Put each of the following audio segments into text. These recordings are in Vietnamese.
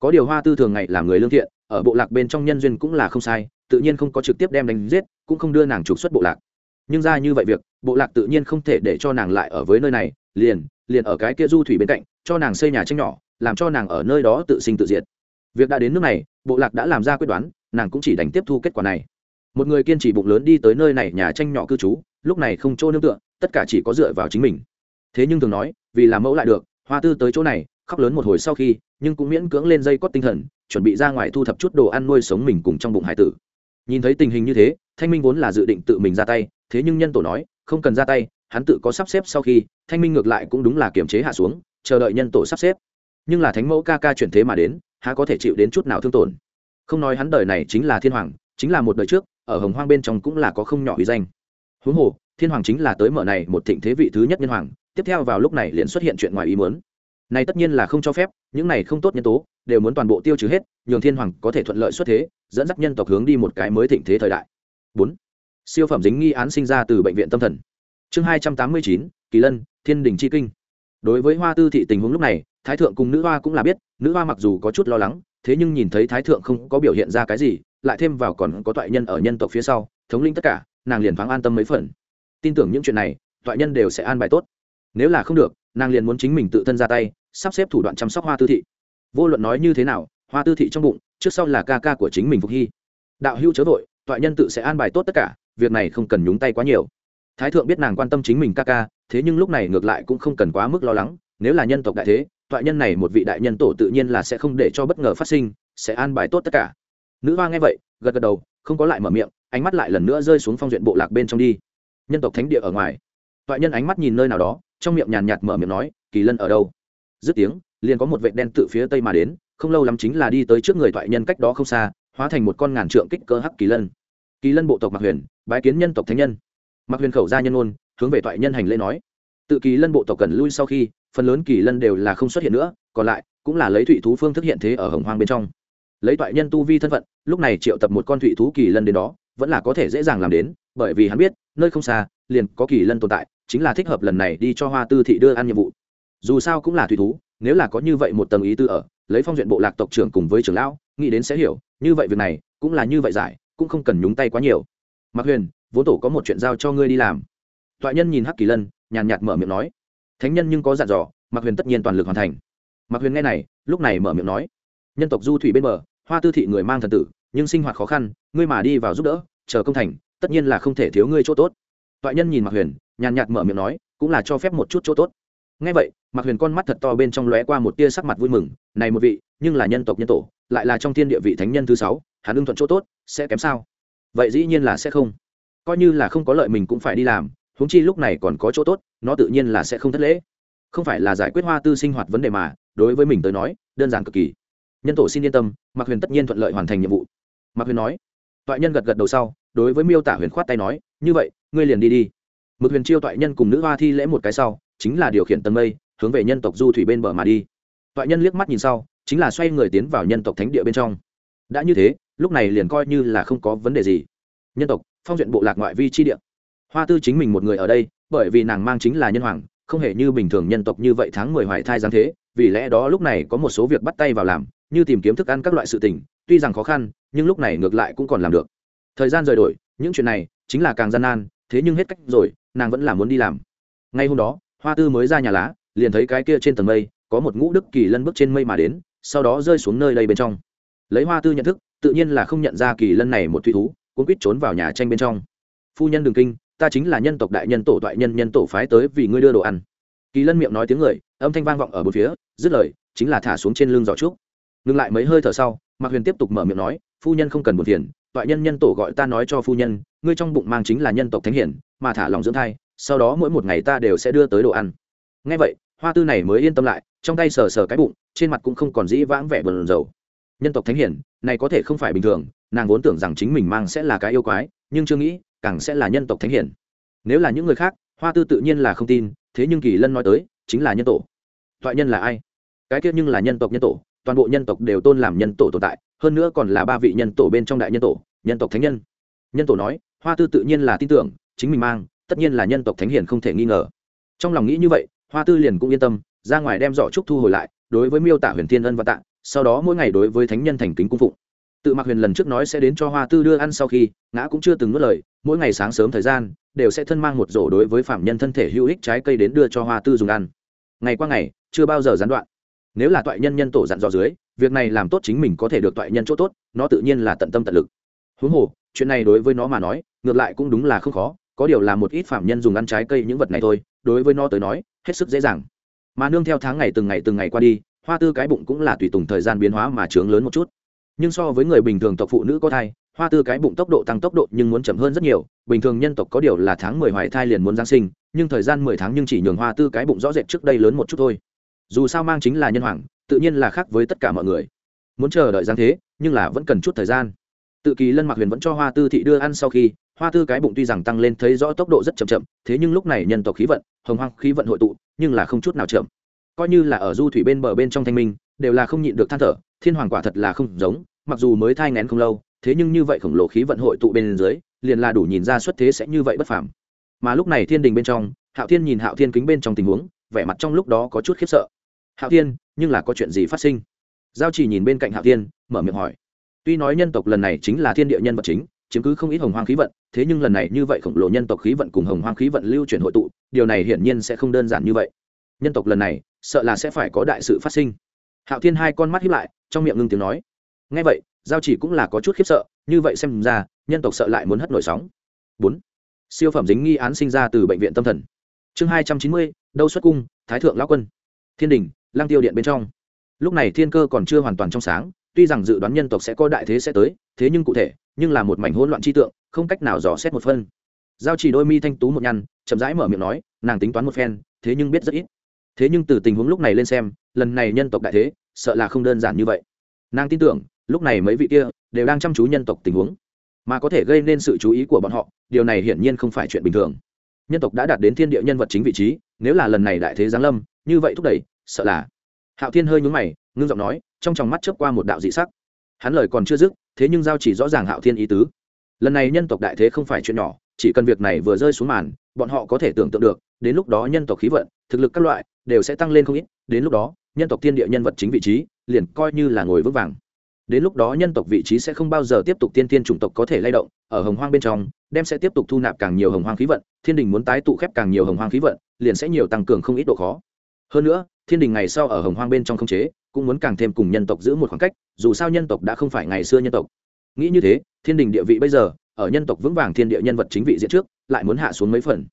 có điều hoa tư thường ngày làm người lương thiện, ở bộ lạc bên trong nhân duyên cũng là không sai, tự nhiên không có trực tiếp đem đánh giết, cũng không đưa nàng trục xuất bộ lạc. Nhưng ra như vậy việc, bộ lạc tự nhiên không thể để cho nàng lại ở với nơi này, liền liền ở cái kia du thủy bên cạnh, cho nàng xây nhà tranh nhỏ, làm cho nàng ở nơi đó tự sinh tự diệt. Việc đã đến nước này, bộ lạc đã làm ra quyết đoán, nàng cũng chỉ đánh tiếp thu kết quả này. Một người kiên trì bụng lớn đi tới nơi này nhà tranh nhỏ cư trú, lúc này không chỗ nương tựa, tất cả chỉ có dựa vào chính mình. Thế nhưng thường nói, vì làm mẫu lại được, hoa tư tới chỗ này, khóc lớn một hồi sau khi nhưng cũng miễn cưỡng lên dây cót tinh thần, chuẩn bị ra ngoài thu thập chút đồ ăn nuôi sống mình cùng trong bụng hải tử. Nhìn thấy tình hình như thế, thanh minh vốn là dự định tự mình ra tay, thế nhưng nhân tổ nói, không cần ra tay, hắn tự có sắp xếp sau khi, thanh minh ngược lại cũng đúng là kiềm chế hạ xuống, chờ đợi nhân tổ sắp xếp. Nhưng là thánh mẫu ca ca chuyển thế mà đến, há có thể chịu đến chút nào thương tổn? Không nói hắn đời này chính là thiên hoàng, chính là một đời trước, ở hồng hoang bên trong cũng là có không nhỏ ý danh. Huống hồ, thiên hoàng chính là tới mở này một thịnh thế vị thứ nhất nhân hoàng, tiếp theo vào lúc này liền xuất hiện chuyện ngoài ý muốn này tất nhiên là không cho phép, những này không tốt nhân tố, đều muốn toàn bộ tiêu trừ hết, nhường thiên hoàng có thể thuận lợi xuất thế, dẫn dắt nhân tộc hướng đi một cái mới thịnh thế thời đại. Bốn, siêu phẩm dính nghi án sinh ra từ bệnh viện tâm thần. Chương hai trăm tám mươi chín, kỳ lân, thiên đình chi kinh. Đối với hoa tư thị tình huống lúc này, thái thượng cùng nữ hoa cũng là biết, nữ hoa mặc dù có chút lo lắng, thế nhưng nhìn thấy thái thượng không có biểu hiện ra cái gì, lại thêm vào còn có toại nhân ở nhân tộc phía sau, thống linh tất cả, nàng liền thoáng an tâm mấy phần. Tin tưởng những chuyện này, toại nhân đều sẽ an bài tốt. Nếu là không được, nàng liền muốn chính mình tự thân ra tay sắp xếp thủ đoạn chăm sóc hoa tư thị. Vô luận nói như thế nào, hoa tư thị trong bụng, trước sau là ca ca của chính mình phục hy. Đạo hữu chớ vội, toại nhân tự sẽ an bài tốt tất cả, việc này không cần nhúng tay quá nhiều. Thái thượng biết nàng quan tâm chính mình ca ca, thế nhưng lúc này ngược lại cũng không cần quá mức lo lắng, nếu là nhân tộc đại thế, toại nhân này một vị đại nhân tổ tự nhiên là sẽ không để cho bất ngờ phát sinh, sẽ an bài tốt tất cả. Nữ hoa nghe vậy, gật gật đầu, không có lại mở miệng, ánh mắt lại lần nữa rơi xuống phong duyện bộ lạc bên trong đi. Nhân tộc thánh địa ở ngoài. Toại nhân ánh mắt nhìn nơi nào đó, trong miệng nhàn nhạt mở miệng nói, kỳ lân ở đâu? Dứt tiếng, liền có một vệ đen tự phía tây mà đến, không lâu lắm chính là đi tới trước người thoại nhân cách đó không xa, hóa thành một con ngàn trượng kích cỡ hắc kỳ lân. Kỳ lân bộ tộc mạc huyền, bái kiến nhân tộc thánh nhân. Mạc huyền khẩu ra nhân ôn hướng về thoại nhân hành lễ nói. Tự kỳ lân bộ tộc cần lui sau khi, phần lớn kỳ lân đều là không xuất hiện nữa, còn lại cũng là lấy thụy thú phương thức hiện thế ở hồng hoang bên trong. Lấy thoại nhân tu vi thân phận, lúc này triệu tập một con thụy thú kỳ lân đến đó, vẫn là có thể dễ dàng làm đến, bởi vì hắn biết, nơi không xa, liền có kỳ lân tồn tại, chính là thích hợp lần này đi cho hoa tư thị đưa ăn nhiệm vụ dù sao cũng là thủy thú, nếu là có như vậy một tầng ý tư ở, lấy phong duyện bộ lạc tộc trưởng cùng với trưởng lão, nghĩ đến sẽ hiểu, như vậy việc này, cũng là như vậy giải, cũng không cần nhúng tay quá nhiều. Mặc huyền, vốn tổ có một chuyện giao cho ngươi đi làm. Toại nhân nhìn hắc kỳ lân, nhàn nhạt mở miệng nói. Thánh nhân nhưng có dặn dò Mặc huyền tất nhiên toàn lực hoàn thành. Mặc huyền nghe này, lúc này mở miệng nói. Nhân tộc du thủy bên bờ, hoa tư thị người mang thần tử, nhưng sinh hoạt khó khăn, ngươi mà đi vào giúp đỡ, chờ công thành, tất nhiên là không thể thiếu ngươi chỗ tốt. Toại nhân nhìn Mặc huyền, nhàn nhạt mở miệng nói, cũng là cho phép một chút chỗ tốt ngay vậy, mạc huyền con mắt thật to bên trong lóe qua một tia sắc mặt vui mừng, này một vị, nhưng là nhân tộc nhân tổ, lại là trong thiên địa vị thánh nhân thứ sáu, hắn ưng thuận chỗ tốt, sẽ kém sao? Vậy dĩ nhiên là sẽ không. Coi như là không có lợi mình cũng phải đi làm, huống chi lúc này còn có chỗ tốt, nó tự nhiên là sẽ không thất lễ. Không phải là giải quyết hoa tư sinh hoạt vấn đề mà, đối với mình tới nói, đơn giản cực kỳ. Nhân tổ xin yên tâm, mạc huyền tất nhiên thuận lợi hoàn thành nhiệm vụ. Mạc huyền nói. Toại nhân gật gật đầu sau, đối với miêu tả huyền khoát tay nói, như vậy, ngươi liền đi đi. Mực huyền chiêu toại nhân cùng nữ hoa thi lễ một cái sau chính là điều khiển tầng mây, hướng về nhân tộc du thủy bên bờ mà đi. Toại nhân liếc mắt nhìn sau, chính là xoay người tiến vào nhân tộc thánh địa bên trong. Đã như thế, lúc này liền coi như là không có vấn đề gì. Nhân tộc, phong duyện bộ lạc ngoại vi chi địa. Hoa tư chính mình một người ở đây, bởi vì nàng mang chính là nhân hoàng, không hề như bình thường nhân tộc như vậy tháng mười hoài thai giáng thế, vì lẽ đó lúc này có một số việc bắt tay vào làm, như tìm kiếm thức ăn các loại sự tình, tuy rằng khó khăn, nhưng lúc này ngược lại cũng còn làm được. Thời gian rời đổi, những chuyện này chính là càng gian nan, thế nhưng hết cách rồi, nàng vẫn là muốn đi làm. Ngay hôm đó hoa tư mới ra nhà lá, liền thấy cái kia trên tầng mây, có một ngũ đức kỳ lân bước trên mây mà đến, sau đó rơi xuống nơi đây bên trong. Lấy hoa tư nhận thức, tự nhiên là không nhận ra kỳ lân này một thủy thú cũng quýt trốn vào nhà tranh bên trong. Phu nhân đường kinh, ta chính là nhân tộc đại nhân tổ toại nhân nhân tổ phái tới vì ngươi đưa đồ ăn. Kỳ lân miệng nói tiếng người, âm thanh vang vọng ở bốn phía, dứt lời, chính là thả xuống trên lưng giỏ trúc. Ngừng lại mấy hơi thở sau, mạc huyền tiếp tục mở miệng nói, phu nhân không cần buồn phiền, toại nhân nhân tổ gọi ta nói cho phu nhân, ngươi trong bụng mang chính là nhân tộc thánh hiển, mà thả lòng dưỡng thai sau đó mỗi một ngày ta đều sẽ đưa tới đồ ăn. Ngay vậy, hoa tư này mới yên tâm lại, trong tay sờ sờ cái bụng, trên mặt cũng không còn dĩ vãng vẻ bờn dầu nhân tộc thánh hiển, này có thể không phải bình thường, nàng vốn tưởng rằng chính mình mang sẽ là cái yêu quái, nhưng chưa nghĩ, càng sẽ là nhân tộc thánh hiển. Nếu là những người khác, hoa tư tự nhiên là không tin, thế nhưng kỳ lân nói tới, chính là nhân tổ. Thoại nhân là ai? Cái kia nhưng là nhân tộc nhân tổ, toàn bộ nhân tộc đều tôn làm nhân tổ tồn tại, hơn nữa còn là ba vị nhân tổ bên trong đại nhân tổ, nhân tộc thánh nhân. Nhân tổ nói, hoa tư tự nhiên là tin tưởng, chính mình mang tất nhiên là nhân tộc thánh hiền không thể nghi ngờ. Trong lòng nghĩ như vậy, hoa tư liền cũng yên tâm, ra ngoài đem giỏ trúc thu hồi lại, đối với miêu tả huyền thiên ân và tạ, sau đó mỗi ngày đối với thánh nhân thành kính cung phụng. Tự mặc huyền lần trước nói sẽ đến cho hoa tư đưa ăn sau khi, ngã cũng chưa từng ngớt lời, mỗi ngày sáng sớm thời gian, đều sẽ thân mang một rổ đối với phạm nhân thân thể hữu ích trái cây đến đưa cho hoa tư dùng ăn. Ngày qua ngày, chưa bao giờ gián đoạn. Nếu là toại nhân nhân tổ dặn dò dưới, việc này làm tốt chính mình có thể được toại nhân chỗ tốt, nó tự nhiên là tận tâm tận lực. Huống hồ, chuyện này đối với nó mà nói, ngược lại cũng đúng là không khó có điều là một ít phạm nhân dùng ăn trái cây những vật này thôi, đối với nó tới nói, hết sức dễ dàng. Mà nương theo tháng ngày từng ngày từng ngày qua đi, hoa tư cái bụng cũng là tùy tùng thời gian biến hóa mà trướng lớn một chút. Nhưng so với người bình thường tộc phụ nữ có thai, hoa tư cái bụng tốc độ tăng tốc độ nhưng muốn chậm hơn rất nhiều, bình thường nhân tộc có điều là tháng mười hoài thai liền muốn giáng sinh, nhưng thời gian mười tháng nhưng chỉ nhường hoa tư cái bụng rõ rệt trước đây lớn một chút thôi. Dù sao mang chính là nhân hoàng, tự nhiên là khác với tất cả mọi người. Muốn chờ đợi giáng thế, nhưng là vẫn cần chút thời gian. Tự kỳ lân mặc huyền vẫn cho hoa tư thị đưa ăn sau khi hoa tư cái bụng tuy rằng tăng lên thấy rõ tốc độ rất chậm chậm, thế nhưng lúc này nhân tộc khí vận, hồng hoang khí vận hội tụ, nhưng là không chút nào chậm. Coi như là ở du thủy bên bờ bên trong thanh minh, đều là không nhịn được than thở, thiên hoàng quả thật là không giống, mặc dù mới thai ngén không lâu, thế nhưng như vậy khổng lồ khí vận hội tụ bên dưới, liền là đủ nhìn ra xuất thế sẽ như vậy bất phàm. Mà lúc này thiên đình bên trong, hạo thiên nhìn hạo thiên kính bên trong tình huống, vẻ mặt trong lúc đó có chút khiếp sợ. Hạo thiên, nhưng là có chuyện gì phát sinh? Giao chỉ nhìn bên cạnh hạo thiên, mở miệng hỏi. Tuy nói nhân tộc lần này chính là thiên địa nhân vật chính, chiếm cứ không ít hồng hoang khí vận thế nhưng lần này như vậy khổng lồ nhân tộc khí vận cùng hồng hoang khí vận lưu chuyển hội tụ, điều này hiển nhiên sẽ không đơn giản như vậy. Nhân tộc lần này, sợ là sẽ phải có đại sự phát sinh. Hạo thiên hai con mắt hiếp lại, trong miệng ngưng tiếng nói. Ngay vậy, giao chỉ cũng là có chút khiếp sợ, như vậy xem ra, nhân tộc sợ lại muốn hất nổi sóng. Bốn. Siêu phẩm dính nghi án sinh ra từ bệnh viện tâm thần. Chương hai trăm chín mươi, đâu xuất cung, thái thượng lão quân. Thiên đình lang tiêu điện bên trong. Lúc này thiên cơ còn chưa hoàn toàn trong sáng tuy rằng dự đoán nhân tộc sẽ có đại thế sẽ tới, thế nhưng cụ thể, nhưng là một mảnh hỗn loạn chi tượng, không cách nào dò xét một phân. Giao chỉ đôi mi thanh tú một nhăn, chậm rãi mở miệng nói, nàng tính toán một phen, thế nhưng biết rất ít. Thế nhưng từ tình huống lúc này lên xem, lần này nhân tộc đại thế, sợ là không đơn giản như vậy. Nàng tin tưởng, lúc này mấy vị kia, đều đang chăm chú nhân tộc tình huống. Mà có thể gây nên sự chú ý của bọn họ, điều này hiển nhiên không phải chuyện bình thường. Nhân tộc đã đạt đến thiên địa nhân vật chính vị trí, nếu là lần này đại thế giáng lâm, như vậy thúc đẩy, sợ là. Hạo thiên hơi nhúng mày ngưng giọng nói, trong tròng mắt chớp qua một đạo dị sắc. Hắn lời còn chưa dứt, thế nhưng giao chỉ rõ ràng hạo thiên ý tứ. Lần này nhân tộc đại thế không phải chuyện nhỏ, chỉ cần việc này vừa rơi xuống màn, bọn họ có thể tưởng tượng được, đến lúc đó nhân tộc khí vận, thực lực các loại, đều sẽ tăng lên không ít, đến lúc đó, nhân tộc thiên địa nhân vật chính vị trí, liền coi như là ngồi vững vàng. Đến lúc đó nhân tộc vị trí sẽ không bao giờ tiếp tục tiên tiên chủng tộc có thể lay động, ở hồng hoang bên trong, đem sẽ tiếp tục thu nạp càng nhiều hồng hoang khí vận, thiên đình muốn tái tụ khép càng nhiều hồng hoang khí vận, liền sẽ nhiều tăng cường không ít độ khó. Hơn nữa, thiên đình ngày sau ở hồng hoang bên trong không chế cũng muốn càng thêm cùng nhân tộc giữ một khoảng cách, dù sao nhân tộc đã không phải ngày xưa nhân tộc. Nghĩ như thế, thiên đình địa vị bây giờ, ở nhân tộc vững vàng thiên địa nhân vật chính vị diễn trước, lại muốn hạ xuống mấy phần.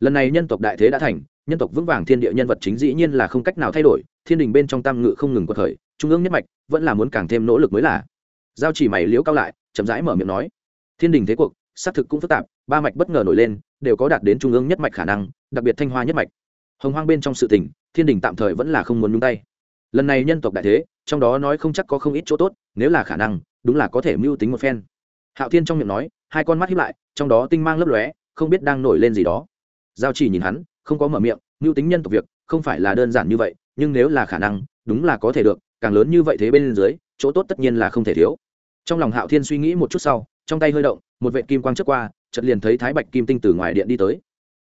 Lần này nhân tộc đại thế đã thành, nhân tộc vững vàng thiên địa nhân vật chính dĩ nhiên là không cách nào thay đổi, thiên đình bên trong tam ngự không ngừng cuộc khởi, trung ương nhất mạch vẫn là muốn càng thêm nỗ lực mới là. Giao chỉ mày liếu cao lại, chậm rãi mở miệng nói, thiên đình thế cuộc, xác thực cũng phức tạp, ba mạch bất ngờ nổi lên, đều có đạt đến trung ương nhất mạch khả năng, đặc biệt thanh hoa nhất mạch. Hồng hoang bên trong sự tình, thiên đình tạm thời vẫn là không muốn nhung tay lần này nhân tộc đại thế, trong đó nói không chắc có không ít chỗ tốt, nếu là khả năng, đúng là có thể mưu tính một phen. Hạo thiên trong miệng nói, hai con mắt hiếp lại, trong đó tinh mang lấp lóe, không biết đang nổi lên gì đó. Giao chỉ nhìn hắn, không có mở miệng, mưu tính nhân tộc việc, không phải là đơn giản như vậy, nhưng nếu là khả năng, đúng là có thể được, càng lớn như vậy thế bên dưới, chỗ tốt tất nhiên là không thể thiếu. Trong lòng hạo thiên suy nghĩ một chút sau, trong tay hơi động, một vệ kim quang trước qua, chợt liền thấy thái bạch kim tinh từ ngoài điện đi tới.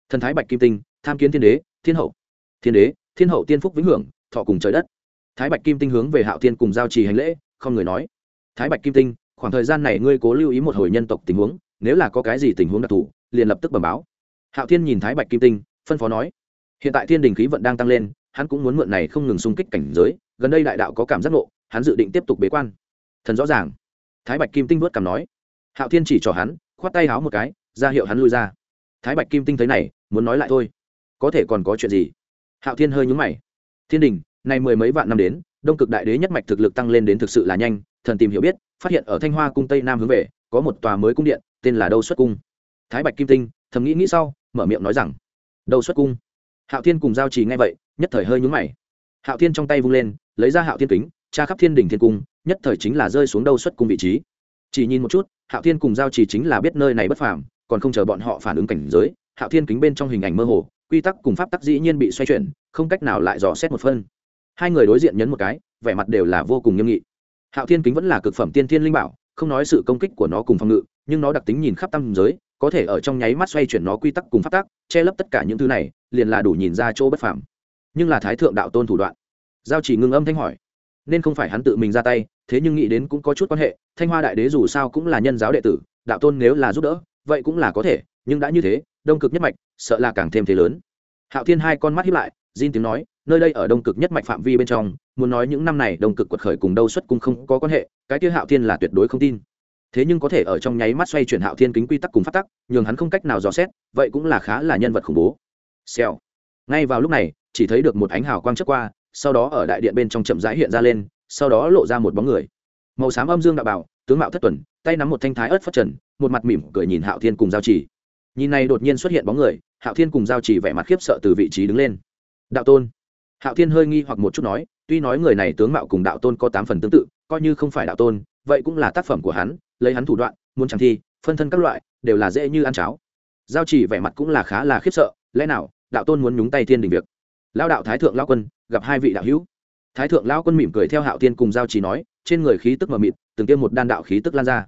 Thần thái bạch kim tinh, tham kiến thiên đế, thiên hậu. Thiên đế, thiên hậu tiên phúc vĩnh hưởng, thọ cùng trời đất thái bạch kim tinh hướng về hạo thiên cùng giao trì hành lễ, không người nói. Thái bạch kim tinh, khoảng thời gian này ngươi cố lưu ý một hồi nhân tộc tình huống, nếu là có cái gì tình huống đặc thù, liền lập tức bẩm báo. Hạo thiên nhìn thái bạch kim tinh, phân phó nói. Hiện tại thiên đình khí vận đang tăng lên, hắn cũng muốn mượn này không ngừng xung kích cảnh giới, gần đây đại đạo có cảm giác ngộ, hắn dự định tiếp tục bế quan. Thần rõ ràng. Thái bạch kim tinh vớt cảm nói. Hạo thiên chỉ cho hắn, khoát tay háo một cái, ra hiệu hắn lui ra. Thái bạch kim tinh thấy này, muốn nói lại thôi. Có thể còn có chuyện gì? Hạo thiên hơi nhúng mày. Thiên đình này mười mấy vạn năm đến, đông cực đại đế nhất mạch thực lực tăng lên đến thực sự là nhanh, thần tìm hiểu biết, phát hiện ở thanh hoa cung tây nam hướng về, có một tòa mới cung điện, tên là đâu xuất cung. Thái bạch kim tinh, thầm nghĩ nghĩ sau, mở miệng nói rằng, đâu xuất cung? Hạo thiên cùng giao trì ngay vậy, nhất thời hơi nhúng mày. Hạo thiên trong tay vung lên, lấy ra hạo thiên kính, tra khắp thiên đình thiên cung, nhất thời chính là rơi xuống đâu xuất cung vị trí. Chỉ nhìn một chút, hạo thiên cùng giao trì chính là biết nơi này bất phàm, còn không chờ bọn họ phản ứng cảnh giới, hạo thiên kính bên trong hình ảnh mơ hồ, quy tắc cùng pháp tắc dĩ nhiên bị xoay chuyển, không cách nào lại dò xét một phân hai người đối diện nhấn một cái, vẻ mặt đều là vô cùng nghiêm nghị. Hạo thiên kính vẫn là cực phẩm tiên thiên linh bảo, không nói sự công kích của nó cùng phòng ngự, nhưng nó đặc tính nhìn khắp tam giới, có thể ở trong nháy mắt xoay chuyển nó quy tắc cùng pháp tắc, che lấp tất cả những thứ này, liền là đủ nhìn ra chỗ bất phàm. Nhưng là thái thượng đạo tôn thủ đoạn. Giao chỉ ngưng âm thanh hỏi. Nên không phải hắn tự mình ra tay, thế nhưng nghĩ đến cũng có chút quan hệ, thanh hoa đại đế dù sao cũng là nhân giáo đệ tử, đạo tôn nếu là giúp đỡ, vậy cũng là có thể, nhưng đã như thế, đông cực nhất mạch, sợ là càng thêm thế lớn. Hạo thiên hai con mắt hiếp lại, Jin tiếng nói nơi đây ở đông cực nhất mạch phạm vi bên trong, muốn nói những năm này đông cực quật khởi cùng đâu xuất cung không có quan hệ, cái kia hạo thiên là tuyệt đối không tin. Thế nhưng có thể ở trong nháy mắt xoay chuyển hạo thiên kính quy tắc cùng phát tắc, nhường hắn không cách nào dò xét, vậy cũng là khá là nhân vật khủng bố. Xèo. Ngay vào lúc này, chỉ thấy được một ánh hào quang chớp qua, sau đó ở đại điện bên trong chậm rãi hiện ra lên, sau đó lộ ra một bóng người. Màu xám âm dương đạo bảo, tướng mạo thất tuần, tay nắm một thanh thái ớt phất trần, một mặt mỉm cười nhìn hạo thiên cùng giao chỉ nhìn này đột nhiên xuất hiện bóng người, hạo thiên cùng giao chỉ vẻ mặt khiếp sợ từ vị trí đứng lên. Đạo tôn hạo thiên hơi nghi hoặc một chút nói, tuy nói người này tướng mạo cùng đạo tôn có tám phần tương tự, coi như không phải đạo tôn, vậy cũng là tác phẩm của hắn, lấy hắn thủ đoạn, muốn chẳng thi, phân thân các loại, đều là dễ như ăn cháo. Giao chỉ vẻ mặt cũng là khá là khiếp sợ, lẽ nào, đạo tôn muốn nhúng tay thiên đình việc? Lao đạo thái thượng lao quân, gặp hai vị đạo hữu. Thái thượng lao quân mỉm cười theo hạo thiên cùng giao chỉ nói, trên người khí tức mờ mịt, từng tiêm một đan đạo khí tức lan ra.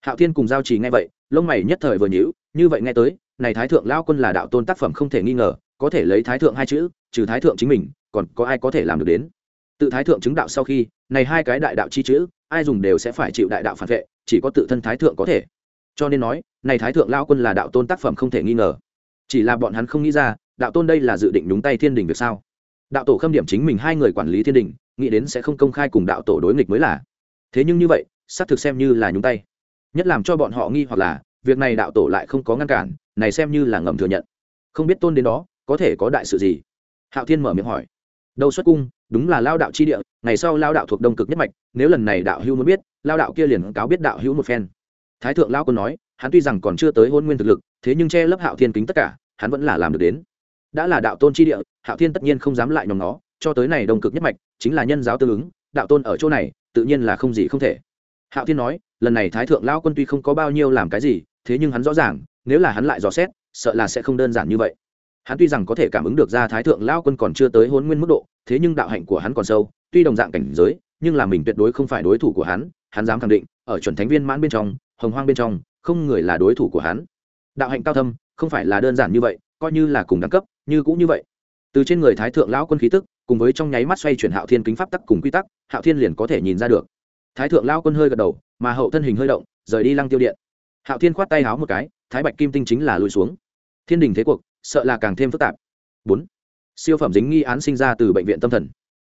Hạo thiên cùng giao chỉ nghe vậy, lông mày nhất thời vừa nhữ như vậy nghe tới, này thái thượng lao quân là đạo tôn tác phẩm không thể nghi ngờ, có thể lấy thái thượng hai chữ, trừ thái thượng chính mình còn có ai có thể làm được đến? Tự thái thượng chứng đạo sau khi, này hai cái đại đạo chi chữ, ai dùng đều sẽ phải chịu đại đạo phản vệ, chỉ có tự thân thái thượng có thể. Cho nên nói, này thái thượng lao quân là đạo tôn tác phẩm không thể nghi ngờ. Chỉ là bọn hắn không nghĩ ra, đạo tôn đây là dự định đúng tay thiên đình việc sao? Đạo tổ khâm điểm chính mình hai người quản lý thiên đình, nghĩ đến sẽ không công khai cùng đạo tổ đối nghịch mới là. Thế nhưng như vậy, xác thực xem như là nhúng tay. Nhất làm cho bọn họ nghi hoặc là, việc này đạo tổ lại không có ngăn cản, này xem như là ngầm thừa nhận. Không biết tôn đến đó, có thể có đại sự gì? Hạo thiên mở miệng hỏi đâu xuất cung, đúng là lao đạo chi địa, ngày sau lao đạo thuộc đông cực nhất mạch, nếu lần này đạo hữu muốn biết, lao đạo kia liền cáo biết đạo hữu một phen. Thái thượng lao quân nói, hắn tuy rằng còn chưa tới hôn nguyên thực lực, thế nhưng che lấp hạo thiên kính tất cả, hắn vẫn là làm được đến. Đã là đạo tôn chi địa, hạo thiên tất nhiên không dám lại nhóm nó cho tới này đông cực nhất mạch, chính là nhân giáo tương ứng, đạo tôn ở chỗ này, tự nhiên là không gì không thể. Hạo thiên nói, lần này thái thượng lao quân tuy không có bao nhiêu làm cái gì, thế nhưng hắn rõ ràng, nếu là hắn lại dò xét, sợ là sẽ không đơn giản như vậy hắn tuy rằng có thể cảm ứng được ra thái thượng lao quân còn chưa tới hôn nguyên mức độ, thế nhưng đạo hạnh của hắn còn sâu, tuy đồng dạng cảnh giới, nhưng là mình tuyệt đối không phải đối thủ của hắn hắn dám khẳng định, ở chuẩn thánh viên mãn bên trong, hồng hoang bên trong, không người là đối thủ của hắn. Đạo hạnh cao thâm, không phải là đơn giản như vậy, coi như là cùng đẳng cấp, như cũng như vậy. Từ trên người thái thượng lão quân khí tức, cùng với trong nháy mắt xoay chuyển hạo thiên kính pháp tắc cùng quy tắc, hạo thiên liền có thể nhìn ra được. Thái thượng lão quân hơi gật đầu, mà hậu thân hình hơi động, rời đi lăng tiêu điện. Hạo thiên khoát tay háo một cái, thái bạch kim tinh chính là lùi xuống. Thiên đình thế cuộc sợ là càng thêm phức tạp. Bốn, siêu phẩm dính nghi án sinh ra từ bệnh viện tâm thần.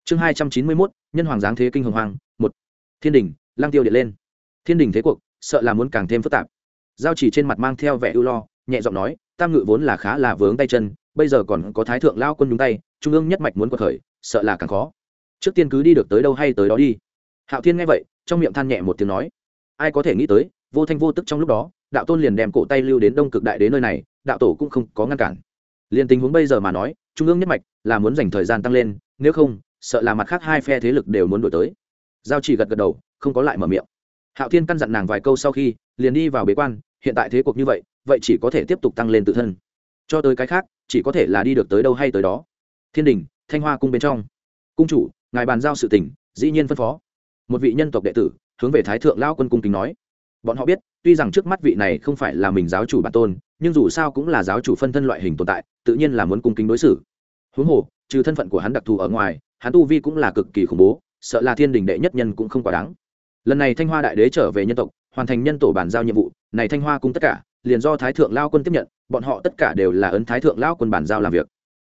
Chương hai trăm chín mươi mốt, nhân hoàng giáng thế kinh hồng hoàng một, thiên đình lang tiêu điện lên. Thiên đình thế cuộc, sợ là muốn càng thêm phức tạp. Giao chỉ trên mặt mang theo vẻ ưu lo, nhẹ giọng nói, tam ngự vốn là khá là vướng tay chân, bây giờ còn có thái thượng lao quân nhúng tay, trung ương nhất mạch muốn quật khởi, sợ là càng khó. Trước tiên cứ đi được tới đâu hay tới đó đi. Hạo thiên nghe vậy, trong miệng than nhẹ một tiếng nói, ai có thể nghĩ tới, vô thanh vô tức trong lúc đó, đạo tôn liền đem cổ tay lưu đến đông cực đại đế nơi này đạo tổ cũng không có ngăn cản. Liền tình huống bây giờ mà nói, trung ương nhất mạch là muốn dành thời gian tăng lên, nếu không, sợ là mặt khác hai phe thế lực đều muốn đổi tới. Giao chỉ gật gật đầu, không có lại mở miệng. Hạo thiên căn dặn nàng vài câu sau khi, liền đi vào bế quan, hiện tại thế cuộc như vậy vậy chỉ có thể tiếp tục tăng lên tự thân. Cho tới cái khác, chỉ có thể là đi được tới đâu hay tới đó. Thiên đình, thanh hoa cung bên trong. Cung chủ, ngài bàn giao sự tình, dĩ nhiên phân phó. Một vị nhân tộc đệ tử, hướng về thái thượng lao quân cung kính nói bọn họ biết, tuy rằng trước mắt vị này không phải là mình giáo chủ bản tôn, nhưng dù sao cũng là giáo chủ phân thân loại hình tồn tại, tự nhiên là muốn cung kính đối xử. Huống hồ, trừ thân phận của hắn đặc thù ở ngoài, hắn tu vi cũng là cực kỳ khủng bố, sợ là thiên đình đệ nhất nhân cũng không quá đáng. Lần này thanh hoa đại đế trở về nhân tộc, hoàn thành nhân tổ bàn giao nhiệm vụ, này thanh hoa cung tất cả, liền do thái thượng lao quân tiếp nhận, bọn họ tất cả đều là ấn thái thượng lao quân bàn giao làm việc.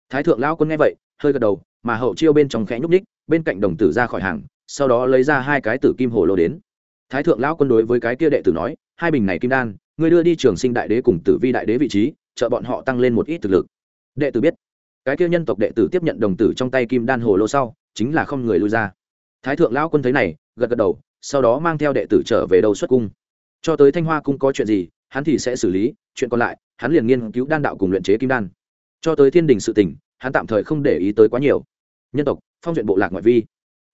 Thái thượng lao quân nghe vậy, hơi gật đầu, mà hậu chiêu bên trong khẽ nhúc ních bên cạnh đồng tử ra khỏi hàng, sau đó lấy ra hai cái tử kim hồ lô đến thái thượng lão quân đối với cái kia đệ tử nói, hai bình này kim đan người đưa đi trường sinh đại đế cùng tử vi đại đế vị trí, trợ bọn họ tăng lên một ít thực lực. Đệ tử biết, cái kia nhân tộc đệ tử tiếp nhận đồng tử trong tay kim đan hồ lô sau, chính là không người lui ra. Thái thượng lão quân thấy này, gật gật đầu, sau đó mang theo đệ tử trở về đầu xuất cung. Cho tới thanh hoa cung có chuyện gì, hắn thì sẽ xử lý, chuyện còn lại, hắn liền nghiên cứu đan đạo cùng luyện chế kim đan. Cho tới thiên đình sự tỉnh hắn tạm thời không để ý tới quá nhiều. Nhân tộc, phong duyện bộ lạc ngoại vi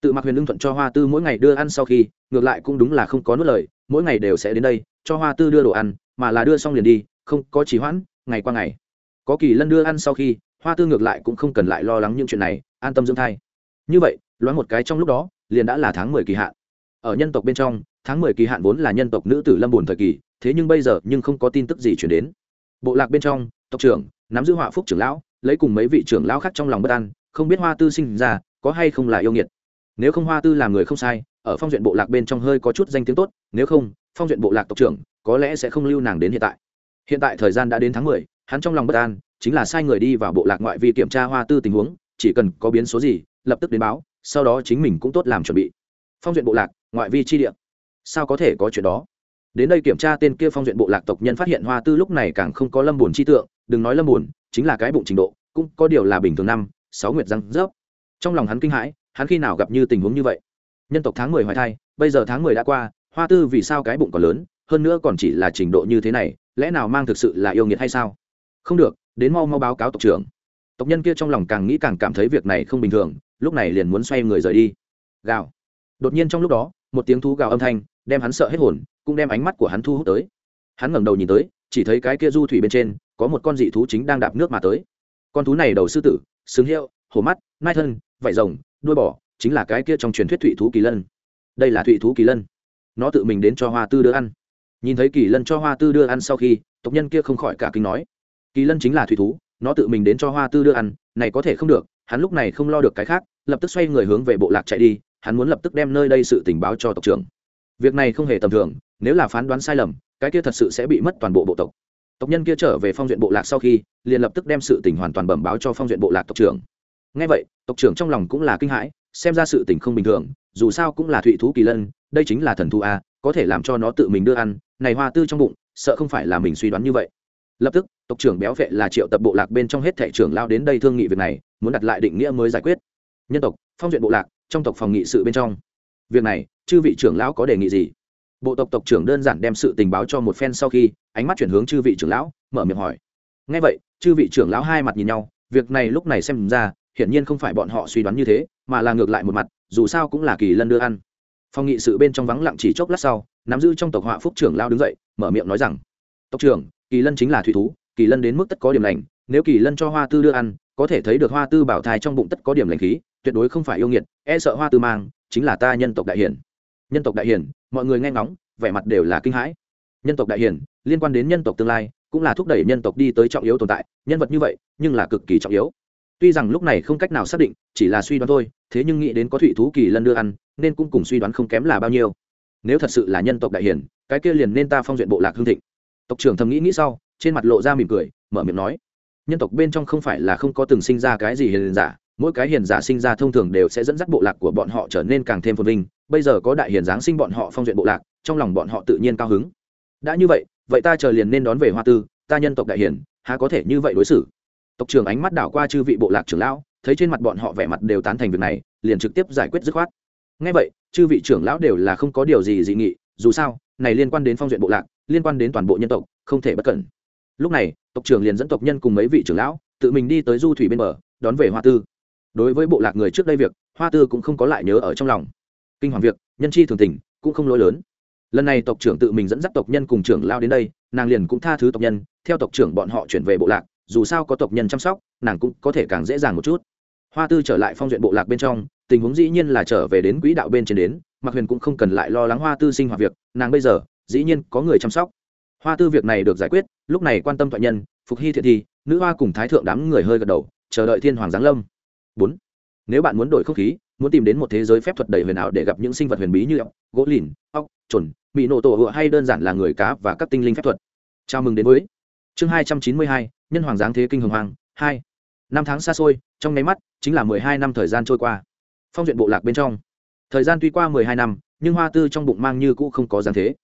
tự mặc huyền lương thuận cho hoa tư mỗi ngày đưa ăn sau khi, ngược lại cũng đúng là không có nuốt lời, mỗi ngày đều sẽ đến đây, cho hoa tư đưa đồ ăn, mà là đưa xong liền đi, không có trì hoãn, ngày qua ngày. Có kỳ lân đưa ăn sau khi, hoa tư ngược lại cũng không cần lại lo lắng những chuyện này, an tâm dưỡng thai. Như vậy, loáng một cái trong lúc đó, liền đã là tháng mười kỳ hạn. Ở nhân tộc bên trong, tháng mười kỳ hạn vốn là nhân tộc nữ tử lâm bùn thời kỳ, thế nhưng bây giờ nhưng không có tin tức gì chuyển đến. Bộ lạc bên trong, tộc trưởng, nắm giữ họa phúc trưởng lão, lấy cùng mấy vị trưởng lão khác trong lòng bất an, không biết hoa tư sinh ra, có hay không là yêu nghiệt nếu không hoa tư làm người không sai, ở phong duyện bộ lạc bên trong hơi có chút danh tiếng tốt, nếu không, phong duyện bộ lạc tộc trưởng có lẽ sẽ không lưu nàng đến hiện tại. Hiện tại thời gian đã đến tháng mười, hắn trong lòng bất an, chính là sai người đi vào bộ lạc ngoại vi kiểm tra hoa tư tình huống, chỉ cần có biến số gì, lập tức đến báo, sau đó chính mình cũng tốt làm chuẩn bị. Phong duyện bộ lạc, ngoại vi chi địa. Sao có thể có chuyện đó? Đến đây kiểm tra tên kia phong duyện bộ lạc tộc nhân phát hiện hoa tư lúc này càng không có lâm buồn chi tượng, đừng nói lâm buồn, chính là cái bụng trình độ, cũng có điều là bình thường năm, sáu nguyệt răng rớp. Trong lòng hắn kinh hãi hắn khi nào gặp như tình huống như vậy? Nhân tộc tháng mười hoài thai, bây giờ tháng mười đã qua, hoa tư vì sao cái bụng còn lớn, hơn nữa còn chỉ là trình độ như thế này, lẽ nào mang thực sự là yêu nghiệt hay sao? Không được, đến mau mau báo cáo tộc trưởng. Tộc nhân kia trong lòng càng nghĩ càng cảm thấy việc này không bình thường, lúc này liền muốn xoay người rời đi. Gào. Đột nhiên trong lúc đó, một tiếng thú gào âm thanh, đem hắn sợ hết hồn, cũng đem ánh mắt của hắn thu hút tới. Hắn ngẩng đầu nhìn tới, chỉ thấy cái kia du thủy bên trên, có một con dị thú chính đang đạp nước mà tới. Con thú này đầu sư tử sừng hiệu, hổ mắt, nai thân vải rồng đuôi bò, chính là cái kia trong truyền thuyết thụy thú kỳ lân. Đây là thụy thú kỳ lân. Nó tự mình đến cho hoa tư đưa ăn. Nhìn thấy kỳ lân cho hoa tư đưa ăn sau khi, tộc nhân kia không khỏi cả kinh nói. Kỳ lân chính là thụy thú, nó tự mình đến cho hoa tư đưa ăn, này có thể không được, hắn lúc này không lo được cái khác, lập tức xoay người hướng về bộ lạc chạy đi, hắn muốn lập tức đem nơi đây sự tình báo cho tộc trưởng. Việc này không hề tầm thường, nếu là phán đoán sai lầm, cái kia thật sự sẽ bị mất toàn bộ bộ tộc. Tộc nhân kia trở về phong duyện bộ lạc sau khi, liền lập tức đem sự tình hoàn toàn bẩm báo cho phong duyện bộ lạc tộc trưởng ngay vậy, tộc trưởng trong lòng cũng là kinh hãi, xem ra sự tình không bình thường, dù sao cũng là thụy thú kỳ lân, đây chính là thần thú a, có thể làm cho nó tự mình đưa ăn, này hoa tư trong bụng, sợ không phải là mình suy đoán như vậy. Lập tức, tộc trưởng béo vệ là triệu tập bộ lạc bên trong hết thệ trưởng lao đến đây thương nghị việc này, muốn đặt lại định nghĩa mới giải quyết. Nhân tộc, phong duyện bộ lạc, trong tộc phòng nghị sự bên trong. Việc này, chư vị trưởng lão có đề nghị gì? Bộ tộc tộc trưởng đơn giản đem sự tình báo cho một phen sau khi, ánh mắt chuyển hướng chư vị trưởng lão, mở miệng hỏi. Ngay vậy, chư vị trưởng lão hai mặt nhìn nhau, việc này lúc này xem ra hiển nhiên không phải bọn họ suy đoán như thế, mà là ngược lại một mặt, dù sao cũng là kỳ lân đưa ăn. Phòng nghị sự bên trong vắng lặng chỉ chốc lát sau, nắm giữ trong tộc họa phúc trưởng lao đứng dậy, mở miệng nói rằng, tộc trưởng, kỳ lân chính là thủy thú, kỳ lân đến mức tất có điểm lành, nếu kỳ lân cho hoa tư đưa ăn, có thể thấy được hoa tư bảo thai trong bụng tất có điểm lành khí, tuyệt đối không phải yêu nghiệt e sợ hoa tư mang, chính là ta nhân tộc đại hiển. Nhân tộc đại hiển, mọi người nghe ngóng, vẻ mặt đều là kinh hãi. Nhân tộc đại hiển, liên quan đến nhân tộc tương lai, cũng là thúc đẩy nhân tộc đi tới trọng yếu tồn tại, nhân vật như vậy, nhưng là cực kỳ trọng yếu tuy rằng lúc này không cách nào xác định, chỉ là suy đoán thôi, thế nhưng nghĩ đến có thụy thú kỳ lân đưa ăn, nên cũng cùng suy đoán không kém là bao nhiêu. Nếu thật sự là nhân tộc đại hiển, cái kia liền nên ta phong duyện bộ lạc hương thịnh. Tộc trưởng thầm nghĩ nghĩ sau, trên mặt lộ ra mỉm cười, mở miệng nói, nhân tộc bên trong không phải là không có từng sinh ra cái gì hiền giả, mỗi cái hiền giả sinh ra thông thường đều sẽ dẫn dắt bộ lạc của bọn họ trở nên càng thêm phồn vinh, bây giờ có đại hiền giáng sinh bọn họ phong duyện bộ lạc, trong lòng bọn họ tự nhiên cao hứng. Đã như vậy vậy ta chờ liền nên đón về hoa tư, ta nhân tộc đại hiền há có thể như vậy đối xử? Tộc trưởng ánh mắt đảo qua chư vị bộ lạc trưởng lão, thấy trên mặt bọn họ vẻ mặt đều tán thành việc này, liền trực tiếp giải quyết dứt khoát. Ngay vậy, chư vị trưởng lão đều là không có điều gì dị nghị, dù sao, này liên quan đến phong duyện bộ lạc, liên quan đến toàn bộ nhân tộc, không thể bất cẩn. Lúc này, tộc trưởng liền dẫn tộc nhân cùng mấy vị trưởng lão, tự mình đi tới du thủy bên bờ, đón về hoa tư. Đối với bộ lạc người trước đây việc, hoa tư cũng không có lại nhớ ở trong lòng. Kinh hoàng việc, nhân chi thường tình, cũng không lỗi lớn. Lần này tộc trưởng tự mình dẫn dắt tộc nhân cùng trưởng lao đến đây, nàng liền cũng tha thứ tộc nhân, theo tộc trưởng bọn họ chuyển về bộ lạc dù sao có tộc nhân chăm sóc, nàng cũng có thể càng dễ dàng một chút. Hoa tư trở lại phong duyện bộ lạc bên trong, tình huống dĩ nhiên là trở về đến quỹ đạo bên trên đến mặc huyền cũng không cần lại lo lắng hoa tư sinh hoạt việc, nàng bây giờ, dĩ nhiên có người chăm sóc. Hoa tư việc này được giải quyết, lúc này quan tâm thoại nhân, phục hy thiện thi nữ hoa cùng thái thượng đám người hơi gật đầu, chờ đợi thiên hoàng giáng lâm. Bốn, nếu bạn muốn đổi không khí, muốn tìm đến một thế giới phép thuật đầy huyền ảo để gặp những sinh vật huyền bí như ốc, gỗ lìn, ốc chuẩn bị nổ tổ hựa hay đơn giản là người cá và các tinh linh phép thuật. Chào mừng đến với chương hai trăm chín mươi hai, nhân hoàng giáng thế kinh hồng hoàng hai. Năm tháng xa xôi, trong nháy mắt, chính là mười hai năm thời gian trôi qua. Phong duyện bộ lạc bên trong. Thời gian tuy qua mười hai năm, nhưng hoa tư trong bụng mang như cũ không có giáng thế.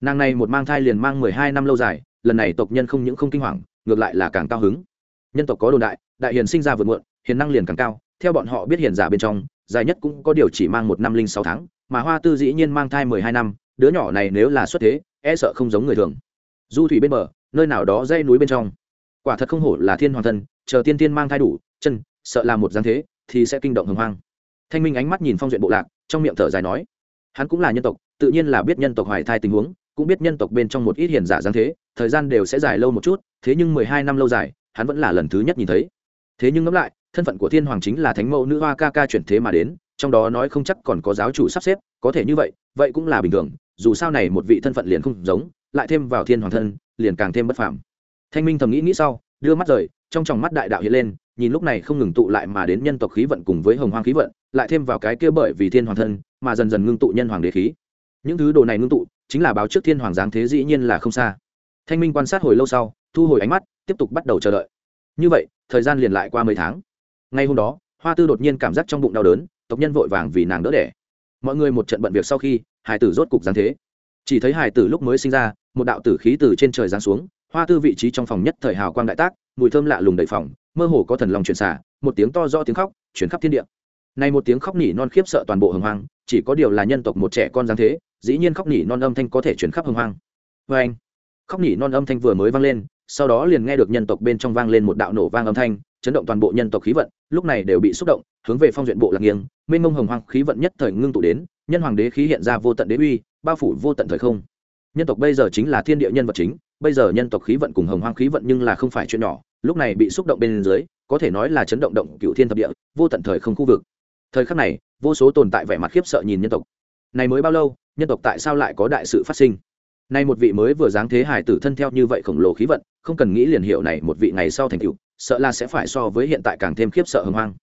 Nàng này một mang thai liền mang mười hai năm lâu dài, lần này tộc nhân không những không kinh hoàng, ngược lại là càng cao hứng. Nhân tộc có đồn đại đại hiền sinh ra vượt muộn, hiền năng liền càng cao, theo bọn họ biết hiền giả bên trong, dài nhất cũng có điều chỉ mang một năm linh sáu tháng, mà hoa tư dĩ nhiên mang thai mười hai năm, đứa nhỏ này nếu là xuất thế e sợ không giống người thường. Du thủy bên bờ nơi nào đó dây núi bên trong. Quả thật không hổ là thiên hoàng thân chờ tiên tiên mang thai đủ, chân, sợ là một dáng thế, thì sẽ kinh động hồng hoang. Thanh minh ánh mắt nhìn phong duyện bộ lạc, trong miệng thở dài nói, hắn cũng là nhân tộc, tự nhiên là biết nhân tộc hoài thai tình huống, cũng biết nhân tộc bên trong một ít hiền giả dáng thế, thời gian đều sẽ dài lâu một chút, thế nhưng mười hai năm lâu dài, hắn vẫn là lần thứ nhất nhìn thấy. Thế nhưng ngẫm lại, thân phận của thiên hoàng chính là thánh mẫu nữ hoa ca ca chuyển thế mà đến, trong đó nói không chắc còn có giáo chủ sắp xếp, có thể như vậy vậy cũng là bình thường, dù sao này một vị thân phận liền không giống, lại thêm vào thiên hoàng thân liền càng thêm bất phàm. Thanh minh thầm nghĩ nghĩ sau, đưa mắt rời, trong tròng mắt đại đạo hiện lên, nhìn lúc này không ngừng tụ lại mà đến nhân tộc khí vận cùng với hồng hoang khí vận, lại thêm vào cái kia bởi vì thiên hoàng thân, mà dần dần ngưng tụ nhân hoàng đế khí. Những thứ đồ này ngưng tụ, chính là báo trước thiên hoàng giáng thế dĩ nhiên là không xa. Thanh minh quan sát hồi lâu sau, thu hồi ánh mắt, tiếp tục bắt đầu chờ đợi. Như vậy, thời gian liền lại qua mấy tháng. Ngay hôm đó, hoa tư đột nhiên cảm giác trong bụng đau đớn, tộc nhân vội vàng vì nàng đỡ đẻ. Mọi người một trận bận việc sau khi hải tử rốt cục giáng thế chỉ thấy hải tử lúc mới sinh ra, một đạo tử khí từ trên trời giáng xuống, hoa tư vị trí trong phòng nhất thời hào quang đại tác, mùi thơm lạ lùng đầy phòng, mơ hồ có thần lòng chuyển xả một tiếng to do tiếng khóc, chuyển khắp thiên địa. Này một tiếng khóc nỉ non khiếp sợ toàn bộ hồng hoang, chỉ có điều là nhân tộc một trẻ con giáng thế, dĩ nhiên khóc nỉ non âm thanh có thể chuyển khắp hồng hoang. Vê anh, khóc nỉ non âm thanh vừa mới vang lên, sau đó liền nghe được nhân tộc bên trong vang lên một đạo nổ vang âm thanh, chấn động toàn bộ nhân tộc khí vận, lúc này đều bị xúc động, hướng về phong duyện bộ lạc nghiêng, mênh mông hồng hoang khí vận nhất thời ngưng tụ đến, nhân hoàng đế khí hiện ra vô tận đế uy bao phủ vô tận thời không. Nhân tộc bây giờ chính là thiên địa nhân vật chính, bây giờ nhân tộc khí vận cùng hồng hoang khí vận nhưng là không phải chuyện nhỏ, lúc này bị xúc động bên dưới, có thể nói là chấn động động cựu thiên thập địa, vô tận thời không khu vực. Thời khắc này, vô số tồn tại vẻ mặt khiếp sợ nhìn nhân tộc. Này mới bao lâu, nhân tộc tại sao lại có đại sự phát sinh? Nay một vị mới vừa dáng thế hài tử thân theo như vậy khổng lồ khí vận, không cần nghĩ liền hiệu này một vị ngày sau thành cựu sợ là sẽ phải so với hiện tại càng thêm khiếp sợ hưng hoang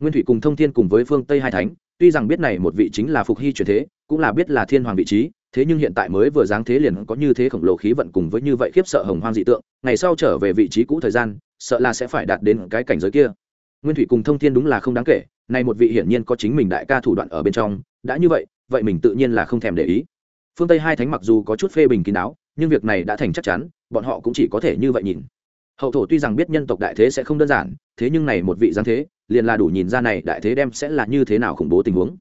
nguyên thủy cùng thông thiên cùng với phương tây hai thánh, tuy rằng biết này một vị chính là phục hy truyền thế, cũng là biết là thiên hoàng vị trí, thế nhưng hiện tại mới vừa giáng thế liền có như thế khổng lồ khí vận cùng với như vậy khiếp sợ hồng hoang dị tượng, ngày sau trở về vị trí cũ thời gian, sợ là sẽ phải đạt đến cái cảnh giới kia. Nguyên thủy cùng thông thiên đúng là không đáng kể, nay một vị hiển nhiên có chính mình đại ca thủ đoạn ở bên trong, đã như vậy vậy mình tự nhiên là không thèm để ý. Phương tây hai thánh mặc dù có chút phê bình kín đáo, nhưng việc này đã thành chắc chắn, bọn họ cũng chỉ có thể như vậy nhìn hậu thổ tuy rằng biết nhân tộc đại thế sẽ không đơn giản, thế nhưng này một vị giáng thế, liền là đủ nhìn ra này đại thế đem sẽ là như thế nào khủng bố tình huống.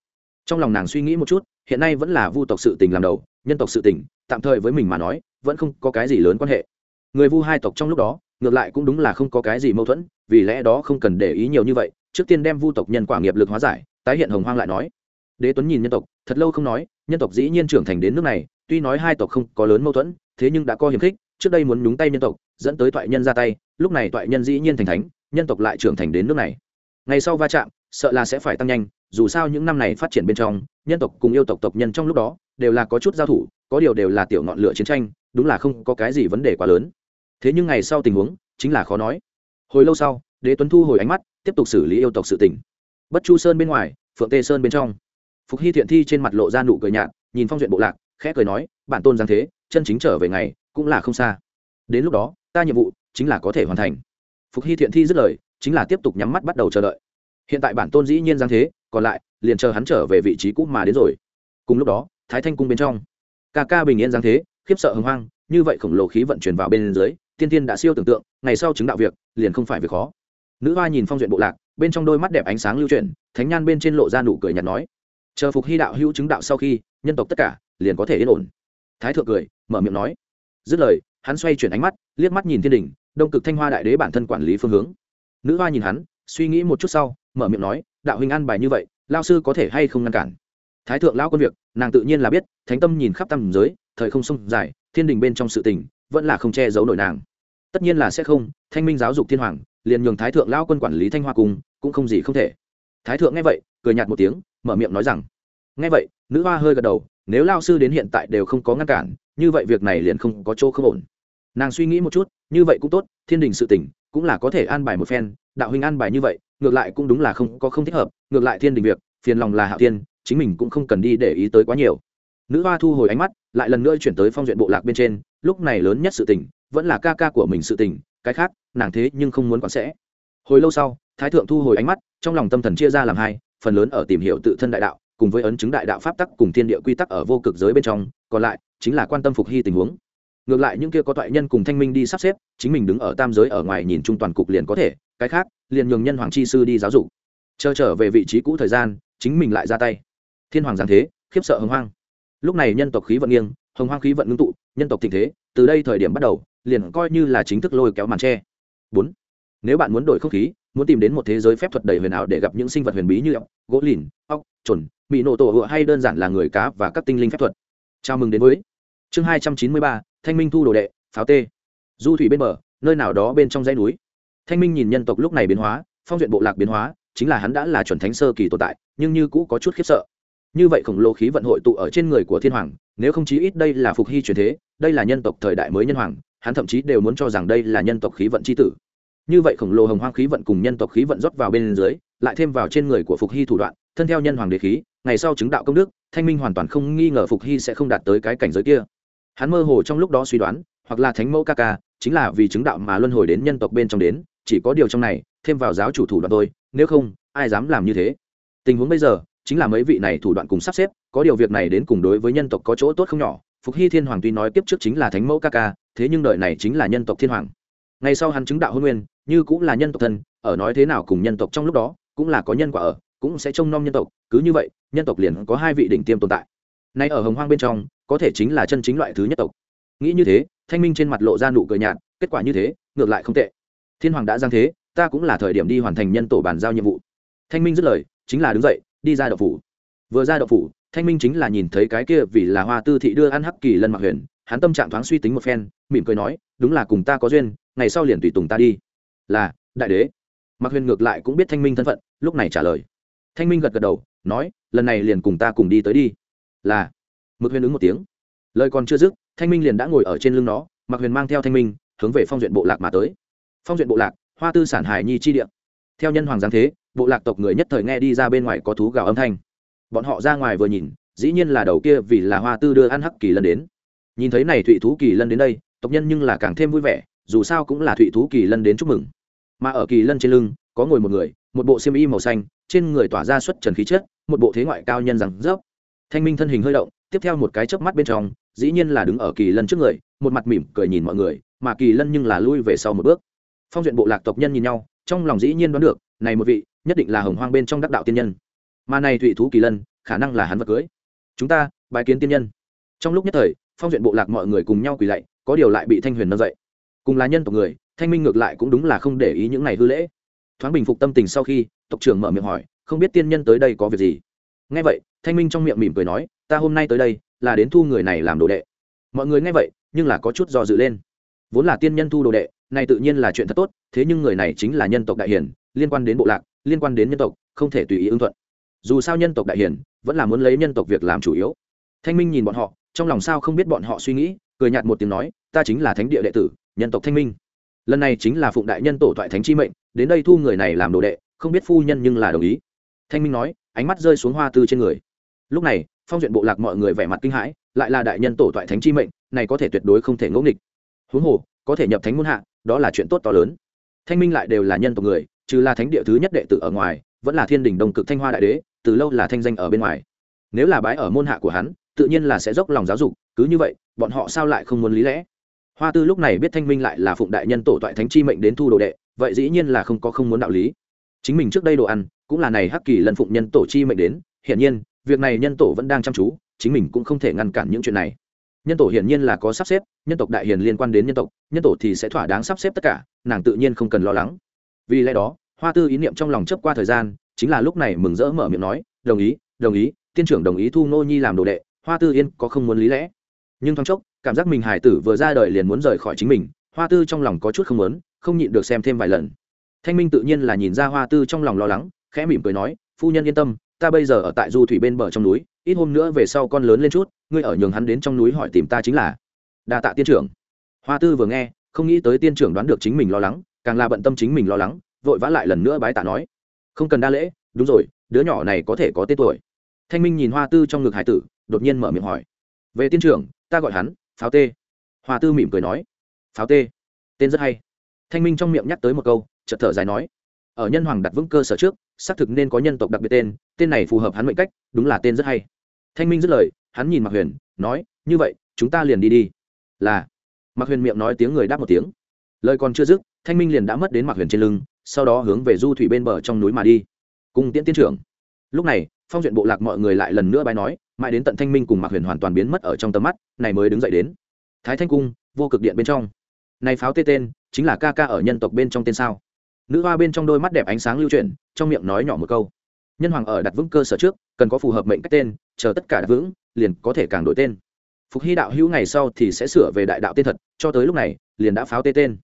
Trong lòng nàng suy nghĩ một chút, hiện nay vẫn là vu tộc sự tình làm đầu, nhân tộc sự tình, tạm thời với mình mà nói, vẫn không có cái gì lớn quan hệ. Người vu hai tộc trong lúc đó, ngược lại cũng đúng là không có cái gì mâu thuẫn, vì lẽ đó không cần để ý nhiều như vậy, trước tiên đem vu tộc nhân quả nghiệp lực hóa giải, tái hiện hồng hoang lại nói. Đế tuấn nhìn nhân tộc, thật lâu không nói, nhân tộc dĩ nhiên trưởng thành đến nước này, tuy nói hai tộc không có lớn mâu thuẫn, thế nhưng đã có hiềm khích trước đây muốn nhúng tay nhân tộc, dẫn tới toại nhân ra tay, lúc này toại nhân dĩ nhiên thành thánh, nhân tộc lại trưởng thành đến nước này. Ngày sau va chạm, sợ là sẽ phải tăng nhanh, dù sao những năm này phát triển bên trong, nhân tộc cùng yêu tộc tộc nhân trong lúc đó, đều là có chút giao thủ, có điều đều là tiểu ngọn lửa chiến tranh, đúng là không có cái gì vấn đề quá lớn. Thế nhưng ngày sau tình huống, chính là khó nói. Hồi lâu sau, đế tuấn thu hồi ánh mắt, tiếp tục xử lý yêu tộc sự tỉnh bất chu sơn bên ngoài, phượng tê sơn bên trong. Phục hy thiện thi trên mặt lộ ra nụ cười nhạt, nhìn phong duyện bộ lạc, khẽ cười nói, bản tôn giang thế, chân chính trở về ngày cũng là không xa. Đến lúc đó, ta nhiệm vụ chính là có thể hoàn thành. Phục hy thiện thi dứt lời, chính là tiếp tục nhắm mắt bắt đầu chờ đợi. Hiện tại bản tôn dĩ nhiên giang thế, còn lại, liền chờ hắn trở về vị trí cũ mà đến rồi. Cùng lúc đó, thái thanh cung bên trong, ca ca bình yên giang thế, khiếp sợ hưng hoang, như vậy khổng lồ khí vận chuyển vào bên dưới, tiên tiên đã siêu tưởng tượng, ngày sau chứng đạo việc, liền không phải việc khó. Nữ hoa nhìn phong duyện bộ lạc, bên trong đôi mắt đẹp ánh sáng lưu chuyển, thánh nhan bên trên lộ ra nụ cười nhạt nói, chờ phục hy đạo hữu chứng đạo sau khi, nhân tộc tất cả, liền có thể yên ổn. Thái thượng cười, mở miệng nói dứt lời hắn xoay chuyển ánh mắt liếc mắt nhìn thiên đình đông cực thanh hoa đại đế bản thân quản lý phương hướng. Nữ hoa nhìn hắn suy nghĩ một chút sau mở miệng nói đạo huynh ăn bài như vậy lao sư có thể hay không ngăn cản? Thái thượng lao quân việc nàng tự nhiên là biết thánh tâm nhìn khắp tầm giới thời không sông dài thiên đình bên trong sự tình vẫn là không che giấu nổi nàng. Tất nhiên là sẽ không thanh minh giáo dục thiên hoàng liền nhường thái thượng lao quân quản lý thanh hoa cùng, cũng không gì không thể. Thái thượng nghe vậy cười nhạt một tiếng mở miệng nói rằng nghe vậy nữ hoa hơi gật đầu nếu lao sư đến hiện tại đều không có ngăn cản như vậy việc này liền không có chỗ không ổn. Nàng suy nghĩ một chút, như vậy cũng tốt, thiên đình sự tỉnh cũng là có thể an bài một phen, đạo huynh an bài như vậy, ngược lại cũng đúng là không, có không thích hợp, ngược lại thiên đình việc, phiền lòng là hạ tiên chính mình cũng không cần đi để ý tới quá nhiều. Nữ hoa thu hồi ánh mắt, lại lần nữa chuyển tới phong duyện bộ lạc bên trên, lúc này lớn nhất sự tình, vẫn là ca ca của mình sự tình, cái khác, nàng thế nhưng không muốn quản sẽ. Hồi lâu sau, thái thượng thu hồi ánh mắt, trong lòng tâm thần chia ra làm hai, phần lớn ở tìm hiểu tự thân đại đạo, cùng với ấn chứng đại đạo pháp tắc cùng thiên địa quy tắc ở vô cực giới bên trong, còn lại chính là quan tâm phục hy tình huống. Ngược lại những kia có toại nhân cùng thanh minh đi sắp xếp, chính mình đứng ở tam giới ở ngoài nhìn chung toàn cục liền có thể, cái khác, liền nhường nhân hoàng chi sư đi giáo dục. Chờ trở về vị trí cũ thời gian, chính mình lại ra tay. Thiên hoàng giáng thế, khiếp sợ hồng hoang. Lúc này nhân tộc khí vận nghiêng, hồng hoang khí vận ngưng tụ, nhân tộc tình thế, từ đây thời điểm bắt đầu, liền coi như là chính thức lôi kéo màn tre bốn, nếu bạn muốn đổi không khí, muốn tìm đến một thế giới phép thuật đầy huyền ảo để gặp những sinh vật huyền bí như ốc, gỗ lìn, ốc, trồn bị nổ tổ hựa hay đơn giản là người cá và các tinh linh phép thuật. Chào mừng đến với chương hai trăm chín mươi ba, thanh minh thu đồ đệ, pháo tê. Du thủy bên bờ, nơi nào đó bên trong dãy núi. Thanh minh nhìn nhân tộc lúc này biến hóa, phong duyện bộ lạc biến hóa, chính là hắn đã là chuẩn thánh sơ kỳ tồn tại, nhưng như cũ có chút khiếp sợ. Như vậy khổng lồ khí vận hội tụ ở trên người của thiên hoàng, nếu không chí ít đây là phục hy truyền thế, đây là nhân tộc thời đại mới nhân hoàng, hắn thậm chí đều muốn cho rằng đây là nhân tộc khí vận c h i tử. Như vậy khổng lồ hồng hoang khí vận cùng nhân tộc khí vận rót vào bên dưới, lại thêm vào trên người của phục hy thủ đoạn, thân theo nhân hoàng đế khí, ngày sau chứng đạo công đức, thanh minh hoàn toàn không nghi ngờ phục hy sẽ không đạt tới cái cảnh giới kia hắn mơ hồ trong lúc đó suy đoán, hoặc là thánh mẫu ca ca, chính là vì chứng đạo mà luân hồi đến nhân tộc bên trong đến, chỉ có điều trong này, thêm vào giáo chủ thủ đoạn thôi, nếu không, ai dám làm như thế? Tình huống bây giờ, chính là mấy vị này thủ đoạn cùng sắp xếp, có điều việc này đến cùng đối với nhân tộc có chỗ tốt không nhỏ. Phục hy thiên hoàng tuy nói tiếp trước chính là thánh mẫu ca ca, thế nhưng đợi này chính là nhân tộc thiên hoàng. Ngay sau hắn chứng đạo hôn nguyên, như cũng là nhân tộc thân, ở nói thế nào cùng nhân tộc trong lúc đó, cũng là có nhân quả ở, cũng sẽ trông nom nhân tộc, cứ như vậy, nhân tộc liền có hai vị đỉnh tiêm tồn tại nay ở hồng hoang bên trong, có thể chính là chân chính loại thứ nhất tộc. Nghĩ như thế, thanh minh trên mặt lộ ra nụ cười nhạt, kết quả như thế, ngược lại không tệ. Thiên hoàng đã giang thế, ta cũng là thời điểm đi hoàn thành nhân tổ bàn giao nhiệm vụ. Thanh minh dứt lời, chính là đứng dậy, đi ra đậu phủ. Vừa ra đậu phủ, thanh minh chính là nhìn thấy cái kia vì là hoa tư thị đưa ăn hắc kỳ lân mặc huyền, hắn tâm trạng thoáng suy tính một phen, mỉm cười nói, đúng là cùng ta có duyên, ngày sau liền tùy tùng ta đi. Là, đại đế. Mặc huyền ngược lại cũng biết thanh minh thân phận, lúc này trả lời. Thanh minh gật gật đầu, nói, lần này liền cùng ta cùng đi tới đi là, mực huyền ứng một tiếng. Lời còn chưa dứt, thanh minh liền đã ngồi ở trên lưng nó mặc huyền mang theo thanh minh, hướng về phong duyện bộ lạc mà tới. Phong duyện bộ lạc, hoa tư sản hải nhi chi địa. Theo nhân hoàng giáng thế, bộ lạc tộc người nhất thời nghe đi ra bên ngoài có thú gào âm thanh. Bọn họ ra ngoài vừa nhìn, dĩ nhiên là đầu kia vì là hoa tư đưa ăn hắc kỳ lân đến. Nhìn thấy này thụy thú kỳ lân đến đây, tộc nhân nhưng là càng thêm vui vẻ, dù sao cũng là thụy thú kỳ lân đến chúc mừng. Mà ở kỳ lân trên lưng, có ngồi một người, một bộ xiêm y màu xanh, trên người tỏa ra xuất trần khí chất, một bộ thế ngoại cao nhân rằng dốc thanh minh thân hình hơi động, tiếp theo một cái chớp mắt bên trong, dĩ nhiên là đứng ở kỳ lân trước người, một mặt mỉm cười nhìn mọi người, mà kỳ lân nhưng là lui về sau một bước. Phong duyện bộ lạc tộc nhân nhìn nhau, trong lòng dĩ nhiên đoán được, này một vị, nhất định là hồng hoang bên trong đắc đạo tiên nhân. Mà này thụy thú kỳ lân, khả năng là hắn vật cưới. Chúng ta bài kiến tiên nhân. Trong lúc nhất thời, phong duyện bộ lạc mọi người cùng nhau quỳ lạy, có điều lại bị thanh huyền nâng dậy. Cùng là nhân tộc người, thanh minh ngược lại cũng đúng là không để ý những này hư lễ. Thoáng bình phục tâm tình sau khi, tộc trưởng mở miệng hỏi, không biết tiên nhân tới đây có việc gì? Nghe vậy thanh minh trong miệng mỉm cười nói, ta hôm nay tới đây, là đến thu người này làm đồ đệ. Mọi người nghe vậy, nhưng là có chút do dự lên. Vốn là tiên nhân thu đồ đệ, này tự nhiên là chuyện thật tốt, thế nhưng người này chính là nhân tộc đại hiển, liên quan đến bộ lạc, liên quan đến nhân tộc, không thể tùy ý ưng thuận. Dù sao nhân tộc đại hiển, vẫn là muốn lấy nhân tộc việc làm chủ yếu. Thanh minh nhìn bọn họ, trong lòng sao không biết bọn họ suy nghĩ, cười nhạt một tiếng nói, ta chính là thánh địa đệ tử, nhân tộc thanh minh. Lần này chính là phụng đại nhân tổ thoại thánh chi mệnh, đến đây thu người này làm đồ đệ, không biết phu nhân nhưng là đồng ý. Thanh minh nói, ánh mắt rơi xuống hoa tư trên người lúc này, phong duyện bộ lạc mọi người vẻ mặt kinh hãi, lại là đại nhân tổ thoại thánh chi mệnh, này có thể tuyệt đối không thể ngẫu nghịch. Huống hồ, có thể nhập thánh muôn hạ, đó là chuyện tốt to lớn. Thanh minh lại đều là nhân tộc người, trừ là thánh địa thứ nhất đệ tử ở ngoài, vẫn là thiên đình đồng cực thanh hoa đại đế, từ lâu là thanh danh ở bên ngoài. Nếu là bái ở môn hạ của hắn, tự nhiên là sẽ dốc lòng giáo dục, cứ như vậy, bọn họ sao lại không muốn lý lẽ? Hoa tư lúc này biết thanh minh lại là phụng đại nhân tổ toại thánh chi mệnh đến thu đồ đệ, vậy dĩ nhiên là không có không muốn đạo lý. Chính mình trước đây đồ ăn, cũng là này hắc kỳ lần phụng nhân tổ chi mệnh đến, hiển nhiên việc này nhân tổ vẫn đang chăm chú, chính mình cũng không thể ngăn cản những chuyện này. Nhân tổ hiển nhiên là có sắp xếp, nhân tộc đại hiền liên quan đến nhân tộc, nhân tổ thì sẽ thỏa đáng sắp xếp tất cả, nàng tự nhiên không cần lo lắng. Vì lẽ đó, hoa tư ý niệm trong lòng chấp qua thời gian, chính là lúc này mừng rỡ mở miệng nói, đồng ý đồng ý, tiên trưởng đồng ý thu nô nhi làm đồ đệ, hoa tư yên có không muốn lý lẽ? Nhưng thoáng chốc, cảm giác mình hải tử vừa ra đời liền muốn rời khỏi chính mình, hoa tư trong lòng có chút không muốn, không nhịn được xem thêm vài lần. Thanh minh tự nhiên là nhìn ra hoa tư trong lòng lo lắng, khẽ mỉm cười nói, phu nhân yên tâm ta bây giờ ở tại du thủy bên bờ trong núi, ít hôm nữa về sau con lớn lên chút, ngươi ở nhường hắn đến trong núi hỏi tìm ta chính là đa tạ tiên trưởng. Hoa tư vừa nghe, không nghĩ tới tiên trưởng đoán được chính mình lo lắng, càng là bận tâm chính mình lo lắng, vội vã lại lần nữa bái tạ nói, không cần đa lễ, đúng rồi, đứa nhỏ này có thể có tên tuổi. Thanh minh nhìn hoa tư trong ngực hải tử, đột nhiên mở miệng hỏi, về tiên trưởng, ta gọi hắn pháo tê. Hoa tư mỉm cười nói, pháo tê, tên rất hay. Thanh minh trong miệng nhắc tới một câu, chợt thở dài nói ở nhân hoàng đặt vững cơ sở trước, xác thực nên có nhân tộc đặc biệt tên tên này phù hợp hắn mệnh cách, đúng là tên rất hay. Thanh minh dứt lời, hắn nhìn mạc huyền, nói, như vậy, chúng ta liền đi đi. Là. Mạc huyền miệng nói tiếng người đáp một tiếng. Lời còn chưa dứt, thanh minh liền đã mất đến mạc huyền trên lưng, sau đó hướng về du thủy bên bờ trong núi mà đi. Cùng tiễn tiên trưởng. Lúc này, phong duyện bộ lạc mọi người lại lần nữa bài nói, mãi đến tận thanh minh cùng mạc huyền hoàn toàn biến mất ở trong tầm mắt, này mới đứng dậy đến. Thái thanh cung, vô cực điện bên trong. Này pháo tê tên, chính là ca ca ở nhân tộc bên trong tên sao? Nữ hoa bên trong đôi mắt đẹp ánh sáng lưu chuyển, trong miệng nói nhỏ một câu. Nhân hoàng ở đặt vững cơ sở trước, cần có phù hợp mệnh cách tên, chờ tất cả đặt vững, liền có thể càng đổi tên. Phục hy đạo hữu ngày sau thì sẽ sửa về đại đạo tên thật, cho tới lúc này, liền đã pháo tê tên.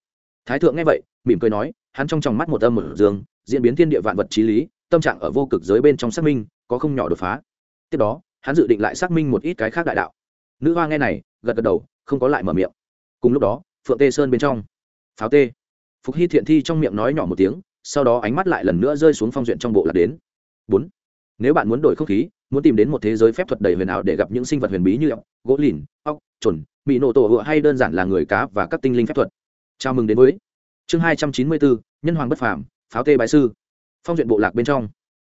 Thái thượng nghe vậy, mỉm cười nói, hắn trong tròng mắt một âm một dương, diễn biến thiên địa vạn vật trí lý, tâm trạng ở vô cực giới bên trong xác minh, có không nhỏ đột phá. Tiếp đó, hắn dự định lại xác minh một ít cái khác đại đạo. Nữ hoa nghe này, gật gật đầu, không có lại mở miệng. Cùng lúc đó, phượng tê sơn bên trong. Pháo tê phục hy thiện thi trong miệng nói nhỏ một tiếng, sau đó ánh mắt lại lần nữa rơi xuống phong duyện trong bộ lạc đến. Bốn, nếu bạn muốn đổi không khí, muốn tìm đến một thế giới phép thuật đầy huyền ảo để gặp những sinh vật huyền bí như ốc, gỗ lìn, ốc trồn bị nổ tổ hựa hay đơn giản là người cá và các tinh linh phép thuật. Chào mừng đến với chương hai trăm chín mươi bốn, nhân hoàng bất phàm, pháo tê bại sư. Phong duyện bộ lạc bên trong,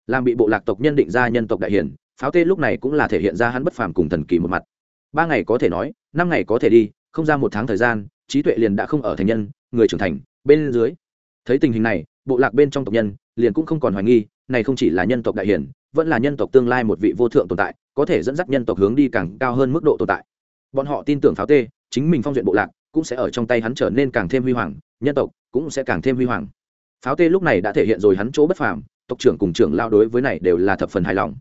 làm bị bộ lạc tộc nhân định ra nhân tộc đại hiển, pháo tê lúc này cũng là thể hiện ra hắn bất phàm cùng thần kỳ một mặt. Ba ngày có thể nói, năm ngày có thể đi, không ra một tháng thời gian trí tuệ liền đã không ở thành nhân, người trưởng thành, bên dưới. Thấy tình hình này, bộ lạc bên trong tộc nhân liền cũng không còn hoài nghi, này không chỉ là nhân tộc đại hiển, vẫn là nhân tộc tương lai một vị vô thượng tồn tại, có thể dẫn dắt nhân tộc hướng đi càng cao hơn mức độ tồn tại. Bọn họ tin tưởng pháo tê, chính mình phong duyện bộ lạc cũng sẽ ở trong tay hắn trở nên càng thêm huy hoàng, nhân tộc cũng sẽ càng thêm huy hoàng. Pháo tê lúc này đã thể hiện rồi hắn chỗ bất phàm, tộc trưởng cùng trưởng lao đối với này đều là thập phần hài lòng.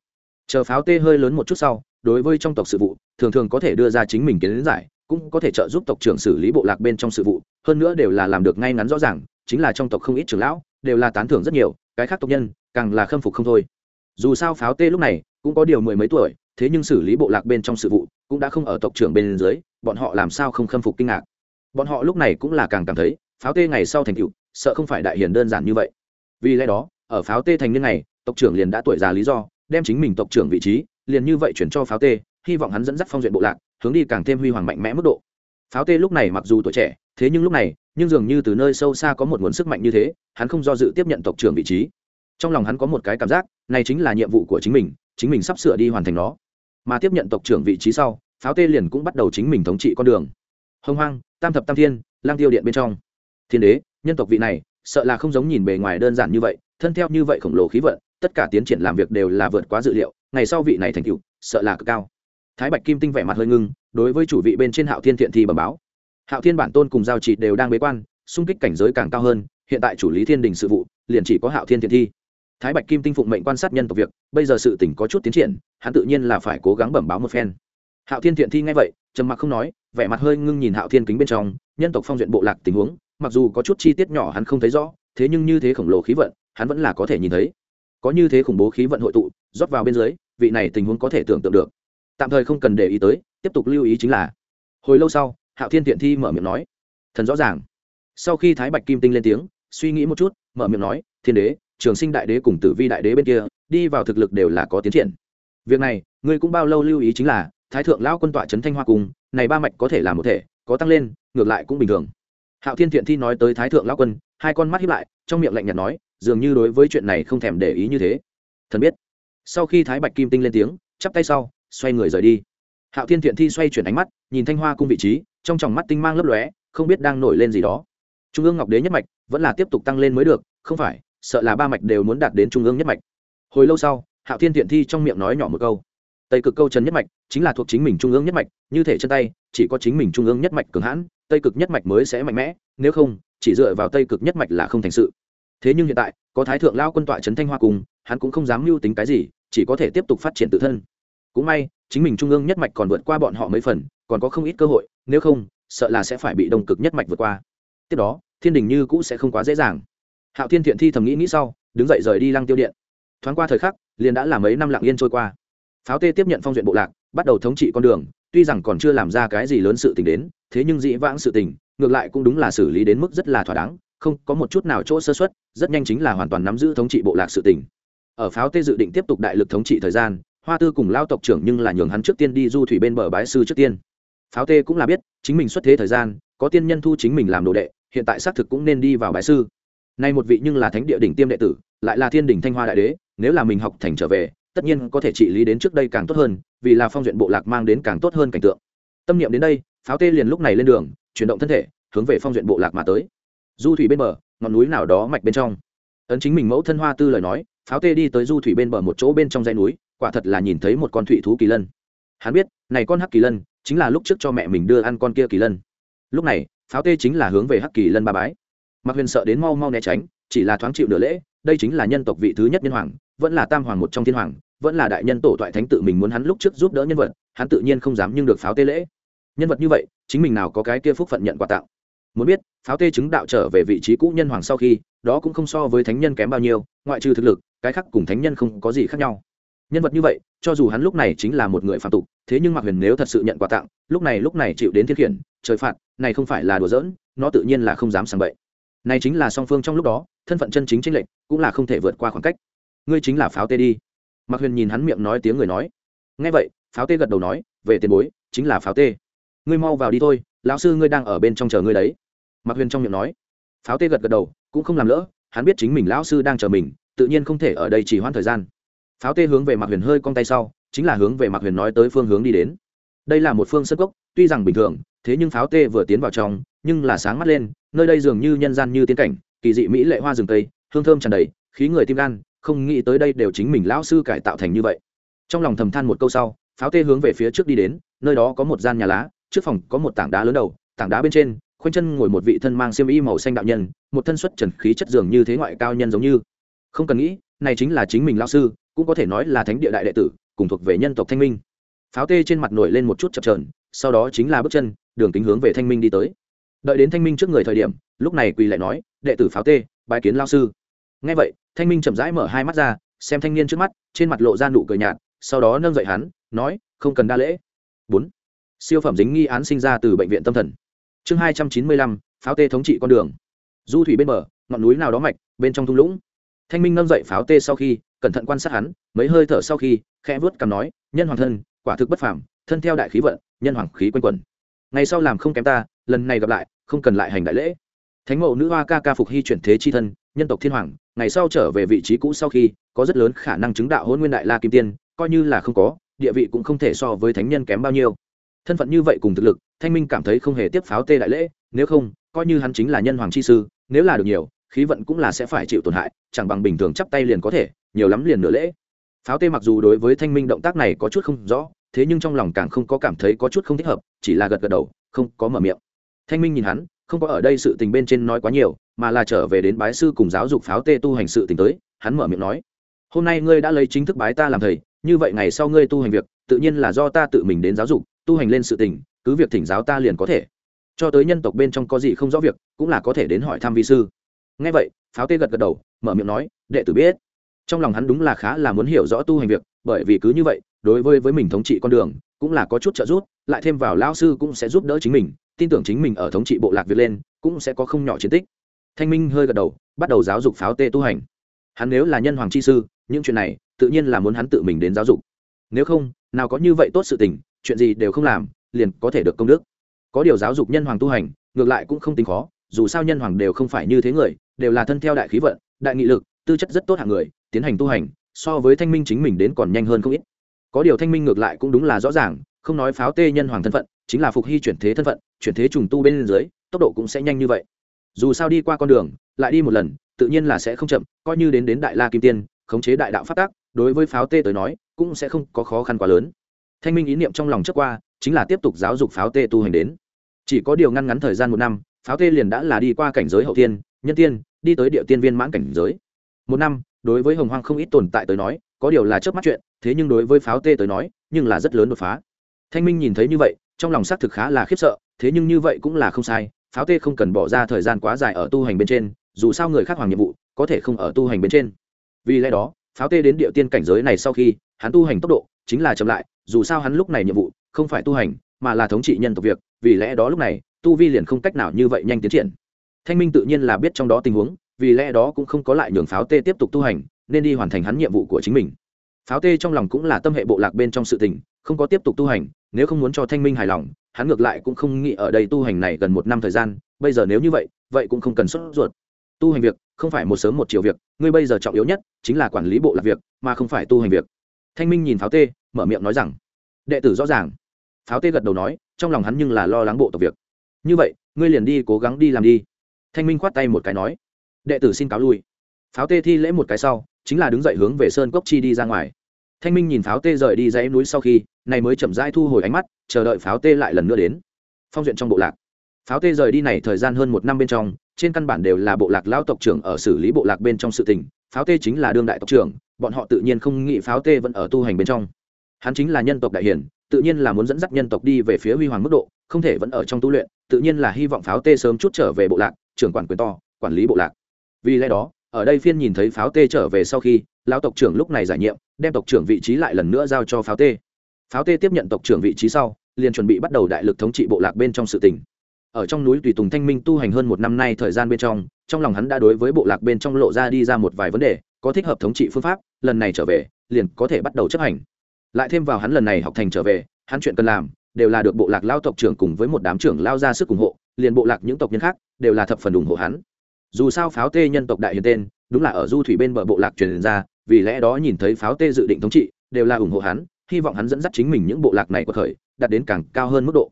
Chờ pháo tê hơi lớn một chút sau, đối với trong tộc sự vụ, thường thường có thể đưa ra chính mình kiến giải cũng có thể trợ giúp tộc trưởng xử lý bộ lạc bên trong sự vụ, hơn nữa đều là làm được ngay ngắn rõ ràng, chính là trong tộc không ít trưởng lão, đều là tán thưởng rất nhiều, cái khác tộc nhân, càng là khâm phục không thôi. Dù sao pháo tê lúc này, cũng có điều mười mấy tuổi, thế nhưng xử lý bộ lạc bên trong sự vụ, cũng đã không ở tộc trưởng bên dưới, bọn họ làm sao không khâm phục kinh ngạc. Bọn họ lúc này cũng là càng cảm thấy, pháo tê ngày sau thành cựu sợ không phải đại hiền đơn giản như vậy. Vì lẽ đó, ở pháo tê thành niên này, tộc trưởng liền đã tuổi già lý do, đem chính mình tộc trưởng vị trí, liền như vậy chuyển cho pháo tê, hy vọng hắn dẫn dắt phong duyện bộ lạc hướng đi càng thêm huy hoàng mạnh mẽ mức độ. Pháo tê lúc này mặc dù tuổi trẻ, thế nhưng lúc này, nhưng dường như từ nơi sâu xa có một nguồn sức mạnh như thế, hắn không do dự tiếp nhận tộc trưởng vị trí. Trong lòng hắn có một cái cảm giác, này chính là nhiệm vụ của chính mình chính mình sắp sửa đi hoàn thành nó. Mà tiếp nhận tộc trưởng vị trí sau, pháo tê liền cũng bắt đầu chính mình thống trị con đường. Hồng hoang, tam thập tam thiên, lang tiêu điện bên trong. Thiên đế, nhân tộc vị này, sợ là không giống nhìn bề ngoài đơn giản như vậy, thân theo như vậy khổng lồ khí vận, tất cả tiến triển làm việc đều là vượt quá dự liệu, ngày sau vị này thành tựu, sợ là cực cao thái bạch kim tinh vẻ mặt hơi ngưng, đối với chủ vị bên trên hạo thiên thiện thi bẩm báo. Hạo thiên bản tôn cùng giao trị đều đang bế quan, xung kích cảnh giới càng cao hơn, hiện tại chủ lý thiên đình sự vụ, liền chỉ có hạo thiên thiện thi. Thái bạch kim tinh phụng mệnh quan sát nhân tộc việc, bây giờ sự tỉnh có chút tiến triển, hắn tự nhiên là phải cố gắng bẩm báo một phen. Hạo thiên thiện thi ngay vậy, trầm mặc không nói, vẻ mặt hơi ngưng nhìn hạo thiên kính bên trong, nhân tộc phong duyện bộ lạc tình huống, mặc dù có chút chi tiết nhỏ hắn không thấy rõ, thế nhưng như thế khổng lồ khí vận, hắn vẫn là có thể nhìn thấy. Có như thế khủng bố khí vận hội tụ, rót vào bên dưới, vị này tình huống có thể tưởng tượng được tạm thời không cần để ý tới, tiếp tục lưu ý chính là, hồi lâu sau, hạo thiên thiện thi mở miệng nói, thần rõ ràng. Sau khi thái bạch kim tinh lên tiếng, suy nghĩ một chút, mở miệng nói, thiên đế, trường sinh đại đế cùng tử vi đại đế bên kia, đi vào thực lực đều là có tiến triển. Việc này, ngươi cũng bao lâu lưu ý chính là, thái thượng lão quân tọa trấn thanh hoa cùng, này ba mạch có thể là một thể, có tăng lên, ngược lại cũng bình thường. Hạo thiên thiện thi nói tới thái thượng lão quân, hai con mắt hiếp lại, trong miệng lạnh nhạt nói, dường như đối với chuyện này không thèm để ý như thế. Thần biết. Sau khi thái bạch kim tinh lên tiếng, chắp tay sau xoay người rời đi. Hạo thiên thiện thi xoay chuyển ánh mắt, nhìn thanh hoa cung vị trí, trong tròng mắt tinh mang lấp lóe, không biết đang nổi lên gì đó. Trung ương ngọc đế nhất mạch vẫn là tiếp tục tăng lên mới được, không phải, sợ là ba mạch đều muốn đạt đến trung ương nhất mạch. Hồi lâu sau, hạo thiên thiện thi trong miệng nói nhỏ một câu. Tây cực câu trần nhất mạch chính là thuộc chính mình trung ương nhất mạch, như thể chân tay, chỉ có chính mình trung ương nhất mạch cường hãn, tây cực nhất mạch mới sẽ mạnh mẽ, nếu không, chỉ dựa vào tây cực nhất mạch là không thành sự. Thế nhưng hiện tại, có thái thượng lao quân tọa trấn thanh hoa cùng hắn cũng không dám mưu tính cái gì, chỉ có thể tiếp tục phát triển tự thân cũng may, chính mình trung ương nhất mạch còn vượt qua bọn họ mấy phần, còn có không ít cơ hội, nếu không, sợ là sẽ phải bị đông cực nhất mạch vượt qua. Tiếp đó, thiên đình như cũ sẽ không quá dễ dàng. Hạo thiên thiện thi thầm nghĩ nghĩ sau, đứng dậy rời đi lăng tiêu điện. Thoáng qua thời khắc, liền đã là mấy năm lặng yên trôi qua. Pháo tê tiếp nhận phong duyện bộ lạc, bắt đầu thống trị con đường, tuy rằng còn chưa làm ra cái gì lớn sự tình đến, thế nhưng dĩ vãng sự tình, ngược lại cũng đúng là xử lý đến mức rất là thỏa đáng, không có một chút nào chỗ sơ xuất rất nhanh chính là hoàn toàn nắm giữ thống trị bộ lạc sự tình. Ở pháo tê dự định tiếp tục đại lực thống trị thời gian hoa tư cùng lao tộc trưởng nhưng là nhường hắn trước tiên đi du thủy bên bờ bái sư trước tiên. Pháo tê cũng là biết, chính mình xuất thế thời gian, có tiên nhân thu chính mình làm đồ đệ, hiện tại xác thực cũng nên đi vào bái sư. Nay một vị nhưng là thánh địa đỉnh tiêm đệ tử, lại là thiên đỉnh thanh hoa đại đế, nếu là mình học thành trở về, tất nhiên có thể trị lý đến trước đây càng tốt hơn, vì là phong duyện bộ lạc mang đến càng tốt hơn cảnh tượng. Tâm niệm đến đây, pháo tê liền lúc này lên đường, chuyển động thân thể, hướng về phong duyện bộ lạc mà tới. Du thủy bên bờ, ngọn núi nào đó mạch bên trong. Ấn chính mình mẫu thân hoa tư lời nói, pháo tê đi tới du thủy bên bờ một chỗ bên trong dãy núi quả thật là nhìn thấy một con thụy thú kỳ lân. Hắn biết, này con hắc kỳ lân chính là lúc trước cho mẹ mình đưa ăn con kia kỳ lân. Lúc này, pháo tê chính là hướng về hắc kỳ lân ba bái. Mặc huyền sợ đến mau mau né tránh, chỉ là thoáng chịu nửa lễ, đây chính là nhân tộc vị thứ nhất nhân hoàng, vẫn là tam hoàng một trong thiên hoàng, vẫn là đại nhân tổ toại thánh tự mình muốn hắn lúc trước giúp đỡ nhân vật, hắn tự nhiên không dám nhưng được pháo tê lễ. Nhân vật như vậy, chính mình nào có cái kia phúc phận nhận quà tặng. Muốn biết, pháo tê chứng đạo trở về vị trí cũ nhân hoàng sau khi, đó cũng không so với thánh nhân kém bao nhiêu, ngoại trừ thực lực, cái khác cùng thánh nhân không có gì khác nhau nhân vật như vậy, cho dù hắn lúc này chính là một người phạm tục, thế nhưng mạc huyền nếu thật sự nhận quà tặng, lúc này lúc này chịu đến thiên khiển, trời phạt, này không phải là đùa giỡn, nó tự nhiên là không dám sang bậy. Này chính là song phương trong lúc đó, thân phận chân chính tranh lệch, cũng là không thể vượt qua khoảng cách. Ngươi chính là pháo tê đi. Mạc huyền nhìn hắn miệng nói tiếng người nói. Ngay vậy, pháo tê gật đầu nói, về tiền bối, chính là pháo tê. Ngươi mau vào đi thôi, lão sư ngươi đang ở bên trong chờ ngươi đấy. Mạc huyền trong miệng nói. Pháo tê gật gật đầu, cũng không làm lỡ, hắn biết chính mình lão sư đang chờ mình, tự nhiên không thể ở đây chỉ hoãn thời gian pháo tê hướng về mạc huyền hơi cong tay sau, chính là hướng về mạc huyền nói tới phương hướng đi đến. Đây là một phương sơ gốc tuy rằng bình thường, thế nhưng pháo tê vừa tiến vào trong, nhưng là sáng mắt lên, nơi đây dường như nhân gian như tiến cảnh, kỳ dị mỹ lệ hoa rừng tây, hương thơm tràn đầy, khí người tim gan, không nghĩ tới đây đều chính mình lão sư cải tạo thành như vậy. Trong lòng thầm than một câu sau, pháo tê hướng về phía trước đi đến, nơi đó có một gian nhà lá, trước phòng có một tảng đá lớn đầu, tảng đá bên trên, khoanh chân ngồi một vị thân mang xiêm y màu xanh đạo nhân, một thân xuất trần khí chất dường như thế ngoại cao nhân giống như. Không cần nghĩ, này chính là chính mình lão sư cũng có thể nói là thánh địa đại đệ tử, cùng thuộc về nhân tộc thanh minh. Pháo tê trên mặt nổi lên một chút chập trờn sau đó chính là bước chân, đường kính hướng về thanh minh đi tới. Đợi đến thanh minh trước người thời điểm, lúc này quỳ lại nói, đệ tử pháo tê, bái kiến lao sư. Ngay vậy, thanh minh chậm rãi mở hai mắt ra, xem thanh niên trước mắt, trên mặt lộ ra nụ cười nhạt, sau đó nâng dậy hắn, nói, không cần đa lễ. Bốn, siêu phẩm dính nghi án sinh ra từ bệnh viện tâm thần. Chương hai trăm chín mươi lăm, pháo tê thống trị con đường. Du thủy bên bờ, ngọn núi nào đó mạch, bên trong thung lũng. Thanh minh nâng dậy pháo tê sau khi cẩn thận quan sát hắn, mấy hơi thở sau khi, khẽ vớt cằm nói, nhân hoàng thân, quả thực bất phàm, thân theo đại khí vận, nhân hoàng khí quanh quẩn. Ngày sau làm không kém ta, lần này gặp lại, không cần lại hành đại lễ. Thánh mẫu nữ hoa ca ca phục hy chuyển thế chi thân, nhân tộc thiên hoàng, ngày sau trở về vị trí cũ sau khi, có rất lớn khả năng chứng đạo hôn nguyên đại la kim tiên, coi như là không có, địa vị cũng không thể so với thánh nhân kém bao nhiêu. Thân phận như vậy cùng thực lực, thanh minh cảm thấy không hề tiếp pháo tê đại lễ, nếu không, coi như hắn chính là nhân hoàng chi sư, nếu là được nhiều khí vận cũng là sẽ phải chịu tổn hại, chẳng bằng bình thường chắp tay liền có thể, nhiều lắm liền nửa lễ. Pháo tê mặc dù đối với thanh minh động tác này có chút không rõ, thế nhưng trong lòng càng không có cảm thấy có chút không thích hợp, chỉ là gật gật đầu, không có mở miệng. Thanh minh nhìn hắn, không có ở đây sự tình bên trên nói quá nhiều, mà là trở về đến bái sư cùng giáo dục pháo tê tu hành sự tình tới, hắn mở miệng nói, hôm nay ngươi đã lấy chính thức bái ta làm thầy, như vậy ngày sau ngươi tu hành việc, tự nhiên là do ta tự mình đến giáo dục, tu hành lên sự tình, cứ việc thỉnh giáo ta liền có thể. Cho tới nhân tộc bên trong có gì không rõ việc, cũng là có thể đến hỏi thăm vi sư ngay vậy, pháo tê gật gật đầu, mở miệng nói, đệ tử biết. Trong lòng hắn đúng là khá là muốn hiểu rõ tu hành việc, bởi vì cứ như vậy, đối với với mình thống trị con đường, cũng là có chút trợ giúp, lại thêm vào lao sư cũng sẽ giúp đỡ chính mình, tin tưởng chính mình ở thống trị bộ lạc việc lên, cũng sẽ có không nhỏ chiến tích. Thanh minh hơi gật đầu, bắt đầu giáo dục pháo tê tu hành. Hắn nếu là nhân hoàng chi sư, những chuyện này, tự nhiên là muốn hắn tự mình đến giáo dục. Nếu không, nào có như vậy tốt sự tình, chuyện gì đều không làm, liền có thể được công đức. Có điều giáo dục nhân hoàng tu hành, ngược lại cũng không tính khó, dù sao nhân hoàng đều không phải như thế người đều là thân theo đại khí vận, đại nghị lực, tư chất rất tốt hạng người, tiến hành tu hành, so với thanh minh chính mình đến còn nhanh hơn không ít. Có điều thanh minh ngược lại cũng đúng là rõ ràng, không nói pháo tê nhân hoàng thân phận, chính là phục hy chuyển thế thân phận, chuyển thế trùng tu bên dưới, tốc độ cũng sẽ nhanh như vậy. Dù sao đi qua con đường, lại đi một lần, tự nhiên là sẽ không chậm, coi như đến đến đại la kim tiên, khống chế đại đạo phát tác đối với pháo tê tới nói, cũng sẽ không có khó khăn quá lớn. Thanh minh ý niệm trong lòng trước qua, chính là tiếp tục giáo dục pháo tê tu hành đến. Chỉ có điều ngăn ngắn thời gian một năm, pháo tê liền đã là đi qua cảnh giới hậu tiên nhân tiên đi tới địa tiên viên mãn cảnh giới. Một năm, đối với hồng hoang không ít tồn tại tới nói, có điều là trước mắt chuyện, thế nhưng đối với pháo tê tới nói, nhưng là rất lớn đột phá. Thanh minh nhìn thấy như vậy, trong lòng xác thực khá là khiếp sợ, thế nhưng như vậy cũng là không sai, pháo tê không cần bỏ ra thời gian quá dài ở tu hành bên trên, dù sao người khác hoàng nhiệm vụ, có thể không ở tu hành bên trên. Vì lẽ đó, pháo tê đến địa tiên cảnh giới này sau khi, hắn tu hành tốc độ chính là chậm lại, dù sao hắn lúc này nhiệm vụ không phải tu hành, mà là thống trị nhân tộc việc, vì lẽ đó lúc này, tu vi liền không cách nào như vậy nhanh tiến triển thanh minh tự nhiên là biết trong đó tình huống, vì lẽ đó cũng không có lại nhường pháo tê tiếp tục tu hành, nên đi hoàn thành hắn nhiệm vụ của chính mình. Pháo tê trong lòng cũng là tâm hệ bộ lạc bên trong sự tình, không có tiếp tục tu hành, nếu không muốn cho thanh minh hài lòng, hắn ngược lại cũng không nghĩ ở đây tu hành này gần một năm thời gian, bây giờ nếu như vậy vậy cũng không cần sốt ruột. Tu hành việc, không phải một sớm một chiều việc, ngươi bây giờ trọng yếu nhất chính là quản lý bộ lạc việc, mà không phải tu hành việc. Thanh minh nhìn pháo tê, mở miệng nói rằng, đệ tử rõ ràng. Pháo tê gật đầu nói, trong lòng hắn nhưng là lo lắng bộ tộc việc. Như vậy, ngươi liền đi cố gắng đi làm đi thanh minh khoát tay một cái nói, đệ tử xin cáo lui. Pháo tê thi lễ một cái sau, chính là đứng dậy hướng về sơn cốc chi đi ra ngoài. Thanh minh nhìn pháo tê rời đi dãy núi sau khi, này mới chậm rãi thu hồi ánh mắt, chờ đợi pháo tê lại lần nữa đến. Phong duyện trong bộ lạc. Pháo tê rời đi này thời gian hơn một năm bên trong, trên căn bản đều là bộ lạc lao tộc trưởng ở xử lý bộ lạc bên trong sự tình, pháo tê chính là đương đại tộc trưởng, bọn họ tự nhiên không nghĩ pháo tê vẫn ở tu hành bên trong. Hắn chính là nhân tộc đại hiển tự nhiên là muốn dẫn dắt nhân tộc đi về phía huy hoàng mức độ, không thể vẫn ở trong tu luyện, tự nhiên là hy vọng pháo tê sớm chút trở về bộ lạc trưởng quản quyền to, quản lý bộ lạc. Vì lẽ đó, ở đây phiên nhìn thấy pháo tê trở về sau khi, lão tộc trưởng lúc này giải nhiệm, đem tộc trưởng vị trí lại lần nữa giao cho pháo tê. Pháo tê tiếp nhận tộc trưởng vị trí sau, liền chuẩn bị bắt đầu đại lực thống trị bộ lạc bên trong sự tỉnh ở trong núi tùy tùng thanh minh tu hành hơn một năm nay thời gian bên trong trong lòng hắn đã đối với bộ lạc bên trong lộ ra đi ra một vài vấn đề, có thích hợp thống trị phương pháp, lần này trở về, liền có thể bắt đầu chấp hành. Lại thêm vào hắn lần này học thành trở về, hắn chuyện cần làm, đều là được bộ lạc lao tộc trưởng cùng với một đám trưởng lao ra sức ủng hộ liền bộ lạc những tộc nhân khác đều là thập phần ủng hộ hắn. Dù sao pháo tê nhân tộc đại hiền tên, đúng là ở du thủy bên bờ bộ lạc truyền ra, vì lẽ đó nhìn thấy pháo tê dự định thống trị, đều là ủng hộ hắn, hy vọng hắn dẫn dắt chính mình những bộ lạc này của thời, đạt đến càng cao hơn mức độ.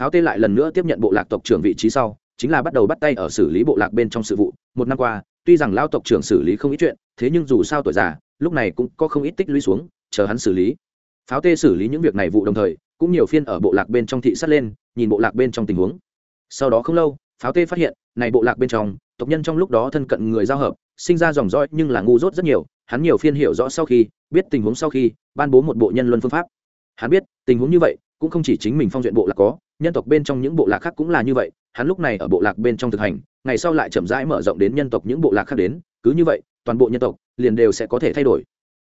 Pháo tê lại lần nữa tiếp nhận bộ lạc tộc trưởng vị trí sau, chính là bắt đầu bắt tay ở xử lý bộ lạc bên trong sự vụ. Một năm qua, tuy rằng lao tộc trưởng xử lý không ít chuyện, thế nhưng dù sao tuổi già, lúc này cũng có không ít tích lũy xuống, chờ hắn xử lý. Pháo tê xử lý những việc này vụ đồng thời, cũng nhiều phiên ở bộ lạc bên trong thị sát lên, nhìn bộ lạc bên trong tình huống sau đó không lâu, pháo tê phát hiện, này bộ lạc bên trong, tộc nhân trong lúc đó thân cận người giao hợp, sinh ra dòng dõi nhưng là ngu dốt rất nhiều, hắn nhiều phiên hiểu rõ sau khi, biết tình huống sau khi, ban bố một bộ nhân luân phương pháp. Hắn biết, tình huống như vậy, cũng không chỉ chính mình phong duyện bộ lạc có, nhân tộc bên trong những bộ lạc khác cũng là như vậy, hắn lúc này ở bộ lạc bên trong thực hành, ngày sau lại chậm rãi mở rộng đến nhân tộc những bộ lạc khác đến, cứ như vậy, toàn bộ nhân tộc, liền đều sẽ có thể thay đổi.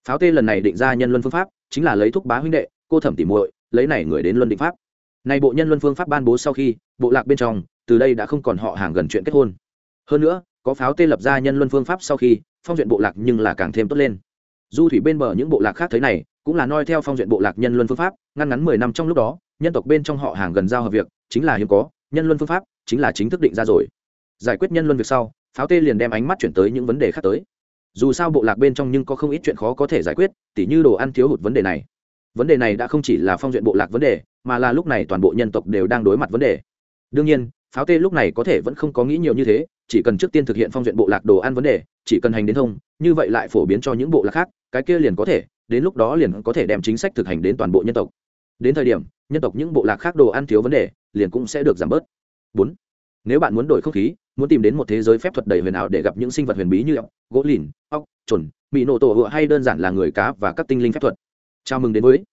Pháo tê lần này định ra nhân luân phương pháp, chính là lấy thúc bá huynh đệ, cô thẩm tỉ muội, lấy này người đến luân định pháp nay bộ nhân luân phương pháp ban bố sau khi, bộ lạc bên trong, từ đây đã không còn họ hàng gần chuyện kết hôn. Hơn nữa, có pháo tê lập ra nhân luân phương pháp sau khi, phong duyện bộ lạc nhưng là càng thêm tốt lên. Du thủy bên bờ những bộ lạc khác thấy này, cũng là noi theo phong duyện bộ lạc nhân luân phương pháp, ngăn ngắn mười năm trong lúc đó, nhân tộc bên trong họ hàng gần giao hợp việc, chính là hiếm có, nhân luân phương pháp chính là chính thức định ra rồi. Giải quyết nhân luân việc sau, pháo tê liền đem ánh mắt chuyển tới những vấn đề khác tới. Dù sao bộ lạc bên trong nhưng có không ít chuyện khó có thể giải quyết, tỉ như đồ ăn thiếu hụt vấn đề này vấn đề này đã không chỉ là phong duyện bộ lạc vấn đề, mà là lúc này toàn bộ nhân tộc đều đang đối mặt vấn đề. Đương nhiên, pháo tê lúc này có thể vẫn không có nghĩ nhiều như thế, chỉ cần trước tiên thực hiện phong duyện bộ lạc đồ ăn vấn đề, chỉ cần hành đến thông, như vậy lại phổ biến cho những bộ lạc khác, cái kia liền có thể, đến lúc đó liền có thể đem chính sách thực hành đến toàn bộ nhân tộc. Đến thời điểm, nhân tộc những bộ lạc khác đồ ăn thiếu vấn đề, liền cũng sẽ được giảm bớt. Bốn, nếu bạn muốn đổi không khí, muốn tìm đến một thế giới phép thuật đầy huyền ảo để gặp những sinh vật huyền bí như ốc, gỗ lìn, ốc trồn mỹ nổ tổ hựa hay đơn giản là người cá và các tinh linh phép thuật chào mừng đến với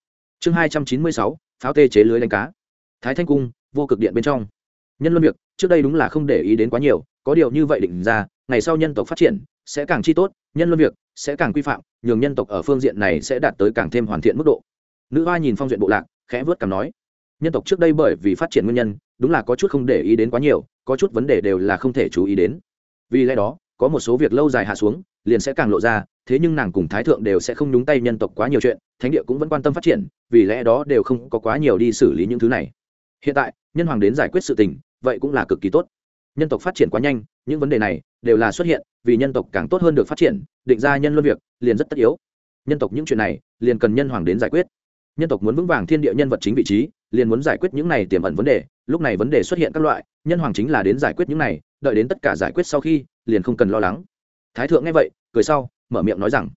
chương hai trăm chín mươi sáu, pháo tê chế lưới đánh cá. Thái thanh cung, vô cực điện bên trong. Nhân luân việc, trước đây đúng là không để ý đến quá nhiều, có điều như vậy định ra, ngày sau nhân tộc phát triển, sẽ càng chi tốt, nhân luân việc, sẽ càng quy phạm, nhường nhân tộc ở phương diện này sẽ đạt tới càng thêm hoàn thiện mức độ. Nữ hoa nhìn phong duyện bộ lạc, khẽ vớt cảm nói, nhân tộc trước đây bởi vì phát triển nguyên nhân, đúng là có chút không để ý đến quá nhiều, có chút vấn đề đều là không thể chú ý đến. Vì lẽ đó, có một số việc lâu dài hạ xuống, liền sẽ càng lộ ra thế nhưng nàng cùng thái thượng đều sẽ không nhúng tay nhân tộc quá nhiều chuyện, thánh địa cũng vẫn quan tâm phát triển, vì lẽ đó đều không có quá nhiều đi xử lý những thứ này. Hiện tại, nhân hoàng đến giải quyết sự tình, vậy cũng là cực kỳ tốt. Nhân tộc phát triển quá nhanh, những vấn đề này đều là xuất hiện, vì nhân tộc càng tốt hơn được phát triển, định ra nhân luân việc, liền rất tất yếu. Nhân tộc những chuyện này, liền cần nhân hoàng đến giải quyết. Nhân tộc muốn vững vàng thiên địa nhân vật chính vị trí, liền muốn giải quyết những này tiềm ẩn vấn đề, lúc này vấn đề xuất hiện các loại, nhân hoàng chính là đến giải quyết những này, đợi đến tất cả giải quyết sau khi, liền không cần lo lắng. Thái thượng nghe vậy, cười sau mở miệng nói rằng,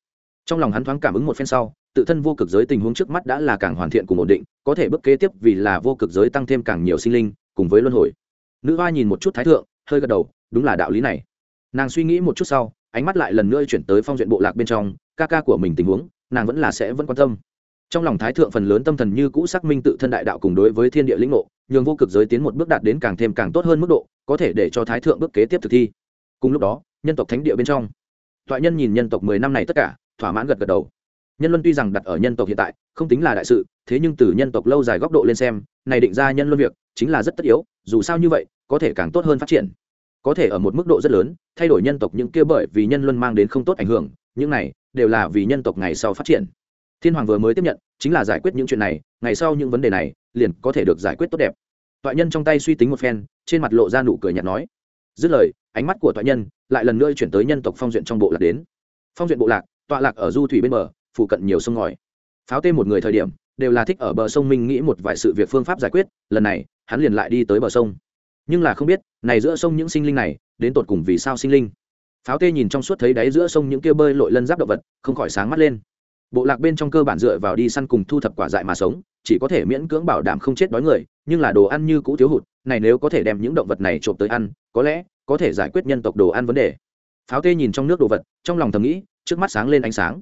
trong lòng hắn thoáng cảm ứng một phen sau, tự thân vô cực giới tình huống trước mắt đã là càng hoàn thiện cùng ổn định, có thể bước kế tiếp vì là vô cực giới tăng thêm càng nhiều sinh linh, cùng với luân hồi. Nữ hoa nhìn một chút thái thượng, hơi gật đầu, đúng là đạo lý này. Nàng suy nghĩ một chút sau, ánh mắt lại lần nữa chuyển tới phong duyện bộ lạc bên trong, ca ca của mình tình huống, nàng vẫn là sẽ vẫn quan tâm. Trong lòng thái thượng phần lớn tâm thần như cũ xác minh tự thân đại đạo cùng đối với thiên địa lĩnh ngộ, nhường vô cực giới tiến một bước đạt đến càng thêm càng tốt hơn mức độ, có thể để cho thái thượng bước kế tiếp thực thi. Cùng lúc đó, nhân tộc thánh địa bên trong thoại nhân nhìn nhân tộc mười năm này tất cả, thỏa mãn gật gật đầu. Nhân luân tuy rằng đặt ở nhân tộc hiện tại, không tính là đại sự, thế nhưng từ nhân tộc lâu dài góc độ lên xem, này định ra nhân luân việc, chính là rất tất yếu, dù sao như vậy, có thể càng tốt hơn phát triển. Có thể ở một mức độ rất lớn, thay đổi nhân tộc những kia bởi vì nhân luân mang đến không tốt ảnh hưởng, những này đều là vì nhân tộc ngày sau phát triển. Thiên hoàng vừa mới tiếp nhận, chính là giải quyết những chuyện này, ngày sau những vấn đề này, liền có thể được giải quyết tốt đẹp. Toại nhân trong tay suy tính một phen, trên mặt lộ ra nụ cười nhạt nói. Dứt lời ánh mắt của toại nhân lại lần nữa chuyển tới nhân tộc phong duyện trong bộ lạc đến. Phong duyện bộ lạc, tọa lạc ở du thủy bên bờ phụ cận nhiều sông ngòi. Pháo tê một người thời điểm, đều là thích ở bờ sông minh nghĩ một vài sự việc phương pháp giải quyết, lần này, hắn liền lại đi tới bờ sông. Nhưng là không biết, này giữa sông những sinh linh này, đến tột cùng vì sao sinh linh? Pháo tê nhìn trong suốt thấy đáy giữa sông những kia bơi lội lân giáp động vật, không khỏi sáng mắt lên. Bộ lạc bên trong cơ bản dựa vào đi săn cùng thu thập quả dại mà sống, chỉ có thể miễn cưỡng bảo đảm không chết đói người, nhưng là đồ ăn như cũ thiếu hụt, này nếu có thể đem những động vật này trộm tới ăn, có lẽ có thể giải quyết nhân tộc đồ ăn vấn đề. Pháo tê nhìn trong nước đồ vật, trong lòng thầm nghĩ, trước mắt sáng lên ánh sáng.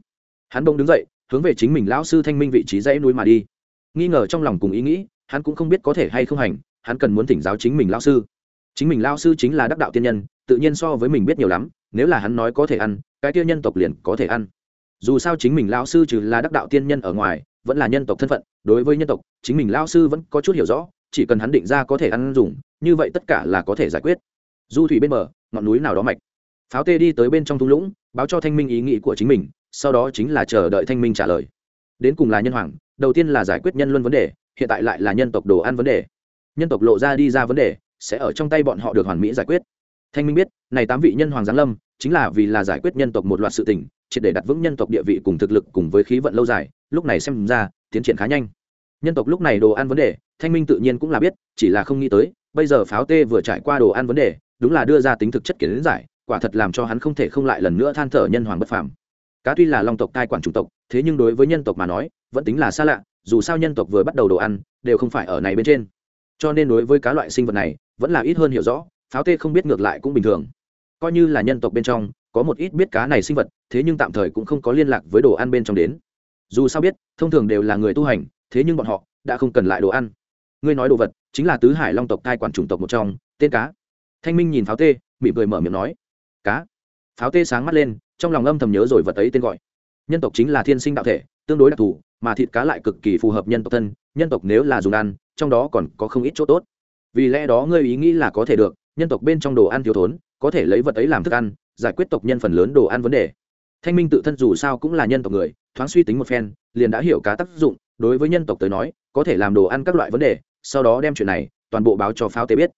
Hắn bỗng đứng dậy, hướng về chính mình lão sư thanh minh vị trí dãy núi mà đi. Nghi ngờ trong lòng cùng ý nghĩ, hắn cũng không biết có thể hay không hành, hắn cần muốn thỉnh giáo chính mình lão sư. Chính mình lão sư chính là đắc đạo tiên nhân, tự nhiên so với mình biết nhiều lắm, nếu là hắn nói có thể ăn, cái kia nhân tộc liền có thể ăn. Dù sao chính mình lão sư trừ là đắc đạo tiên nhân ở ngoài, vẫn là nhân tộc thân phận, đối với nhân tộc, chính mình lão sư vẫn có chút hiểu rõ, chỉ cần hắn định ra có thể ăn dùng, như vậy tất cả là có thể giải quyết du thủy bên bờ, ngọn núi nào đó mạch. Pháo tê đi tới bên trong thung lũng, báo cho thanh minh ý nghĩ của chính mình, sau đó chính là chờ đợi thanh minh trả lời. Đến cùng là nhân hoàng, đầu tiên là giải quyết nhân luân vấn đề, hiện tại lại là nhân tộc đồ ăn vấn đề. Nhân tộc lộ ra đi ra vấn đề, sẽ ở trong tay bọn họ được hoàn mỹ giải quyết. Thanh minh biết, này tám vị nhân hoàng giáng lâm, chính là vì là giải quyết nhân tộc một loạt sự tình, triệt để đặt vững nhân tộc địa vị cùng thực lực cùng với khí vận lâu dài, lúc này xem ra, tiến triển khá nhanh. Nhân tộc lúc này đồ ăn vấn đề, thanh minh tự nhiên cũng là biết, chỉ là không nghĩ tới, bây giờ pháo tê vừa trải qua đồ ăn vấn đề đúng là đưa ra tính thực chất kiến giải, quả thật làm cho hắn không thể không lại lần nữa than thở nhân hoàng bất phàm. Cá tuy là long tộc cai quản chủng tộc, thế nhưng đối với nhân tộc mà nói, vẫn tính là xa lạ, dù sao nhân tộc vừa bắt đầu đồ ăn, đều không phải ở này bên trên. Cho nên đối với cá loại sinh vật này, vẫn là ít hơn hiểu rõ, pháo tê không biết ngược lại cũng bình thường. Coi như là nhân tộc bên trong, có một ít biết cá này sinh vật, thế nhưng tạm thời cũng không có liên lạc với đồ ăn bên trong đến. Dù sao biết, thông thường đều là người tu hành, thế nhưng bọn họ đã không cần lại đồ ăn. Ngươi nói đồ vật, chính là tứ hải long tộc cai quản chủng tộc một trong, tên cá thanh minh nhìn pháo tê, mỉm cười mở miệng nói, cá. Pháo tê sáng mắt lên, trong lòng âm thầm nhớ rồi vật ấy tên gọi. Nhân tộc chính là thiên sinh đạo thể, tương đối đặc thù, mà thịt cá lại cực kỳ phù hợp nhân tộc thân, nhân tộc nếu là dùng ăn, trong đó còn có không ít chỗ tốt. Vì lẽ đó ngươi ý nghĩ là có thể được, nhân tộc bên trong đồ ăn thiếu thốn, có thể lấy vật ấy làm thức ăn, giải quyết tộc nhân phần lớn đồ ăn vấn đề. Thanh minh tự thân dù sao cũng là nhân tộc người, thoáng suy tính một phen, liền đã hiểu cá tác dụng, đối với nhân tộc tới nói, có thể làm đồ ăn các loại vấn đề, sau đó đem chuyện này toàn bộ báo cho pháo tê biết.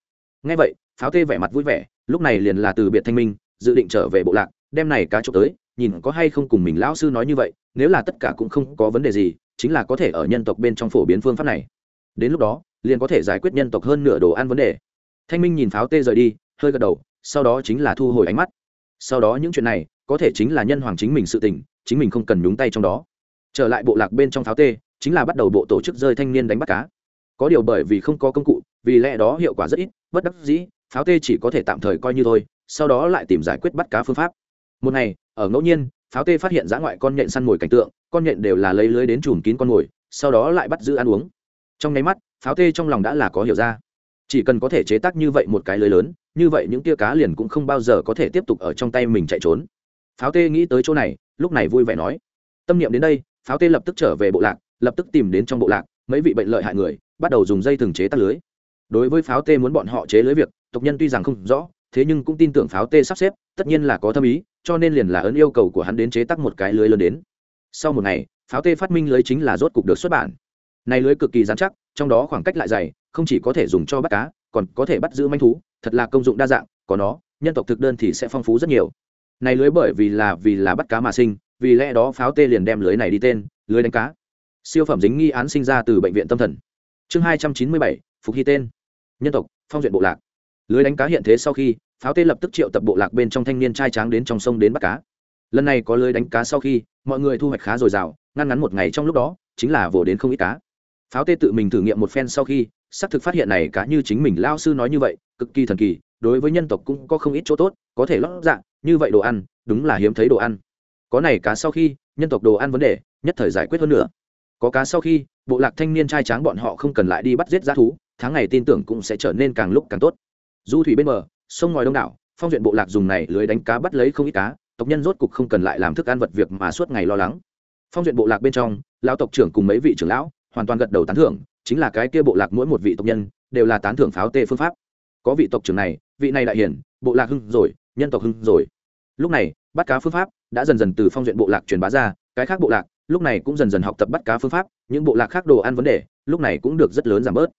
Ngay vậy pháo tê vẻ mặt vui vẻ, lúc này liền là từ biệt thanh minh, dự định trở về bộ lạc, đem này cá trộm tới, nhìn có hay không cùng mình lão sư nói như vậy, nếu là tất cả cũng không có vấn đề gì, chính là có thể ở nhân tộc bên trong phổ biến phương pháp này. Đến lúc đó, liền có thể giải quyết nhân tộc hơn nửa đồ ăn vấn đề. Thanh minh nhìn pháo tê rời đi, hơi gật đầu, sau đó chính là thu hồi ánh mắt. Sau đó những chuyện này, có thể chính là nhân hoàng chính mình sự tình, chính mình không cần nhúng tay trong đó. Trở lại bộ lạc bên trong pháo tê, chính là bắt đầu bộ tổ chức rơi thanh niên đánh bắt cá. Có điều bởi vì không có công cụ, vì lẽ đó hiệu quả rất ít, bất đắc dĩ pháo tê chỉ có thể tạm thời coi như thôi, sau đó lại tìm giải quyết bắt cá phương pháp. Một ngày, ở ngẫu nhiên, pháo tê phát hiện dã ngoại con nhện săn mồi cảnh tượng, con nhện đều là lấy lưới đến chùm kín con mồi, sau đó lại bắt giữ ăn uống. Trong nháy mắt, pháo tê trong lòng đã là có hiểu ra. Chỉ cần có thể chế tác như vậy một cái lưới lớn, như vậy những tia cá liền cũng không bao giờ có thể tiếp tục ở trong tay mình chạy trốn. Pháo tê nghĩ tới chỗ này, lúc này vui vẻ nói. Tâm niệm đến đây, pháo tê lập tức trở về bộ lạc, lập tức tìm đến trong bộ lạc, mấy vị bệnh lợi hại người, bắt đầu dùng dây thừng chế tác lưới. Đối với pháo tê muốn bọn họ chế lưới việc tộc nhân tuy rằng không rõ, thế nhưng cũng tin tưởng pháo tê sắp xếp, tất nhiên là có thâm ý, cho nên liền là ấn yêu cầu của hắn đến chế tác một cái lưới lớn đến. Sau một ngày, pháo tê phát minh lưới chính là rốt cục được xuất bản. Này lưới cực kỳ dán chắc, trong đó khoảng cách lại dày, không chỉ có thể dùng cho bắt cá, còn có thể bắt giữ manh thú, thật là công dụng đa dạng, có nó, nhân tộc thực đơn thì sẽ phong phú rất nhiều. Này lưới bởi vì là vì là bắt cá mà sinh, vì lẽ đó pháo tê liền đem lưới này đi tên, lưới đánh cá. Siêu phẩm dính nghi án sinh ra từ bệnh viện tâm thần. Chương hai trăm chín mươi bảy, phục hy tên. Nhân tộc, phong duyện bộ lạc lưới đánh cá hiện thế sau khi, pháo tê lập tức triệu tập bộ lạc bên trong thanh niên trai tráng đến trong sông đến bắt cá. Lần này có lưới đánh cá sau khi, mọi người thu hoạch khá dồi dào, ngăn ngắn một ngày trong lúc đó, chính là vồ đến không ít cá. Pháo tê tự mình thử nghiệm một phen sau khi, xác thực phát hiện này cá như chính mình lao sư nói như vậy, cực kỳ thần kỳ, đối với nhân tộc cũng có không ít chỗ tốt, có thể lót dạng như vậy đồ ăn, đúng là hiếm thấy đồ ăn. Có này cá sau khi, nhân tộc đồ ăn vấn đề, nhất thời giải quyết hơn nữa. Có cá sau khi, bộ lạc thanh niên trai tráng bọn họ không cần lại đi bắt giết g thú, tháng ngày tin tưởng cũng sẽ trở nên càng lúc càng tốt du thủy bên bờ, sông ngòi đông đảo, phong duyện bộ lạc dùng này lưới đánh cá bắt lấy không ít cá, tộc nhân rốt cục không cần lại làm thức ăn vật việc mà suốt ngày lo lắng. Phong duyện bộ lạc bên trong, lão tộc trưởng cùng mấy vị trưởng lão hoàn toàn gật đầu tán thưởng, chính là cái kia bộ lạc mỗi một vị tộc nhân đều là tán thưởng pháo tê phương pháp. Có vị tộc trưởng này, vị này đại hiển, bộ lạc hưng rồi, nhân tộc hưng rồi. Lúc này, bắt cá phương pháp đã dần dần từ phong duyện bộ lạc truyền bá ra, cái khác bộ lạc lúc này cũng dần dần học tập bắt cá phương pháp, những bộ lạc khác đồ ăn vấn đề lúc này cũng được rất lớn giảm bớt.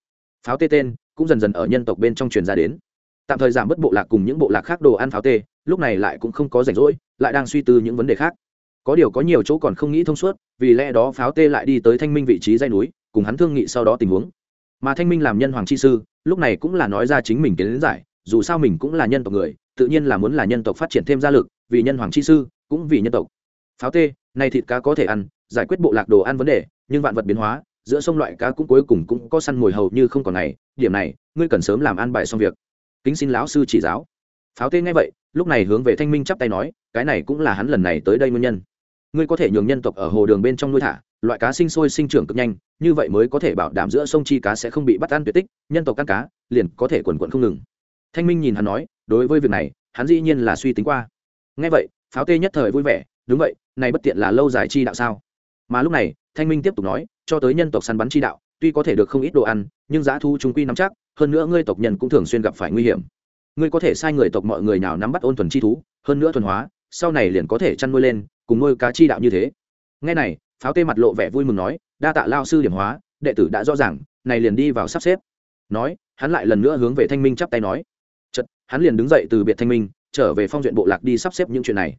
Pháo tê tên cũng dần dần ở nhân tộc bên trong truyền ra đến tạm thời giảm bớt bộ lạc cùng những bộ lạc khác đồ ăn pháo tê, lúc này lại cũng không có rảnh rỗi, lại đang suy tư những vấn đề khác. Có điều có nhiều chỗ còn không nghĩ thông suốt, vì lẽ đó pháo tê lại đi tới thanh minh vị trí dây núi, cùng hắn thương nghị sau đó tình huống. Mà thanh minh làm nhân hoàng chi sư, lúc này cũng là nói ra chính mình kiến giải, dù sao mình cũng là nhân tộc người, tự nhiên là muốn là nhân tộc phát triển thêm gia lực, vì nhân hoàng chi sư, cũng vì nhân tộc. Pháo tê nay thịt cá có thể ăn, giải quyết bộ lạc đồ ăn vấn đề, nhưng vạn vật biến hóa, giữa sông loại cá cũng cuối cùng cũng có săn mồi hầu như không còn này điểm này, ngươi cần sớm làm an bài xong việc kính xin lão sư chỉ giáo. Pháo tê nghe vậy, lúc này hướng về thanh minh chắp tay nói, cái này cũng là hắn lần này tới đây nguyên nhân. Ngươi có thể nhường nhân tộc ở hồ đường bên trong nuôi thả, loại cá sinh sôi sinh trưởng cực nhanh, như vậy mới có thể bảo đảm giữa sông chi cá sẽ không bị bắt ăn tuyệt tích, nhân tộc ăn cá, liền có thể quần quận không ngừng. Thanh minh nhìn hắn nói, đối với việc này, hắn dĩ nhiên là suy tính qua. Ngay vậy, pháo tê nhất thời vui vẻ, đúng vậy, này bất tiện là lâu dài chi đạo sao? Mà lúc này, thanh minh tiếp tục nói, cho tới nhân tộc săn bắn chi đạo tuy có thể được không ít đồ ăn, nhưng giá thu chúng quy nắm chắc, hơn nữa ngươi tộc nhân cũng thường xuyên gặp phải nguy hiểm. Ngươi có thể sai người tộc mọi người nào nắm bắt ôn thuần chi thú, hơn nữa thuần hóa, sau này liền có thể chăn nuôi lên, cùng nuôi cá chi đạo như thế. Ngay này, pháo tê mặt lộ vẻ vui mừng nói, đa tạ lao sư điểm hóa, đệ tử đã rõ ràng, này liền đi vào sắp xếp. Nói, hắn lại lần nữa hướng về thanh minh chắp tay nói. Chật hắn liền đứng dậy từ biệt thanh minh, trở về phong duyện bộ lạc đi sắp xếp những chuyện này.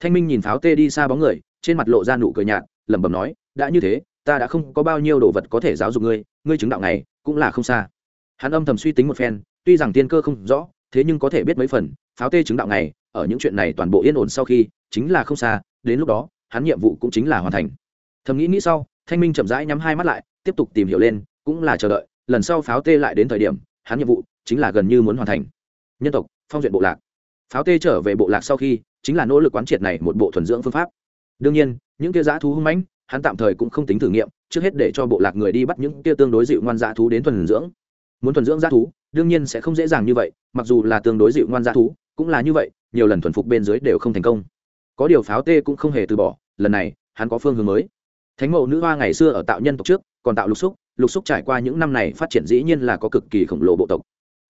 Thanh minh nhìn pháo tê đi xa bóng người, trên mặt lộ ra nụ cười nhạt, lẩm bẩm nói, đã như thế ta đã không có bao nhiêu đồ vật có thể giáo dục ngươi ngươi chứng đạo này cũng là không xa. Hắn âm thầm suy tính một phen, tuy rằng tiên cơ không rõ, thế nhưng có thể biết mấy phần, pháo tê chứng đạo này, ở những chuyện này toàn bộ yên ổn sau khi, chính là không xa, đến lúc đó, hắn nhiệm vụ cũng chính là hoàn thành. Thầm nghĩ nghĩ sau, thanh minh chậm rãi nhắm hai mắt lại, tiếp tục tìm hiểu lên, cũng là chờ đợi, lần sau pháo tê lại đến thời điểm, hắn nhiệm vụ chính là gần như muốn hoàn thành. Nhân tộc, phong duyện bộ lạc. Pháo tê trở về bộ lạc sau khi, chính là nỗ lực quán triệt này một bộ thuần dưỡng phương pháp. Đương nhiên, những kia giã thú hung mãnh hắn tạm thời cũng không tính thử nghiệm, trước hết để cho bộ lạc người đi bắt những kia tương đối dịu ngoan dã thú đến thuần dưỡng. Muốn thuần dưỡng dã thú, đương nhiên sẽ không dễ dàng như vậy, mặc dù là tương đối dịu ngoan dã thú, cũng là như vậy, nhiều lần thuần phục bên dưới đều không thành công. Có điều pháo tê cũng không hề từ bỏ, lần này, hắn có phương hướng mới. Thánh mẫu nữ hoa ngày xưa ở tạo nhân tộc trước, còn tạo lục xúc lục xúc trải qua những năm này phát triển dĩ nhiên là có cực kỳ khổng lồ bộ tộc.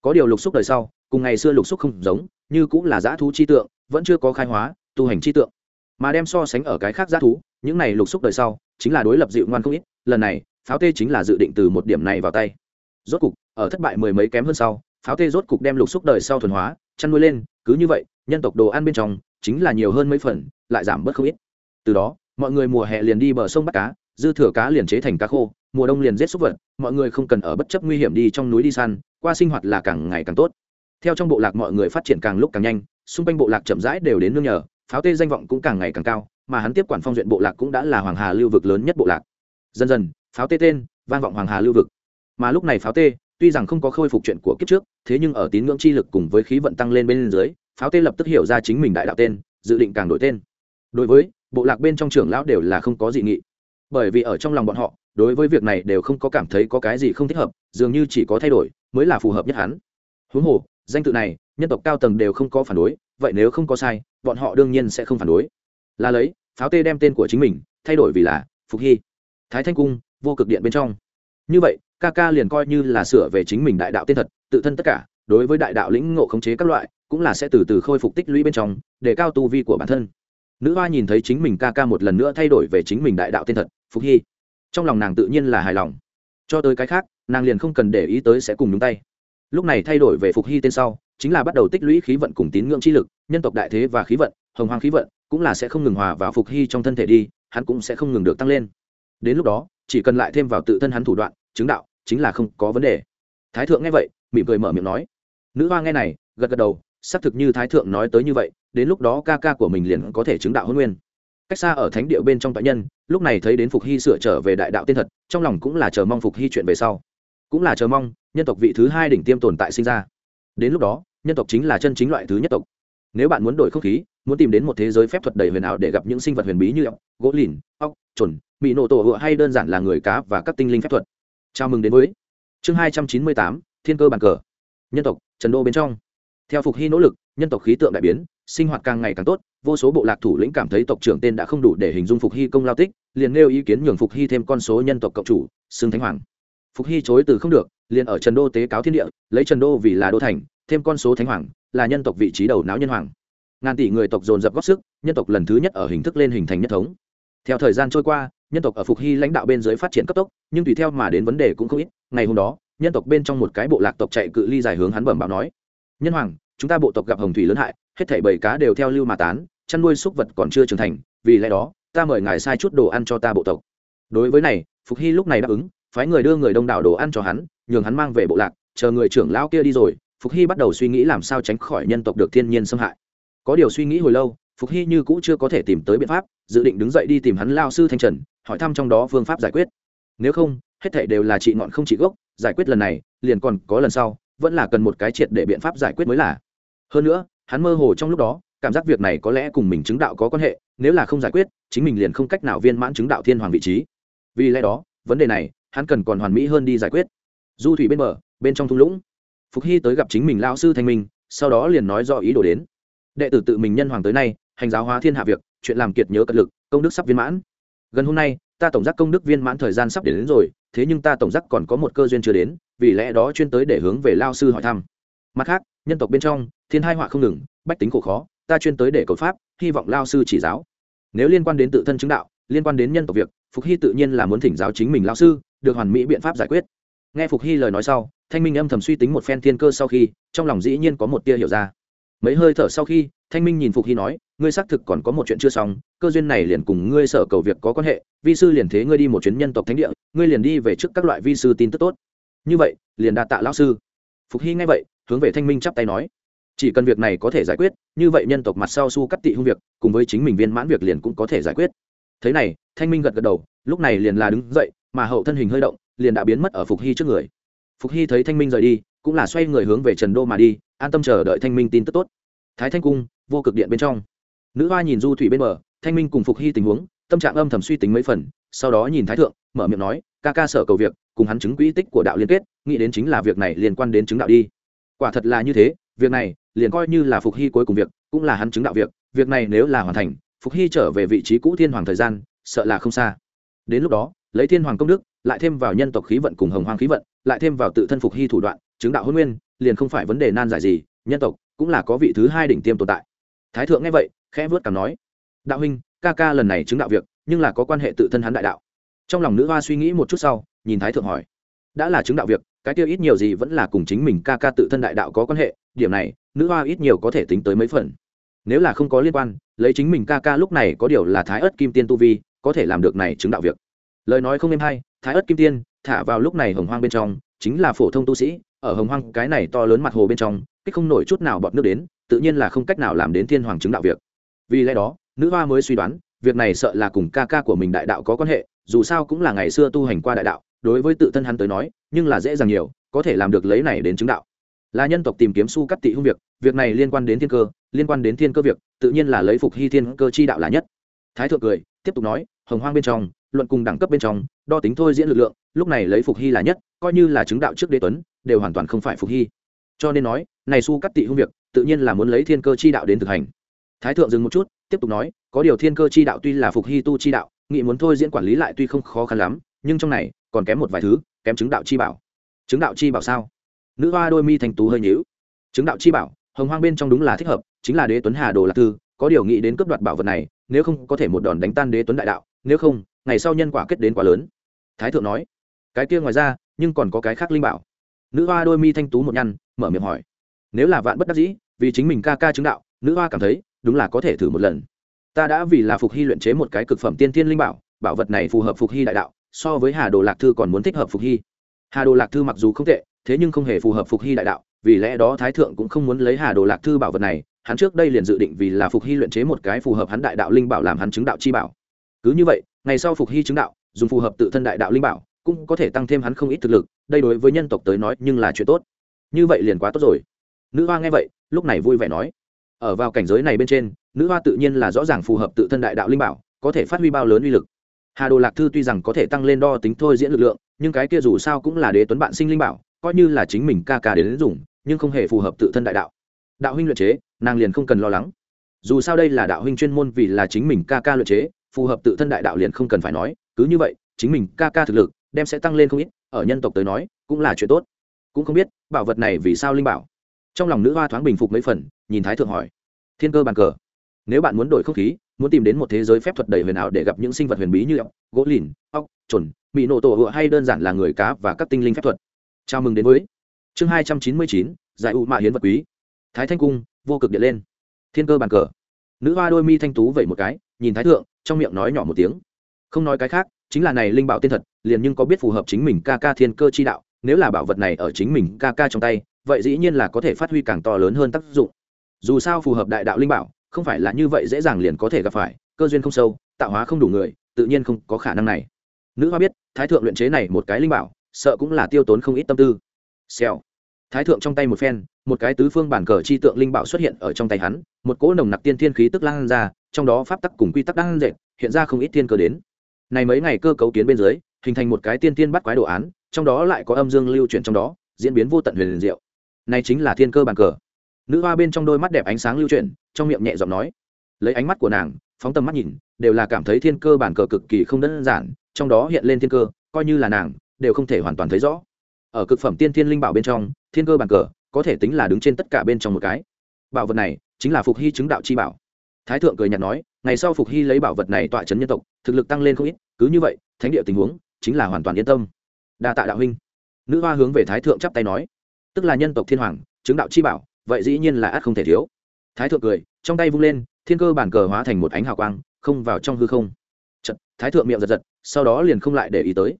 Có điều lục xúc đời sau, cùng ngày xưa lục xúc không giống, như cũng là dã thú chi tượng, vẫn chưa có khai hóa, tu hành chi tượng. Mà đem so sánh ở cái khác dã thú những này lục xúc đời sau, chính là đối lập dịu ngoan không ít, lần này, pháo tê chính là dự định từ một điểm này vào tay. Rốt cục, ở thất bại mười mấy kém hơn sau, pháo tê rốt cục đem lục xúc đời sau thuần hóa, chăn nuôi lên, cứ như vậy, nhân tộc đồ ăn bên trong, chính là nhiều hơn mấy phần, lại giảm bớt không ít. Từ đó, mọi người mùa hè liền đi bờ sông bắt cá, dư thừa cá liền chế thành cá khô, mùa đông liền giết súc vật, mọi người không cần ở bất chấp nguy hiểm đi trong núi đi săn, qua sinh hoạt là càng ngày càng tốt. Theo trong bộ lạc mọi người phát triển càng lúc càng nhanh, xung quanh bộ lạc chậm rãi đều đến nương nhờ, pháo tê danh vọng cũng càng ngày càng cao mà hắn tiếp quản phong duyện bộ lạc cũng đã là hoàng hà lưu vực lớn nhất bộ lạc. Dần dần, pháo tê tên, vang vọng hoàng hà lưu vực. Mà lúc này pháo tê, tuy rằng không có khôi phục chuyện của kiếp trước, thế nhưng ở tín ngưỡng chi lực cùng với khí vận tăng lên bên dưới, pháo tê lập tức hiểu ra chính mình đại đạo tên, dự định càng đổi tên. Đối với, bộ lạc bên trong trưởng lão đều là không có dị nghị. Bởi vì ở trong lòng bọn họ, đối với việc này đều không có cảm thấy có cái gì không thích hợp, dường như chỉ có thay đổi, mới là phù hợp nhất hắn. Huống hồ, danh tự này, nhân tộc cao tầng đều không có phản đối, vậy nếu không có sai, bọn họ đương nhiên sẽ không phản đối. Là lấy pháo tê đem tên của chính mình, thay đổi vì là phục hy. Thái thanh cung, vô cực điện bên trong. Như vậy ca ca liền coi như là sửa về chính mình đại đạo tên thật, tự thân tất cả, đối với đại đạo lĩnh ngộ khống chế các loại, cũng là sẽ từ từ khôi phục tích lũy bên trong, để cao tu vi của bản thân. Nữ hoa nhìn thấy chính mình ca ca một lần nữa thay đổi về chính mình đại đạo tên thật, phục hy. Trong lòng nàng tự nhiên là hài lòng. Cho tới cái khác, nàng liền không cần để ý tới sẽ cùng nhúng tay. Lúc này thay đổi về phục hy tên sau, chính là bắt đầu tích lũy khí vận cùng tín ngưỡng chi lực, nhân tộc đại thế và khí vận, hồng hoàng khí vận cũng là sẽ không ngừng hòa vào phục hy trong thân thể đi, hắn cũng sẽ không ngừng được tăng lên. Đến lúc đó, chỉ cần lại thêm vào tự thân hắn thủ đoạn, chứng đạo, chính là không có vấn đề. Thái thượng nghe vậy, mỉm cười mở miệng nói. Nữ hoa nghe này, gật gật đầu, xác thực như thái thượng nói tới như vậy, đến lúc đó ca ca của mình liền có thể chứng đạo hôn nguyên. Cách xa ở thánh địa bên trong tọa nhân, lúc này thấy đến phục hy sửa trở về đại đạo tên thật, trong lòng cũng là chờ mong phục hy chuyện về sau. Cũng là chờ mong, nhân tộc vị thứ hai đỉnh tiêm tồn tại sinh ra. Đến lúc đó, nhân tộc chính là chân chính loại thứ nhất tộc. Nếu bạn muốn đổi không khí muốn tìm đến một thế giới phép thuật đầy huyền ảo để gặp những sinh vật huyền bí như gỗ lìn, ốc trồn mỹ nổ tổ hựa hay đơn giản là người cá và các tinh linh phép thuật. Chào mừng đến với chương hai trăm chín mươi tám, thiên cơ bàn cờ. Nhân tộc, trần đô bên trong. Theo phục hy nỗ lực, nhân tộc khí tượng đại biến, sinh hoạt càng ngày càng tốt, vô số bộ lạc thủ lĩnh cảm thấy tộc trưởng tên đã không đủ để hình dung phục hy công lao tích, liền nêu ý kiến nhường phục hy thêm con số nhân tộc cộng chủ, xưng thánh hoàng. Phục hy chối từ không được, liền ở trần đô tế cáo thiên địa, lấy trần đô vì là đô thành, thêm con số thánh hoàng, là nhân tộc vị trí đầu não nhân hoàng ngàn tỷ người tộc dồn dập góp sức, nhân tộc lần thứ nhất ở hình thức lên hình thành nhất thống. Theo thời gian trôi qua, nhân tộc ở phục hy lãnh đạo bên dưới phát triển cấp tốc, nhưng tùy theo mà đến vấn đề cũng không ít. Ngày hôm đó, nhân tộc bên trong một cái bộ lạc tộc chạy cự ly dài hướng hắn bẩm báo nói, nhân hoàng, chúng ta bộ tộc gặp hồng thủy lớn hại, hết thảy bầy cá đều theo lưu mà tán, chăn nuôi súc vật còn chưa trưởng thành, vì lẽ đó, ta mời ngài sai chút đồ ăn cho ta bộ tộc. Đối với này, phục hy lúc này đáp ứng, phái người đưa người đông đảo đồ ăn cho hắn, nhường hắn mang về bộ lạc, chờ người trưởng lão kia đi rồi, phục hy bắt đầu suy nghĩ làm sao tránh khỏi nhân tộc được thiên nhiên xâm hại có điều suy nghĩ hồi lâu, phục hy như cũ chưa có thể tìm tới biện pháp, dự định đứng dậy đi tìm hắn lao sư thanh trần, hỏi thăm trong đó phương pháp giải quyết. Nếu không, hết thảy đều là trị ngọn không trị gốc, giải quyết lần này, liền còn có lần sau, vẫn là cần một cái triệt để biện pháp giải quyết mới là. Hơn nữa, hắn mơ hồ trong lúc đó, cảm giác việc này có lẽ cùng mình chứng đạo có quan hệ, nếu là không giải quyết, chính mình liền không cách nào viên mãn chứng đạo thiên hoàng vị trí. Vì lẽ đó, vấn đề này, hắn cần còn hoàn mỹ hơn đi giải quyết. Du thủy bên bờ, bên trong thung lũng. Phục hy tới gặp chính mình lao sư thanh minh, sau đó liền nói do ý đồ đến đệ tử tự mình nhân hoàng tới nay hành giáo hóa thiên hạ việc chuyện làm kiệt nhớ cật lực công đức sắp viên mãn. Gần hôm nay ta tổng giác công đức viên mãn thời gian sắp đến, đến rồi thế nhưng ta tổng giác còn có một cơ duyên chưa đến vì lẽ đó chuyên tới để hướng về lao sư hỏi thăm. Mặt khác nhân tộc bên trong thiên hai họa không ngừng bách tính khổ khó ta chuyên tới để cầu pháp hy vọng lao sư chỉ giáo. Nếu liên quan đến tự thân chứng đạo liên quan đến nhân tộc việc phục hy tự nhiên là muốn thỉnh giáo chính mình lao sư được hoàn mỹ biện pháp giải quyết. Nghe phục hy lời nói sau thanh minh âm thầm suy tính một phen thiên cơ sau khi trong lòng dĩ nhiên có một tia hiểu ra mấy hơi thở sau khi, thanh minh nhìn phục hy nói, ngươi xác thực còn có một chuyện chưa xong, cơ duyên này liền cùng ngươi sở cầu việc có quan hệ, vi sư liền thế ngươi đi một chuyến nhân tộc thánh địa, ngươi liền đi về trước các loại vi sư tin tức tốt. Như vậy, liền đạt tạ lão sư. Phục hy nghe vậy, hướng về thanh minh chắp tay nói, chỉ cần việc này có thể giải quyết, như vậy nhân tộc mặt sau su cắt tị hung việc, cùng với chính mình viên mãn việc liền cũng có thể giải quyết. Thế này, thanh minh gật gật đầu, lúc này liền là đứng dậy, mà hậu thân hình hơi động, liền đã biến mất ở phục hy trước người. Phục hy thấy thanh minh rời đi cũng là xoay người hướng về trần đô mà đi, an tâm chờ đợi thanh minh tin tức tốt. Thái thanh cung, vô cực điện bên trong. Nữ hoa nhìn du thủy bên bờ, thanh minh cùng phục hy tình huống, tâm trạng âm thầm suy tính mấy phần, sau đó nhìn thái thượng, mở miệng nói, ca ca sở cầu việc, cùng hắn chứng quỹ tích của đạo liên kết, nghĩ đến chính là việc này liên quan đến chứng đạo đi. Quả thật là như thế, việc này liền coi như là phục hy cuối cùng việc, cũng là hắn chứng đạo việc việc này nếu là hoàn thành, phục hy trở về vị trí cũ thiên hoàng thời gian, sợ là không xa. Đến lúc đó, lấy thiên hoàng công đức, lại thêm vào nhân tộc khí vận cùng hồng hoàng khí vận, lại thêm vào tự thân phục hy thủ đoạn chứng đạo hôn nguyên, liền không phải vấn đề nan giải gì, nhân tộc cũng là có vị thứ hai đỉnh tiêm tồn tại. Thái thượng nghe vậy, khẽ vớt cảm nói, đạo huynh, ca ca lần này chứng đạo việc, nhưng là có quan hệ tự thân hắn đại đạo. Trong lòng nữ hoa suy nghĩ một chút sau, nhìn thái thượng hỏi, đã là chứng đạo việc, cái tiêu ít nhiều gì vẫn là cùng chính mình ca ca tự thân đại đạo có quan hệ, điểm này, nữ hoa ít nhiều có thể tính tới mấy phần. Nếu là không có liên quan, lấy chính mình ca ca lúc này có điều là thái ớt kim tiên tu vi, có thể làm được này chứng đạo việc. Lời nói không êm hay, thái ớt kim tiên thả vào lúc này hồng hoang bên trong, chính là phổ thông tu sĩ ở hồng hoang, cái này to lớn mặt hồ bên trong, kích không nổi chút nào bọt nước đến, tự nhiên là không cách nào làm đến thiên hoàng chứng đạo việc. Vì lẽ đó, nữ hoa mới suy đoán, việc này sợ là cùng ca ca của mình đại đạo có quan hệ, dù sao cũng là ngày xưa tu hành qua đại đạo, đối với tự thân hắn tới nói, nhưng là dễ dàng nhiều, có thể làm được lấy này đến chứng đạo. Là nhân tộc tìm kiếm su cắt tị hung việc việc này liên quan đến thiên cơ, liên quan đến thiên cơ việc, tự nhiên là lấy phục hy thiên cơ chi đạo là nhất. Thái thượng cười, tiếp tục nói, hồng hoang bên trong, luận cùng đẳng cấp bên trong, đo tính thôi diễn lực lượng, lúc này lấy phục hy là nhất, coi như là chứng đạo trước đế tuấn đều hoàn toàn không phải phục hy. Cho nên nói, này su cắt tị hung việc, tự nhiên là muốn lấy thiên cơ chi đạo đến thực hành. Thái thượng dừng một chút, tiếp tục nói, có điều thiên cơ chi đạo tuy là phục hy tu chi đạo nghị muốn thôi diễn quản lý lại tuy không khó khăn lắm, nhưng trong này, còn kém một vài thứ, kém chứng đạo chi bảo. Chứng đạo chi bảo sao? Nữ hoa đôi mi thành tú hơi nhíu. Chứng đạo chi bảo, hồng hoang bên trong đúng là thích hợp, chính là đế tuấn hà đồ lạc thư, có điều nghị đến cướp đoạt bảo vật này, nếu không có thể một đòn đánh tan đế tuấn đại đạo, nếu không, ngày sau nhân quả kết đến quá lớn. Thái thượng nói, cái kia ngoài ra, nhưng còn có cái khác linh bảo nữ hoa đôi mi thanh tú một nhăn, mở miệng hỏi. Nếu là vạn bất đắc dĩ, vì chính mình ca ca chứng đạo, nữ hoa cảm thấy, đúng là có thể thử một lần. Ta đã vì là phục hy luyện chế một cái cực phẩm tiên tiên linh bảo bảo vật này phù hợp phục hy đại đạo, so với hà đồ lạc thư còn muốn thích hợp phục hy. Hà đồ lạc thư mặc dù không tệ, thế nhưng không hề phù hợp phục hy đại đạo, vì lẽ đó thái thượng cũng không muốn lấy hà đồ lạc thư bảo vật này, hắn trước đây liền dự định vì là phục hy luyện chế một cái phù hợp hắn đại đạo linh bảo làm hắn chứng đạo chi bảo. Cứ như vậy, ngày sau phục hy chứng đạo, dùng phù hợp tự thân đại đạo linh bảo cũng có thể tăng thêm hắn không ít thực lực, đây đối với nhân tộc tới nói nhưng là chuyện tốt. Như vậy liền quá tốt rồi. Nữ hoa nghe vậy, lúc này vui vẻ nói. Ở vào cảnh giới này bên trên, nữ hoa tự nhiên là rõ ràng phù hợp tự thân đại đạo linh bảo, có thể phát huy bao lớn uy lực. Hà đồ lạc thư tuy rằng có thể tăng lên đo tính thôi diễn lực lượng, nhưng cái kia dù sao cũng là đế tuấn bạn sinh linh bảo, coi như là chính mình ca ca đến dùng, nhưng không hề phù hợp tự thân đại đạo. Đạo huynh luyện chế, nàng liền không cần lo lắng. Dù sao đây là đạo huynh chuyên môn vì là chính mình ca ca luyện chế, phù hợp tự thân đại đạo liền không cần phải nói, cứ như vậy, chính mình ca ca thực lực đem sẽ tăng lên không ít, ở nhân tộc tới nói, cũng là chuyện tốt. Cũng không biết, bảo vật này vì sao linh bảo. Trong lòng nữ hoa thoáng bình phục mấy phần, nhìn thái thượng hỏi. Thiên cơ bàn cờ. Nếu bạn muốn đổi không khí, muốn tìm đến một thế giới phép thuật đầy huyền ảo để gặp những sinh vật huyền bí như ốc, gỗ lìn, ốc chuẩn bị nổ tổ hựa hay đơn giản là người cá và các tinh linh phép thuật. Chào mừng đến với chương hai trăm chín mươi chín, giải u mạ hiến vật quý. Thái thanh cung, vô cực điện lên. Thiên cơ bàn cờ. Nữ hoa đôi mi thanh tú vậy một cái, nhìn thái thượng, trong miệng nói nhỏ một tiếng. Không nói cái khác chính là này linh bảo tên thật, liền nhưng có biết phù hợp chính mình ca ca thiên cơ chi đạo, nếu là bảo vật này ở chính mình ca ca trong tay, vậy dĩ nhiên là có thể phát huy càng to lớn hơn tác dụng. Dù sao phù hợp đại đạo linh bảo, không phải là như vậy dễ dàng liền có thể gặp phải, cơ duyên không sâu, tạo hóa không đủ người, tự nhiên không có khả năng này. Nữ hoa biết, thái thượng luyện chế này một cái linh bảo, sợ cũng là tiêu tốn không ít tâm tư. Xèo. Thái thượng trong tay một phen, một cái tứ phương bản cờ chi tượng linh bảo xuất hiện ở trong tay hắn, một cỗ nồng nặc tiên thiên khí tức lan ra, trong đó pháp tắc cùng quy tắc đang dệt, hiện ra không ít thiên cơ đến này mấy ngày cơ cấu kiến bên dưới, hình thành một cái tiên tiên bắt quái đồ án, trong đó lại có âm dương lưu chuyển trong đó, diễn biến vô tận huyền liền diệu. Này chính là thiên cơ bàn cờ. Nữ hoa bên trong đôi mắt đẹp ánh sáng lưu chuyển, trong miệng nhẹ giọng nói. Lấy ánh mắt của nàng, phóng tầm mắt nhìn, đều là cảm thấy thiên cơ bản cờ cực kỳ không đơn giản, trong đó hiện lên thiên cơ, coi như là nàng, đều không thể hoàn toàn thấy rõ. Ở cực phẩm tiên thiên linh bảo bên trong, thiên cơ bản cờ, có thể tính là đứng trên tất cả bên trong một cái. Bảo vật này, chính là phục hy chứng đạo chi bảo thái thượng cười nhạt nói ngày sau phục hy lấy bảo vật này tọa chấn nhân tộc thực lực tăng lên không ít cứ như vậy thánh địa tình huống chính là hoàn toàn yên tâm. Đa tạ đạo huynh. Nữ hoa hướng về thái thượng chắp tay nói tức là nhân tộc thiên hoàng chứng đạo chi bảo vậy dĩ nhiên là ắt không thể thiếu. Thái thượng cười trong tay vung lên thiên cơ bản cờ hóa thành một ánh hào quang không vào trong hư không. Chật, thái thượng miệng giật giật sau đó liền không lại để ý tới.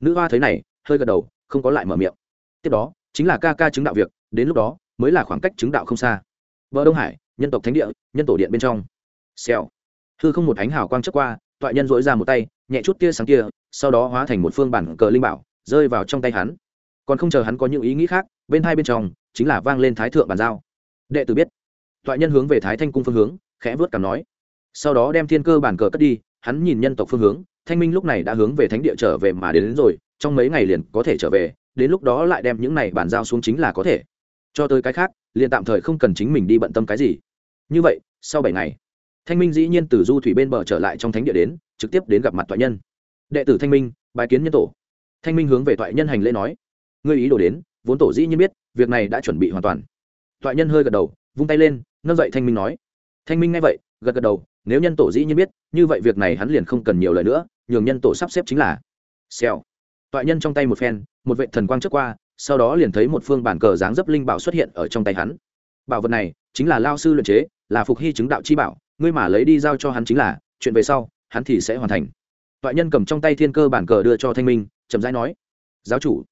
Nữ hoa thấy này hơi gật đầu không có lại mở miệng. Tiếp đó chính là ca ca chứng đạo việc đến lúc đó mới là khoảng cách chứng đạo không xa. Vợ đông hải nhân tộc thánh địa nhân tổ điện bên trong. Xèo. Hư không một ánh hào quang chớp qua tọa nhân dỗi ra một tay nhẹ chút tia sáng kia sau đó hóa thành một phương bản cờ linh bảo rơi vào trong tay hắn. Còn không chờ hắn có những ý nghĩ khác bên hai bên trong chính là vang lên thái thượng bàn giao. Đệ tử biết. Tọa nhân hướng về thái thanh cung phương hướng khẽ vớt cảm nói. Sau đó đem thiên cơ bản cờ cất đi hắn nhìn nhân tộc phương hướng thanh minh lúc này đã hướng về thánh địa trở về mà đến, đến rồi trong mấy ngày liền có thể trở về đến lúc đó lại đem những này bàn giao xuống chính là có thể. Cho tới cái khác liền tạm thời không cần chính mình đi bận tâm cái gì như vậy, sau bảy ngày, thanh minh dĩ nhiên từ du thủy bên bờ trở lại trong thánh địa đến, trực tiếp đến gặp mặt toại nhân. Đệ tử thanh minh bài kiến nhân tổ. Thanh minh hướng về toại nhân hành lễ nói, ngươi ý đồ đến, vốn tổ dĩ nhiên biết, việc này đã chuẩn bị hoàn toàn. Toại nhân hơi gật đầu, vung tay lên, nâng dậy thanh minh nói, thanh minh nghe vậy, gật gật đầu, nếu nhân tổ dĩ nhiên biết, như vậy việc này hắn liền không cần nhiều lời nữa, nhường nhân tổ sắp xếp chính là. Xèo. Toại nhân trong tay một phen, một vệ thần quang trước qua, sau đó liền thấy một phương bản cờ dáng dấp linh bảo xuất hiện ở trong tay hắn. Bảo vật này chính là lao sư luyện chế là phục hy chứng đạo chi bảo, ngươi mà lấy đi giao cho hắn chính là, chuyện về sau, hắn thì sẽ hoàn thành. Toại nhân cầm trong tay thiên cơ bản cờ đưa cho thanh minh, chậm rãi nói, giáo chủ.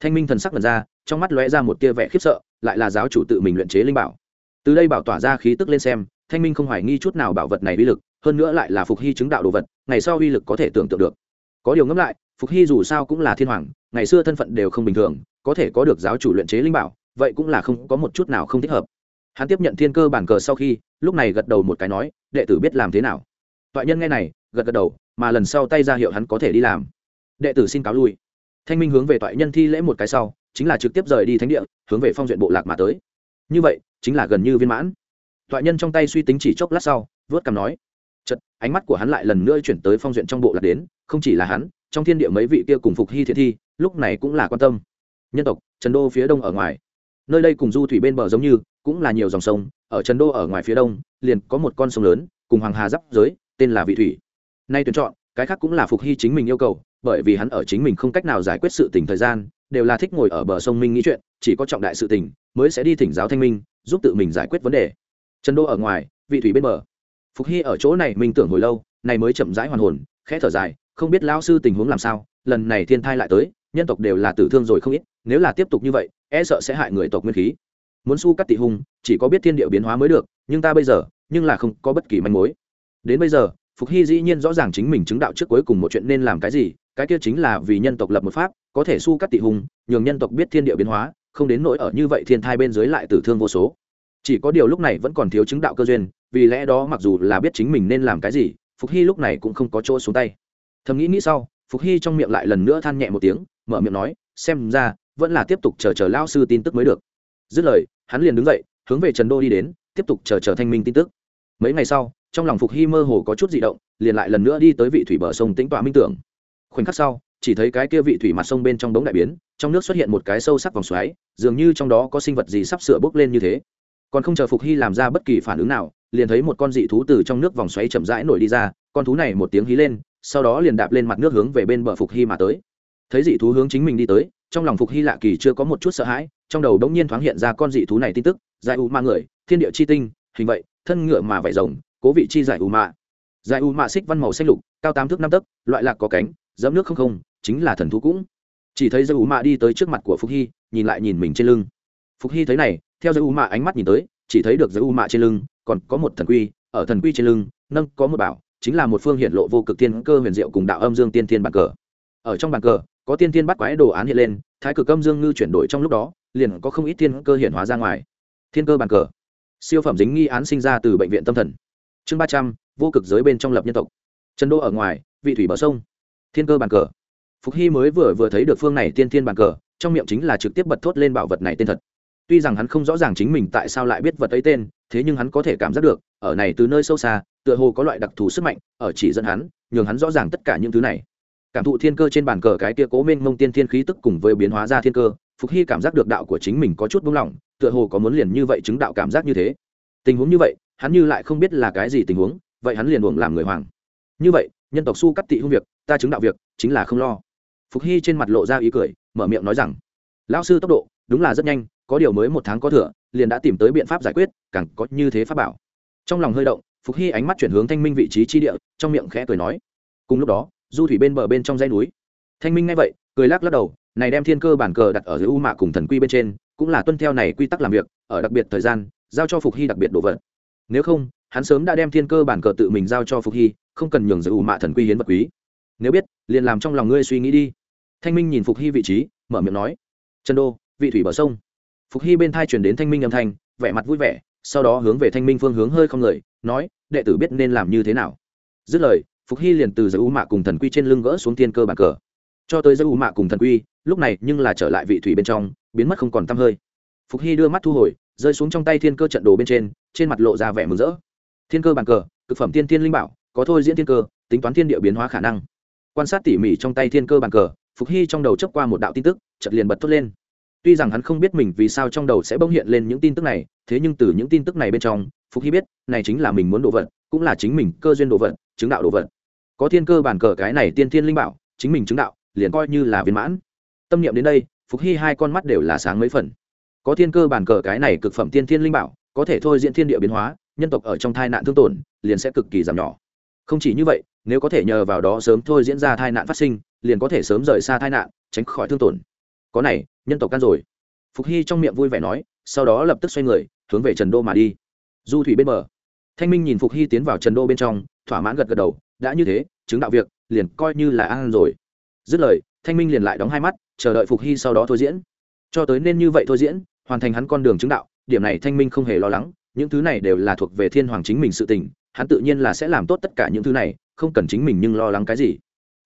Thanh minh thần sắc lần ra, trong mắt lóe ra một tia vẻ khiếp sợ, lại là giáo chủ tự mình luyện chế linh bảo. Từ đây bảo tỏa ra khí tức lên xem, thanh minh không hoài nghi chút nào bảo vật này uy lực, hơn nữa lại là phục hy chứng đạo đồ vật, ngày sau uy lực có thể tưởng tượng được. Có điều ngẫm lại, phục hy dù sao cũng là thiên hoàng, ngày xưa thân phận đều không bình thường, có thể có được giáo chủ luyện chế linh bảo, vậy cũng là không có một chút nào không thích hợp. Hắn tiếp nhận thiên cơ bản cờ sau khi lúc này gật đầu một cái nói, đệ tử biết làm thế nào? Toại nhân nghe này, gật gật đầu, mà lần sau tay ra hiệu hắn có thể đi làm. Đệ tử xin cáo lui. Thanh minh hướng về toại nhân thi lễ một cái sau, chính là trực tiếp rời đi thánh địa, hướng về phong duyện bộ lạc mà tới. Như vậy, chính là gần như viên mãn. Toại nhân trong tay suy tính chỉ chốc lát sau, vớt cằm nói chật ánh mắt của hắn lại lần nữa chuyển tới phong duyện trong bộ lạc đến, không chỉ là hắn, trong thiên địa mấy vị kia cùng phục hy thiện thi, lúc này cũng là quan tâm. Nhân tộc, trần đô phía đông ở ngoài. Nơi đây cùng du thủy bên bờ giống như, cũng là nhiều dòng sông ở trần đô ở ngoài phía đông, liền có một con sông lớn, cùng hoàng hà giáp giới, tên là vị thủy. Nay tuyển chọn, cái khác cũng là phục hy chính mình yêu cầu, bởi vì hắn ở chính mình không cách nào giải quyết sự tình thời gian, đều là thích ngồi ở bờ sông minh nghĩ chuyện, chỉ có trọng đại sự tình mới sẽ đi thỉnh giáo thanh minh, giúp tự mình giải quyết vấn đề. Trần đô ở ngoài, vị thủy bên bờ. Phục hy ở chỗ này mình tưởng hồi lâu, này mới chậm rãi hoàn hồn, khẽ thở dài, không biết lão sư tình huống làm sao, lần này thiên thai lại tới, nhân tộc đều là tử thương rồi không ít, nếu là tiếp tục như vậy e sợ sẽ hại người tộc nguyên khí muốn su cắt tị hung, chỉ có biết thiên địa biến hóa mới được, nhưng ta bây giờ, nhưng là không có bất kỳ manh mối. Đến bây giờ, phục hy dĩ nhiên rõ ràng chính mình chứng đạo trước cuối cùng một chuyện nên làm cái gì, cái kia chính là vì nhân tộc lập một pháp, có thể su cắt tị hung, nhường nhân tộc biết thiên địa biến hóa, không đến nỗi ở như vậy thiên thai bên dưới lại tử thương vô số. Chỉ có điều lúc này vẫn còn thiếu chứng đạo cơ duyên, vì lẽ đó mặc dù là biết chính mình nên làm cái gì, phục hy lúc này cũng không có chỗ xuống tay. Thầm nghĩ nghĩ sau, phục hy trong miệng lại lần nữa than nhẹ một tiếng, mở miệng nói, xem ra, vẫn là tiếp tục chờ chờ lao sư tin tức mới được dứt lời, hắn liền đứng dậy, hướng về trần đô đi đến, tiếp tục chờ chờ thanh minh tin tức. Mấy ngày sau, trong lòng phục hy mơ hồ có chút di động, liền lại lần nữa đi tới vị thủy bờ sông tĩnh tọa minh tưởng. Khoảnh khắc sau, chỉ thấy cái kia vị thủy mặt sông bên trong đống đại biến, trong nước xuất hiện một cái sâu sắc vòng xoáy, dường như trong đó có sinh vật gì sắp sửa bốc lên như thế. Còn không chờ phục hy làm ra bất kỳ phản ứng nào, liền thấy một con dị thú từ trong nước vòng xoáy chậm rãi nổi đi ra, con thú này một tiếng hí lên, sau đó liền đạp lên mặt nước hướng về bên bờ phục hy mà tới. Thấy dị thú hướng chính mình đi tới, trong lòng phục hy lạ kỳ chưa có một chút sợ hãi trong đầu đống nhiên thoáng hiện ra con dị thú này tin tức, giải u ma người, thiên địa chi tinh, hình vậy, thân ngựa mà vải rồng, cố vị chi giải u ma. Giải u ma xích văn màu xanh lục, cao tám thước năm tấc, loại lạc có cánh, dẫm nước không không, chính là thần thú cũng. Chỉ thấy giải u ma đi tới trước mặt của phúc hy, nhìn lại nhìn mình trên lưng. Phúc hy thấy này, theo giải u ma ánh mắt nhìn tới, chỉ thấy được giải u ma trên lưng, còn có một thần quy, ở thần quy trên lưng, nâng có một bảo, chính là một phương hiện lộ vô cực tiên cơ huyền diệu cùng đạo âm dương tiên thiên bàn cờ. Ở trong bàn cờ có tiên thiên bắt quái đồ án hiện lên, thái cực âm dương ngư chuyển đổi trong lúc đó, liền có không ít tiên cơ hiện hóa ra ngoài. Thiên cơ bàn cờ. Siêu phẩm dính nghi án sinh ra từ bệnh viện tâm thần. Chương ba trăm, vô cực giới bên trong lập nhân tộc. Trần đô ở ngoài, vị thủy bờ sông. Thiên cơ bàn cờ. Phục hy mới vừa vừa thấy được phương này tiên thiên bàn cờ, trong miệng chính là trực tiếp bật thốt lên bảo vật này tên thật. Tuy rằng hắn không rõ ràng chính mình tại sao lại biết vật ấy tên, thế nhưng hắn có thể cảm giác được, ở này từ nơi sâu xa, tựa hồ có loại đặc thù sức mạnh, ở chỉ dẫn hắn, nhường hắn rõ ràng tất cả những thứ này cảm thụ thiên cơ trên bàn cờ cái kia cố mênh mông tiên thiên khí tức cùng với biến hóa ra thiên cơ, phục hy cảm giác được đạo của chính mình có chút buông lỏng, tựa hồ có muốn liền như vậy chứng đạo cảm giác như thế. Tình huống như vậy, hắn như lại không biết là cái gì tình huống, vậy hắn liền buồng làm người hoàng. Như vậy, nhân tộc su cắt tị hung việc, ta chứng đạo việc, chính là không lo. Phục hy trên mặt lộ ra ý cười, mở miệng nói rằng, lão sư tốc độ, đúng là rất nhanh, có điều mới một tháng có thừa, liền đã tìm tới biện pháp giải quyết, càng có như thế pháp bảo. Trong lòng hơi động, phục hy ánh mắt chuyển hướng thanh minh vị trí chi địa, trong miệng khẽ cười nói, cùng lúc đó du thủy bên bờ bên trong dãy núi. Thanh minh nghe vậy, cười lắc lắc đầu, này đem thiên cơ bản cờ đặt ở dưới u mạ cùng thần quy bên trên, cũng là tuân theo này quy tắc làm việc, ở đặc biệt thời gian, giao cho phục hy đặc biệt đồ vật nếu không, hắn sớm đã đem thiên cơ bản cờ tự mình giao cho phục hy, không cần nhường dưới u mạ thần quy hiến vật quý. Nếu biết, liền làm trong lòng ngươi suy nghĩ đi. Thanh minh nhìn phục hy vị trí, mở miệng nói, trần đô, vị thủy bờ sông. Phục hy bên thai chuyển đến thanh minh âm thanh, vẻ mặt vui vẻ, sau đó hướng về thanh minh phương hướng hơi không lời nói, đệ tử biết nên làm như thế nào. Dứt lời phục hy liền từ giới u mạ cùng thần quy trên lưng gỡ xuống thiên cơ bàn cờ. Cho tới giới u mạ cùng thần quy, lúc này nhưng là trở lại vị thủy bên trong, biến mất không còn t hơi. Phục hy đưa mắt thu hồi, rơi xuống trong tay thiên cơ trận đồ bên trên trên mặt lộ ra vẻ mừng rỡ. Thiên cơ bàn cờ, cực phẩm tiên thiên linh bảo, có thôi diễn thiên cơ, tính toán thiên địa biến hóa khả năng. Quan sát tỉ mỉ trong tay thiên cơ bàn cờ, phục hy trong đầu chấp qua một đạo tin tức chật liền bật thốt lên. Tuy rằng hắn không biết mình vì sao trong đầu sẽ bỗng hiện lên những tin tức này, thế nhưng từ những tin tức này bên trong, phục hy biết, này chính là mình muốn đồ vật, cũng là chính mình cơ duyên đồ vật, chứng đạo đồ vật có thiên cơ bản cờ cái này tiên thiên linh bảo, chính mình chứng đạo, liền coi như là viên mãn. Tâm niệm đến đây, phục hy hai con mắt đều là sáng mấy phần. Có thiên cơ bản cờ cái này cực phẩm tiên thiên linh bảo, có thể thôi diễn thiên địa biến hóa, nhân tộc ở trong tai nạn thương tổn, liền sẽ cực kỳ giảm nhỏ. Không chỉ như vậy, nếu có thể nhờ vào đó sớm thôi diễn ra tai nạn phát sinh, liền có thể sớm rời xa tai nạn, tránh khỏi thương tổn. Có này, nhân tộc can rồi. Phục hy trong miệng vui vẻ nói, sau đó lập tức xoay người, hướng về trần đô mà đi. Du thủy bên bờ thanh minh nhìn phục hy tiến vào trần đô bên trong, thỏa mãn gật gật đầu, đã như thế, chứng đạo việc, liền coi như là an rồi. Dứt lời, thanh minh liền lại đóng hai mắt, chờ đợi phục hy sau đó thôi diễn. Cho tới nên như vậy thôi diễn, hoàn thành hắn con đường chứng đạo, điểm này thanh minh không hề lo lắng, những thứ này đều là thuộc về thiên hoàng chính mình sự tình, hắn tự nhiên là sẽ làm tốt tất cả những thứ này, không cần chính mình nhưng lo lắng cái gì.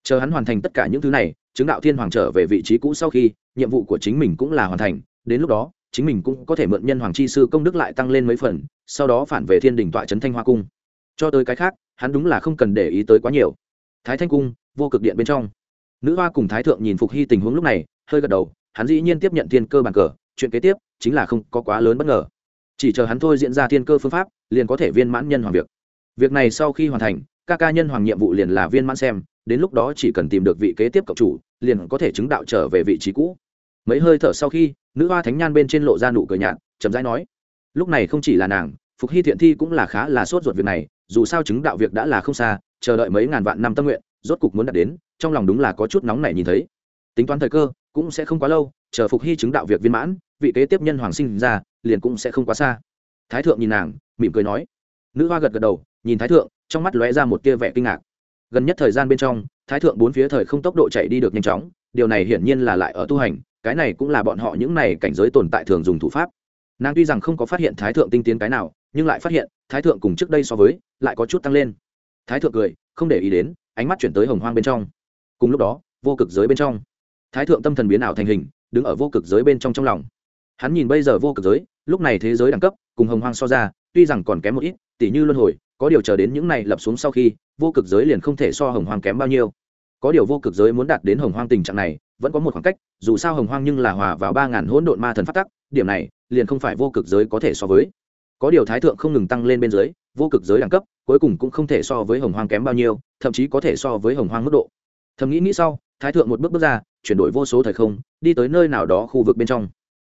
Chờ hắn hoàn thành tất cả những thứ này, chứng đạo thiên hoàng trở về vị trí cũ sau khi, nhiệm vụ của chính mình cũng là hoàn thành, đến lúc đó chính mình cũng có thể mượn nhân hoàng chi sư công đức lại tăng lên mấy phần, sau đó phản về thiên đình tọa trấn thanh hoa cung. Cho tới cái khác, hắn đúng là không cần để ý tới quá nhiều. Thái thanh cung, vô cực điện bên trong. Nữ hoa cùng thái thượng nhìn phục hy tình huống lúc này, hơi gật đầu, hắn dĩ nhiên tiếp nhận thiên cơ bàn cờ, chuyện kế tiếp chính là không có quá lớn bất ngờ. Chỉ chờ hắn thôi diễn ra thiên cơ phương pháp, liền có thể viên mãn nhân hoàng việc. Việc này sau khi hoàn thành, các ca nhân hoàng nhiệm vụ liền là viên mãn xem, đến lúc đó chỉ cần tìm được vị kế tiếp cộng chủ, liền có thể chứng đạo trở về vị trí cũ mấy hơi thở sau khi, nữ hoa thánh nhan bên trên lộ ra nụ cười nhạt, chậm rãi nói, lúc này không chỉ là nàng, phục hy thiện thi cũng là khá là sốt ruột việc này, dù sao chứng đạo việc đã là không xa, chờ đợi mấy ngàn vạn năm tâm nguyện, rốt cục muốn đạt đến, trong lòng đúng là có chút nóng này nhìn thấy. Tính toán thời cơ, cũng sẽ không quá lâu, chờ phục hy chứng đạo việc viên mãn, vị kế tiếp nhân hoàng sinh ra, liền cũng sẽ không quá xa. Thái thượng nhìn nàng, mỉm cười nói. Nữ hoa gật gật đầu, nhìn thái thượng, trong mắt lóe ra một tia vẻ kinh ngạc. Gần nhất thời gian bên trong, thái thượng bốn phía thời không tốc độ chạy đi được nhanh chóng, điều này hiển nhiên là lại ở tu hành cái này cũng là bọn họ những này cảnh giới tồn tại thường dùng thủ pháp. Nàng tuy rằng không có phát hiện thái thượng tinh tiến cái nào, nhưng lại phát hiện, thái thượng cùng trước đây so với, lại có chút tăng lên. Thái thượng cười, không để ý đến, ánh mắt chuyển tới hồng hoang bên trong. Cùng lúc đó, vô cực giới bên trong. Thái thượng tâm thần biến ảo thành hình, đứng ở vô cực giới bên trong trong lòng. Hắn nhìn bây giờ vô cực giới, lúc này thế giới đẳng cấp, cùng hồng hoang so ra, tuy rằng còn kém một ít tỷ như luân hồi, có điều chờ đến những này lập xuống sau khi, vô cực giới liền không thể so hồng hoang kém bao nhiêu. Có điều vô cực giới muốn đạt đến hồng hoang tình trạng này vẫn có một khoảng cách, dù sao hồng hoang nhưng là hòa vào ba ngàn hỗn độn ma thần phát tắc, điểm này, liền không phải vô cực giới có thể so với. Có điều thái thượng không ngừng tăng lên bên dưới, vô cực giới đẳng cấp, cuối cùng cũng không thể so với hồng hoang kém bao nhiêu, thậm chí có thể so với hồng hoang mức độ. Thầm nghĩ nghĩ sau, thái thượng một bước bước ra, chuyển đổi vô số thời không, đi tới nơi nào đó khu vực bên trong.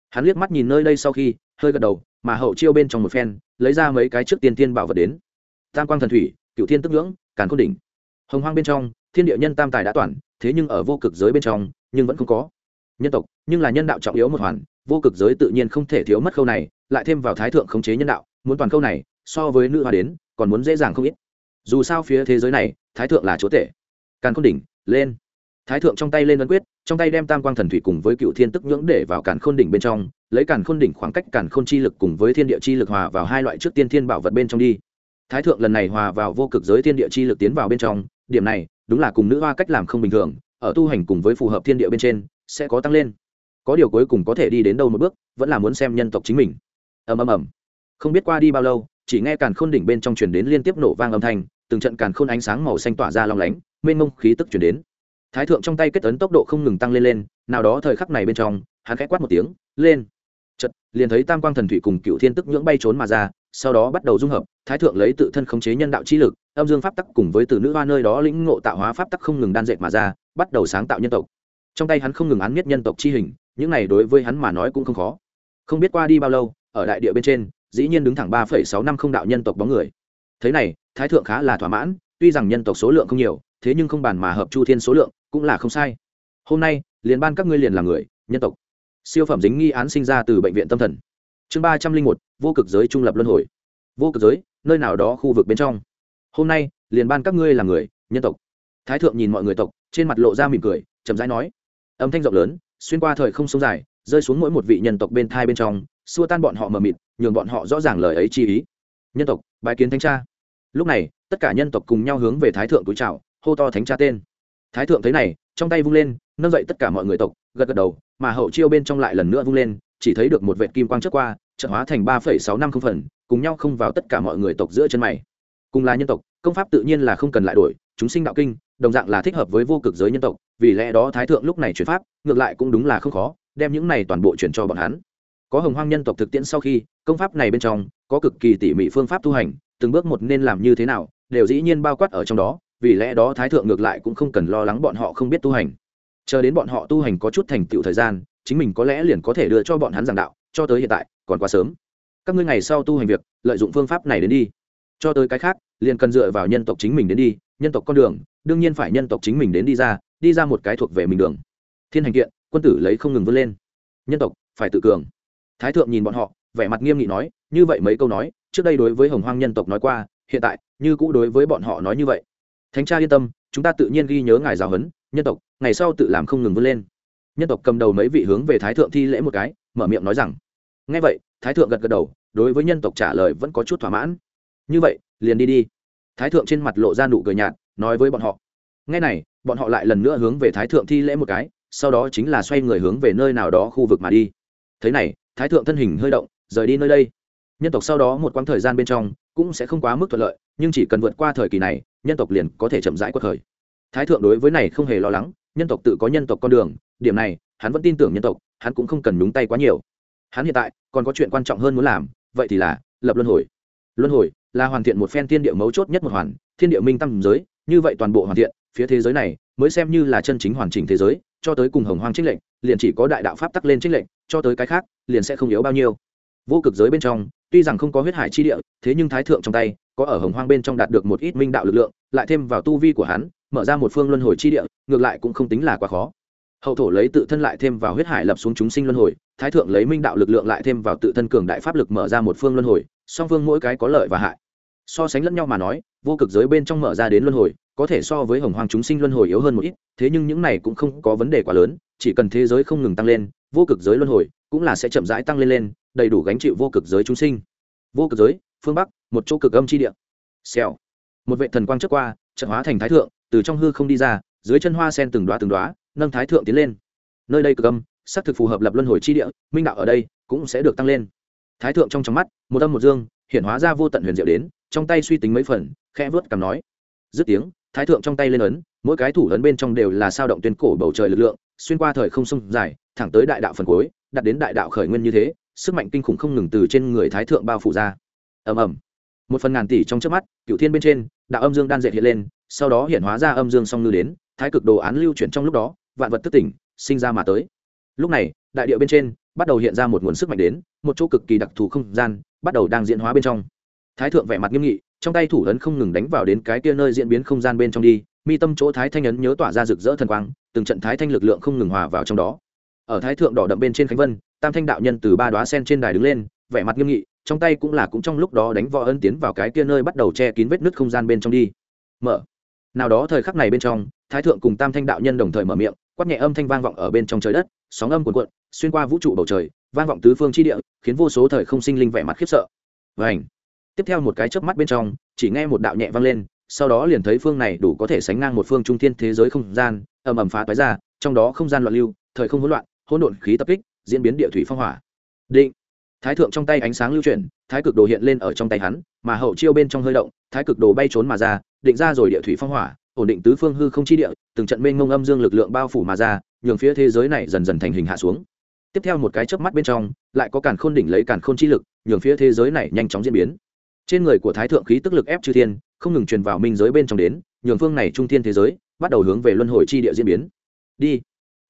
Hắn liếc mắt nhìn nơi đây sau khi, hơi gật đầu, mà hậu chiêu bên trong một phen, lấy ra mấy cái trước tiên tiên bảo vật đến. Tam quang thần thủy cựu thiên tức ngưỡng càn cốt đỉnh. Hồng hoang bên trong, thiên địa nhân tam tài đã toàn thế nhưng ở vô cực giới bên trong, nhưng vẫn không có. Nhân tộc, nhưng là nhân đạo trọng yếu một hoàn, vô cực giới tự nhiên không thể thiếu mất khâu này, lại thêm vào thái thượng khống chế nhân đạo, muốn toàn khâu này, so với nữ hoa đến, còn muốn dễ dàng không ít. Dù sao phía thế giới này, thái thượng là chúa tể. Càn khôn đỉnh, lên. Thái thượng trong tay lên ấn quyết, trong tay đem tam quang thần thủy cùng với cựu thiên tức nhưỡng để vào càn khôn đỉnh bên trong, lấy càn khôn đỉnh khoảng cách càn khôn chi lực cùng với thiên địa chi lực hòa vào hai loại trước tiên thiên bảo vật bên trong đi. Thái thượng lần này hòa vào vô cực giới thiên địa chi lực tiến vào bên trong, điểm này đúng là cùng nữ hoa cách làm không bình thường, ở tu hành cùng với phù hợp thiên địa bên trên, sẽ có tăng lên. Có điều cuối cùng có thể đi đến đâu một bước, vẫn là muốn xem nhân tộc chính mình. Ầm ầm ầm. Không biết qua đi bao lâu, chỉ nghe càn khôn đỉnh bên trong truyền đến liên tiếp nổ vang âm thanh, từng trận càn khôn ánh sáng màu xanh tỏa ra long lánh, mênh mông khí tức truyền đến. Thái thượng trong tay kết ấn tốc độ không ngừng tăng lên lên, nào đó thời khắc này bên trong, hắn khẽ quát một tiếng, lên! Chật liền thấy tam quang thần thủy cùng cựu thiên tức nhưỡng bay trốn mà ra sau đó bắt đầu dung hợp, thái thượng lấy tự thân khống chế nhân đạo chi lực, âm dương pháp tắc cùng với từ nữ hoa nơi đó lĩnh ngộ tạo hóa pháp tắc không ngừng đan dệt mà ra, bắt đầu sáng tạo nhân tộc. Trong tay hắn không ngừng án miết nhân tộc chi hình, những này đối với hắn mà nói cũng không khó. Không biết qua đi bao lâu, ở đại địa bên trên, dĩ nhiên đứng thẳng ba phẩy sáu năm không đạo nhân tộc bóng người. Thế này, thái thượng khá là thỏa mãn, tuy rằng nhân tộc số lượng không nhiều, thế nhưng không bàn mà hợp chu thiên số lượng cũng là không sai. Hôm nay, liền ban các ngươi liền là người, nhân tộc. Siêu phẩm dính nghi án sinh ra từ bệnh viện tâm thần chương ba trăm linh một, vô cực giới trung lập luân hồi. Vô cực giới, nơi nào đó khu vực bên trong. Hôm nay, liền ban các ngươi là người, nhân tộc. Thái thượng nhìn mọi người tộc, trên mặt lộ ra mỉm cười, chậm rãi nói. Âm thanh rộng lớn, xuyên qua thời không sông dài, rơi xuống mỗi một vị nhân tộc bên thai bên trong, xua tan bọn họ mờ mịt, nhường bọn họ rõ ràng lời ấy chi ý. Nhân tộc bài kiến thánh cha. Lúc này, tất cả nhân tộc cùng nhau hướng về thái thượng túi trào hô to thánh cha tên. Thái thượng thấy này, trong tay vung lên, nâng dậy tất cả mọi người tộc, gật gật đầu, mà hậu chiêu bên trong lại lần nữa vung lên chỉ thấy được một vệt kim quang trước qua trận hóa thành ba phẩy sáu năm không phần, cùng nhau không vào tất cả mọi người tộc giữa chân mày. Cùng là nhân tộc, công pháp tự nhiên là không cần lại đổi, chúng sinh đạo kinh, đồng dạng là thích hợp với vô cực giới nhân tộc, vì lẽ đó thái thượng lúc này chuyển pháp, ngược lại cũng đúng là không khó, đem những này toàn bộ chuyển cho bọn hắn. Có hồng hoang nhân tộc thực tiễn sau khi, công pháp này bên trong, có cực kỳ tỉ mỉ phương pháp tu hành, từng bước một nên làm như thế nào, đều dĩ nhiên bao quát ở trong đó, vì lẽ đó thái thượng ngược lại cũng không cần lo lắng bọn họ không biết tu hành. Chờ đến bọn họ tu hành có chút thành tựu thời gian chính mình có lẽ liền có thể đưa cho bọn hắn giảng đạo, cho tới hiện tại, còn quá sớm. Các ngươi ngày sau tu hành việc, lợi dụng phương pháp này đến đi. Cho tới cái khác, liền cần dựa vào nhân tộc chính mình đến đi, nhân tộc con đường, đương nhiên phải nhân tộc chính mình đến đi ra đi ra một cái thuộc về mình đường. Thiên hành kiện, quân tử lấy không ngừng vươn lên. Nhân tộc, phải tự cường. Thái thượng nhìn bọn họ, vẻ mặt nghiêm nghị nói, như vậy mấy câu nói, trước đây đối với hồng hoang nhân tộc nói qua, hiện tại, như cũ đối với bọn họ nói như vậy. Thánh cha yên tâm, chúng ta tự nhiên ghi nhớ ngài giáo huấn, nhân tộc, ngày sau tự làm không ngừng vươn lên nhân tộc cầm đầu mấy vị hướng về thái thượng thi lễ một cái, mở miệng nói rằng ngay vậy, thái thượng gật gật đầu, đối với nhân tộc trả lời vẫn có chút thỏa mãn. Như vậy, liền đi đi. Thái thượng trên mặt lộ ra nụ cười nhạt, nói với bọn họ ngay này, bọn họ lại lần nữa hướng về thái thượng thi lễ một cái, sau đó chính là xoay người hướng về nơi nào đó khu vực mà đi. Thế này, thái thượng thân hình hơi động, rời đi nơi đây. Nhân tộc sau đó một quãng thời gian bên trong cũng sẽ không quá mức thuận lợi, nhưng chỉ cần vượt qua thời kỳ này, nhân tộc liền có thể chậm rãi qua thời. Thái thượng đối với này không hề lo lắng, nhân tộc tự có nhân tộc con đường điểm này, hắn vẫn tin tưởng nhân tộc, hắn cũng không cần nhúng tay quá nhiều. Hắn hiện tại còn có chuyện quan trọng hơn muốn làm, vậy thì là lập luân hồi. Luân hồi là hoàn thiện một phen thiên địa mấu chốt nhất một hoàn, thiên địa minh tâm giới, như vậy toàn bộ hoàn thiện, phía thế giới này mới xem như là chân chính hoàn chỉnh thế giới, cho tới cùng hồng hoang trích lệnh liền chỉ có đại đạo pháp tắc lên trích lệnh cho tới cái khác, liền sẽ không yếu bao nhiêu. Vô cực giới bên trong, tuy rằng không có huyết hải chi địa, thế nhưng thái thượng trong tay có ở hồng hoang bên trong đạt được một ít minh đạo lực lượng, lại thêm vào tu vi của hắn, mở ra một phương luân hồi chi địa, ngược lại cũng không tính là quá khó hậu thổ lấy tự thân lại thêm vào huyết hải lập xuống chúng sinh luân hồi, thái thượng lấy minh đạo lực lượng lại thêm vào tự thân cường đại pháp lực mở ra một phương luân hồi, song phương mỗi cái có lợi và hại. So sánh lẫn nhau mà nói, vô cực giới bên trong mở ra đến luân hồi, có thể so với hồng hoàng chúng sinh luân hồi yếu hơn một ít, thế nhưng những này cũng không có vấn đề quá lớn, chỉ cần thế giới không ngừng tăng lên, vô cực giới luân hồi cũng là sẽ chậm rãi tăng lên lên, đầy đủ gánh chịu vô cực giới chúng sinh. Vô cực giới, phương bắc, một chỗ cực âm chi địa. Xèo. Một vệ thần quang trước qua trận hóa thành thái thượng, từ trong hư không đi ra, dưới chân hoa sen từng đoá từng đoá nâng thái thượng tiến lên. Nơi đây cực âm, xác thực phù hợp lập luân hồi chi địa, minh đạo ở đây cũng sẽ được tăng lên. Thái thượng trong trong mắt, một âm một dương hiện hóa ra vô tận huyền diệu đến, trong tay suy tính mấy phần, khẽ vớt cằm nói. Dứt tiếng, thái thượng trong tay lên ấn, mỗi cái thủ ấn bên trong đều là sao động tuyên cổ bầu trời lực lượng, xuyên qua thời không sông dài, thẳng tới đại đạo phần cuối, đặt đến đại đạo khởi nguyên như thế, sức mạnh kinh khủng không ngừng từ trên người thái thượng bao phủ ra. Ầm ầm. Một phần ngàn tỷ trong trước mắt cựu thiên bên trên, đạo âm dương đan dệt hiện lên, sau đó hiện hóa ra âm dương song ngư đến, thái cực đồ án lưu chuyển trong lúc đó vạn vật thức tỉnh sinh ra mà tới. Lúc này, đại điệu bên trên bắt đầu hiện ra một nguồn sức mạnh đến, một chỗ cực kỳ đặc thù không gian bắt đầu đang diễn hóa bên trong. Thái thượng vẻ mặt nghiêm nghị, trong tay thủ ấn không ngừng đánh vào đến cái kia nơi diễn biến không gian bên trong đi, mi tâm chỗ thái thanh ấn nhớ tỏa ra rực rỡ thần quang, từng trận thái thanh lực lượng không ngừng hòa vào trong đó. Ở thái thượng đỏ đậm bên trên khánh vân, tam thanh đạo nhân từ ba đoá sen trên đài đứng lên, vẻ mặt nghiêm nghị, trong tay cũng là cũng trong lúc đó đánh võ ân tiến vào cái kia nơi bắt đầu che kín vết nứt không gian bên trong đi. Mở. Nào đó thời khắc này bên trong thái thượng cùng tam thanh đạo nhân đồng thời mở miệng, quát nhẹ âm thanh vang vọng ở bên trong trời đất, sóng âm cuồn cuộn, xuyên qua vũ trụ bầu trời, vang vọng tứ phương chi địa, khiến vô số thời không sinh linh vẻ mặt khiếp sợ. Vảnh tiếp theo một cái chớp mắt bên trong, chỉ nghe một đạo nhẹ vang lên, sau đó liền thấy phương này đủ có thể sánh ngang một phương trung thiên thế giới không gian, ầm ầm phá toái ra, trong đó không gian loạn lưu, thời không hỗn loạn, hỗn độn khí tập kích, diễn biến địa thủy phong hỏa. Định! Thái thượng trong tay ánh sáng lưu chuyển, thái cực đồ hiện lên ở trong tay hắn, mà hậu chiêu bên trong hơi động, thái cực đồ bay trốn mà ra, định ra rồi địa thủy phong hỏa ổn định tứ phương hư không chi địa, từng trận mênh mông âm dương lực lượng bao phủ mà ra, nhường phía thế giới này dần dần thành hình hạ xuống. Tiếp theo một cái chớp mắt bên trong, lại có càn khôn đỉnh lấy càn khôn chi lực, nhường phía thế giới này nhanh chóng diễn biến. Trên người của thái thượng khí tức lực ép chư thiên, không ngừng truyền vào minh giới bên trong đến, nhường phương này trung thiên thế giới, bắt đầu hướng về luân hồi chi địa diễn biến. Đi.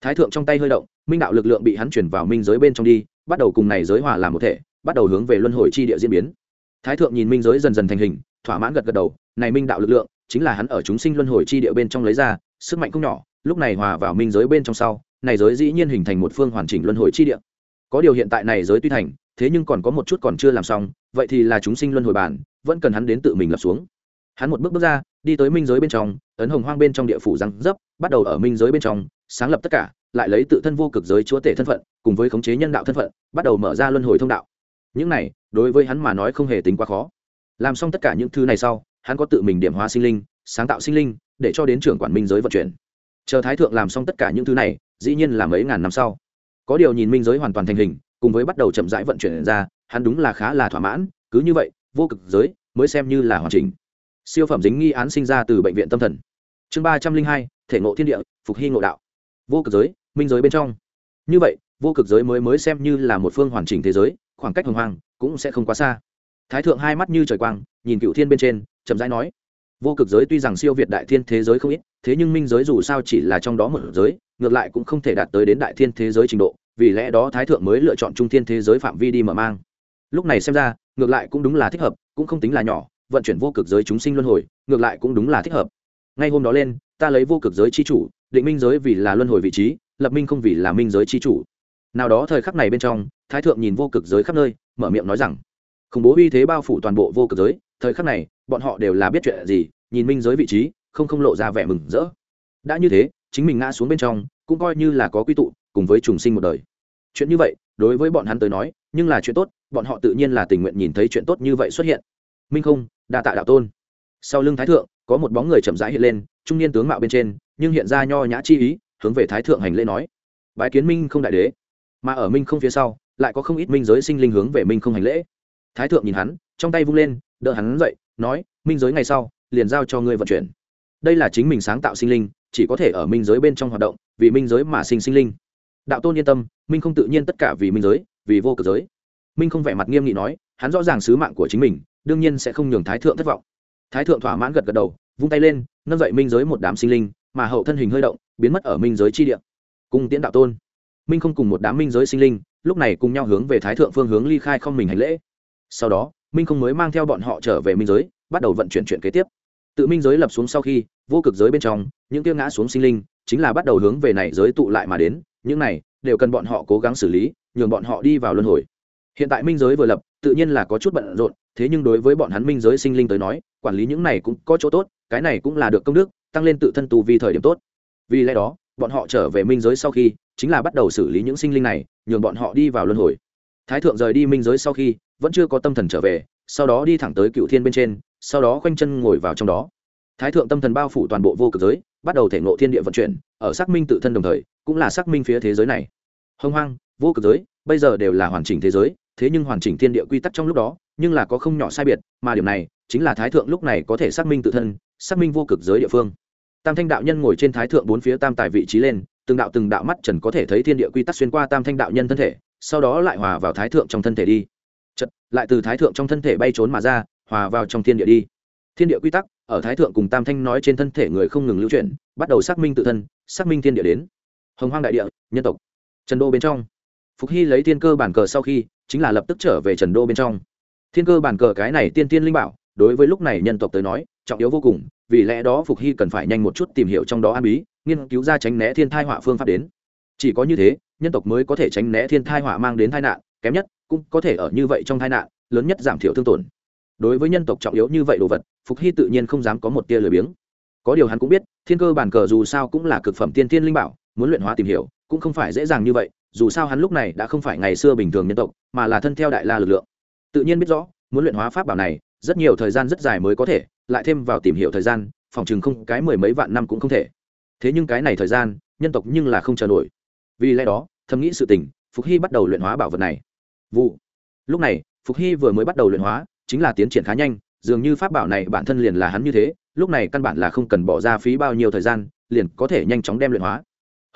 Thái thượng trong tay hơi động, minh đạo lực lượng bị hắn chuyển vào minh giới bên trong đi, bắt đầu cùng này giới hòa làm một thể, bắt đầu hướng về luân hồi chi địa diễn biến. Thái thượng nhìn minh giới dần dần thành hình, thỏa mãn gật gật đầu, này minh đạo lực lượng chính là hắn ở chúng sinh luân hồi chi địa bên trong lấy ra, sức mạnh không nhỏ, lúc này hòa vào minh giới bên trong sau, này giới dĩ nhiên hình thành một phương hoàn chỉnh luân hồi chi địa. Có điều hiện tại này giới tuy thành, thế nhưng còn có một chút còn chưa làm xong, vậy thì là chúng sinh luân hồi bản, vẫn cần hắn đến tự mình lập xuống. Hắn một bước bước ra, đi tới minh giới bên trong, ấn hồng hoang bên trong địa phủ răng dấp, bắt đầu ở minh giới bên trong, sáng lập tất cả, lại lấy tự thân vô cực giới chúa tể thân phận, cùng với khống chế nhân đạo thân phận, bắt đầu mở ra luân hồi thông đạo. Những này, đối với hắn mà nói không hề tính quá khó. Làm xong tất cả những thứ này sau hắn có tự mình điểm hóa sinh linh, sáng tạo sinh linh, để cho đến trưởng quản minh giới vận chuyển. Chờ thái thượng làm xong tất cả những thứ này, dĩ nhiên là mấy ngàn năm sau. Có điều nhìn minh giới hoàn toàn thành hình, cùng với bắt đầu chậm rãi vận chuyển ra, hắn đúng là khá là thỏa mãn, cứ như vậy, vô cực giới mới xem như là hoàn chỉnh. Siêu phẩm dính nghi án sinh ra từ bệnh viện tâm thần. Chương ba trăm linh hai, thể ngộ thiên địa, phục hy ngộ đạo. Vô cực giới, minh giới bên trong. Như vậy, vô cực giới mới mới xem như là một phương hoàn chỉnh thế giới, khoảng cách hồng hoàng cũng sẽ không quá xa. Thái thượng hai mắt như trời quang, nhìn cựu thiên bên trên chậm rãi nói, vô cực giới tuy rằng siêu việt đại thiên thế giới không ít, thế nhưng minh giới dù sao chỉ là trong đó một giới, ngược lại cũng không thể đạt tới đến đại thiên thế giới trình độ, vì lẽ đó thái thượng mới lựa chọn trung thiên thế giới phạm vi đi mở mang. Lúc này xem ra, ngược lại cũng đúng là thích hợp, cũng không tính là nhỏ, vận chuyển vô cực giới chúng sinh luân hồi, ngược lại cũng đúng là thích hợp. Ngay hôm đó lên, ta lấy vô cực giới chi chủ, định minh giới vì là luân hồi vị trí, lập minh không vì là minh giới chi chủ. Nào đó thời khắc này bên trong, thái thượng nhìn vô cực giới khắp nơi, mở miệng nói rằng, khủng bố uy thế bao phủ toàn bộ vô cực giới thời khắc này, bọn họ đều là biết chuyện gì, nhìn minh giới vị trí, không không lộ ra vẻ mừng rỡ. Đã như thế, chính mình ngã xuống bên trong, cũng coi như là có quy tụ, cùng với trùng sinh một đời. Chuyện như vậy, đối với bọn hắn tới nói, nhưng là chuyện tốt, bọn họ tự nhiên là tình nguyện nhìn thấy chuyện tốt như vậy xuất hiện. Minh không, đa tạ đạo tôn. Sau lưng thái thượng, có một bóng người chậm rãi hiện lên, trung niên tướng mạo bên trên, nhưng hiện ra nho nhã chi ý, hướng về thái thượng hành lễ nói. Bái kiến minh không đại đế. Mà ở minh không phía sau, lại có không ít minh giới sinh linh hướng về minh không hành lễ. Thái thượng nhìn hắn, trong tay vung lên đỡ hắn dậy, nói, minh giới ngày sau, liền giao cho ngươi vận chuyển. Đây là chính mình sáng tạo sinh linh, chỉ có thể ở minh giới bên trong hoạt động, vì minh giới mà sinh sinh linh. Đạo tôn yên tâm, minh không tự nhiên tất cả vì minh giới, vì vô cực giới. Minh không vẻ mặt nghiêm nghị nói, hắn rõ ràng sứ mạng của chính mình, đương nhiên sẽ không nhường thái thượng thất vọng. Thái thượng thỏa mãn gật gật đầu, vung tay lên, nâng dậy minh giới một đám sinh linh, mà hậu thân hình hơi động, biến mất ở minh giới chi địa. Cùng tiễn đạo tôn. Minh không cùng một đám minh giới sinh linh, lúc này cùng nhau hướng về thái thượng phương hướng ly khai không mình hành lễ. Sau đó minh không mới mang theo bọn họ trở về minh giới, bắt đầu vận chuyển chuyện kế tiếp. Tự minh giới lập xuống sau khi, vô cực giới bên trong, những tiêu ngã xuống sinh linh, chính là bắt đầu hướng về này giới tụ lại mà đến, những này, đều cần bọn họ cố gắng xử lý, nhường bọn họ đi vào luân hồi. Hiện tại minh giới vừa lập, tự nhiên là có chút bận rộn, thế nhưng đối với bọn hắn minh giới sinh linh tới nói, quản lý những này cũng có chỗ tốt, cái này cũng là được công đức, tăng lên tự thân tu vì thời điểm tốt. Vì lẽ đó, bọn họ trở về minh giới sau khi, chính là bắt đầu xử lý những sinh linh này, nhường bọn họ đi vào luân hồi thái thượng rời đi minh giới sau khi, vẫn chưa có tâm thần trở về, sau đó đi thẳng tới cựu thiên bên trên, sau đó khoanh chân ngồi vào trong đó. Thái thượng tâm thần bao phủ toàn bộ vô cực giới, bắt đầu thể ngộ thiên địa vận chuyển, ở xác minh tự thân đồng thời, cũng là xác minh phía thế giới này. Hông hoang, vô cực giới, bây giờ đều là hoàn chỉnh thế giới, thế nhưng hoàn chỉnh thiên địa quy tắc trong lúc đó, nhưng là có không nhỏ sai biệt, mà điểm này, chính là thái thượng lúc này có thể xác minh tự thân, xác minh vô cực giới địa phương. Tam thanh đạo nhân ngồi trên thái thượng bốn phía tam tài vị trí lên, từng đạo từng đạo mắt trần có thể thấy thiên địa quy tắc xuyên qua tam thanh đạo nhân thân thể sau đó lại hòa vào thái thượng trong thân thể đi. Chật lại từ thái thượng trong thân thể bay trốn mà ra, hòa vào trong thiên địa đi. Thiên địa quy tắc, ở thái thượng cùng tam thanh nói trên thân thể người không ngừng lưu chuyển, bắt đầu xác minh tự thân, xác minh thiên địa đến. Hồng hoang đại địa, nhân tộc. Trần đô bên trong. Phục hy lấy thiên cơ bản cờ sau khi, chính là lập tức trở về trần đô bên trong. Thiên cơ bản cờ cái này tiên tiên linh bảo, đối với lúc này nhân tộc tới nói, trọng yếu vô cùng, vì lẽ đó phục hy cần phải nhanh một chút tìm hiểu trong đó an bí, nghiên cứu ra tránh né thiên thai họa phương pháp đến chỉ có như thế, nhân tộc mới có thể tránh né thiên thai họa mang đến tai nạn, kém nhất, cũng có thể ở như vậy trong tai nạn, lớn nhất giảm thiểu thương tổn. Đối với nhân tộc trọng yếu như vậy đồ vật, phục hy tự nhiên không dám có một tia lười biếng. Có điều hắn cũng biết, thiên cơ bản cờ dù sao cũng là cực phẩm tiên tiên linh bảo, muốn luyện hóa tìm hiểu, cũng không phải dễ dàng như vậy, dù sao hắn lúc này đã không phải ngày xưa bình thường nhân tộc, mà là thân theo đại la lực lượng. Tự nhiên biết rõ, muốn luyện hóa pháp bảo này, rất nhiều thời gian rất dài mới có thể, lại thêm vào tìm hiểu thời gian, phòng chừng không, cái mười mấy vạn năm cũng không thể. Thế nhưng cái này thời gian, nhân tộc nhưng là không chờ nổi vì lẽ đó, thầm nghĩ sự tình, phục hy bắt đầu luyện hóa bảo vật này. Vụ. Lúc này, phục hy vừa mới bắt đầu luyện hóa, chính là tiến triển khá nhanh, dường như pháp bảo này bản thân liền là hắn như thế, lúc này căn bản là không cần bỏ ra phí bao nhiêu thời gian, liền có thể nhanh chóng đem luyện hóa.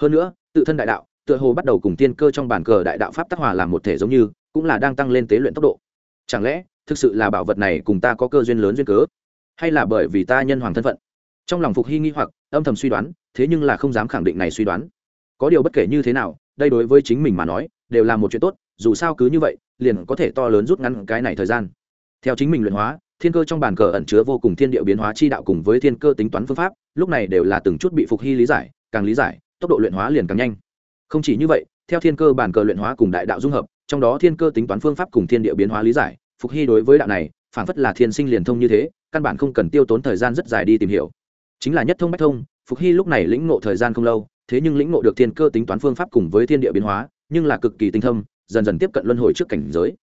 Hơn nữa, tự thân đại đạo, tựa hồ bắt đầu cùng tiên cơ trong bản cờ đại đạo pháp tác hòa làm một thể giống như, cũng là đang tăng lên tế luyện tốc độ. Chẳng lẽ, thực sự là bảo vật này cùng ta có cơ duyên lớn duyên cớ? Hay là bởi vì ta nhân hoàng thân phận? Trong lòng phục hy nghi hoặc, âm thầm suy đoán, thế nhưng là không dám khẳng định này suy đoán có điều bất kể như thế nào, đây đối với chính mình mà nói, đều là một chuyện tốt, dù sao cứ như vậy, liền có thể to lớn rút ngắn cái này thời gian. Theo chính mình luyện hóa, thiên cơ trong bàn cờ ẩn chứa vô cùng thiên địa biến hóa chi đạo cùng với thiên cơ tính toán phương pháp, lúc này đều là từng chút bị phục hy lý giải, càng lý giải, tốc độ luyện hóa liền càng nhanh. Không chỉ như vậy, theo thiên cơ bản cờ luyện hóa cùng đại đạo dung hợp, trong đó thiên cơ tính toán phương pháp cùng thiên địa biến hóa lý giải, phục hy đối với đạo này, phản phất là thiên sinh liền thông như thế, căn bản không cần tiêu tốn thời gian rất dài đi tìm hiểu. Chính là nhất thông bách thông, phục hy lúc này lĩnh ngộ thời gian không lâu thế nhưng lĩnh ngộ được thiên cơ tính toán phương pháp cùng với thiên địa biến hóa, nhưng là cực kỳ tinh thâm, dần dần tiếp cận luân hồi trước cảnh giới.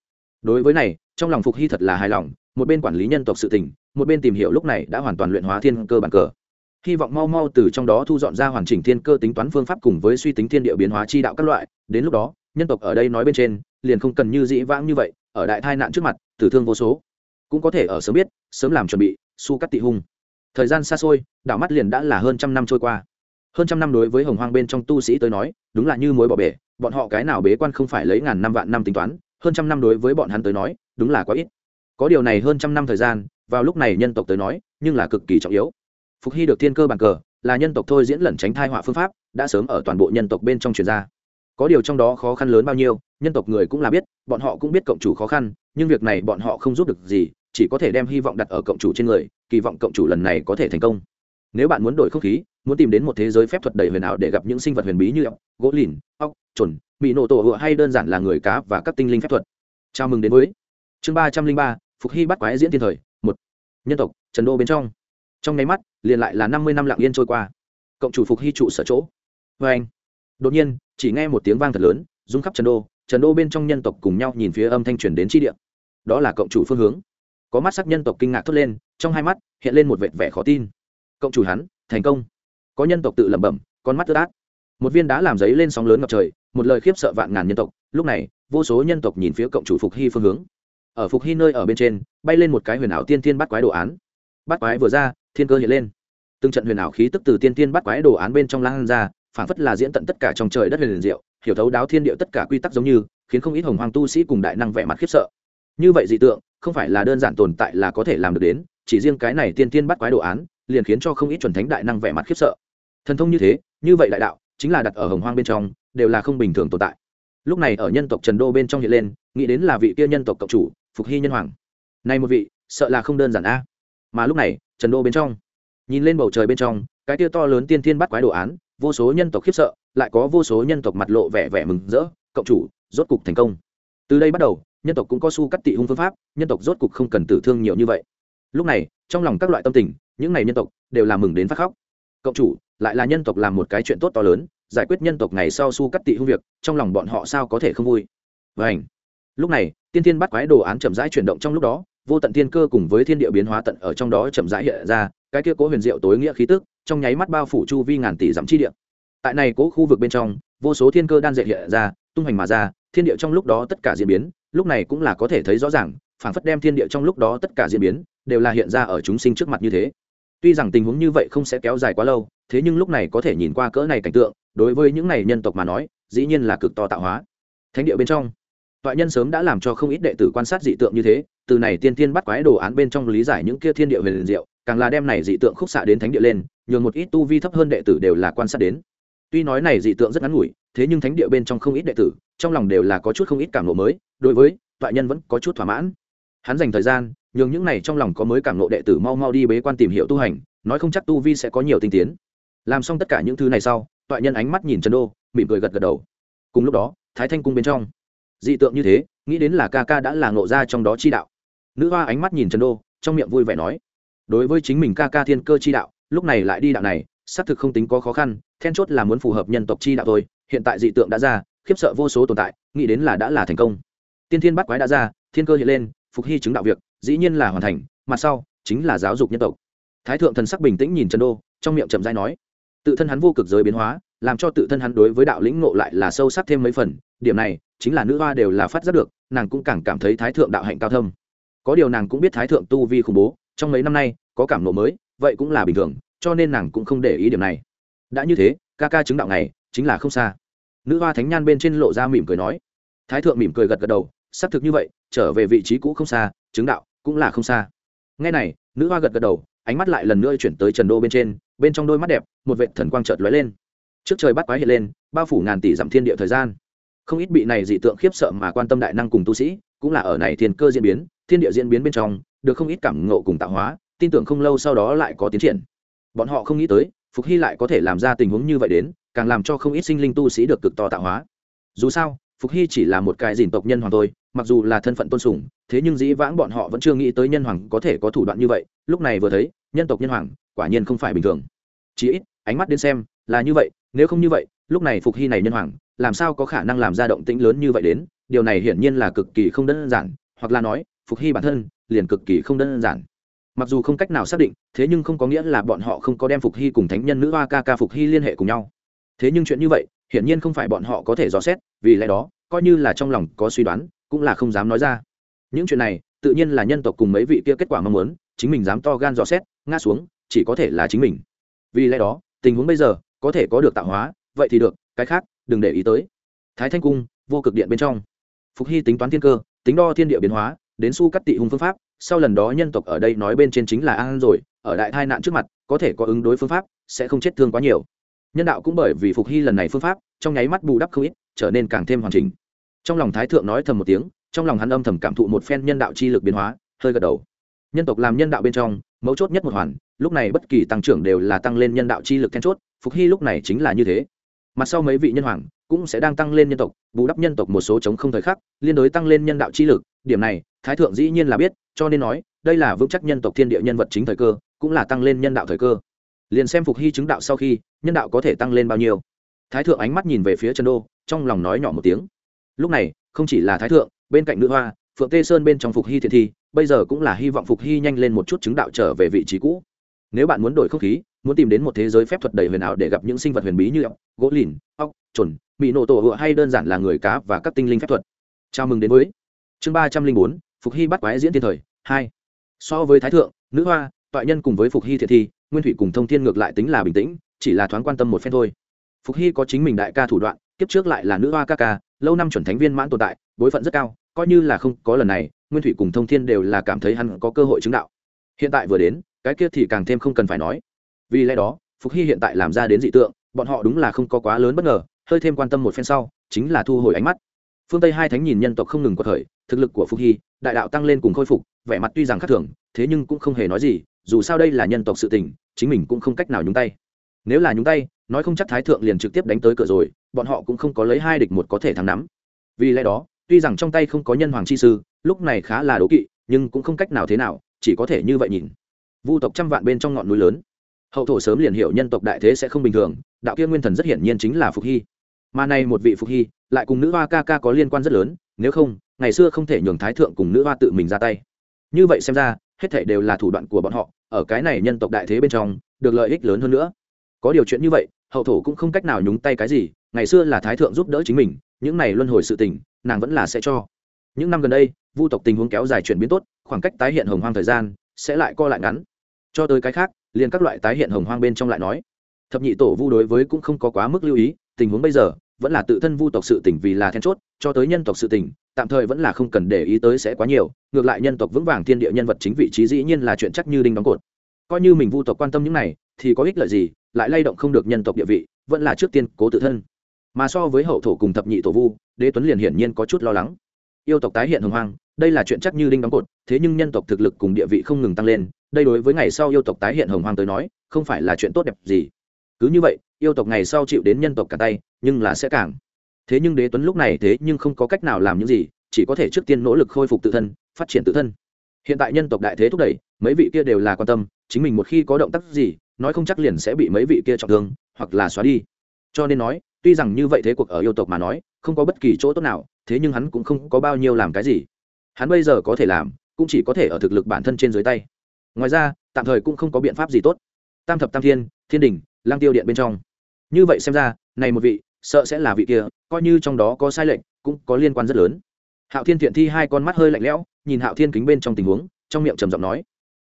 Đối với này, trong lòng phục hy thật là hài lòng, một bên quản lý nhân tộc sự tình, một bên tìm hiểu lúc này đã hoàn toàn luyện hóa thiên cơ bản cờ. Hy vọng mau mau từ trong đó thu dọn ra hoàn chỉnh thiên cơ tính toán phương pháp cùng với suy tính thiên địa biến hóa chi đạo các loại, đến lúc đó, nhân tộc ở đây nói bên trên, liền không cần như dĩ vãng như vậy, ở đại tai nạn trước mặt, tử thương vô số. Cũng có thể ở sớm biết, sớm làm chuẩn bị, su cắt tị hung. Thời gian xa xôi, đảo mắt liền đã là hơn trăm năm trôi qua hơn trăm năm đối với hồng hoang bên trong tu sĩ tới nói, đúng là như mối bỏ bể, bọn họ cái nào bế quan không phải lấy ngàn năm vạn năm tính toán, hơn trăm năm đối với bọn hắn tới nói, đúng là quá ít. Có điều này hơn trăm năm thời gian, vào lúc này nhân tộc tới nói, nhưng là cực kỳ trọng yếu. Phục hy được thiên cơ bàn cờ, là nhân tộc thôi diễn lẩn tránh thai họa phương pháp, đã sớm ở toàn bộ nhân tộc bên trong truyền ra. Có điều trong đó khó khăn lớn bao nhiêu, nhân tộc người cũng là biết, bọn họ cũng biết cộng chủ khó khăn, nhưng việc này bọn họ không giúp được gì, chỉ có thể đem hy vọng đặt ở cộng chủ trên người, kỳ vọng cộng chủ lần này có thể thành công. Nếu bạn muốn đổi không khí muốn tìm đến một thế giới phép thuật đầy huyền ảo để gặp những sinh vật huyền bí như ốc, gỗ lìn, ốc chuẩn bị nổ tổ hựa hay đơn giản là người cá và các tinh linh phép thuật. Chào mừng đến với chương ba trăm linh ba, phục hy bắt quái diễn thiên thời, một. Nhân tộc, trần đô bên trong. Trong nháy mắt, liền lại là năm mươi năm lặng yên trôi qua. Cộng chủ phục hy trụ sở chỗ. Vê anh. Đột nhiên, chỉ nghe một tiếng vang thật lớn, rung khắp trần đô trần đô bên trong nhân tộc cùng nhau nhìn phía âm thanh truyền đến tri địa. Đó là cộng chủ phương hướng. Có mắt sắc nhân tộc kinh ngạc thốt lên, trong hai mắt hiện lên một vệt vẻ khó tin. Cộng chủ hắn, thành công có nhân tộc tự lẩm bẩm, con mắt tứ át. Một viên đá làm giấy lên sóng lớn ngập trời, một lời khiếp sợ vạn ngàn nhân tộc. Lúc này, vô số nhân tộc nhìn phía cộng chủ phục hy phương hướng. Ở phục hy nơi ở bên trên, bay lên một cái huyền ảo tiên tiên bắt quái đồ án. Bắt quái vừa ra, thiên cơ hiện lên. Từng trận huyền ảo khí tức từ tiên tiên bắt quái đồ án bên trong lan ra phản phất là diễn tận tất cả trong trời đất huyền liền diệu, hiểu thấu đáo thiên điệu tất cả quy tắc giống như, khiến không ít hồng hoàng tu sĩ cùng đại năng vẻ mặt khiếp sợ. Như vậy dị tượng, không phải là đơn giản tồn tại là có thể làm được đến, chỉ riêng cái này tiên tiên bắt quái đồ án, liền khiến cho không ít chuẩn thánh đại năng vẻ mặt khiếp sợ thần thông như thế, như vậy đại đạo, chính là đặt ở hồng hoang bên trong, đều là không bình thường tồn tại. Lúc này ở nhân tộc trần đô bên trong hiện lên, nghĩ đến là vị kia nhân tộc cộng chủ, phục hy nhân hoàng. Này một vị, sợ là không đơn giản a. Mà lúc này, trần đô bên trong, nhìn lên bầu trời bên trong, cái kia to lớn tiên thiên bắt quái đồ án, vô số nhân tộc khiếp sợ, lại có vô số nhân tộc mặt lộ vẻ vẻ mừng rỡ, cộng chủ, rốt cục thành công. Từ đây bắt đầu, nhân tộc cũng có su cắt tị hung phương pháp, nhân tộc rốt cục không cần tử thương nhiều như vậy. Lúc này, trong lòng các loại tâm tình, những n à y nhân tộc đều làm mừng đến phát khóc. Cộng chủ lại là nhân tộc làm một cái chuyện tốt to lớn, giải quyết nhân tộc ngày sau su cắt tị hung việc, trong lòng bọn họ sao có thể không vui? Vảnh lúc này, tiên tiên bắt quái đồ án chậm rãi chuyển động trong lúc đó, vô tận thiên cơ cùng với thiên địa biến hóa tận ở trong đó chậm rãi hiện ra, cái kia cố huyền diệu tối nghĩa khí tức, trong nháy mắt bao phủ chu vi ngàn tỷ dặm chi địa. Tại này cố khu vực bên trong, vô số thiên cơ đan dệt hiện ra, tung hành mà ra, thiên địa trong lúc đó tất cả diễn biến, lúc này cũng là có thể thấy rõ ràng, phảng phất đem thiên địa trong lúc đó tất cả diễn biến, đều là hiện ra ở chúng sinh trước mặt như thế. Tuy rằng tình huống như vậy không sẽ kéo dài quá lâu thế nhưng lúc này có thể nhìn qua cỡ này cảnh tượng, đối với những này nhân tộc mà nói, dĩ nhiên là cực to tạo hóa. Thánh địa bên trong, toại nhân sớm đã làm cho không ít đệ tử quan sát dị tượng như thế, từ này tiên tiên bắt quái đồ án bên trong lý giải những kia thiên địa về liền diệu, càng là đem này dị tượng khúc xạ đến thánh địa lên, nhường một ít tu vi thấp hơn đệ tử đều là quan sát đến. Tuy nói này dị tượng rất ngắn ngủi, thế nhưng thánh địa bên trong không ít đệ tử, trong lòng đều là có chút không ít cảm nộ mới, đối với toại nhân vẫn có chút thỏa mãn. Hắn dành thời gian, nhường những này trong lòng có mới cảm nộ đệ tử mau mau đi bế quan tìm hiểu tu hành, nói không chắc tu vi sẽ có nhiều tinh tiến làm xong tất cả những thứ này sau, toại nhân ánh mắt nhìn trần đô, mỉm cười gật gật đầu. Cùng lúc đó, thái thanh cung bên trong. Dị tượng như thế, nghĩ đến là ca ca đã là ngộ ra trong đó chi đạo. Nữ hoa ánh mắt nhìn trần đô, trong miệng vui vẻ nói, đối với chính mình ca ca thiên cơ chi đạo, lúc này lại đi đạo này, xác thực không tính có khó khăn, then chốt là muốn phù hợp nhân tộc chi đạo thôi. Hiện tại dị tượng đã ra, khiếp sợ vô số tồn tại, nghĩ đến là đã là thành công. Tiên thiên bắt quái đã ra, thiên cơ hiện lên, phục hy chứng đạo việc, dĩ nhiên là hoàn thành, mặt sau chính là giáo dục nhân tộc. Thái thượng thần sắc bình tĩnh nhìn trần đô, trong miệng chậm dai nói tự thân hắn vô cực giới biến hóa, làm cho tự thân hắn đối với đạo lĩnh ngộ lại là sâu sắc thêm mấy phần, điểm này, chính là nữ hoa đều là phát giác được, nàng cũng càng cảm thấy thái thượng đạo hạnh cao thâm. Có điều nàng cũng biết thái thượng tu vi khủng bố, trong mấy năm nay, có cảm nộ mới, vậy cũng là bình thường, cho nên nàng cũng không để ý điểm này. Đã như thế, ca ca chứng đạo này chính là không xa. Nữ hoa thánh nhan bên trên lộ ra mỉm cười nói. Thái thượng mỉm cười gật gật đầu, xác thực như vậy, trở về vị trí cũ không xa, chứng đạo cũng là không xa. Ngay này, nữ hoa gật gật đầu ánh mắt lại lần nữa chuyển tới trần đô bên trên, bên trong đôi mắt đẹp, một vệ thần quang chợt lóe lên. Trước trời bắt quái hiện lên, bao phủ ngàn tỷ dặm thiên địa thời gian. Không ít bị này dị tượng khiếp sợ mà quan tâm đại năng cùng tu sĩ, cũng là ở này thiên cơ diễn biến, thiên địa diễn biến bên trong, được không ít cảm ngộ cùng tạo hóa, tin tưởng không lâu sau đó lại có tiến triển. Bọn họ không nghĩ tới, phục hy lại có thể làm ra tình huống như vậy đến, càng làm cho không ít sinh linh tu sĩ được cực to tạo hóa. Dù sao, phục hy chỉ là một cái dìn tộc nhân hoàng thôi mặc dù là thân phận tôn sùng, thế nhưng dĩ vãng bọn họ vẫn chưa nghĩ tới nhân hoàng có thể có thủ đoạn như vậy, lúc này vừa thấy, nhân tộc nhân hoàng, quả nhiên không phải bình thường. Chỉ ít, ánh mắt đến xem, là như vậy, nếu không như vậy, lúc này phục hy này nhân hoàng, làm sao có khả năng làm ra động tĩnh lớn như vậy đến? Điều này hiển nhiên là cực kỳ không đơn giản, hoặc là nói, phục hy bản thân, liền cực kỳ không đơn giản. Mặc dù không cách nào xác định, thế nhưng không có nghĩa là bọn họ không có đem phục hy cùng thánh nhân nữ hoa ca ca phục hy liên hệ cùng nhau. Thế nhưng chuyện như vậy, hiển nhiên không phải bọn họ có thể dò xét, vì lẽ đó coi như là trong lòng có suy đoán, cũng là không dám nói ra. Những chuyện này, tự nhiên là nhân tộc cùng mấy vị kia kết quả mong muốn, chính mình dám to gan dò xét, ngã xuống, chỉ có thể là chính mình. Vì lẽ đó, tình huống bây giờ, có thể có được tạo hóa, vậy thì được, cái khác, đừng để ý tới. Thái thanh cung, vô cực điện bên trong. Phục hy tính toán thiên cơ, tính đo thiên địa biến hóa, đến su cắt tị hung phương pháp, sau lần đó nhân tộc ở đây nói bên trên chính là an rồi, ở đại tai nạn trước mặt, có thể có ứng đối phương pháp, sẽ không chết thương quá nhiều. Nhân đạo cũng bởi vì phục hy lần này phương pháp, trong nháy mắt bù đắp không ít trở nên càng thêm hoàn chỉnh. Trong lòng thái thượng nói thầm một tiếng, trong lòng hắn âm thầm cảm thụ một phen nhân đạo chi lực biến hóa, hơi gật đầu. Nhân tộc làm nhân đạo bên trong, mấu chốt nhất một hoàn, lúc này bất kỳ tăng trưởng đều là tăng lên nhân đạo chi lực then chốt, phục hy lúc này chính là như thế. Mặt sau mấy vị nhân hoàng cũng sẽ đang tăng lên nhân tộc, bù đắp nhân tộc một số chống không thời khắc, liên đối tăng lên nhân đạo chi lực. Điểm này, thái thượng dĩ nhiên là biết, cho nên nói, đây là vững chắc nhân tộc thiên địa nhân vật chính thời cơ, cũng là tăng lên nhân đạo thời cơ. Liền xem phục hy chứng đạo sau khi, nhân đạo có thể tăng lên bao nhiêu thái thượng ánh mắt nhìn về phía trần đô, trong lòng nói nhỏ một tiếng. Lúc này, không chỉ là thái thượng, bên cạnh nữ hoa, phượng tê sơn bên trong phục hy thiện thi, bây giờ cũng là hy vọng phục hy nhanh lên một chút chứng đạo trở về vị trí cũ. Nếu bạn muốn đổi không khí, muốn tìm đến một thế giới phép thuật đầy huyền ảo để gặp những sinh vật huyền bí như ốc, gỗ lìn, ốc chuẩn bị nổ tổ hựa hay đơn giản là người cá và các tinh linh phép thuật. Chào mừng đến với chương ba trăm linh bốn, phục hy bắt quái diễn thiên thời, hai. So với thái thượng, nữ hoa, toại nhân cùng với phục hy thiện thi, nguyên thủy cùng thông thiên ngược lại tính là bình tĩnh, chỉ là thoáng quan tâm một phen thôi phục hy có chính mình đại ca thủ đoạn, kiếp trước lại là nữ hoa ca ca, lâu năm chuẩn thánh viên mãn tồn tại, bối phận rất cao, coi như là không có lần này, nguyên thủy cùng thông thiên đều là cảm thấy hắn có cơ hội chứng đạo. Hiện tại vừa đến, cái kia thì càng thêm không cần phải nói. Vì lẽ đó, phục hy hiện tại làm ra đến dị tượng, bọn họ đúng là không có quá lớn bất ngờ, hơi thêm quan tâm một phen sau, chính là thu hồi ánh mắt. Phương tây hai thánh nhìn nhân tộc không ngừng có thời thực lực của phục hy, đại đạo tăng lên cùng khôi phục, vẻ mặt tuy rằng khác thường, thế nhưng cũng không hề nói gì, dù sao đây là nhân tộc sự tình, chính mình cũng không cách nào nhúng tay nếu là nhúng tay, nói không chắc thái thượng liền trực tiếp đánh tới cửa rồi, bọn họ cũng không có lấy hai địch một có thể thắng nắm. Vì lẽ đó, tuy rằng trong tay không có nhân hoàng chi sư, lúc này khá là đố kỵ, nhưng cũng không cách nào thế nào, chỉ có thể như vậy nhìn. Vu tộc trăm vạn bên trong ngọn núi lớn. Hậu thổ sớm liền hiểu nhân tộc đại thế sẽ không bình thường, đạo kia nguyên thần rất hiển nhiên chính là phục hy. Mà này một vị phục hy, lại cùng nữ hoa ca ca có liên quan rất lớn, nếu không, ngày xưa không thể nhường thái thượng cùng nữ hoa tự mình ra tay. Như vậy xem ra, hết thể đều là thủ đoạn của bọn họ, ở cái này nhân tộc đại thế bên trong, được lợi ích lớn hơn nữa có điều chuyện như vậy, hậu thổ cũng không cách nào nhúng tay cái gì, ngày xưa là thái thượng giúp đỡ chính mình, những này luân hồi sự tình, nàng vẫn là sẽ cho. Những năm gần đây, vu tộc tình huống kéo dài chuyển biến tốt, khoảng cách tái hiện hồng hoang thời gian, sẽ lại co lại ngắn. Cho tới cái khác, liền các loại tái hiện hồng hoang bên trong lại nói. Thập nhị tổ vu đối với cũng không có quá mức lưu ý, tình huống bây giờ, vẫn là tự thân vu tộc sự tỉnh vì là then chốt, cho tới nhân tộc sự tỉnh tạm thời vẫn là không cần để ý tới sẽ quá nhiều, ngược lại nhân tộc vững vàng thiên địa nhân vật chính vị trí dĩ nhiên là chuyện chắc như đinh đóng cột. Coi như mình vu tộc quan tâm những này thì có ích lợi gì, lại lay động không được nhân tộc địa vị, vẫn là trước tiên cố tự thân. Mà so với hậu thổ cùng thập nhị tổ vu, đế tuấn liền hiển nhiên có chút lo lắng. Yêu tộc tái hiện hồng hoang, đây là chuyện chắc như đinh đóng cột, thế nhưng nhân tộc thực lực cùng địa vị không ngừng tăng lên, đây đối với ngày sau yêu tộc tái hiện hồng hoang tới nói, không phải là chuyện tốt đẹp gì. Cứ như vậy, yêu tộc ngày sau chịu đến nhân tộc cả tay, nhưng là sẽ càng. Thế nhưng đế tuấn lúc này thế nhưng không có cách nào làm những gì, chỉ có thể trước tiên nỗ lực khôi phục tự thân, phát triển tự thân. Hiện tại nhân tộc đại thế thúc đẩy, mấy vị kia đều là quan tâm, chính mình một khi có động tác gì nói không chắc liền sẽ bị mấy vị kia trọng thương, hoặc là xóa đi. Cho nên nói, tuy rằng như vậy thế cuộc ở yêu tộc mà nói, không có bất kỳ chỗ tốt nào, thế nhưng hắn cũng không có bao nhiêu làm cái gì. Hắn bây giờ có thể làm, cũng chỉ có thể ở thực lực bản thân trên dưới tay. Ngoài ra, tạm thời cũng không có biện pháp gì tốt. Tam thập tam thiên thiên đình lang tiêu điện bên trong. Như vậy xem ra, này một vị, sợ sẽ là vị kia, coi như trong đó có sai lệch, cũng có liên quan rất lớn. Hạo thiên thiện thi hai con mắt hơi lạnh lẽo, nhìn hạo thiên kính bên trong tình huống, trong miệng trầm giọng nói,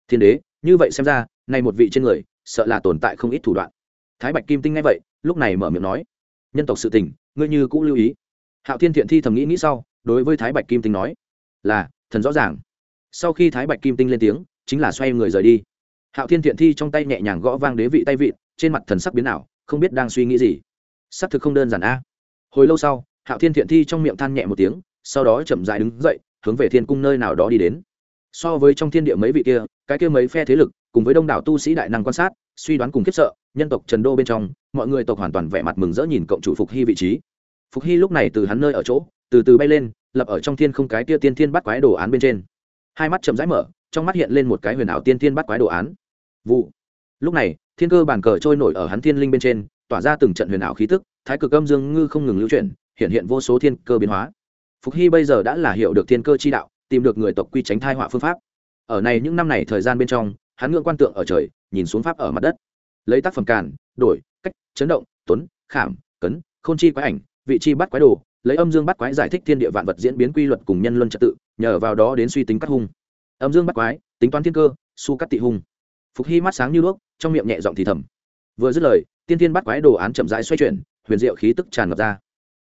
thiên đế, như vậy xem ra, này một vị trên người sợ là tồn tại không ít thủ đoạn. Thái bạch kim tinh nghe vậy, lúc này mở miệng nói, nhân tộc sự tình, ngươi như cũng lưu ý. Hạo thiên thiện thi thầm nghĩ nghĩ sau, đối với thái bạch kim tinh nói, là, thần rõ ràng. Sau khi thái bạch kim tinh lên tiếng, chính là xoay người rời đi. Hạo thiên thiện thi trong tay nhẹ nhàng gõ vang đế vị tay vịn, trên mặt thần sắc biến ảo, không biết đang suy nghĩ gì. Xác thực không đơn giản a. Hồi lâu sau, hạo thiên thiện thi trong miệng than nhẹ một tiếng, sau đó chậm dại đứng dậy, hướng về thiên cung nơi nào đó đi đến. So với trong thiên địa mấy vị kia, cái kia mấy phe thế lực cùng với đông đảo tu sĩ đại năng quan sát, suy đoán cùng khiếp sợ, nhân tộc trần đô bên trong, mọi người tộc hoàn toàn vẻ mặt mừng rỡ nhìn cộng chủ phục hy vị trí. Phục hy lúc này từ hắn nơi ở chỗ, từ từ bay lên, lập ở trong thiên không cái tia tiên thiên bắt quái đồ án bên trên. Hai mắt chậm rãi mở, trong mắt hiện lên một cái huyền ảo tiên thiên bắt quái đồ án. Vụ. Lúc này, thiên cơ bàn cờ trôi nổi ở hắn thiên linh bên trên, tỏa ra từng trận huyền ảo khí tức, thái cực âm dương ngư không ngừng lưu chuyển, hiện hiện vô số thiên cơ biến hóa. Phục hy bây giờ đã là hiểu được thiên cơ chi đạo, tìm được người tộc quy tránh thai họa phương pháp. Ở này những năm này thời gian bên trong hắn ngưỡng quan tượng ở trời, nhìn xuống pháp ở mặt đất. Lấy tác phẩm càn, đổi, cách, chấn động, tuấn, khảm, cấn, khôn chi quái ảnh, vị chi bắt quái đồ, lấy âm dương bắt quái giải thích thiên địa vạn vật diễn biến quy luật cùng nhân luân trật tự, nhờ vào đó đến suy tính cắt hung. Âm dương bắt quái, tính toán thiên cơ, su cắt tị hung. Phục hy mắt sáng như đuốc, trong miệng nhẹ giọng thì thầm. Vừa dứt lời, tiên thiên bắt quái đồ án chậm rãi xoay chuyển, huyền diệu khí tức tràn ngập ra.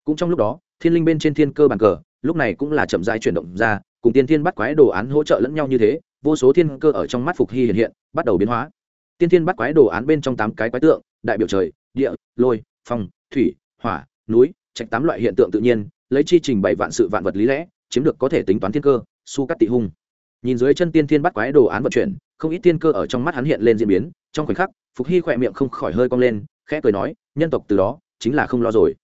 Cũng trong lúc đó, thiên linh bên trên thiên cơ bàn cờ, lúc này cũng là chậm rãi chuyển động ra, cùng tiên thiên bắt quái đồ án hỗ trợ lẫn nhau như thế vô số thiên cơ ở trong mắt phục hy hiện hiện, bắt đầu biến hóa. Tiên thiên bắt quái đồ án bên trong tám cái quái tượng, đại biểu trời, địa, lôi, phong, thủy, hỏa, núi, trạch tám loại hiện tượng tự nhiên, lấy chi trình bày vạn sự vạn vật lý lẽ, chiếm được có thể tính toán thiên cơ, su cắt tị hung. Nhìn dưới chân tiên thiên bắt quái đồ án vận chuyển, không ít tiên cơ ở trong mắt hắn hiện lên diễn biến, trong khoảnh khắc, phục hy khỏe miệng không khỏi hơi cong lên, khẽ cười nói, nhân tộc từ đó, chính là không lo rồi.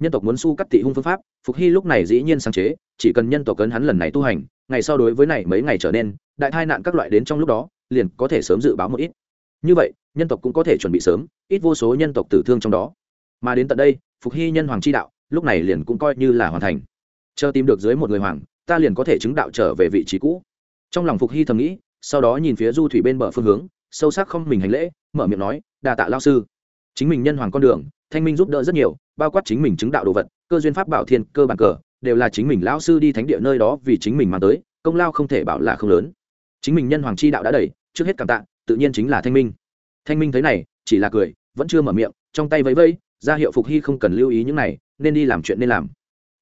Nhân tộc muốn su cắt tị hung phương pháp, phục hy lúc này dĩ nhiên sáng chế, chỉ cần nhân tộc cấn hắn lần này tu hành ngày sau đối với này mấy ngày trở nên, đại tai nạn các loại đến trong lúc đó, liền có thể sớm dự báo một ít. Như vậy, nhân tộc cũng có thể chuẩn bị sớm, ít vô số nhân tộc tử thương trong đó. Mà đến tận đây, phục hy nhân hoàng chi đạo, lúc này liền cũng coi như là hoàn thành. Chờ tìm được dưới một người hoàng, ta liền có thể chứng đạo trở về vị trí cũ. Trong lòng phục hy thầm nghĩ, sau đó nhìn phía du thủy bên bờ phương hướng, sâu sắc không mình hành lễ, mở miệng nói đà tạ lao sư. Chính mình nhân hoàng con đường, thanh minh giúp đỡ rất nhiều, bao quát chính mình chứng đạo đồ vật, cơ duyên pháp bảo thiên, cơ bản cờ đều là chính mình lão sư đi thánh địa nơi đó vì chính mình mang tới, công lao không thể bảo là không lớn. Chính mình nhân hoàng chi đạo đã đầy, trước hết cảm tạ, tự nhiên chính là thanh minh. Thanh minh thấy này, chỉ là cười, vẫn chưa mở miệng, trong tay vẫy vẫy, ra hiệu phục hy không cần lưu ý những này, nên đi làm chuyện nên làm.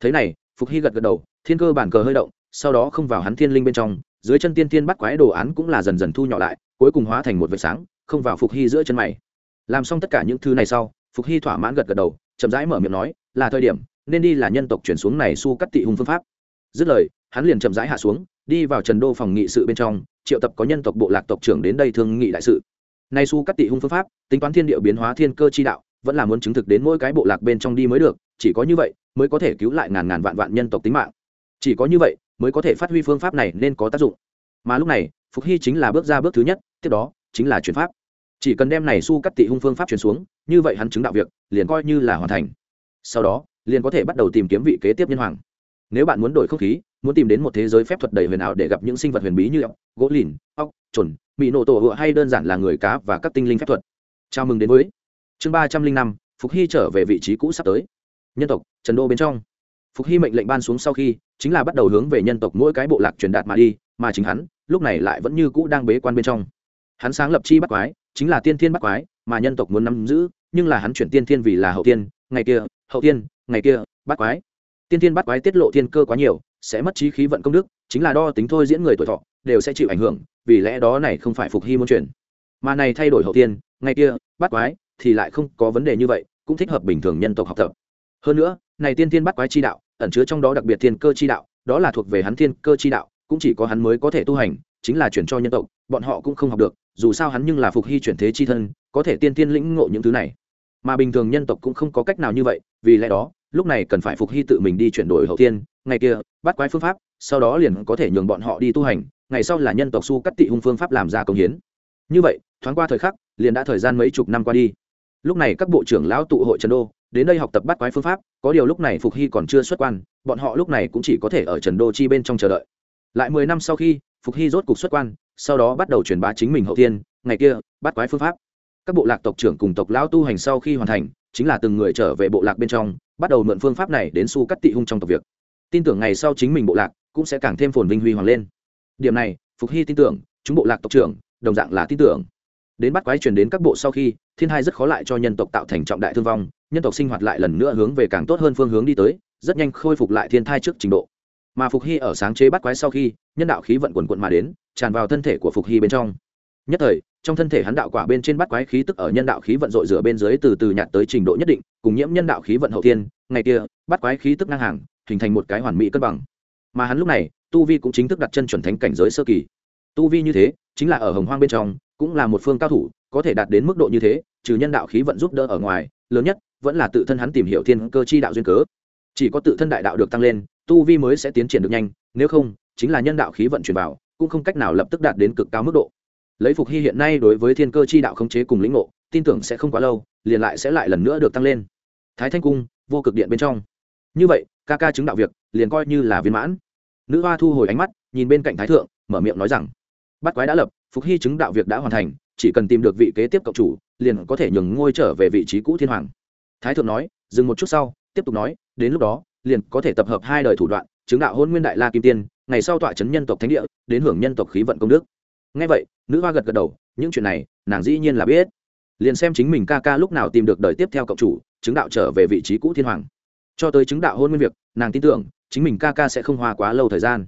Thấy này, phục hy gật gật đầu, thiên cơ bản cờ hơi động, sau đó không vào hắn thiên linh bên trong, dưới chân tiên tiên bắt quái đồ án cũng là dần dần thu nhỏ lại, cuối cùng hóa thành một vệt sáng, không vào phục hy giữa chân mày. Làm xong tất cả những thứ này sau, phục hy thỏa mãn gật gật đầu, chậm rãi mở miệng nói, là thời điểm nên đi là nhân tộc chuyển xuống này su cắt tị hung phương pháp. Dứt lời, hắn liền chậm rãi hạ xuống, đi vào trần đô phòng nghị sự bên trong, triệu tập có nhân tộc bộ lạc tộc trưởng đến đây thương nghị đại sự. Nay su cắt tị hung phương pháp, tính toán thiên điệu biến hóa thiên cơ chi đạo, vẫn là muốn chứng thực đến mỗi cái bộ lạc bên trong đi mới được, chỉ có như vậy mới có thể cứu lại ngàn ngàn vạn vạn nhân tộc tính mạng. Chỉ có như vậy mới có thể phát huy phương pháp này nên có tác dụng. Mà lúc này, phục hy chính là bước ra bước thứ nhất, tiếp đó chính là chuyển pháp. Chỉ cần đem này su cắt tị hung phương pháp chuyển xuống, như vậy hắn chứng đạo việc, liền coi như là hoàn thành. Sau đó liền có thể bắt đầu tìm kiếm vị kế tiếp nhân hoàng. Nếu bạn muốn đổi không khí, muốn tìm đến một thế giới phép thuật đầy huyền ảo để gặp những sinh vật huyền bí như ốc, gỗ lìn, ốc trồn bị nổ tổ hựa hay đơn giản là người cá và các tinh linh phép thuật. Chào mừng đến với chương ba trăm linh năm, phục hy trở về vị trí cũ sắp tới. Nhân tộc, trần đô bên trong. Phục hy mệnh lệnh ban xuống sau khi, chính là bắt đầu hướng về nhân tộc mỗi cái bộ lạc truyền đạt mà đi, mà chính hắn, lúc này lại vẫn như cũ đang bế quan bên trong. Hắn sáng lập chi bắt quái, chính là tiên thiên bắt quái, mà nhân tộc muốn nắm giữ, nhưng là hắn chuyển tiên thiên vì là hậu tiên ngày kia, hậu tiên ngày kia bắt quái. Tiên thiên bắt quái tiết lộ thiên cơ quá nhiều, sẽ mất trí khí vận công đức, chính là đo tính thôi diễn người tuổi thọ, đều sẽ chịu ảnh hưởng, vì lẽ đó này không phải phục hy môn truyền. Mà này thay đổi hậu tiên ngày kia bắt quái, thì lại không có vấn đề như vậy, cũng thích hợp bình thường nhân tộc học tập. Hơn nữa, này tiên thiên bắt quái chi đạo, ẩn chứa trong đó đặc biệt thiên cơ chi đạo, đó là thuộc về hắn thiên cơ chi đạo, cũng chỉ có hắn mới có thể tu hành, chính là chuyển cho nhân tộc, bọn họ cũng không học được, dù sao hắn nhưng là phục hy chuyển thế chi thân, có thể tiên tiên lĩnh ngộ những thứ này mà bình thường nhân tộc cũng không có cách nào như vậy, vì lẽ đó, lúc này cần phải phục hy tự mình đi chuyển đổi hậu tiên ngày kia, bắt quái phương pháp, sau đó liền có thể nhường bọn họ đi tu hành, ngày sau là nhân tộc su cắt tị hung phương pháp làm ra công hiến. Như vậy, thoáng qua thời khắc, liền đã thời gian mấy chục năm qua đi. Lúc này các bộ trưởng lão tụ hội trần đô, đến đây học tập bắt quái phương pháp, có điều lúc này phục hy còn chưa xuất quan, bọn họ lúc này cũng chỉ có thể ở trần đô chi bên trong chờ đợi. Lại mười năm sau khi, phục hy rốt cục xuất quan, sau đó bắt đầu truyền bá chính mình hậu tiên ngày kia, bắt quái phương pháp các bộ lạc tộc trưởng cùng tộc lão tu hành sau khi hoàn thành, chính là từng người trở về bộ lạc bên trong, bắt đầu mượn phương pháp này đến su cắt tị hung trong tộc việc. Tin tưởng ngày sau chính mình bộ lạc cũng sẽ càng thêm phồn vinh huy hoàng lên. Điểm này, phục hy tin tưởng, chúng bộ lạc tộc trưởng, đồng dạng là tin tưởng. Đến bắt quái truyền đến các bộ sau khi, thiên hai rất khó lại cho nhân tộc tạo thành trọng đại thương vong, nhân tộc sinh hoạt lại lần nữa hướng về càng tốt hơn phương hướng đi tới, rất nhanh khôi phục lại thiên thai trước trình độ. Mà phục hy ở sáng chế bắt quái sau khi, nhân đạo khí vận quần quận mà đến, tràn vào thân thể của phục hy bên trong. Nhất thời trong thân thể hắn đạo quả bên trên bắt quái khí tức ở nhân đạo khí vận dội rửa bên dưới từ từ nhạt tới trình độ nhất định, cùng nhiễm nhân đạo khí vận hậu thiên, ngày kia, bắt quái khí tức ngang hàng, hình thành một cái hoàn mỹ cân bằng. Mà hắn lúc này, tu vi cũng chính thức đặt chân chuẩn thánh cảnh giới sơ kỳ. Tu vi như thế, chính là ở hồng hoang bên trong, cũng là một phương cao thủ, có thể đạt đến mức độ như thế, trừ nhân đạo khí vận giúp đỡ ở ngoài, lớn nhất, vẫn là tự thân hắn tìm hiểu thiên cơ chi đạo duyên cớ. Chỉ có tự thân đại đạo được tăng lên, tu vi mới sẽ tiến triển được nhanh, nếu không, chính là nhân đạo khí vận chuyển vào, cũng không cách nào lập tức đạt đến cực cao mức độ lấy phục hy hiện nay đối với thiên cơ chi đạo khống chế cùng lĩnh ngộ, tin tưởng sẽ không quá lâu, liền lại sẽ lại lần nữa được tăng lên. Thái thanh cung, vô cực điện bên trong. Như vậy, ca ca chứng đạo việc, liền coi như là viên mãn. Nữ hoa thu hồi ánh mắt, nhìn bên cạnh thái thượng, mở miệng nói rằng, bắt quái đã lập, phục hy chứng đạo việc đã hoàn thành, chỉ cần tìm được vị kế tiếp cộng chủ, liền có thể nhường ngôi trở về vị trí cũ thiên hoàng. Thái thượng nói, dừng một chút sau, tiếp tục nói, đến lúc đó, liền có thể tập hợp hai đời thủ đoạn, chứng đạo hôn nguyên đại la kim tiên, ngày sau tọa chấn nhân tộc thánh địa, đến hưởng nhân tộc khí vận công đức. Ngay vậy nữ hoa gật gật đầu, những chuyện này, nàng dĩ nhiên là biết. Liền xem chính mình ca ca lúc nào tìm được đời tiếp theo cộng chủ, chứng đạo trở về vị trí cũ thiên hoàng. Cho tới chứng đạo hôn nguyên việc, nàng tin tưởng, chính mình ca ca sẽ không hoa quá lâu thời gian.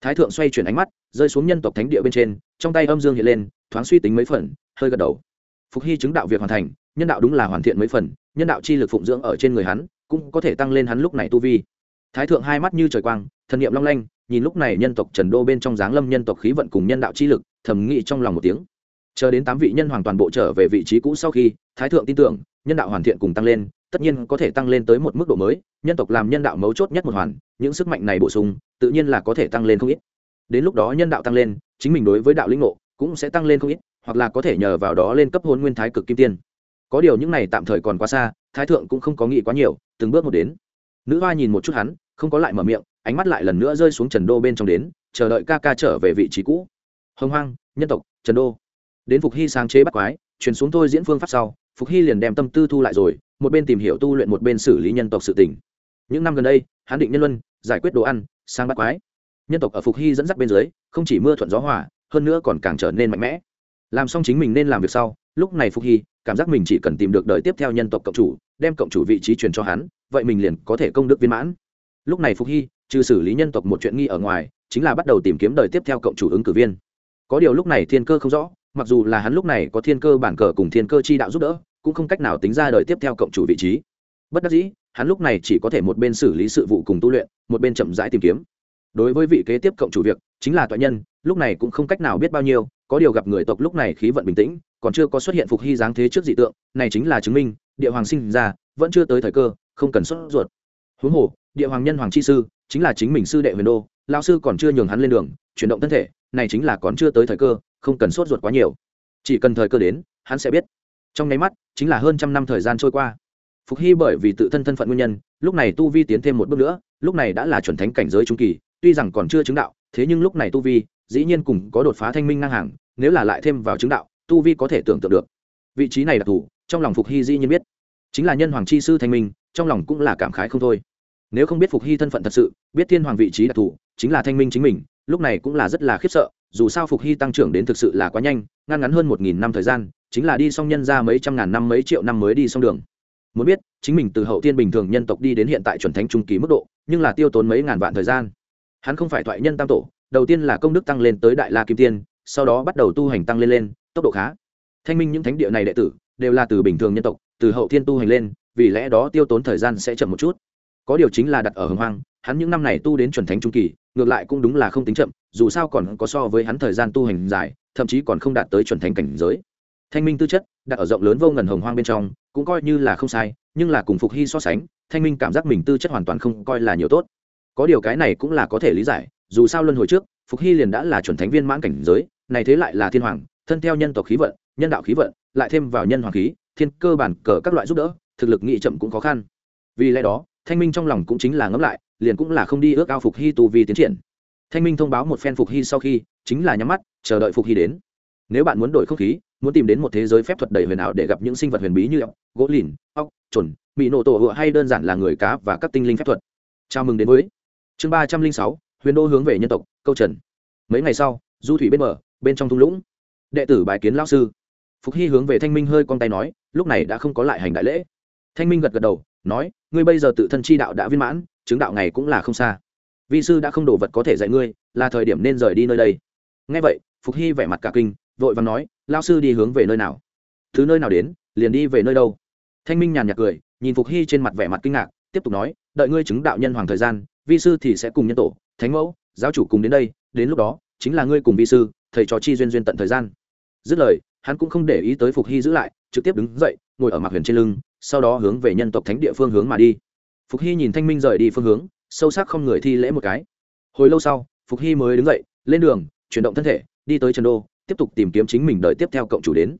Thái thượng xoay chuyển ánh mắt, rơi xuống nhân tộc thánh địa bên trên, trong tay âm dương hiện lên, thoáng suy tính mấy phần, hơi gật đầu. Phục hy chứng đạo việc hoàn thành, nhân đạo đúng là hoàn thiện mấy phần, nhân đạo chi lực phụng dưỡng ở trên người hắn, cũng có thể tăng lên hắn lúc này tu vi. Thái thượng hai mắt như trời quang, thần niệm long lanh, nhìn lúc này nhân tộc trần đô bên trong dáng lâm nhân tộc khí vận cùng nhân đạo chi lực thầm nghĩ trong lòng một tiếng. Chờ đến tám vị nhân hoàng toàn bộ trở về vị trí cũ sau khi, thái thượng tin tưởng, nhân đạo hoàn thiện cùng tăng lên, tất nhiên có thể tăng lên tới một mức độ mới, nhân tộc làm nhân đạo mấu chốt nhất một hoàn, những sức mạnh này bổ sung, tự nhiên là có thể tăng lên không ít. Đến lúc đó nhân đạo tăng lên, chính mình đối với đạo linh ngộ cũng sẽ tăng lên không ít, hoặc là có thể nhờ vào đó lên cấp hôn nguyên thái cực kim tiên. Có điều những này tạm thời còn quá xa, thái thượng cũng không có nghĩ quá nhiều, từng bước một đến. Nữ hoa nhìn một chút hắn, không có lại mở miệng, ánh mắt lại lần nữa rơi xuống trần đô bên trong đến, chờ đợi ca ca trở về vị trí cũ hồng hoang, nhân tộc, trần đô. Đến phục hy sáng chế bắt quái, truyền xuống thôi diễn phương pháp sau, phục hy liền đem tâm tư thu lại rồi, một bên tìm hiểu tu luyện một bên xử lý nhân tộc sự tỉnh những năm gần đây, hắn định nhân luân, giải quyết đồ ăn, sang bắt quái. Nhân tộc ở phục hy dẫn dắt bên dưới, không chỉ mưa thuận gió hòa, hơn nữa còn càng trở nên mạnh mẽ. Làm xong chính mình nên làm việc sau, lúc này phục hy, cảm giác mình chỉ cần tìm được đời tiếp theo nhân tộc cộng chủ, đem cộng chủ vị trí truyền cho hắn, vậy mình liền có thể công đức viên mãn. Lúc này phục hy, trừ xử lý nhân tộc một chuyện nghi ở ngoài, chính là bắt đầu tìm kiếm đời tiếp theo cộng chủ ứng cử viên có điều lúc này thiên cơ không rõ, mặc dù là hắn lúc này có thiên cơ bản cờ cùng thiên cơ chi đạo giúp đỡ, cũng không cách nào tính ra đời tiếp theo cộng chủ vị trí. Bất đắc dĩ, hắn lúc này chỉ có thể một bên xử lý sự vụ cùng tu luyện, một bên chậm rãi tìm kiếm. Đối với vị kế tiếp cộng chủ việc, chính là toại nhân, lúc này cũng không cách nào biết bao nhiêu, có điều gặp người tộc lúc này khí vận bình tĩnh, còn chưa có xuất hiện phục hy giáng thế trước dị tượng, này chính là chứng minh, địa hoàng sinh ra, vẫn chưa tới thời cơ, không cần xuất ruột. Huống hồ, địa hoàng nhân hoàng chi sư, chính là chính mình sư đệ huyền đô lao sư còn chưa nhường hắn lên đường, chuyển động thân thể này chính là còn chưa tới thời cơ, không cần sốt ruột quá nhiều. Chỉ cần thời cơ đến, hắn sẽ biết. Trong nháy mắt, chính là hơn trăm năm thời gian trôi qua. Phục hy bởi vì tự thân thân phận nguyên nhân, lúc này tu vi tiến thêm một bước nữa, lúc này đã là chuẩn thánh cảnh giới trung kỳ, tuy rằng còn chưa chứng đạo, thế nhưng lúc này tu vi, dĩ nhiên cùng có đột phá thanh minh ngang hàng, nếu là lại thêm vào chứng đạo, tu vi có thể tưởng tượng được. Vị trí này đặc thù, trong lòng phục hy dĩ nhiên biết. Chính là nhân hoàng chi sư thanh minh, trong lòng cũng là cảm khái không thôi. Nếu không biết phục hy thân phận thật sự, biết thiên hoàng vị trí đặc thù, chính là thanh minh chính mình lúc này cũng là rất là khiếp sợ, dù sao phục hy tăng trưởng đến thực sự là quá nhanh, ngăn ngắn hơn một nghìn năm thời gian, chính là đi xong nhân ra mấy trăm ngàn năm mấy triệu năm mới đi xong đường. Muốn biết, chính mình từ hậu tiên bình thường nhân tộc đi đến hiện tại chuẩn thánh trung kỳ mức độ, nhưng là tiêu tốn mấy ngàn vạn thời gian. Hắn không phải thoại nhân tam tổ, đầu tiên là công đức tăng lên tới đại la kim tiên, sau đó bắt đầu tu hành tăng lên lên, tốc độ khá. Thanh minh những thánh địa này đệ tử, đều là từ bình thường nhân tộc, từ hậu thiên tu hành lên, vì lẽ đó tiêu tốn thời gian sẽ chậm một chút. Có điều chính là đặt ở hồng hoang, hắn những năm này tu đến chuẩn thánh trung kỳ ngược lại cũng đúng là không tính chậm, dù sao còn có so với hắn thời gian tu hành dài, thậm chí còn không đạt tới chuẩn thánh cảnh giới. Thanh minh tư chất, đặt ở rộng lớn vô ngần hồng hoang bên trong, cũng coi như là không sai, nhưng là cùng phục hy so sánh, thanh minh cảm giác mình tư chất hoàn toàn không coi là nhiều tốt. Có điều cái này cũng là có thể lý giải, dù sao luân hồi trước, phục hy liền đã là chuẩn thánh viên mãn cảnh giới, này thế lại là thiên hoàng, thân theo nhân tộc khí vận, nhân đạo khí vận, lại thêm vào nhân hoàng khí, thiên cơ bản cờ các loại giúp đỡ, thực lực nghị chậm cũng khó khăn. Vì lẽ đó thanh minh trong lòng cũng chính là ngẫm lại, liền cũng là không đi ước ao phục hy tu vi tiến triển. Thanh minh thông báo một phen phục hy sau khi, chính là nhắm mắt, chờ đợi phục hy đến. Nếu bạn muốn đổi không khí, muốn tìm đến một thế giới phép thuật đầy huyền ảo để gặp những sinh vật huyền bí như ốc, gỗ lìn, ốc chuẩn bị nổ tổ hựa hay đơn giản là người cá và các tinh linh phép thuật. Chào mừng đến với chương ba trăm linh sáu, huyền đô hướng về nhân tộc, câu trần. Mấy ngày sau, du thủy bên bờ, bên trong thung lũng. Đệ tử bài kiến lao sư. Phục hy hướng về thanh minh hơi con tay nói, lúc này đã không có lại hành đại lễ. Thanh minh gật gật đầu, nói ngươi bây giờ tự thân chi đạo đã viên mãn, chứng đạo ngày cũng là không xa. Vi sư đã không đồ vật có thể dạy ngươi, là thời điểm nên rời đi nơi đây. Ngay vậy, phục hy vẻ mặt cả kinh, vội và nói lao sư đi hướng về nơi nào? Thứ nơi nào đến, liền đi về nơi đâu. Thanh minh nhàn nhạt cười, nhìn phục hy trên mặt vẻ mặt kinh ngạc, tiếp tục nói, đợi ngươi chứng đạo nhân hoàng thời gian, vi sư thì sẽ cùng nhân tổ, thánh mẫu, giáo chủ cùng đến đây, đến lúc đó, chính là ngươi cùng vi sư, thầy trò chi duyên duyên tận thời gian. Dứt lời, hắn cũng không để ý tới phục hy giữ lại, trực tiếp đứng dậy, ngồi ở mặt huyền trên lưng sau đó hướng về nhân tộc thánh địa phương hướng mà đi. Phục hy nhìn thanh minh rời đi phương hướng, sâu sắc không người thi lễ một cái. Hồi lâu sau, phục hy mới đứng dậy, lên đường, chuyển động thân thể, đi tới trần đô, tiếp tục tìm kiếm chính mình đợi tiếp theo cộng chủ đến.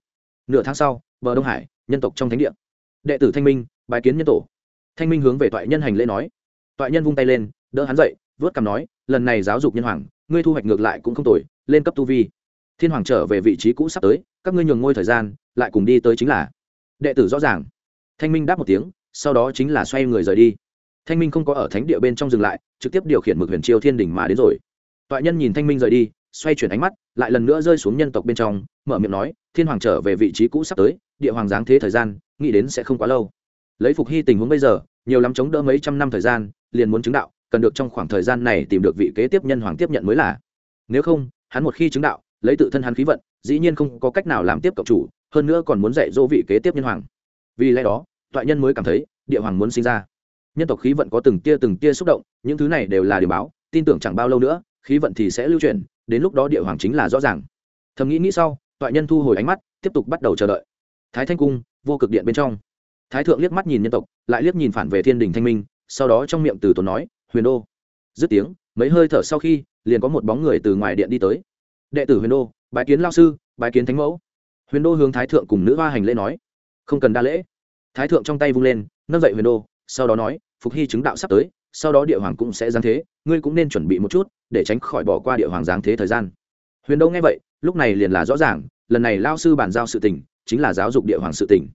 Nửa tháng sau, bờ đông hải, nhân tộc trong thánh địa. Đệ tử thanh minh bài kiến nhân tổ. Thanh minh hướng về toại nhân hành lễ nói. Toại nhân vung tay lên, đỡ hắn dậy, vớt cằm nói, lần này giáo dục nhân hoàng, ngươi thu hoạch ngược lại cũng không tồi, lên cấp tu vi. Thiên hoàng trở về vị trí cũ sắp tới, các ngươi nhường ngôi thời gian, lại cùng đi tới chính là. Đệ tử rõ ràng thanh minh đáp một tiếng, sau đó chính là xoay người rời đi. Thanh minh không có ở thánh địa bên trong dừng lại, trực tiếp điều khiển mực huyền chiêu thiên đình mà đến rồi. Toạ nhân nhìn thanh minh rời đi, xoay chuyển ánh mắt, lại lần nữa rơi xuống nhân tộc bên trong, mở miệng nói, thiên hoàng trở về vị trí cũ sắp tới, địa hoàng giáng thế thời gian, nghĩ đến sẽ không quá lâu. Lấy phục hy tình huống bây giờ, nhiều lắm chống đỡ mấy trăm năm thời gian, liền muốn chứng đạo, cần được trong khoảng thời gian này tìm được vị kế tiếp nhân hoàng tiếp nhận mới là. Nếu không, hắn một khi chứng đạo, lấy tự thân hắn khí vận, dĩ nhiên không có cách nào làm tiếp cộng chủ, hơn nữa còn muốn dạy dỗ vị kế tiếp nhân hoàng vì lẽ đó, toại nhân mới cảm thấy địa hoàng muốn sinh ra. Nhân tộc khí vận có từng tia từng tia xúc động, những thứ này đều là điều báo, tin tưởng chẳng bao lâu nữa, khí vận thì sẽ lưu truyền đến lúc đó địa hoàng chính là rõ ràng. Thầm nghĩ nghĩ sau, toại nhân thu hồi ánh mắt, tiếp tục bắt đầu chờ đợi. Thái thanh cung, vô cực điện bên trong. Thái thượng liếc mắt nhìn nhân tộc, lại liếc nhìn phản về thiên đình thanh minh, sau đó trong miệng từ tốn nói, huyền đô. Dứt tiếng, mấy hơi thở sau khi, liền có một bóng người từ ngoài điện đi tới. Đệ tử huyền đô, bái kiến lao sư, bái kiến thánh mẫu. Huyền đô hướng thái thượng cùng nữ hoa hành lễ nói không cần đa lễ. Thái thượng trong tay vung lên, nâng dậy huyền đô, sau đó nói, phục hy chứng đạo sắp tới, sau đó địa hoàng cũng sẽ giáng thế, ngươi cũng nên chuẩn bị một chút, để tránh khỏi bỏ qua địa hoàng giáng thế thời gian. Huyền đô nghe vậy, lúc này liền là rõ ràng, lần này lao sư bàn giao sự tình, chính là giáo dục địa hoàng sự tình.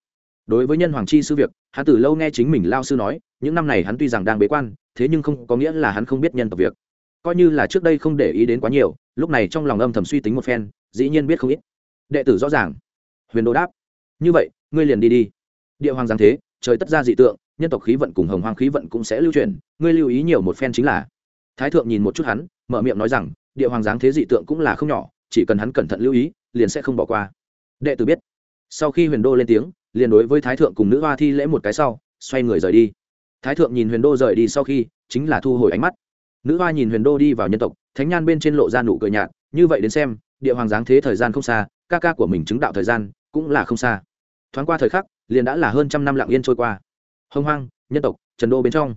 Đối với nhân hoàng chi sư việc, hắn từ lâu nghe chính mình lao sư nói, những năm này hắn tuy rằng đang bế quan, thế nhưng không có nghĩa là hắn không biết nhân tộc việc. Coi như là trước đây không để ý đến quá nhiều, lúc này trong lòng âm thầm suy tính một phen, dĩ nhiên biết không ít. Đệ tử rõ ràng. Huyền đô đáp. Như vậy ngươi liền đi đi. Địa hoàng giáng thế, trời tất ra dị tượng, nhân tộc khí vận cùng hồng hoàng khí vận cũng sẽ lưu truyền, ngươi lưu ý nhiều một phen chính là. Thái thượng nhìn một chút hắn, mở miệng nói rằng, địa hoàng giáng thế dị tượng cũng là không nhỏ, chỉ cần hắn cẩn thận lưu ý, liền sẽ không bỏ qua. Đệ tử biết. Sau khi huyền đô lên tiếng, liền đối với thái thượng cùng nữ hoa thi lễ một cái sau, xoay người rời đi. Thái thượng nhìn huyền đô rời đi sau khi, chính là thu hồi ánh mắt. Nữ hoa nhìn huyền đô đi vào nhân tộc, thánh nhan bên trên lộ ra nụ cười nhạt, như vậy đến xem, địa hoàng giáng thế thời gian không xa, ca ca của mình chứng đạo thời gian cũng là không xa thoáng qua thời khắc, liền đã là hơn trăm năm lặng yên trôi qua. Hông hoang, nhân tộc, trần đô bên trong.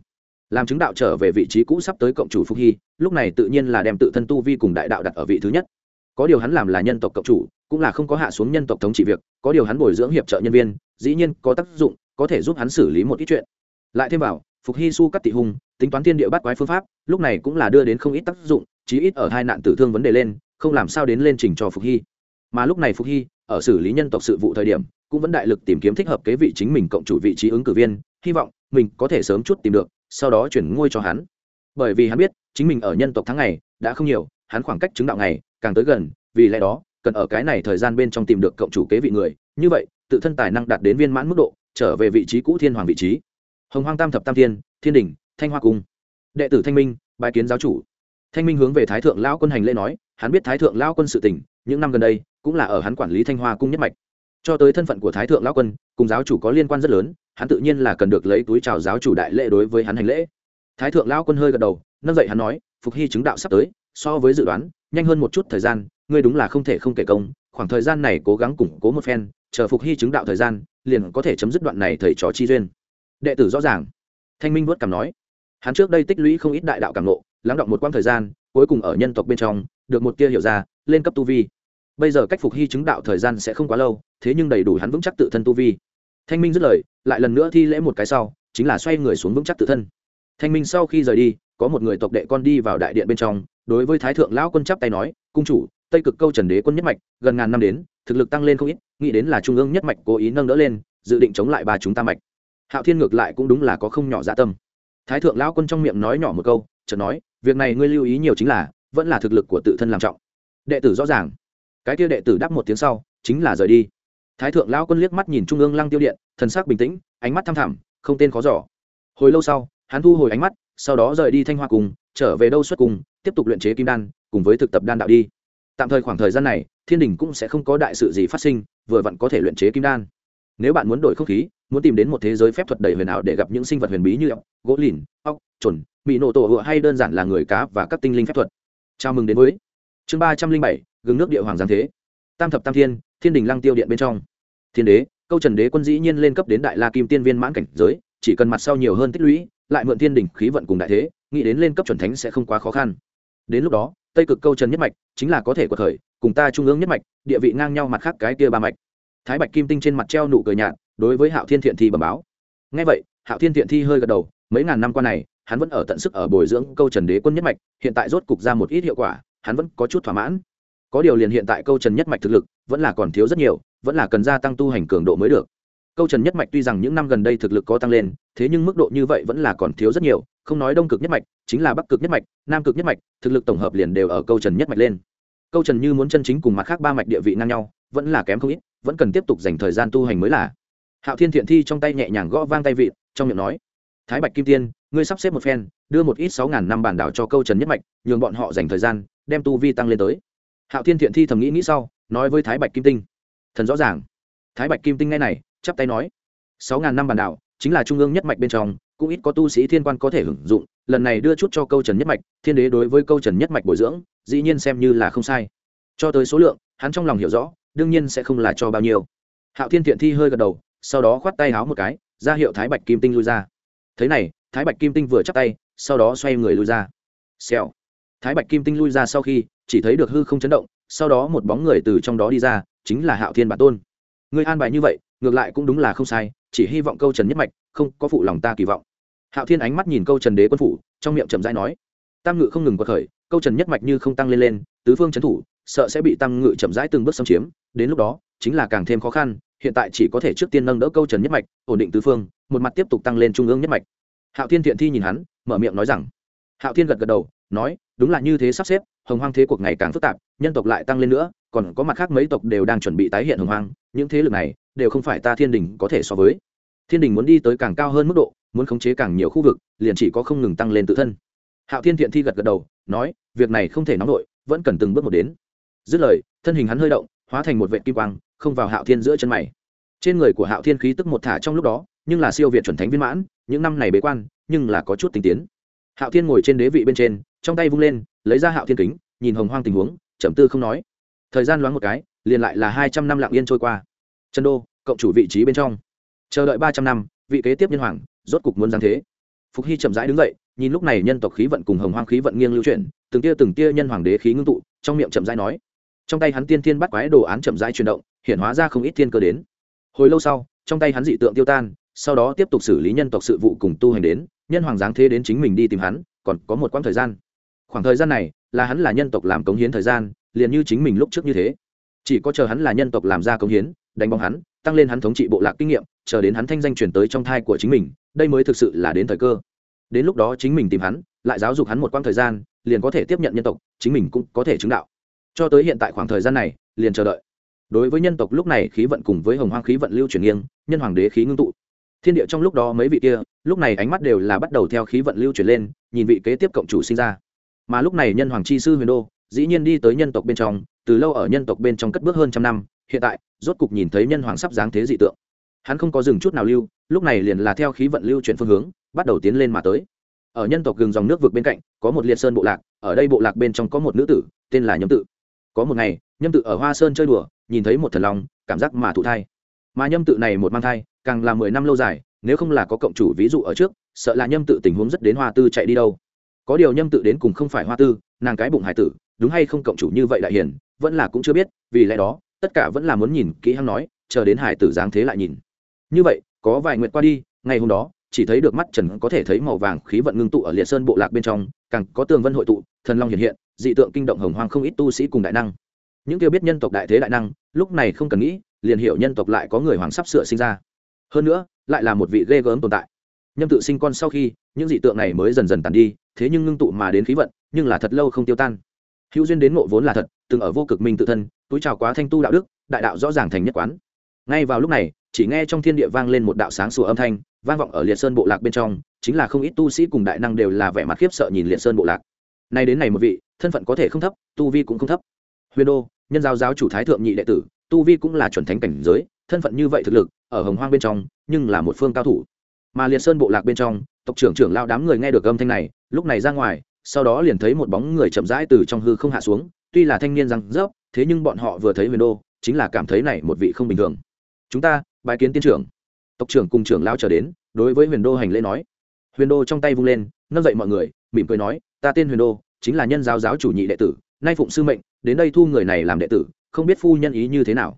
Làm chứng đạo trở về vị trí cũ sắp tới cộng chủ phúc hy, lúc này tự nhiên là đem tự thân tu vi cùng đại đạo đặt ở vị thứ nhất. Có điều hắn làm là nhân tộc cộng chủ, cũng là không có hạ xuống nhân tộc thống trị việc, có điều hắn bồi dưỡng hiệp trợ nhân viên, dĩ nhiên có tác dụng, có thể giúp hắn xử lý một ít chuyện. Lại thêm vào, phục hy su cắt tị hùng tính toán thiên địa bắt quái phương pháp, lúc này cũng là đưa đến không ít tác dụng, chí ít ở hai nạn tử thương vấn đề lên, không làm sao đến lên trình cho phục hy. Mà lúc này phục hy, ở xử lý nhân tộc sự vụ thời điểm cũng vẫn đại lực tìm kiếm thích hợp kế vị chính mình cộng chủ vị trí ứng cử viên, hy vọng mình có thể sớm chút tìm được, sau đó chuyển ngôi cho hắn. Bởi vì hắn biết, chính mình ở nhân tộc tháng này đã không nhiều, hắn khoảng cách chứng đạo này càng tới gần, vì lẽ đó, cần ở cái này thời gian bên trong tìm được cộng chủ kế vị người. Như vậy, tự thân tài năng đạt đến viên mãn mức độ, trở về vị trí cũ thiên hoàng vị trí. Hồng hoang tam thập tam thiên thiên đình thanh hoa cung. Đệ tử thanh minh bài kiến giáo chủ. Thanh minh hướng về thái thượng lão quân hành lễ nói, hắn biết thái thượng lão quân sự tỉnh những năm gần đây cũng là ở hắn quản lý thanh hoa cung nhất mạch cho tới thân phận của thái thượng lão quân, cùng giáo chủ có liên quan rất lớn, hắn tự nhiên là cần được lấy túi chào giáo chủ đại lễ đối với hắn hành lễ. Thái thượng lão quân hơi gật đầu, nâng dậy hắn nói, phục hy chứng đạo sắp tới, so với dự đoán, nhanh hơn một chút thời gian, ngươi đúng là không thể không kể công, khoảng thời gian này cố gắng củng cố một phen, chờ phục hy chứng đạo thời gian, liền có thể chấm dứt đoạn này thầy trò chi duyên. Đệ tử rõ ràng. Thanh minh vớt cảm nói, hắn trước đây tích lũy không ít đại đạo cảm nộ lắng động một quãng thời gian, cuối cùng ở nhân tộc bên trong, được một tia hiểu ra, lên cấp tu vi bây giờ cách phục hy chứng đạo thời gian sẽ không quá lâu, thế nhưng đầy đủ hắn vững chắc tự thân tu vi. Thanh minh dứt lời, lại lần nữa thi lễ một cái sau, chính là xoay người xuống vững chắc tự thân. Thanh minh sau khi rời đi, có một người tộc đệ con đi vào đại điện bên trong, đối với thái thượng lão quân chắp tay nói, cung chủ, tây cực câu trần đế quân nhất mạch, gần ngàn năm đến, thực lực tăng lên không ít, nghĩ đến là trung ương nhất mạch cố ý nâng đỡ lên, dự định chống lại ba chúng ta mạch. Hạo thiên ngược lại cũng đúng là có không nhỏ dạ tâm. Thái thượng lão quân trong miệng nói nhỏ một câu, chợt nói, việc này ngươi lưu ý nhiều chính là, vẫn là thực lực của tự thân làm trọng. Đệ tử rõ ràng cái kia đệ tử đáp một tiếng sau, chính là rời đi. Thái thượng lão quân liếc mắt nhìn trung ương lăng tiêu điện, thần sắc bình tĩnh, ánh mắt thăm thẳm, không tên khó giỏ hồi lâu sau, hắn thu hồi ánh mắt, sau đó rời đi thanh hoa cùng trở về đâu xuất cùng tiếp tục luyện chế kim đan, cùng với thực tập đan đạo đi. Tạm thời khoảng thời gian này, thiên đình cũng sẽ không có đại sự gì phát sinh, vừa vặn có thể luyện chế kim đan. Nếu bạn muốn đổi không khí, muốn tìm đến một thế giới phép thuật đầy huyền ảo để gặp những sinh vật huyền bí như ốc, gỗ lìn, ốc chuẩn mỹ nổ tổ hựa hay đơn giản là người cá và các tinh linh phép thuật. Chào mừng đến với chương ba trăm linh bảy gừng nước địa hoàng giáng thế. Tam thập tam thiên thiên đình lăng tiêu điện bên trong. Thiên đế, câu trần đế quân dĩ nhiên lên cấp đến đại la kim tiên viên mãn cảnh giới, chỉ cần mặt sau nhiều hơn tích lũy, lại mượn thiên đình khí vận cùng đại thế, nghĩ đến lên cấp chuẩn thánh sẽ không quá khó khăn. Đến lúc đó, tây cực câu trần nhất mạch chính là có thể của thời cùng ta trung ương nhất mạch, địa vị ngang nhau mặt khác cái kia ba mạch. Thái bạch kim tinh trên mặt treo nụ cười nhạt, đối với hạo thiên thiện thi bẩm báo. Ngay vậy, hạo thiên thiện thi hơi gật đầu, mấy ngàn năm qua này, hắn vẫn ở tận sức ở bồi dưỡng câu trần đế quân nhất mạch, hiện tại rốt cục ra một ít hiệu quả, hắn vẫn có chút thỏa mãn có điều liền hiện tại câu trần nhất mạch thực lực vẫn là còn thiếu rất nhiều, vẫn là cần gia tăng tu hành cường độ mới được. Câu trần nhất mạch tuy rằng những năm gần đây thực lực có tăng lên, thế nhưng mức độ như vậy vẫn là còn thiếu rất nhiều, không nói đông cực nhất mạch, chính là bắc cực nhất mạch, nam cực nhất mạch, thực lực tổng hợp liền đều ở câu trần nhất mạch lên. Câu trần như muốn chân chính cùng mặt khác ba mạch địa vị ngang nhau, vẫn là kém không ít, vẫn cần tiếp tục dành thời gian tu hành mới là. Hạo thiên thiện thi trong tay nhẹ nhàng gõ vang tay vị, trong miệng nói, thái bạch kim tiên, ngươi sắp xếp một phen, đưa một ít sáu ngàn năm bản đảo cho câu trần nhất mạch, nhường bọn họ dành thời gian, đem tu vi tăng lên tới hạo thiên thiện thi thầm nghĩ nghĩ sau, nói với thái bạch kim tinh. Thần rõ ràng. Thái bạch kim tinh ngay này, chắp tay nói. Sáu ngàn năm bản đảo chính là trung ương nhất mạch bên trong, cũng ít có tu sĩ thiên quan có thể hưởng dụng, lần này đưa chút cho câu trần nhất mạch, thiên đế đối với câu trần nhất mạch bồi dưỡng, dĩ nhiên xem như là không sai. Cho tới số lượng, hắn trong lòng hiểu rõ, đương nhiên sẽ không là cho bao nhiêu. Hạo thiên thiện thi hơi gật đầu, sau đó khoát tay háo một cái, ra hiệu thái bạch kim tinh lui ra. Thế này, thái bạch kim tinh vừa chắp tay, sau đó xoay người lui ra. Xèo. Thái bạch kim tinh lui ra sau khi chỉ thấy được hư không chấn động, sau đó một bóng người từ trong đó đi ra, chính là hạo thiên bản tôn. Người an bài như vậy, ngược lại cũng đúng là không sai, chỉ hy vọng câu trần nhất mạch, không có phụ lòng ta kỳ vọng. Hạo thiên ánh mắt nhìn câu trần đế quân phủ, trong miệng trầm dai nói, tam ngự không ngừng có khởi, câu trần nhất mạch như không tăng lên lên, tứ phương trấn thủ, sợ sẽ bị tam ngự chậm rãi từng bước xâm chiếm, đến lúc đó, chính là càng thêm khó khăn, hiện tại chỉ có thể trước tiên nâng đỡ câu trần nhất mạch, ổn định tứ phương, một mặt tiếp tục tăng lên trung ương nhất mạch. Hạo thiên thiện thi nhìn hắn, mở miệng nói rằng hạo thiên gật gật đầu, nói, đúng là như thế sắp xếp, hồng hoang thế cuộc ngày càng phức tạp, nhân tộc lại tăng lên nữa, còn có mặt khác mấy tộc đều đang chuẩn bị tái hiện hồng hoang, những thế lực này đều không phải ta thiên đình có thể so với. Thiên đình muốn đi tới càng cao hơn mức độ, muốn khống chế càng nhiều khu vực, liền chỉ có không ngừng tăng lên tự thân. Hạo thiên thiện thi gật gật đầu, nói, việc này không thể nóng nổi, vẫn cần từng bước một đến. Dứt lời, thân hình hắn hơi động, hóa thành một vệ kim quang, không vào hạo thiên giữa chân mày. Trên người của hạo thiên khí tức một thả trong lúc đó, nhưng là siêu việt chuẩn thánh viên mãn, những năm này bế quan, nhưng là có chút tinh tiến hạo thiên ngồi trên đế vị bên trên, trong tay vung lên, lấy ra hạo thiên kính, nhìn hồng hoang tình huống, trầm tư không nói. Thời gian loáng một cái, liền lại là hai trăm năm lạng yên trôi qua. Trần đô, cộng chủ vị trí bên trong. Chờ đợi ba trăm năm, vị kế tiếp nhân hoàng, rốt cục muốn giáng thế. Phục hy chậm rãi đứng dậy, nhìn lúc này nhân tộc khí vận cùng hồng hoang khí vận nghiêng lưu chuyển, từng tia từng tia nhân hoàng đế khí ngưng tụ, trong miệng chậm rãi nói. Trong tay hắn tiên thiên bắt quái đồ án chậm rãi chuyển động, hiện hóa ra không ít thiên cơ đến. Hồi lâu sau, trong tay hắn dị tượng tiêu tan, sau đó tiếp tục xử lý nhân tộc sự vụ cùng tu hành đến nhân hoàng giáng thế đến chính mình đi tìm hắn, còn có một quãng thời gian. Khoảng thời gian này, là hắn là nhân tộc làm cống hiến thời gian, liền như chính mình lúc trước như thế. Chỉ có chờ hắn là nhân tộc làm ra cống hiến, đánh bóng hắn, tăng lên hắn thống trị bộ lạc kinh nghiệm, chờ đến hắn thanh danh chuyển tới trong thai của chính mình, đây mới thực sự là đến thời cơ. Đến lúc đó chính mình tìm hắn, lại giáo dục hắn một quãng thời gian, liền có thể tiếp nhận nhân tộc, chính mình cũng có thể chứng đạo. Cho tới hiện tại khoảng thời gian này, liền chờ đợi. Đối với nhân tộc lúc này khí vận cùng với hồng hoang khí vận lưu chuyển nghiêng, nhân hoàng đế khí ngưng tụ thiên địa trong lúc đó mấy vị kia, lúc này ánh mắt đều là bắt đầu theo khí vận lưu chuyển lên, nhìn vị kế tiếp cộng chủ sinh ra. Mà lúc này nhân hoàng chi sư huyền đô, dĩ nhiên đi tới nhân tộc bên trong, từ lâu ở nhân tộc bên trong cất bước hơn trăm năm, hiện tại, rốt cục nhìn thấy nhân hoàng sắp dáng thế dị tượng. Hắn không có dừng chút nào lưu, lúc này liền là theo khí vận lưu chuyển phương hướng, bắt đầu tiến lên mà tới. Ở nhân tộc gừng dòng nước vực bên cạnh, có một liệt sơn bộ lạc, ở đây bộ lạc bên trong có một nữ tử, tên là nhâm tự. Có một ngày, nhâm tự ở hoa sơn chơi đùa, nhìn thấy một thần long, cảm giác mà thụ thai. Mà nhâm tự này một mang thai càng là mười năm lâu dài, nếu không là có cộng chủ ví dụ ở trước, sợ là nhâm tự tình huống rất đến hoa tư chạy đi đâu. Có điều nhâm tự đến cùng không phải hoa tư, nàng cái bụng hải tử, đúng hay không cộng chủ như vậy đại hiền, vẫn là cũng chưa biết, vì lẽ đó, tất cả vẫn là muốn nhìn kỹ hăng nói, chờ đến hải tử dáng thế lại nhìn. Như vậy, có vài nguyện qua đi, ngày hôm đó, chỉ thấy được mắt trần có thể thấy màu vàng khí vận ngưng tụ ở liệt sơn bộ lạc bên trong, càng có tường vân hội tụ, thần long hiện hiện, dị tượng kinh động hồng hoang không ít tu sĩ cùng đại năng. Những kêu biết nhân tộc đại thế đại năng, lúc này không cần nghĩ, liền hiểu nhân tộc lại có người hoàng sắp sửa sinh ra hơn nữa, lại là một vị ghê gớm tồn tại. Nhâm tự sinh con sau khi, những dị tượng này mới dần dần tàn đi, thế nhưng ngưng tụ mà đến khí vận, nhưng là thật lâu không tiêu tan. Hữu duyên đến ngộ vốn là thật, từng ở vô cực minh tự thân, túi trào quá thanh tu đạo đức, đại đạo rõ ràng thành nhất quán. Ngay vào lúc này, chỉ nghe trong thiên địa vang lên một đạo sáng sủa âm thanh, vang vọng ở liệt sơn bộ lạc bên trong, chính là không ít tu sĩ cùng đại năng đều là vẻ mặt khiếp sợ nhìn liệt sơn bộ lạc. Nay đến này một vị, thân phận có thể không thấp, tu vi cũng không thấp. Huyền đô, nhân giáo giáo chủ thái thượng nhị đệ tử, tu vi cũng là chuẩn thánh cảnh giới thân phận như vậy thực lực, ở hồng hoang bên trong, nhưng là một phương cao thủ. Mà liệt sơn bộ lạc bên trong, tộc trưởng trưởng lao đám người nghe được âm thanh này, lúc này ra ngoài, sau đó liền thấy một bóng người chậm rãi từ trong hư không hạ xuống, tuy là thanh niên răng rớp, thế nhưng bọn họ vừa thấy huyền đô, chính là cảm thấy này một vị không bình thường. Chúng ta bài kiến tiên trưởng. Tộc trưởng cùng trưởng lao trở đến, đối với huyền đô hành lễ nói. Huyền đô trong tay vung lên, nâng dậy mọi người, mỉm cười nói, ta tên huyền đô, chính là nhân giáo giáo chủ nhị đệ tử, nay phụng sư mệnh, đến đây thu người này làm đệ tử, không biết phu nhân ý như thế nào.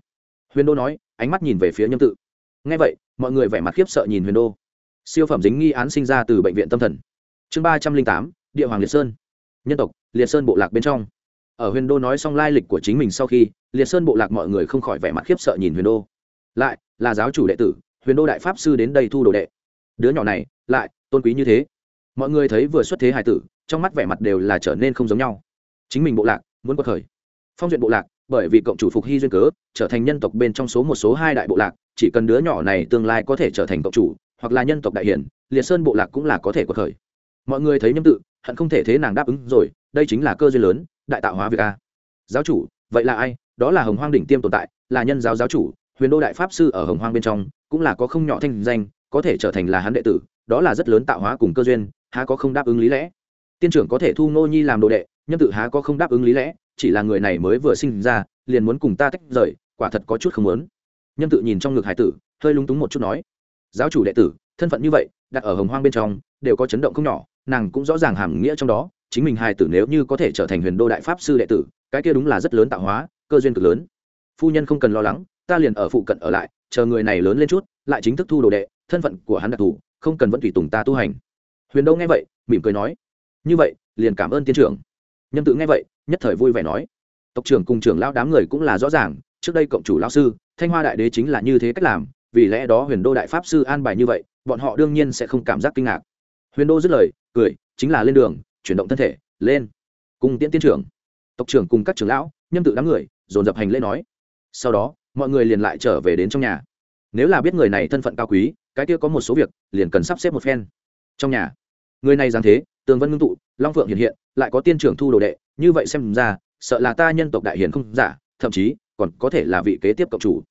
Huyền đô nói ánh mắt nhìn về phía nhâm tự. Ngay vậy, mọi người vẻ mặt khiếp sợ nhìn huyền đô. Siêu phẩm dính nghi án sinh ra từ bệnh viện tâm thần. Chương ba trăm linh tám, địa hoàng liệt sơn. Nhân tộc, liệt sơn bộ lạc bên trong. Ở huyền đô nói xong lai lịch của chính mình sau khi, liệt sơn bộ lạc mọi người không khỏi vẻ mặt khiếp sợ nhìn huyền đô. Lại, là giáo chủ đệ tử, huyền đô đại pháp sư đến đây thu đồ đệ. Đứa nhỏ này, lại, tôn quý như thế. Mọi người thấy vừa xuất thế hài tử, trong mắt vẻ mặt đều là trở nên không giống nhau. Chính mình bộ lạc, muốn có thời phong duyện bộ lạc bởi vì cộng chủ phục hy duyên cớ, trở thành nhân tộc bên trong số một số hai đại bộ lạc, chỉ cần đứa nhỏ này tương lai có thể trở thành cộng chủ, hoặc là nhân tộc đại hiển, liệt sơn bộ lạc cũng là có thể có khởi. Mọi người thấy nhâm tự, hận không thể thế nàng đáp ứng rồi, đây chính là cơ duyên lớn, đại tạo hóa việc a. Giáo chủ, vậy là ai? Đó là hồng hoang đỉnh tiêm tồn tại, là nhân giáo giáo chủ, huyền đô đại pháp sư ở hồng hoang bên trong, cũng là có không nhỏ thanh danh, có thể trở thành là hắn đệ tử, đó là rất lớn tạo hóa cùng cơ duyên, há có không đáp ứng lý lẽ? Tiên trưởng có thể thu ngô nhi làm đồ đệ nhân tự há có không đáp ứng lý lẽ? Chỉ là người này mới vừa sinh ra, liền muốn cùng ta tách rời, quả thật có chút không muốn. Nhân tự nhìn trong ngực hải tử, hơi lúng túng một chút nói, giáo chủ đệ tử, thân phận như vậy, đặt ở hồng hoang bên trong, đều có chấn động không nhỏ, nàng cũng rõ ràng hàm nghĩa trong đó, chính mình hài tử nếu như có thể trở thành huyền đô đại pháp sư đệ tử, cái kia đúng là rất lớn tạo hóa, cơ duyên cực lớn. Phu nhân không cần lo lắng, ta liền ở phụ cận ở lại, chờ người này lớn lên chút, lại chính thức thu đồ đệ, thân phận của hắn đặc thù, không cần vẫn tùy tùng ta tu hành. Huyền đô nghe vậy, mỉm cười nói, như vậy, liền cảm ơn tiên trưởng nhâm tự nghe vậy, nhất thời vui vẻ nói. Tộc trưởng cùng trưởng lao đám người cũng là rõ ràng, trước đây cộng chủ lao sư, thanh hoa đại đế chính là như thế cách làm, vì lẽ đó huyền đô đại pháp sư an bài như vậy, bọn họ đương nhiên sẽ không cảm giác kinh ngạc. Huyền đô dứt lời, cười, chính là lên đường, chuyển động thân thể, lên. Cùng tiễn tiên trưởng. Tộc trưởng cùng các trưởng lão nhâm tự đám người, dồn dập hành lễ nói. Sau đó, mọi người liền lại trở về đến trong nhà. Nếu là biết người này thân phận cao quý, cái kia có một số việc, liền cần sắp xếp một phen. Trong nhà. Người này giáng thế tường vân ngưng tụ, long phượng hiện hiện, lại có tiên trưởng thu đồ đệ, như vậy xem ra, sợ là ta nhân tộc đại hiền không giả, thậm chí, còn có thể là vị kế tiếp cộng chủ.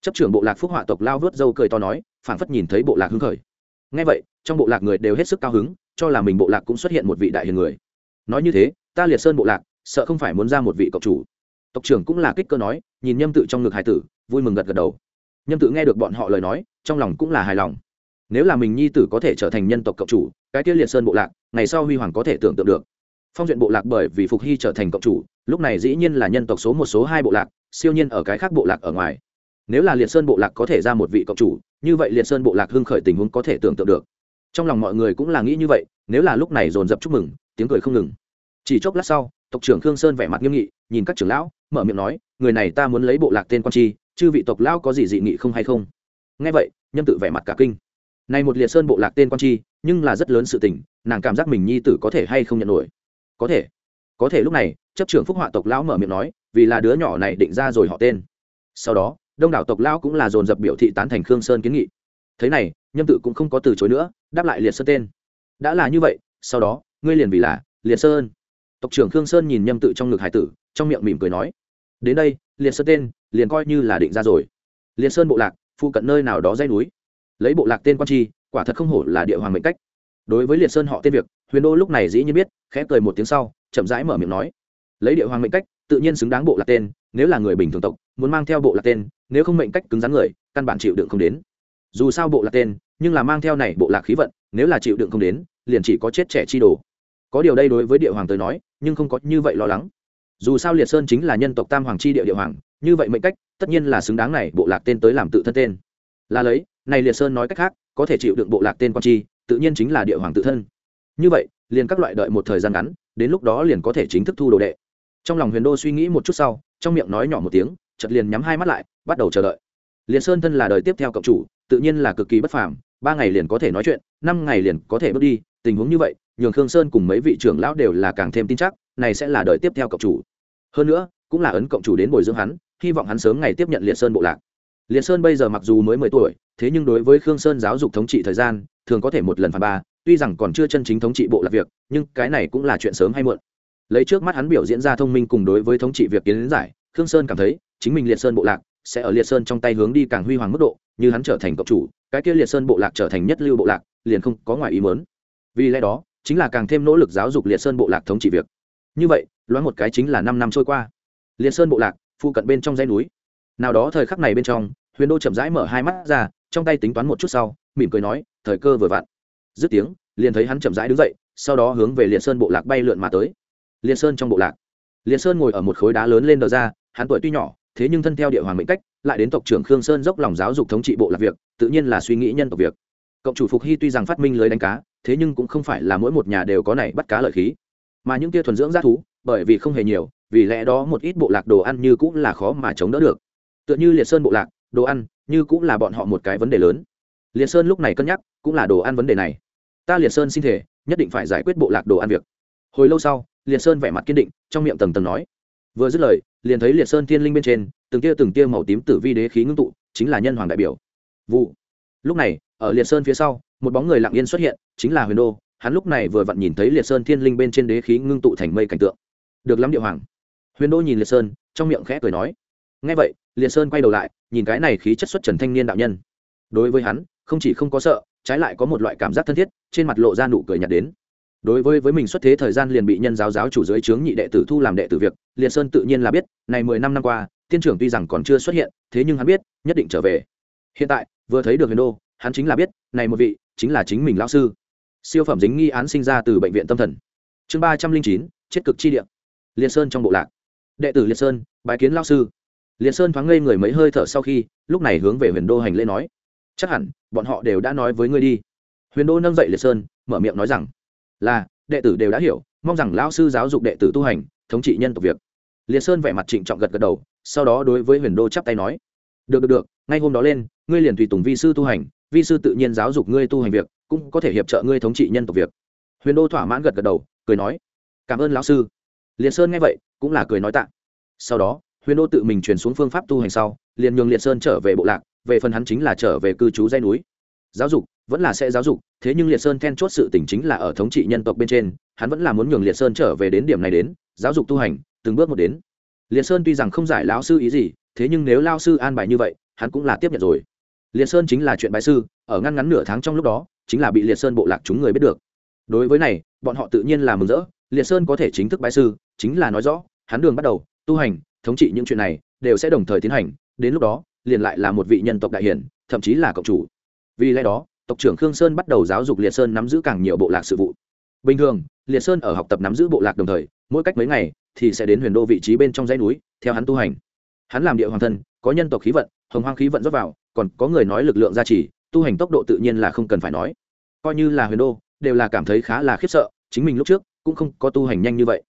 Chấp trưởng bộ lạc phúc họa tộc lao vớt dâu cười to nói, phảng phất nhìn thấy bộ lạc hưng khởi. Ngay vậy, trong bộ lạc người đều hết sức cao hứng, cho là mình bộ lạc cũng xuất hiện một vị đại hiền người. Nói như thế, ta liệt sơn bộ lạc, sợ không phải muốn ra một vị cộng chủ. Tộc trưởng cũng là kích cơ nói, nhìn nhâm tự trong ngực hải tử, vui mừng gật gật đầu. Nhâm tự nghe được bọn họ lời nói, trong lòng cũng là hài lòng. Nếu là mình nhi tử có thể trở thành nhân tộc cộng chủ, cái tiết liệt sơn bộ lạc ngày sau huy hoàng có thể tưởng tượng được. Phong duyện bộ lạc bởi vì phục hy trở thành cộng chủ, lúc này dĩ nhiên là nhân tộc số một, số hai bộ lạc, siêu nhiên ở cái khác bộ lạc ở ngoài. Nếu là liệt sơn bộ lạc có thể ra một vị cộng chủ, như vậy liệt sơn bộ lạc hưng khởi tình huống có thể tưởng tượng được. Trong lòng mọi người cũng là nghĩ như vậy, nếu là lúc này dồn dập chúc mừng, tiếng cười không ngừng. Chỉ chốc lát sau, tộc trưởng khương sơn vẻ mặt nghiêm nghị, nhìn các trưởng lão, mở miệng nói, người này ta muốn lấy bộ lạc tên quan chi chư vị tộc lão có gì dị nghị không hay không? Nghe vậy nhân tự vẻ mặt cả kinh này một liệt sơn bộ lạc tên quan chi, nhưng là rất lớn sự tình, nàng cảm giác mình nhi tử có thể hay không nhận nổi. Có thể. Có thể lúc này, chấp trưởng phúc họa tộc lão mở miệng nói, vì là đứa nhỏ này định ra rồi họ tên. Sau đó, đông đảo tộc lão cũng là dồn dập biểu thị tán thành khương sơn kiến nghị. Thế này, nhâm tự cũng không có từ chối nữa, đáp lại liệt sơn tên. Đã là như vậy, sau đó, ngươi liền vì là liệt sơn. Tộc trưởng khương sơn nhìn nhâm tự trong ngực hải tử, trong miệng mỉm cười nói, đến đây, liệt sơn tên, liền coi như là định ra rồi. Liệt sơn bộ lạc, phụ cận nơi nào đó dây núi lấy bộ lạc tên quan tri quả thật không hổ là địa hoàng mệnh cách. Đối với liệt sơn họ tên việc, huyền đô lúc này dĩ nhiên biết, khẽ cười một tiếng sau, chậm rãi mở miệng nói. Lấy địa hoàng mệnh cách, tự nhiên xứng đáng bộ lạc tên, nếu là người bình thường tộc, muốn mang theo bộ lạc tên, nếu không mệnh cách cứng rắn người, căn bản chịu đựng không đến. Dù sao bộ lạc tên, nhưng là mang theo này bộ lạc khí vận, nếu là chịu đựng không đến, liền chỉ có chết trẻ chi đồ. Có điều đây đối với địa hoàng tới nói, nhưng không có như vậy lo lắng. Dù sao liệt sơn chính là nhân tộc tam hoàng chi địa địa hoàng, như vậy mệnh cách, tất nhiên là xứng đáng này bộ lạc tên tới làm tự thân tên. Là lấy này liệt sơn nói cách khác, có thể chịu đựng bộ lạc tên quan chi, tự nhiên chính là địa hoàng tự thân. Như vậy, liền các loại đợi một thời gian ngắn, đến lúc đó liền có thể chính thức thu đồ đệ. Trong lòng huyền đô suy nghĩ một chút sau, trong miệng nói nhỏ một tiếng chật liền nhắm hai mắt lại, bắt đầu chờ đợi. Liệt sơn thân là đời tiếp theo cộng chủ, tự nhiên là cực kỳ bất phàm, ba ngày liền có thể nói chuyện, năm ngày liền có thể bước đi, tình huống như vậy, nhường khương sơn cùng mấy vị trưởng lão đều là càng thêm tin chắc, này sẽ là đời tiếp theo cộng chủ. Hơn nữa, cũng là ấn cộng chủ đến bồi dưỡng hắn, hy vọng hắn sớm ngày tiếp nhận liệt sơn bộ lạc liệt sơn bây giờ mặc dù mới mười tuổi, thế nhưng đối với khương sơn giáo dục thống trị thời gian, thường có thể một lần phản ba, tuy rằng còn chưa chân chính thống trị bộ là việc, nhưng cái này cũng là chuyện sớm hay muộn. Lấy trước mắt hắn biểu diễn ra thông minh cùng đối với thống trị việc kiến giải, khương sơn cảm thấy, chính mình liệt sơn bộ lạc, sẽ ở liệt sơn trong tay hướng đi càng huy hoàng mức độ, như hắn trở thành cộng chủ, cái kia liệt sơn bộ lạc trở thành nhất lưu bộ lạc, liền không có ngoài ý muốn. vì lẽ đó, chính là càng thêm nỗ lực giáo dục liệt sơn bộ lạc thống trị việc. Như vậy, loáng một cái chính là năm năm trôi qua. Liệt sơn bộ lạc phụ cận bên trong dãy núi nào đó thời khắc này bên trong, huyền đô chậm rãi mở hai mắt ra, trong tay tính toán một chút sau, mỉm cười nói, thời cơ vừa vặn. Dứt tiếng, liền thấy hắn chậm rãi đứng dậy, sau đó hướng về liệt sơn bộ lạc bay lượn mà tới. Liệt sơn trong bộ lạc. Liệt sơn ngồi ở một khối đá lớn lên đờ ra, hắn tuổi tuy nhỏ, thế nhưng thân theo địa hoàng mệnh cách, lại đến tộc trưởng khương sơn dốc lòng giáo dục thống trị bộ lạc việc, tự nhiên là suy nghĩ nhân tộc việc. Cộng chủ phục hy tuy rằng phát minh lưới đánh cá, thế nhưng cũng không phải là mỗi một nhà đều có này bắt cá lợi khí. Mà những kia thuần dưỡng g thú, bởi vì không hề nhiều, vì lẽ đó một ít bộ lạc đồ ăn như cũng là khó mà chống đỡ được tựa như liệt sơn bộ lạc, đồ ăn, như cũng là bọn họ một cái vấn đề lớn. Liệt sơn lúc này cân nhắc, cũng là đồ ăn vấn đề này. Ta liệt sơn xin thể, nhất định phải giải quyết bộ lạc đồ ăn việc. Hồi lâu sau, liệt sơn vẻ mặt kiên định, trong miệng tầng tầng nói. Vừa dứt lời, liền thấy liệt sơn thiên linh bên trên, từng tia từng tia màu tím tử vi đế khí ngưng tụ, chính là nhân hoàng đại biểu. Vụ. Lúc này, ở liệt sơn phía sau, một bóng người lặng yên xuất hiện, chính là huyền đô. Hắn lúc này vừa vặn nhìn thấy liệt sơn thiên linh bên trên đế khí ngưng tụ thành mây cảnh tượng. Được lắm địa hoàng. Huyền đô nhìn liệt sơn, trong miệng khẽ cười nói ngay vậy, liên sơn quay đầu lại, nhìn cái này khí chất xuất trần thanh niên đạo nhân. Đối với hắn, không chỉ không có sợ, trái lại có một loại cảm giác thân thiết, trên mặt lộ ra nụ cười nhạt đến. Đối với với mình xuất thế thời gian liền bị nhân giáo giáo chủ dưới trướng nhị đệ tử thu làm đệ tử việc, liên sơn tự nhiên là biết, này mười năm năm qua, tiên trưởng tuy rằng còn chưa xuất hiện, thế nhưng hắn biết, nhất định trở về. Hiện tại, vừa thấy được huyền đô, hắn chính là biết, này một vị, chính là chính mình lão sư. Siêu phẩm dính nghi án sinh ra từ bệnh viện tâm thần. Chương ba trăm linh chín, chết cực chi địa. Liệt sơn trong bộ lạc. Đệ tử liệt sơn bài kiến lao sư liệt sơn thoáng ngây người mấy hơi thở sau khi, lúc này hướng về huyền đô hành lễ nói. Chắc hẳn, bọn họ đều đã nói với ngươi đi. Huyền đô nâng dậy liệt sơn, mở miệng nói rằng, là, đệ tử đều đã hiểu, mong rằng lão sư giáo dục đệ tử tu hành, thống trị nhân tộc việc. Liệt sơn vẻ mặt trịnh trọng gật gật đầu, sau đó đối với huyền đô chắp tay nói, được được được, ngay hôm đó lên, ngươi liền tùy tùng vi sư tu hành, vi sư tự nhiên giáo dục ngươi tu hành việc, cũng có thể hiệp trợ ngươi thống trị nhân tộc việc. Huyền đô thỏa mãn gật gật đầu, cười nói, cảm ơn lão sư. Liệt sơn nghe vậy, cũng là cười nói tạ. Sau đó huyền đô tự mình truyền xuống phương pháp tu hành sau, liền nhường liệt sơn trở về bộ lạc, về phần hắn chính là trở về cư trú dây núi. Giáo dục, vẫn là sẽ giáo dục, thế nhưng liệt sơn then chốt sự tỉnh chính là ở thống trị nhân tộc bên trên, hắn vẫn là muốn nhường liệt sơn trở về đến điểm này đến, giáo dục tu hành, từng bước một đến. Liệt sơn tuy rằng không giải lão sư ý gì, thế nhưng nếu lao sư an bài như vậy, hắn cũng là tiếp nhận rồi. Liệt sơn chính là chuyện bài sư, ở ngăn ngắn nửa tháng trong lúc đó, chính là bị liệt sơn bộ lạc chúng người biết được. Đối với này, bọn họ tự nhiên là mừng rỡ, liệt sơn có thể chính thức bái sư, chính là nói rõ, hắn đường bắt đầu, tu hành thống trị những chuyện này đều sẽ đồng thời tiến hành, đến lúc đó, liền lại là một vị nhân tộc đại hiển, thậm chí là cộng chủ. Vì lẽ đó, tộc trưởng khương sơn bắt đầu giáo dục liệt sơn nắm giữ càng nhiều bộ lạc sự vụ. Bình thường, liệt sơn ở học tập nắm giữ bộ lạc đồng thời, mỗi cách mấy ngày thì sẽ đến huyền đô vị trí bên trong dãy núi, theo hắn tu hành. Hắn làm địa hoàng thân, có nhân tộc khí vận, hồng hoang khí vận rót vào, còn có người nói lực lượng gia trì, tu hành tốc độ tự nhiên là không cần phải nói. Coi như là huyền đô, đều là cảm thấy khá là khiếp sợ, chính mình lúc trước cũng không có tu hành nhanh như vậy.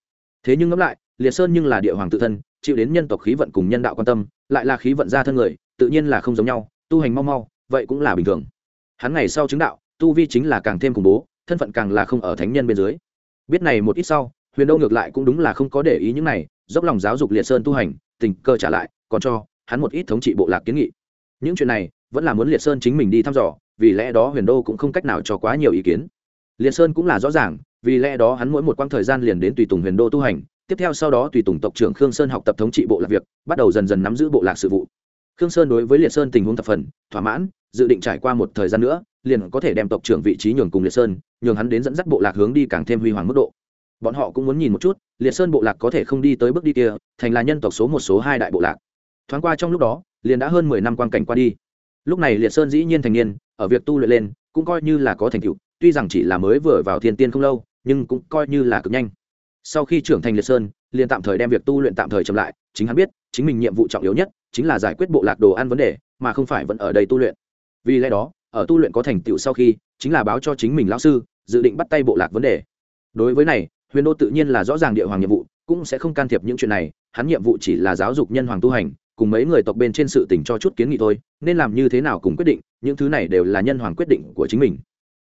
Thế nhưng ngẫm lại, liệt sơn nhưng là địa hoàng tự thân chịu đến nhân tộc khí vận cùng nhân đạo quan tâm, lại là khí vận ra thân người, tự nhiên là không giống nhau, tu hành mau mau, vậy cũng là bình thường. Hắn ngày sau chứng đạo, tu vi chính là càng thêm khủng bố, thân phận càng là không ở thánh nhân bên dưới. Biết này một ít sau, huyền đô ngược lại cũng đúng là không có để ý những này, dốc lòng giáo dục liệt sơn tu hành, tình cơ trả lại, còn cho hắn một ít thống trị bộ lạc kiến nghị. Những chuyện này, vẫn là muốn liệt sơn chính mình đi thăm dò, vì lẽ đó huyền đô cũng không cách nào cho quá nhiều ý kiến. Liệt sơn cũng là rõ ràng, vì lẽ đó hắn mỗi một quãng thời gian liền đến tùy tùng huyền đô tu hành tiếp theo sau đó tùy tùng tộc trưởng khương sơn học tập thống trị bộ lạc việc, bắt đầu dần dần nắm giữ bộ lạc sự vụ. Khương sơn đối với liệt sơn tình huống thập phần thỏa mãn, dự định trải qua một thời gian nữa, liền có thể đem tộc trưởng vị trí nhường cùng liệt sơn, nhường hắn đến dẫn dắt bộ lạc hướng đi càng thêm huy hoàng mức độ. Bọn họ cũng muốn nhìn một chút, liệt sơn bộ lạc có thể không đi tới bước đi kia, thành là nhân tộc số một, số hai đại bộ lạc. Thoáng qua trong lúc đó, liền đã hơn mười năm quan cảnh qua đi. Lúc này liệt sơn dĩ nhiên thành niên, ở việc tu luyện lên, cũng coi như là có thành tựu, tuy rằng chỉ là mới vừa vào thiên tiên không lâu, nhưng cũng coi như là cực nhanh sau khi trưởng thành liệt sơn, liền tạm thời đem việc tu luyện tạm thời chậm lại, chính hắn biết, chính mình nhiệm vụ trọng yếu nhất chính là giải quyết bộ lạc đồ ăn vấn đề, mà không phải vẫn ở đây tu luyện. Vì lẽ đó, ở tu luyện có thành tựu sau khi, chính là báo cho chính mình lão sư, dự định bắt tay bộ lạc vấn đề. Đối với này, huyền đô tự nhiên là rõ ràng địa hoàng nhiệm vụ, cũng sẽ không can thiệp những chuyện này, hắn nhiệm vụ chỉ là giáo dục nhân hoàng tu hành, cùng mấy người tộc bên trên sự tình cho chút kiến nghị thôi, nên làm như thế nào cùng quyết định, những thứ này đều là nhân hoàng quyết định của chính mình.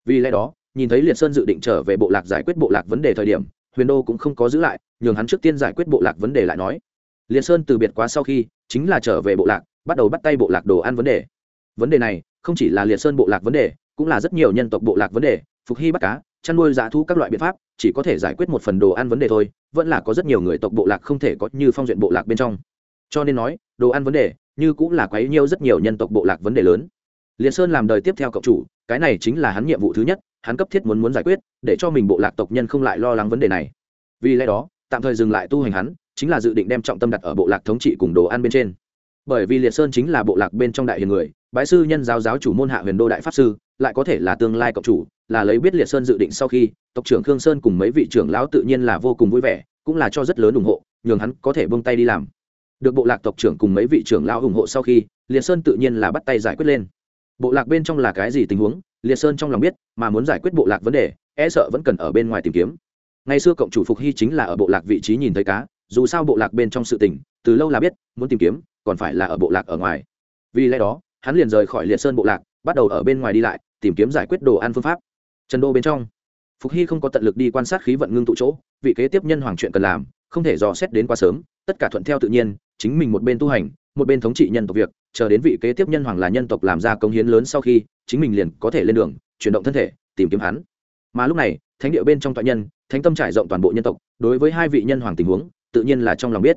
Vì lẽ đó, nhìn thấy liệt sơn dự định trở về bộ lạc giải quyết bộ lạc vấn đề thời điểm huyền đô cũng không có giữ lại, nhường hắn trước tiên giải quyết bộ lạc vấn đề lại nói. Liền sơn từ biệt quá sau khi, chính là trở về bộ lạc, bắt đầu bắt tay bộ lạc đồ ăn vấn đề. Vấn đề này, không chỉ là liệt sơn bộ lạc vấn đề, cũng là rất nhiều nhân tộc bộ lạc vấn đề, phục hy bắt cá, chăn nuôi giá thu các loại biện pháp, chỉ có thể giải quyết một phần đồ ăn vấn đề thôi, vẫn là có rất nhiều người tộc bộ lạc không thể có như phong duyện bộ lạc bên trong. Cho nên nói, đồ ăn vấn đề, như cũng là quấy nhiêu rất nhiều nhân tộc bộ lạc vấn đề lớn. Liệt sơn làm đời tiếp theo cộng chủ, cái này chính là hắn nhiệm vụ thứ nhất hắn cấp thiết muốn muốn giải quyết, để cho mình bộ lạc tộc nhân không lại lo lắng vấn đề này. Vì lẽ đó, tạm thời dừng lại tu hành hắn, chính là dự định đem trọng tâm đặt ở bộ lạc thống trị cùng đồ ăn bên trên. Bởi vì liệt sơn chính là bộ lạc bên trong đại hiền người, bái sư nhân giáo giáo chủ môn hạ huyền đô đại pháp sư, lại có thể là tương lai cộng chủ, là lấy biết liệt sơn dự định sau khi, tộc trưởng khương sơn cùng mấy vị trưởng lão tự nhiên là vô cùng vui vẻ, cũng là cho rất lớn ủng hộ, nhường hắn có thể bông tay đi làm. Được bộ lạc tộc trưởng cùng mấy vị trưởng lão ủng hộ sau khi, liệt sơn tự nhiên là bắt tay giải quyết lên. Bộ lạc bên trong là cái gì tình huống? Liệt sơn trong lòng biết, mà muốn giải quyết bộ lạc vấn đề e sợ vẫn cần ở bên ngoài tìm kiếm. Ngày xưa cộng chủ phục hy chính là ở bộ lạc vị trí nhìn thấy cá, dù sao bộ lạc bên trong sự tình, từ lâu là biết, muốn tìm kiếm, còn phải là ở bộ lạc ở ngoài. Vì lẽ đó, hắn liền rời khỏi liệt sơn bộ lạc, bắt đầu ở bên ngoài đi lại, tìm kiếm giải quyết đồ ăn phương pháp. Trần đô bên trong, phục hy không có tận lực đi quan sát khí vận ngưng tụ chỗ, vị kế tiếp nhân hoàng chuyện cần làm, không thể dò xét đến quá sớm, tất cả thuận theo tự nhiên, chính mình một bên tu hành một bên thống trị nhân tộc việc, chờ đến vị kế tiếp nhân hoàng là nhân tộc làm ra công hiến lớn sau khi, chính mình liền có thể lên đường, chuyển động thân thể, tìm kiếm hắn. Mà lúc này, thánh địa bên trong toại nhân, thánh tâm trải rộng toàn bộ nhân tộc, đối với hai vị nhân hoàng tình huống, tự nhiên là trong lòng biết.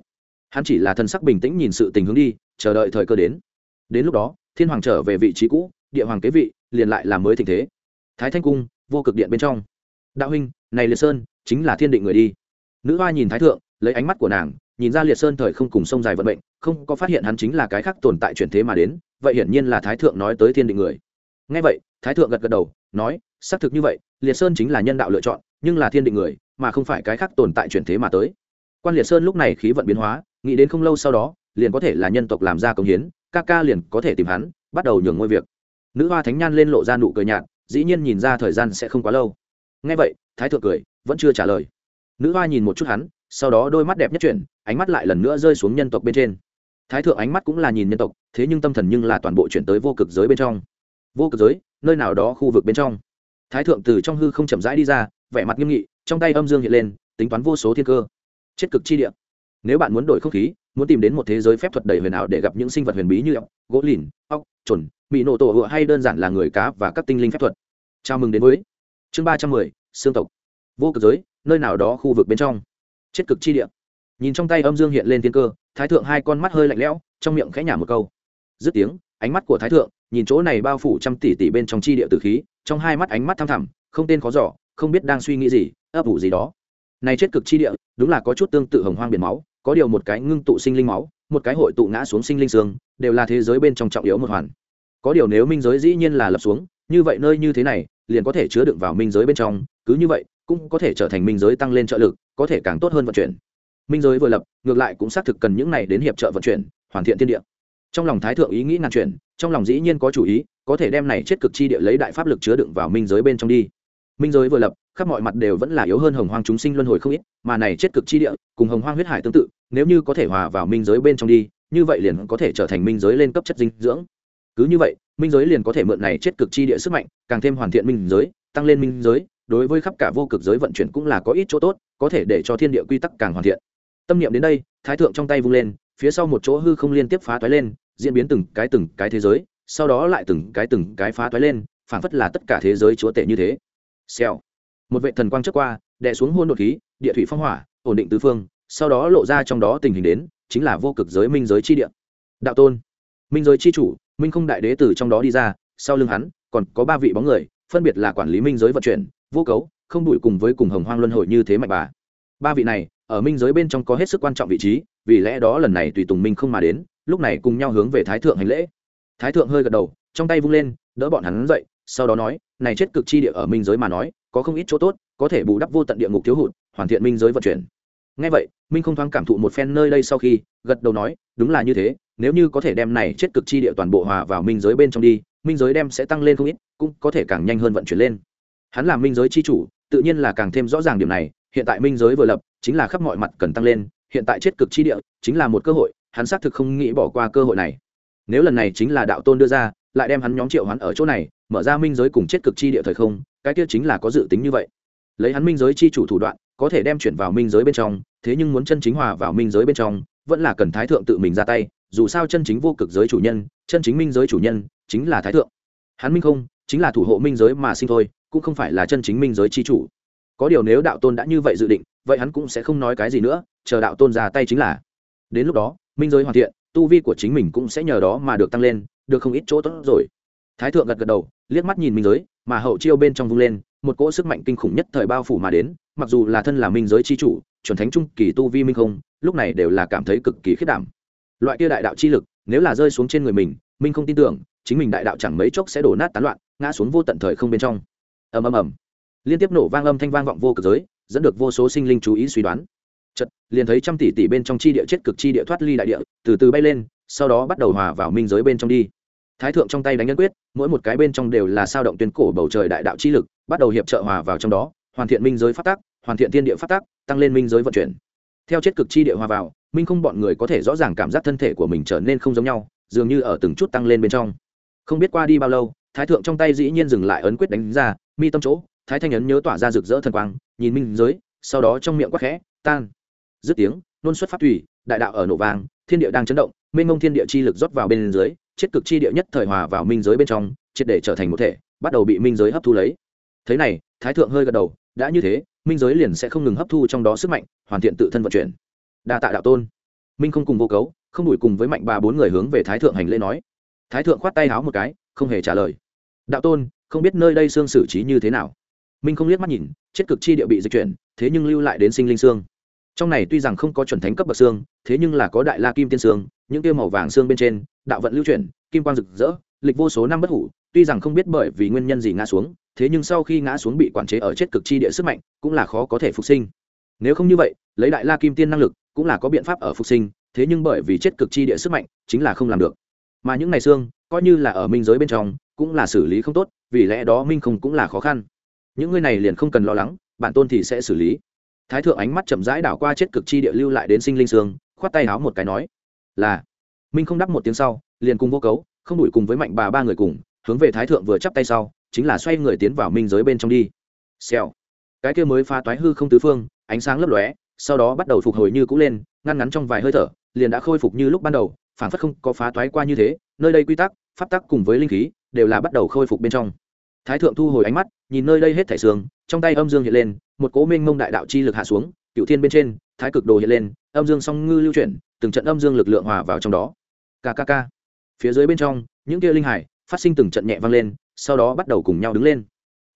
Hắn chỉ là thân sắc bình tĩnh nhìn sự tình hướng đi, chờ đợi thời cơ đến. Đến lúc đó, thiên hoàng trở về vị trí cũ, địa hoàng kế vị, liền lại làm mới tình thế. Thái thanh cung, vô cực điện bên trong. Đạo huynh, này liệt sơn, chính là thiên định người đi. Nữ hoa nhìn thái thượng, lấy ánh mắt của nàng nhìn ra liệt sơn thời không cùng sông dài vận mệnh, không có phát hiện hắn chính là cái khác tồn tại chuyển thế mà đến, vậy hiển nhiên là thái thượng nói tới thiên định người. Ngay vậy, thái thượng gật gật đầu, nói, xác thực như vậy, liệt sơn chính là nhân đạo lựa chọn, nhưng là thiên định người, mà không phải cái khác tồn tại chuyển thế mà tới. Quan liệt sơn lúc này khí vận biến hóa, nghĩ đến không lâu sau đó, liền có thể là nhân tộc làm ra công hiến, ca ca liền có thể tìm hắn, bắt đầu nhường ngôi việc. Nữ hoa thánh nhan lên lộ ra nụ cười nhạt, dĩ nhiên nhìn ra thời gian sẽ không quá lâu. Ngay vậy, thái thượng cười, vẫn chưa trả lời. Nữ hoa nhìn một chút hắn sau đó đôi mắt đẹp nhất chuyển, ánh mắt lại lần nữa rơi xuống nhân tộc bên trên. Thái thượng ánh mắt cũng là nhìn nhân tộc, thế nhưng tâm thần nhưng là toàn bộ chuyển tới vô cực giới bên trong. Vô cực giới, nơi nào đó khu vực bên trong. Thái thượng từ trong hư không chậm rãi đi ra, vẻ mặt nghiêm nghị, trong tay âm dương hiện lên, tính toán vô số thiên cơ. Chết cực chi địa. Nếu bạn muốn đổi không khí, muốn tìm đến một thế giới phép thuật đầy huyền ảo để gặp những sinh vật huyền bí như ốc, gỗ lìn, ốc chuẩn bị nổ tổ hựa hay đơn giản là người cá và các tinh linh phép thuật. Chào mừng đến với chương ba trăm mười xương tộc. Vô cực giới, nơi nào đó khu vực bên trong chết cực chi địa. Nhìn trong tay âm dương hiện lên thiên cơ, thái thượng hai con mắt hơi lạnh lẽo, trong miệng khẽ nhả một câu. Dứt tiếng, ánh mắt của thái thượng, nhìn chỗ này bao phủ trăm tỷ tỷ bên trong chi địa tử khí, trong hai mắt ánh mắt thăm thẳm, không tên khó giỏ không biết đang suy nghĩ gì, ấp ủ gì đó. Này chết cực chi địa, đúng là có chút tương tự hồng hoang biển máu, có điều một cái ngưng tụ sinh linh máu, một cái hội tụ ngã xuống sinh linh xương, đều là thế giới bên trong trọng yếu một hoàn. Có điều nếu minh giới dĩ nhiên là lập xuống, như vậy nơi như thế này, liền có thể chứa đựng vào minh giới bên trong, cứ như vậy, cũng có thể trở thành minh giới tăng lên trợ lực có thể càng tốt hơn vận chuyển. Minh giới vừa lập, ngược lại cũng xác thực cần những này đến hiệp trợ vận chuyển, hoàn thiện thiên địa. Trong lòng thái thượng ý nghĩ ngàn chuyển, trong lòng dĩ nhiên có chủ ý, có thể đem này chết cực chi địa lấy đại pháp lực chứa đựng vào minh giới bên trong đi. Minh giới vừa lập, khắp mọi mặt đều vẫn là yếu hơn hồng hoang chúng sinh luân hồi không ít, mà này chết cực chi địa cùng hồng hoang huyết hải tương tự, nếu như có thể hòa vào minh giới bên trong đi, như vậy liền có thể trở thành minh giới lên cấp chất dinh dưỡng. Cứ như vậy, minh giới liền có thể mượn này chết cực chi địa sức mạnh, càng thêm hoàn thiện minh giới, tăng lên minh giới đối với khắp cả vô cực giới vận chuyển cũng là có ít chỗ tốt, có thể để cho thiên địa quy tắc càng hoàn thiện. Tâm niệm đến đây, thái thượng trong tay vung lên, phía sau một chỗ hư không liên tiếp phá toái lên, diễn biến từng cái từng cái thế giới, sau đó lại từng cái từng cái phá toái lên, phảng phất là tất cả thế giới chúa tể như thế. Xèo. Một vệ thần quang trước qua, đè xuống hôn đột khí, địa thủy phong hỏa, ổn định tứ phương, sau đó lộ ra trong đó tình hình đến, chính là vô cực giới minh giới chi địa. Đạo tôn. Minh giới chi chủ, minh không đại đế từ trong đó đi ra, sau lưng hắn, còn có ba vị bóng người, phân biệt là quản lý minh giới vận chuyển vô cấu, không đuổi cùng với cùng hồng hoang luân hồi như thế mạnh bà. Ba vị này, ở minh giới bên trong có hết sức quan trọng vị trí, vì lẽ đó lần này tùy tùng minh không mà đến, lúc này cùng nhau hướng về thái thượng hành lễ. Thái thượng hơi gật đầu, trong tay vung lên, đỡ bọn hắn dậy, sau đó nói, này chết cực chi địa ở minh giới mà nói, có không ít chỗ tốt, có thể bù đắp vô tận địa ngục thiếu hụt, hoàn thiện minh giới vận chuyển. Ngay vậy, minh không thoáng cảm thụ một phen nơi đây sau khi, gật đầu nói, đúng là như thế, nếu như có thể đem này chết cực chi địa toàn bộ hòa vào minh giới bên trong đi, minh giới đem sẽ tăng lên không ít, cũng có thể càng nhanh hơn vận chuyển lên hắn là minh giới chi chủ, tự nhiên là càng thêm rõ ràng điểm này, hiện tại minh giới vừa lập, chính là khắp mọi mặt cần tăng lên, hiện tại chết cực chi địa, chính là một cơ hội, hắn xác thực không nghĩ bỏ qua cơ hội này. Nếu lần này chính là đạo tôn đưa ra, lại đem hắn nhóm triệu hắn ở chỗ này, mở ra minh giới cùng chết cực chi địa thời không, cái kia chính là có dự tính như vậy. Lấy hắn minh giới chi chủ thủ đoạn, có thể đem chuyển vào minh giới bên trong, thế nhưng muốn chân chính hòa vào minh giới bên trong, vẫn là cần thái thượng tự mình ra tay, dù sao chân chính vô cực giới chủ nhân, chân chính minh giới chủ nhân, chính là thái thượng. Hắn minh không, chính là thủ hộ minh giới mà sinh thôi cũng không phải là chân chính minh giới chi chủ. Có điều nếu đạo tôn đã như vậy dự định, vậy hắn cũng sẽ không nói cái gì nữa, chờ đạo tôn ra tay chính là. Đến lúc đó, minh giới hoàn thiện, tu vi của chính mình cũng sẽ nhờ đó mà được tăng lên, được không ít chỗ tốt rồi. Thái thượng gật gật đầu, liếc mắt nhìn minh giới, mà hậu chiêu bên trong vung lên, một cỗ sức mạnh kinh khủng nhất thời bao phủ mà đến, mặc dù là thân là minh giới chi chủ, chuẩn thánh trung kỳ tu vi minh không, lúc này đều là cảm thấy cực kỳ khiết đảm. Loại kia đại đạo chi lực, nếu là rơi xuống trên người mình, minh không tin tưởng, chính mình đại đạo chẳng mấy chốc sẽ đổ nát tán loạn, ngã xuống vô tận thời không bên trong ầm ầm ầm. Liên tiếp nổ vang âm thanh vang vọng vô cực giới, dẫn được vô số sinh linh chú ý suy đoán. Chật liền thấy trăm tỷ tỷ bên trong chi địa chết cực chi địa thoát ly đại địa, từ từ bay lên, sau đó bắt đầu hòa vào minh giới bên trong đi. Thái thượng trong tay đánh nhân quyết, mỗi một cái bên trong đều là sao động tuyến cổ bầu trời đại đạo chi lực, bắt đầu hiệp trợ hòa vào trong đó, hoàn thiện minh giới phát tác hoàn thiện thiên địa phát tác tăng lên minh giới vận chuyển. Theo chết cực chi địa hòa vào, minh không bọn người có thể rõ ràng cảm giác thân thể của mình trở nên không giống nhau, dường như ở từng chút tăng lên bên trong. Không biết qua đi bao lâu thái thượng trong tay dĩ nhiên dừng lại ấn quyết đánh ra, mi tâm chỗ, thái thanh ấn nhớ tỏa ra rực rỡ thần quang, nhìn minh giới, sau đó trong miệng quắc khẽ, tan! Dứt tiếng nôn xuất phát thủy, đại đạo ở nổ vàng thiên địa đang chấn động, mênh mông thiên địa chi lực rót vào bên dưới, chết cực chi địa nhất thời hòa vào minh giới bên trong, triệt để trở thành một thể, bắt đầu bị minh giới hấp thu lấy. Thế này, thái thượng hơi gật đầu, đã như thế, minh giới liền sẽ không ngừng hấp thu trong đó sức mạnh, hoàn thiện tự thân vận chuyển. Đa tạ đạo tôn. Minh không cùng vô cấu, không đuổi cùng với mạnh bà bốn người hướng về thái thượng hành lễ nói. Thái thượng khoát tay háo một cái không hề trả lời. Đạo tôn, không biết nơi đây xương xử trí như thế nào? Minh không liếc mắt nhìn, chết cực chi địa bị dịch chuyển, thế nhưng lưu lại đến sinh linh xương. Trong này tuy rằng không có chuẩn thánh cấp bậc xương, thế nhưng là có đại la kim tiên xương, những tiêu màu vàng xương bên trên, đạo vận lưu chuyển, kim quang rực rỡ, lịch vô số năm bất hủ, tuy rằng không biết bởi vì nguyên nhân gì ngã xuống, thế nhưng sau khi ngã xuống bị quản chế ở chết cực chi địa sức mạnh, cũng là khó có thể phục sinh. Nếu không như vậy, lấy đại la kim tiên năng lực cũng là có biện pháp ở phục sinh, thế nhưng bởi vì chết cực chi địa sức mạnh, chính là không làm được mà những ngày xương coi như là ở minh giới bên trong cũng là xử lý không tốt vì lẽ đó minh không cũng là khó khăn. Những người này liền không cần lo lắng bản tôn thì sẽ xử lý. Thái thượng ánh mắt chậm rãi đảo qua chết cực chi địa lưu lại đến sinh linh xương, khoát tay háo một cái nói là. Minh không đắp một tiếng sau liền cùng vô cấu không đuổi cùng với mạnh bà ba người cùng hướng về thái thượng vừa chắp tay sau chính là xoay người tiến vào minh giới bên trong đi. Xèo. Cái kia mới pha toái hư không tứ phương ánh sáng lấp lóe sau đó bắt đầu phục hồi như cũ lên ngăn ngắn trong vài hơi thở liền đã khôi phục như lúc ban đầu phản phất không có phá toái qua như thế, nơi đây quy tắc, pháp tắc cùng với linh khí, đều là bắt đầu khôi phục bên trong. Thái thượng thu hồi ánh mắt, nhìn nơi đây hết thảy xương, trong tay âm dương hiện lên, một cố minh mông đại đạo chi lực hạ xuống cựu thiên bên trên, thái cực đồ hiện lên, âm dương song ngư lưu chuyển, từng trận âm dương lực lượng hòa vào trong đó. Kkk phía dưới bên trong, những kia linh hải, phát sinh từng trận nhẹ vang lên, sau đó bắt đầu cùng nhau đứng lên.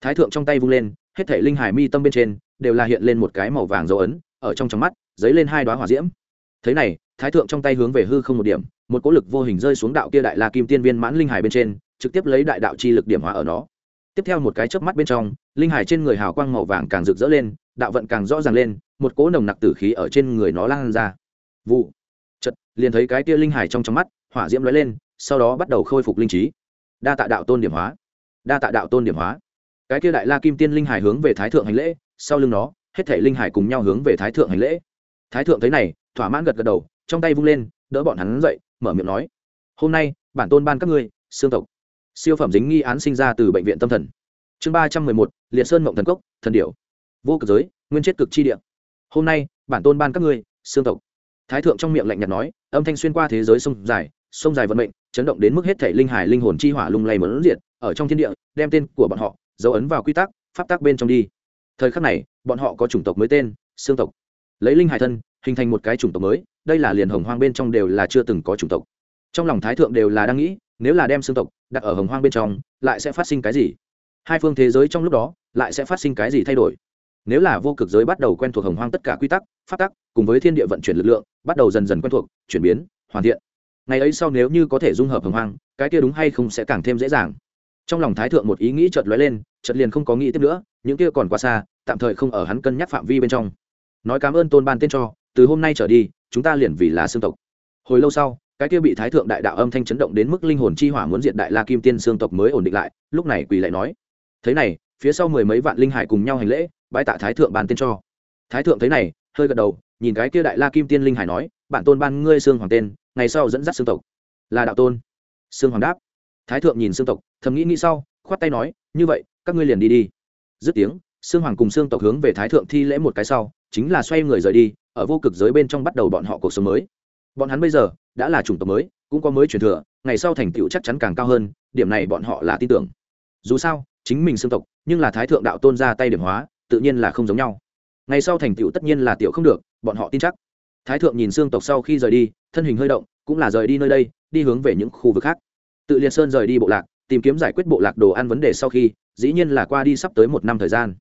Thái thượng trong tay vung lên, hết thảy linh hải mi tâm bên trên, đều là hiện lên một cái màu vàng dấu ấn, ở trong trong mắt, dấy lên hai đoá hỏa diễm. Thế này, thái thượng trong tay hướng về hư không một điểm một cỗ lực vô hình rơi xuống đạo kia đại la kim tiên viên mãn linh hải bên trên, trực tiếp lấy đại đạo chi lực điểm hóa ở nó. Tiếp theo một cái chớp mắt bên trong, linh hải trên người hào quang màu vàng càng rực rỡ lên, đạo vận càng rõ ràng lên, một cỗ nồng nặc tử khí ở trên người nó lan ra. Vụ. Chật liền thấy cái tia linh hải trong trong mắt, hỏa diễm lóe lên, sau đó bắt đầu khôi phục linh trí. Đa tạ đạo tôn điểm hóa. Đa tạ đạo tôn điểm hóa. Cái kia đại la kim tiên linh hải hướng về thái thượng hành lễ, sau lưng nó, hết thể linh hải cùng nhau hướng về thái thượng hành lễ. Thái thượng thấy này, thỏa mãn gật gật đầu, trong tay vung lên, đỡ bọn hắn dậy mở miệng nói, hôm nay, bản tôn ban các ngươi, xương tộc. Siêu phẩm dính nghi án sinh ra từ bệnh viện tâm thần. Chương ba trăm mười một, liệt sơn mộng thần cốc, thần điểu. Vô cực giới, nguyên chết cực chi địa. Hôm nay, bản tôn ban các ngươi, xương tộc. Thái thượng trong miệng lạnh nhạt nói, âm thanh xuyên qua thế giới sông dài sông dài vận mệnh, chấn động đến mức hết thể linh hải linh hồn chi hỏa lung lay mẫn diệt, ở trong thiên địa, đem tên của bọn họ, dấu ấn vào quy tắc, pháp tắc bên trong đi. Thời khắc này, bọn họ có chủng tộc mới tên, xương tộc. Lấy linh hải thân, hình thành một cái chủng tộc mới đây là liền hồng hoang bên trong đều là chưa từng có chủng tộc. Trong lòng thái thượng đều là đang nghĩ, nếu là đem xương tộc đặt ở hồng hoang bên trong, lại sẽ phát sinh cái gì? Hai phương thế giới trong lúc đó, lại sẽ phát sinh cái gì thay đổi? Nếu là vô cực giới bắt đầu quen thuộc hồng hoang tất cả quy tắc phát tắc, cùng với thiên địa vận chuyển lực lượng, bắt đầu dần dần quen thuộc, chuyển biến, hoàn thiện. Ngày ấy sau nếu như có thể dung hợp hồng hoang, cái kia đúng hay không sẽ càng thêm dễ dàng. Trong lòng thái thượng một ý nghĩ chợt lóe lên, chợt liền không có nghĩ tiếp nữa, những kia còn quá xa, tạm thời không ở hắn cân nhắc phạm vi bên trong. Nói cảm ơn tôn ban tên cho, từ hôm nay trở đi chúng ta liền vì là xương tộc. Hồi lâu sau, cái kia bị thái thượng đại đạo âm thanh chấn động đến mức linh hồn chi hỏa muốn diệt đại la kim tiên xương tộc mới ổn định lại, lúc này quỳ lại nói, thế này, phía sau mười mấy vạn linh hải cùng nhau hành lễ bãi tạ thái thượng ban tên cho. Thái thượng thấy này, hơi gật đầu, nhìn cái kia đại la kim tiên linh hải nói bản tôn ban ngươi xương hoàng tên, ngày sau dẫn dắt xương tộc. Là đạo tôn. Xương hoàng đáp. Thái thượng nhìn xương tộc, thầm nghĩ nghĩ sau, khoát tay nói, như vậy, các ngươi liền đi đi. Dứt tiếng, xương hoàng cùng xương tộc hướng về thái thượng thi lễ một cái sau, chính là xoay người rời đi ở vô cực giới bên trong bắt đầu bọn họ cuộc sống mới. Bọn hắn bây giờ đã là chủng tộc mới, cũng có mới truyền thừa, ngày sau thành tựu chắc chắn càng cao hơn, điểm này bọn họ là tin tưởng. Dù sao, chính mình xương tộc, nhưng là thái thượng đạo tôn ra tay điểm hóa, tự nhiên là không giống nhau. Ngày sau thành tựu tất nhiên là tiểu không được, bọn họ tin chắc. Thái thượng nhìn xương tộc sau khi rời đi, thân hình hơi động, cũng là rời đi nơi đây, đi hướng về những khu vực khác. Tự liệt sơn rời đi bộ lạc, tìm kiếm giải quyết bộ lạc đồ ăn vấn đề sau khi, dĩ nhiên là qua đi sắp tới một năm thời gian.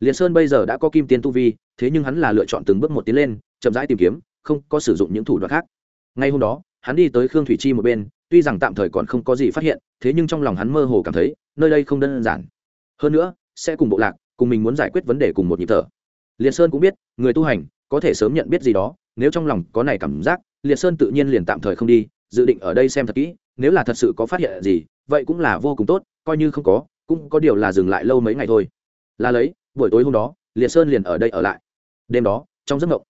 Liệt sơn bây giờ đã có kim tiên tu vi thế nhưng hắn là lựa chọn từng bước một tiến lên, chậm rãi tìm kiếm, không có sử dụng những thủ đoạn khác. Ngay hôm đó, hắn đi tới khương thủy chi một bên, tuy rằng tạm thời còn không có gì phát hiện, thế nhưng trong lòng hắn mơ hồ cảm thấy, nơi đây không đơn giản. Hơn nữa, sẽ cùng bộ lạc, cùng mình muốn giải quyết vấn đề cùng một nhịp thở. Liệt sơn cũng biết, người tu hành, có thể sớm nhận biết gì đó, nếu trong lòng có này cảm giác, liệt sơn tự nhiên liền tạm thời không đi, dự định ở đây xem thật kỹ, nếu là thật sự có phát hiện gì, vậy cũng là vô cùng tốt, coi như không có, cũng có điều là dừng lại lâu mấy ngày thôi. Là lấy, buổi tối hôm đó, liệt sơn liền ở đây ở lại đêm đó, trong giấc mộng,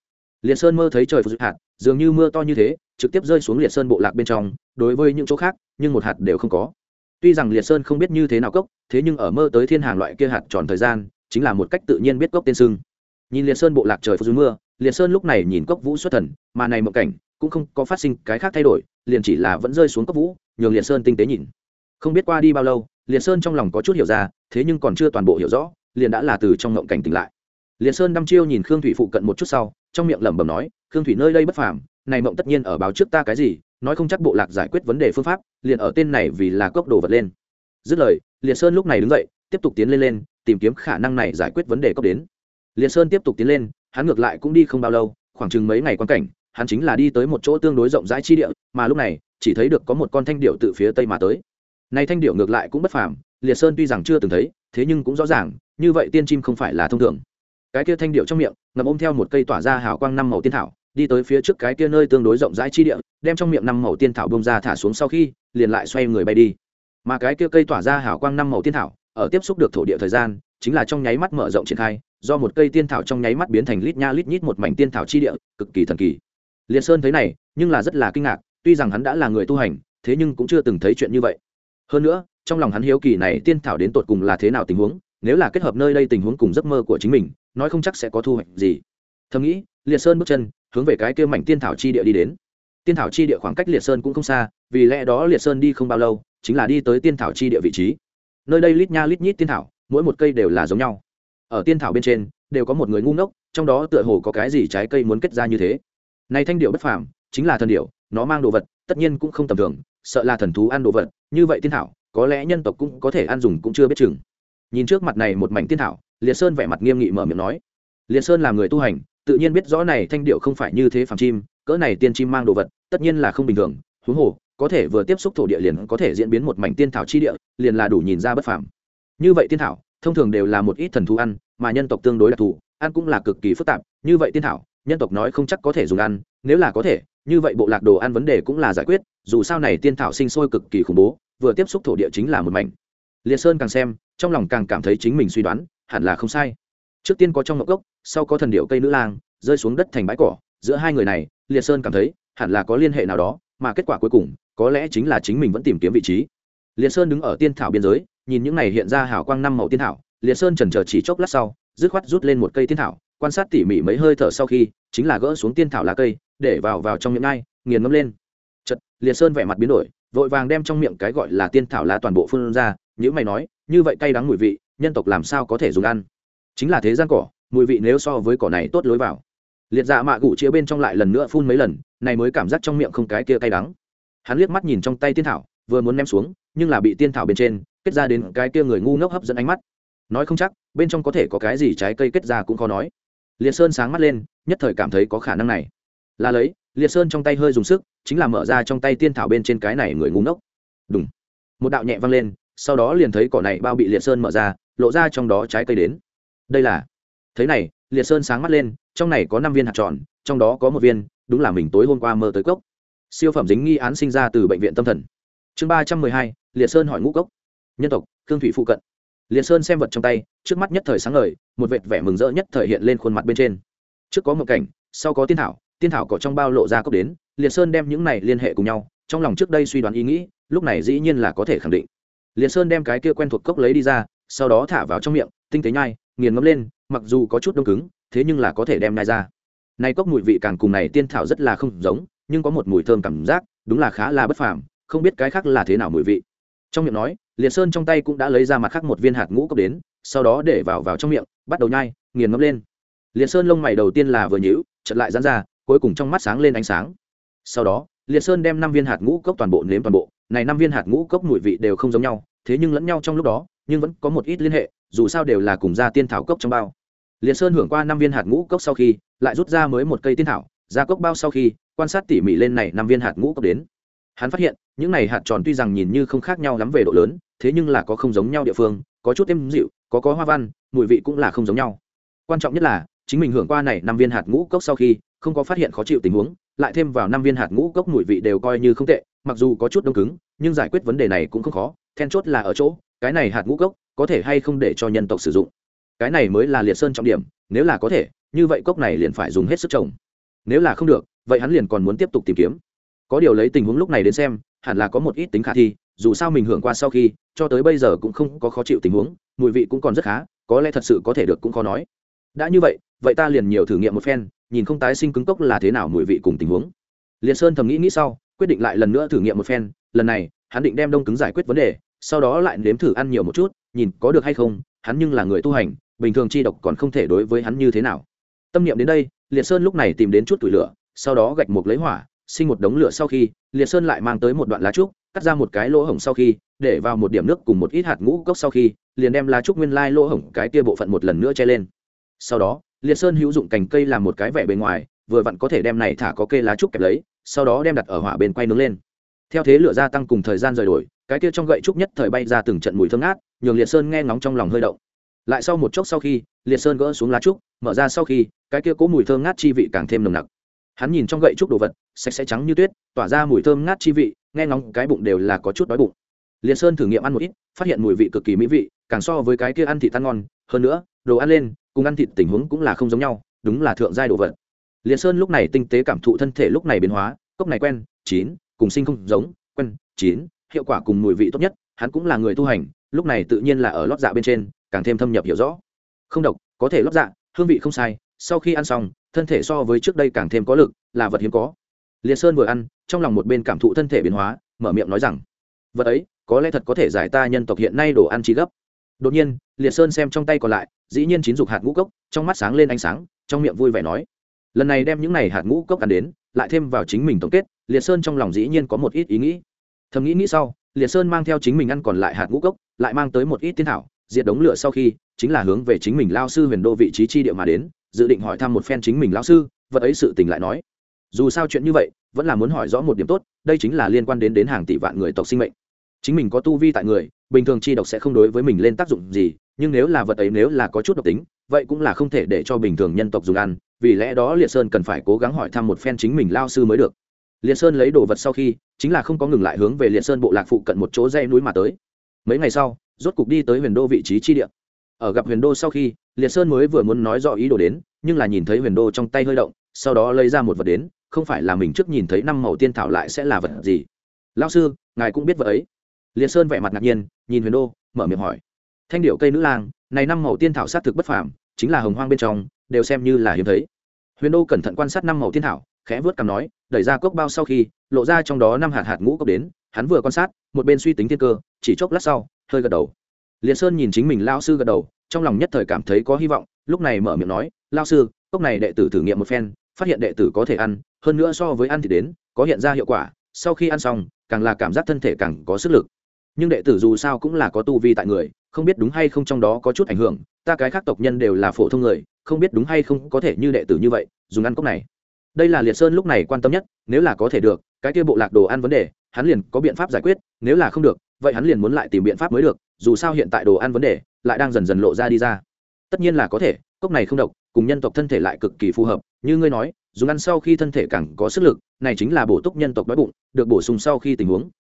liệt sơn mơ thấy trời phục hạt, dường như mưa to như thế, trực tiếp rơi xuống liệt sơn bộ lạc bên trong, đối với những chỗ khác, nhưng một hạt đều không có. Tuy rằng liệt sơn không biết như thế nào cốc, thế nhưng ở mơ tới thiên hàng loại kia hạt tròn thời gian, chính là một cách tự nhiên biết cốc tên sưng. Nhìn liệt sơn bộ lạc trời phụ mưa, liệt sơn lúc này nhìn cốc vũ xuất thần, mà này mộng cảnh cũng không có phát sinh cái khác thay đổi, liền chỉ là vẫn rơi xuống cốc vũ, nhường liệt sơn tinh tế nhìn. Không biết qua đi bao lâu, liệt sơn trong lòng có chút hiểu ra, thế nhưng còn chưa toàn bộ hiểu rõ, liền đã là từ trong ngộng cảnh tỉnh lại liệt sơn đăm chiêu nhìn khương thủy phụ cận một chút sau, trong miệng lẩm bẩm nói, khương thủy nơi đây bất phàm, này mộng tất nhiên ở báo trước ta cái gì, nói không chắc bộ lạc giải quyết vấn đề phương pháp, liền ở tên này vì là cốc đồ vật lên. Dứt lời liệt sơn lúc này đứng dậy, tiếp tục tiến lên lên, tìm kiếm khả năng này giải quyết vấn đề cốc đến. Liệt sơn tiếp tục tiến lên, hắn ngược lại cũng đi không bao lâu, khoảng chừng mấy ngày quan cảnh, hắn chính là đi tới một chỗ tương đối rộng rãi chi địa, mà lúc này, chỉ thấy được có một con thanh điệu từ phía tây mà tới. Này thanh điệu ngược lại cũng bất phàm liệt sơn tuy rằng chưa từng thấy, thế nhưng cũng rõ ràng, như vậy tiên chim không phải là thông thường cái kia thanh điệu trong miệng ngầm ôm theo một cây tỏa ra hào quang năm màu tiên thảo, đi tới phía trước cái kia nơi tương đối rộng rãi chi địa, đem trong miệng năm màu tiên thảo bông ra thả xuống sau khi, liền lại xoay người bay đi. Mà cái kia cây tỏa ra hào quang năm màu tiên thảo, ở tiếp xúc được thổ địa thời gian, chính là trong nháy mắt mở rộng triển khai, do một cây tiên thảo trong nháy mắt biến thành lít nha lít nhít một mảnh tiên thảo chi địa, cực kỳ thần kỳ. Liệt sơn thấy này, nhưng là rất là kinh ngạc, tuy rằng hắn đã là người tu hành, thế nhưng cũng chưa từng thấy chuyện như vậy. Hơn nữa, trong lòng hắn hiếu kỳ này tiên thảo đến tột cùng là thế nào tình huống, nếu là kết hợp nơi đây tình huống cùng giấc mơ của chính mình nói không chắc sẽ có thu hoạch gì. Thầm nghĩ, liệt sơn bước chân, hướng về cái kia mảnh tiên thảo chi địa đi đến. Tiên thảo chi địa khoảng cách liệt sơn cũng không xa, vì lẽ đó liệt sơn đi không bao lâu, chính là đi tới tiên thảo chi địa vị trí. Nơi đây lít nha lít nhít tiên thảo, mỗi một cây đều là giống nhau. Ở tiên thảo bên trên, đều có một người ngu ngốc, trong đó tựa hồ có cái gì trái cây muốn kết ra như thế. Này thanh điệu bất phàm, chính là thần điệu, nó mang đồ vật, tất nhiên cũng không tầm thường, sợ là thần thú ăn đồ vật, như vậy tiên thảo, có lẽ nhân tộc cũng có thể ăn dùng cũng chưa biết chừng. Nhìn trước mặt này một mảnh tiên thảo liệt sơn vẻ mặt nghiêm nghị mở miệng nói. Liệt sơn là người tu hành, tự nhiên biết rõ này thanh điệu không phải như thế phàm chim, cỡ này tiên chim mang đồ vật, tất nhiên là không bình thường, huống hồ, có thể vừa tiếp xúc thổ địa liền có thể diễn biến một mảnh tiên thảo chi địa, liền là đủ nhìn ra bất phàm. Như vậy tiên thảo, thông thường đều là một ít thần thú ăn, mà nhân tộc tương đối đặc thù, ăn cũng là cực kỳ phức tạp, như vậy tiên thảo, nhân tộc nói không chắc có thể dùng ăn, nếu là có thể, như vậy bộ lạc đồ ăn vấn đề cũng là giải quyết, dù sao này tiên thảo sinh sôi cực kỳ khủng bố, vừa tiếp xúc thổ địa chính là một mảnh. Liệt sơn càng xem, trong lòng càng cảm thấy chính mình suy đoán hẳn là không sai. Trước tiên có trong ngọc gốc, sau có thần điệu cây nữ lang, rơi xuống đất thành bãi cỏ, giữa hai người này, liệt sơn cảm thấy, hẳn là có liên hệ nào đó, mà kết quả cuối cùng, có lẽ chính là chính mình vẫn tìm kiếm vị trí. Liệt sơn đứng ở tiên thảo biên giới, nhìn những này hiện ra hào quang năm màu tiên thảo, liệt sơn trần chờ chỉ chốc lát sau, dứt khoát rút lên một cây tiên thảo, quan sát tỉ mỉ mấy hơi thở sau khi, chính là gỡ xuống tiên thảo lá cây, để vào vào trong miệng ngai nghiền ngâm lên. Chật liệt sơn vẻ mặt biến đổi, vội vàng đem trong miệng cái gọi là tiên thảo lá toàn bộ phun ra những mày nói, như vậy cay đắng mùi vị nhân tộc làm sao có thể dùng ăn? Chính là thế gian cỏ, mùi vị nếu so với cỏ này tốt lối vào. Liệt dạ mạ gụ chĩa bên trong lại lần nữa phun mấy lần, này mới cảm giác trong miệng không cái kia cay đắng. Hắn liếc mắt nhìn trong tay tiên thảo, vừa muốn ném xuống, nhưng là bị tiên thảo bên trên, kết ra đến cái kia người ngu ngốc hấp dẫn ánh mắt. Nói không chắc, bên trong có thể có cái gì trái cây kết ra cũng khó nói. Liệt sơn sáng mắt lên, nhất thời cảm thấy có khả năng này. Là lấy, liệt sơn trong tay hơi dùng sức, chính là mở ra trong tay tiên thảo bên trên cái này người ngu ngốc. Đúng một đạo nhẹ vang lên, sau đó liền thấy cỏ này bao bị liệt sơn mở ra lộ ra trong đó trái cây đến. Đây là, thế này, liệt sơn sáng mắt lên, trong này có năm viên hạt tròn, trong đó có một viên, đúng là mình tối hôm qua mơ tới cốc. Siêu phẩm dính nghi án sinh ra từ bệnh viện tâm thần. Chương ba trăm mười hai, liệt sơn hỏi ngũ cốc. Nhân tộc, khương thủy phụ cận. Liệt sơn xem vật trong tay, trước mắt nhất thời sáng ngời, một vệt vẻ mừng rỡ nhất thời hiện lên khuôn mặt bên trên. Trước có một cảnh, sau có tiên thảo tiên thảo có trong bao lộ ra cốc đến, liệt sơn đem những này liên hệ cùng nhau, trong lòng trước đây suy đoán ý nghĩ, lúc này dĩ nhiên là có thể khẳng định. Liệt sơn đem cái kia quen thuộc cốc lấy đi ra sau đó thả vào trong miệng, tinh tế nhai, nghiền ngấm lên, mặc dù có chút đông cứng, thế nhưng là có thể đem nhai ra. Nay cốc mùi vị càng cùng này tiên thảo rất là không giống, nhưng có một mùi thơm cảm giác, đúng là khá là bất phàm, không biết cái khác là thế nào mùi vị. Trong miệng nói, liệt sơn trong tay cũng đã lấy ra mặt khác một viên hạt ngũ cốc đến, sau đó để vào vào trong miệng, bắt đầu nhai, nghiền ngấm lên. Liệt sơn lông mày đầu tiên là vừa nhíu chật lại dán ra, cuối cùng trong mắt sáng lên ánh sáng. Sau đó, liệt sơn đem năm viên hạt ngũ cốc toàn bộ nếm toàn bộ, này năm viên hạt ngũ cốc mùi vị đều không giống nhau thế nhưng lẫn nhau trong lúc đó, nhưng vẫn có một ít liên hệ, dù sao đều là cùng ra tiên thảo cốc trong bao. Liền sơn hưởng qua năm viên hạt ngũ cốc sau khi, lại rút ra mới một cây tiên thảo, ra cốc bao sau khi, quan sát tỉ mỉ lên này năm viên hạt ngũ cốc đến. Hắn phát hiện, những này hạt tròn tuy rằng nhìn như không khác nhau lắm về độ lớn, thế nhưng là có không giống nhau địa phương, có chút êm dịu, có có hoa văn, mùi vị cũng là không giống nhau. Quan trọng nhất là, chính mình hưởng qua này năm viên hạt ngũ cốc sau khi, không có phát hiện khó chịu tình huống, lại thêm vào năm viên hạt ngũ cốc mùi vị đều coi như không tệ, mặc dù có chút đông cứng, nhưng giải quyết vấn đề này cũng không khó then chốt là ở chỗ, cái này hạt ngũ cốc có thể hay không để cho nhân tộc sử dụng. Cái này mới là liệt sơn trọng điểm, nếu là có thể, như vậy cốc này liền phải dùng hết sức trồng. Nếu là không được, vậy hắn liền còn muốn tiếp tục tìm kiếm. Có điều lấy tình huống lúc này đến xem, hẳn là có một ít tính khả thi, dù sao mình hưởng qua sau khi, cho tới bây giờ cũng không có khó chịu tình huống, mùi vị cũng còn rất khá, có lẽ thật sự có thể được cũng khó nói. Đã như vậy vậy ta liền nhiều thử nghiệm một phen, nhìn không tái sinh cứng cốc là thế nào mùi vị cùng tình huống. Liền sơn thầm nghĩ nghĩ sau, quyết định lại lần nữa thử nghiệm một phen, lần này, hắn định đem đông cứng giải quyết vấn đề sau đó lại nếm thử ăn nhiều một chút, nhìn có được hay không, hắn nhưng là người tu hành, bình thường chi độc còn không thể đối với hắn như thế nào. Tâm niệm đến đây, liệt sơn lúc này tìm đến chút tủi lửa, sau đó gạch một lấy hỏa, sinh một đống lửa sau khi, liệt sơn lại mang tới một đoạn lá trúc, cắt ra một cái lỗ hổng sau khi, để vào một điểm nước cùng một ít hạt ngũ cốc sau khi, liền đem lá trúc nguyên lai lỗ hổng cái kia bộ phận một lần nữa che lên. Sau đó, liệt sơn hữu dụng cành cây làm một cái vẻ bề ngoài, vừa vặn có thể đem này thả có cây lá trúc kẹp lấy, sau đó đem đặt ở hỏa bên quay nướng lên theo thế lửa gia tăng cùng thời gian rời đổi, cái kia trong gậy trúc nhất thời bay ra từng trận mùi thơm ngát, nhường liệt sơn nghe ngóng trong lòng hơi động. Lại sau một chốc sau khi, liệt sơn gỡ xuống lá trúc, mở ra sau khi, cái kia cố mùi thơm ngát chi vị càng thêm nồng nặc. Hắn nhìn trong gậy trúc đồ vật, sạch sẽ trắng như tuyết, tỏa ra mùi thơm ngát chi vị, nghe ngóng cái bụng đều là có chút đói bụng. Liệt sơn thử nghiệm ăn một ít, phát hiện mùi vị cực kỳ mỹ vị, càng so với cái kia ăn thịt ăn ngon, hơn nữa, đồ ăn lên, cùng ăn thịt tình huống cũng là không giống nhau, đúng là thượng giai đồ vật. Liệt sơn lúc này tinh tế cảm thụ thân thể lúc này biến hóa, cốc này quen, chín cùng sinh không giống, quen, chín, hiệu quả cùng mùi vị tốt nhất, hắn cũng là người tu hành, lúc này tự nhiên là ở lót dạ bên trên, càng thêm thâm nhập hiểu rõ. Không độc, có thể lót dạ hương vị không sai, sau khi ăn xong, thân thể so với trước đây càng thêm có lực, là vật hiếm có. Liệt sơn vừa ăn, trong lòng một bên cảm thụ thân thể biến hóa, mở miệng nói rằng, vật ấy, có lẽ thật có thể giải ta nhân tộc hiện nay đồ ăn trí gấp. Đột nhiên, liệt sơn xem trong tay còn lại, dĩ nhiên chín dục hạt ngũ cốc, trong mắt sáng lên ánh sáng, trong miệng vui vẻ nói, lần này đem những này hạt ngũ cốc ăn đến, lại thêm vào chính mình tổng kết liệt sơn trong lòng dĩ nhiên có một ít ý nghĩ. Thầm nghĩ nghĩ sau, liệt sơn mang theo chính mình ăn còn lại hạt ngũ cốc, lại mang tới một ít tiên thảo, diệt đống lửa sau khi, chính là hướng về chính mình lao sư huyền đô vị trí chi địa mà đến, dự định hỏi thăm một phen chính mình lao sư, vật ấy sự tình lại nói. Dù sao chuyện như vậy, vẫn là muốn hỏi rõ một điểm tốt, đây chính là liên quan đến đến hàng tỷ vạn người tộc sinh mệnh. Chính mình có tu vi tại người, bình thường chi độc sẽ không đối với mình lên tác dụng gì, nhưng nếu là vật ấy nếu là có chút độc tính, vậy cũng là không thể để cho bình thường nhân tộc dùng ăn, vì lẽ đó liệt sơn cần phải cố gắng hỏi thăm một phen chính mình lao sư mới được liệt sơn lấy đồ vật sau khi, chính là không có ngừng lại hướng về liệt sơn bộ lạc phụ cận một chỗ dây núi mà tới. Mấy ngày sau, rốt cục đi tới huyền đô vị trí chi địa. Ở gặp huyền đô sau khi liệt sơn mới vừa muốn nói rõ ý đồ đến, nhưng là nhìn thấy huyền đô trong tay hơi động, sau đó lấy ra một vật đến, không phải là mình trước nhìn thấy năm màu tiên thảo lại sẽ là vật gì. Lao sư, ngài cũng biết vật ấy. Liệt sơn vẻ mặt ngạc nhiên, nhìn huyền đô, mở miệng hỏi. Thanh điệu cây nữ lang, này năm màu tiên thảo sát thực bất phàm, chính là hồng hoang bên trong, đều xem như là hiếm thấy. Huyền đô cẩn thận quan sát năm màu tiên thảo khẽ vớt cằm nói, đẩy ra cốc bao sau khi, lộ ra trong đó năm hạt hạt ngũ cốc đến, hắn vừa quan sát, một bên suy tính thiên cơ, chỉ chốc lát sau, hơi gật đầu. Liền sơn nhìn chính mình lao sư gật đầu, trong lòng nhất thời cảm thấy có hy vọng, lúc này mở miệng nói lao sư, cốc này đệ tử thử nghiệm một phen, phát hiện đệ tử có thể ăn, hơn nữa so với ăn thì đến, có hiện ra hiệu quả, sau khi ăn xong, càng là cảm giác thân thể càng có sức lực. Nhưng đệ tử dù sao cũng là có tu vi tại người, không biết đúng hay không trong đó có chút ảnh hưởng, ta cái khác tộc nhân đều là phổ thông người, không biết đúng hay không có thể như đệ tử như vậy, dùng ăn cốc này đây là liệt sơn lúc này quan tâm nhất, nếu là có thể được, cái kia bộ lạc đồ ăn vấn đề, hắn liền có biện pháp giải quyết, nếu là không được, vậy hắn liền muốn lại tìm biện pháp mới được, dù sao hiện tại đồ ăn vấn đề, lại đang dần dần lộ ra đi ra. Tất nhiên là có thể, cốc này không độc, cùng nhân tộc thân thể lại cực kỳ phù hợp, như ngươi nói, dùng ăn sau khi thân thể càng có sức lực, này chính là bổ túc nhân tộc đói bụng, được bổ sung sau khi tình huống.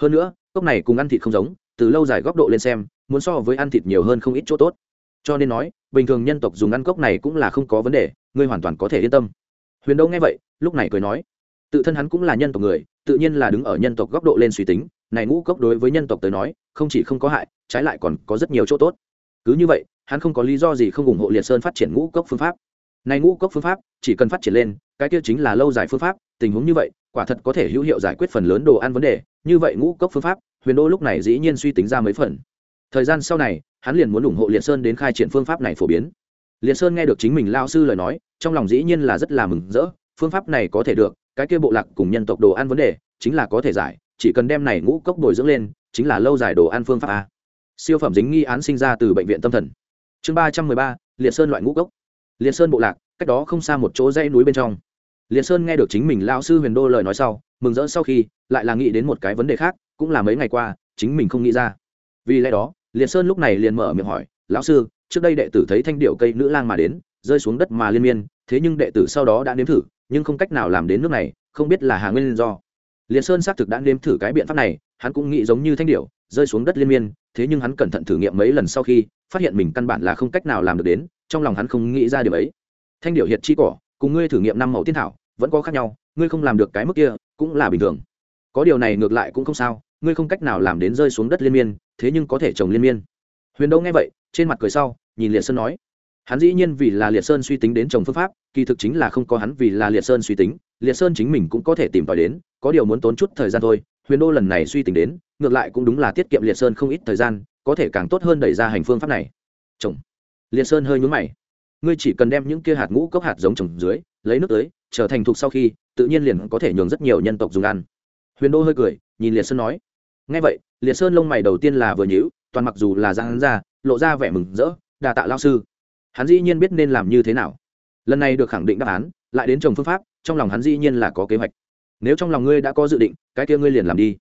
Hơn nữa, cốc này cùng ăn thịt không giống, từ lâu dài góc độ lên xem, muốn so với ăn thịt nhiều hơn không ít chỗ tốt. Cho nên nói, bình thường nhân tộc dùng ăn cốc này cũng là không có vấn đề, ngươi hoàn toàn có thể yên tâm huyền đâu nghe vậy, lúc này cười nói, tự thân hắn cũng là nhân tộc người, tự nhiên là đứng ở nhân tộc góc độ lên suy tính, này ngũ cốc đối với nhân tộc tới nói, không chỉ không có hại, trái lại còn có rất nhiều chỗ tốt. Cứ như vậy, hắn không có lý do gì không ủng hộ liệt sơn phát triển ngũ cốc phương pháp. Này ngũ cốc phương pháp, chỉ cần phát triển lên, cái kia chính là lâu dài phương pháp, tình huống như vậy, quả thật có thể hữu hiệu giải quyết phần lớn đồ ăn vấn đề. Như vậy ngũ cốc phương pháp, huyền đô lúc này dĩ nhiên suy tính ra mấy phần. Thời gian sau này, hắn liền muốn ủng hộ liệt sơn đến khai triển phương pháp này phổ biến liệt sơn nghe được chính mình lao sư lời nói, trong lòng dĩ nhiên là rất là mừng rỡ, phương pháp này có thể được, cái kia bộ lạc cùng nhân tộc đồ ăn vấn đề, chính là có thể giải, chỉ cần đem này ngũ cốc bồi dưỡng lên, chính là lâu dài đồ ăn phương pháp a. Siêu phẩm dính nghi án sinh ra từ bệnh viện tâm thần. Chương ba trăm mười ba liệt sơn loại ngũ cốc. Liệt sơn bộ lạc, cách đó không xa một chỗ dãy núi bên trong. Liệt sơn nghe được chính mình lao sư huyền đô lời nói sau, mừng rỡ sau khi, lại là nghĩ đến một cái vấn đề khác, cũng là mấy ngày qua, chính mình không nghĩ ra. Vì lẽ đó liệt sơn lúc này liền mở miệng hỏi, lão sư trước đây đệ tử thấy thanh điệu cây nữ lang mà đến, rơi xuống đất mà liên miên, thế nhưng đệ tử sau đó đã nếm thử, nhưng không cách nào làm đến nước này, không biết là hà nguyên do. Liền sơn xác thực đã nếm thử cái biện pháp này, hắn cũng nghĩ giống như thanh điệu rơi xuống đất liên miên, thế nhưng hắn cẩn thận thử nghiệm mấy lần sau khi, phát hiện mình căn bản là không cách nào làm được đến, trong lòng hắn không nghĩ ra điều ấy. Thanh điệu hiệt chi cỏ, cùng ngươi thử nghiệm năm mẫu tiên thảo, vẫn có khác nhau, ngươi không làm được cái mức kia, cũng là bình thường. Có điều này ngược lại cũng không sao, ngươi không cách nào làm đến rơi xuống đất liên miên, thế nhưng có thể trồng liên miên. Huyền đâu nghe vậy, trên mặt cười sau nhìn liệt sơn nói. Hắn dĩ nhiên vì là liệt sơn suy tính đến trồng phương pháp, kỳ thực chính là không có hắn vì là liệt sơn suy tính. Liệt sơn chính mình cũng có thể tìm tòi đến, có điều muốn tốn chút thời gian thôi. Huyền đô lần này suy tính đến, ngược lại cũng đúng là tiết kiệm liệt sơn không ít thời gian, có thể càng tốt hơn đẩy ra hành phương pháp này. Trồng liệt sơn hơi nhún mày. Ngươi chỉ cần đem những kia hạt ngũ cốc hạt giống trồng dưới, lấy nước tới, trở thành thục sau khi, tự nhiên liền có thể nhường rất nhiều nhân tộc dùng ăn. Huyền đô hơi cười, nhìn liệt sơn nói. Ngay vậy, liệt sơn lông mày đầu tiên là vừa nhíu, toàn mặc dù là ra hắn ra, lộ ra vẻ mừng rỡ đà tạ lao sư. Hắn dĩ nhiên biết nên làm như thế nào. Lần này được khẳng định đáp án, lại đến trồng phương pháp, trong lòng hắn dĩ nhiên là có kế hoạch. Nếu trong lòng ngươi đã có dự định, cái kia ngươi liền làm đi.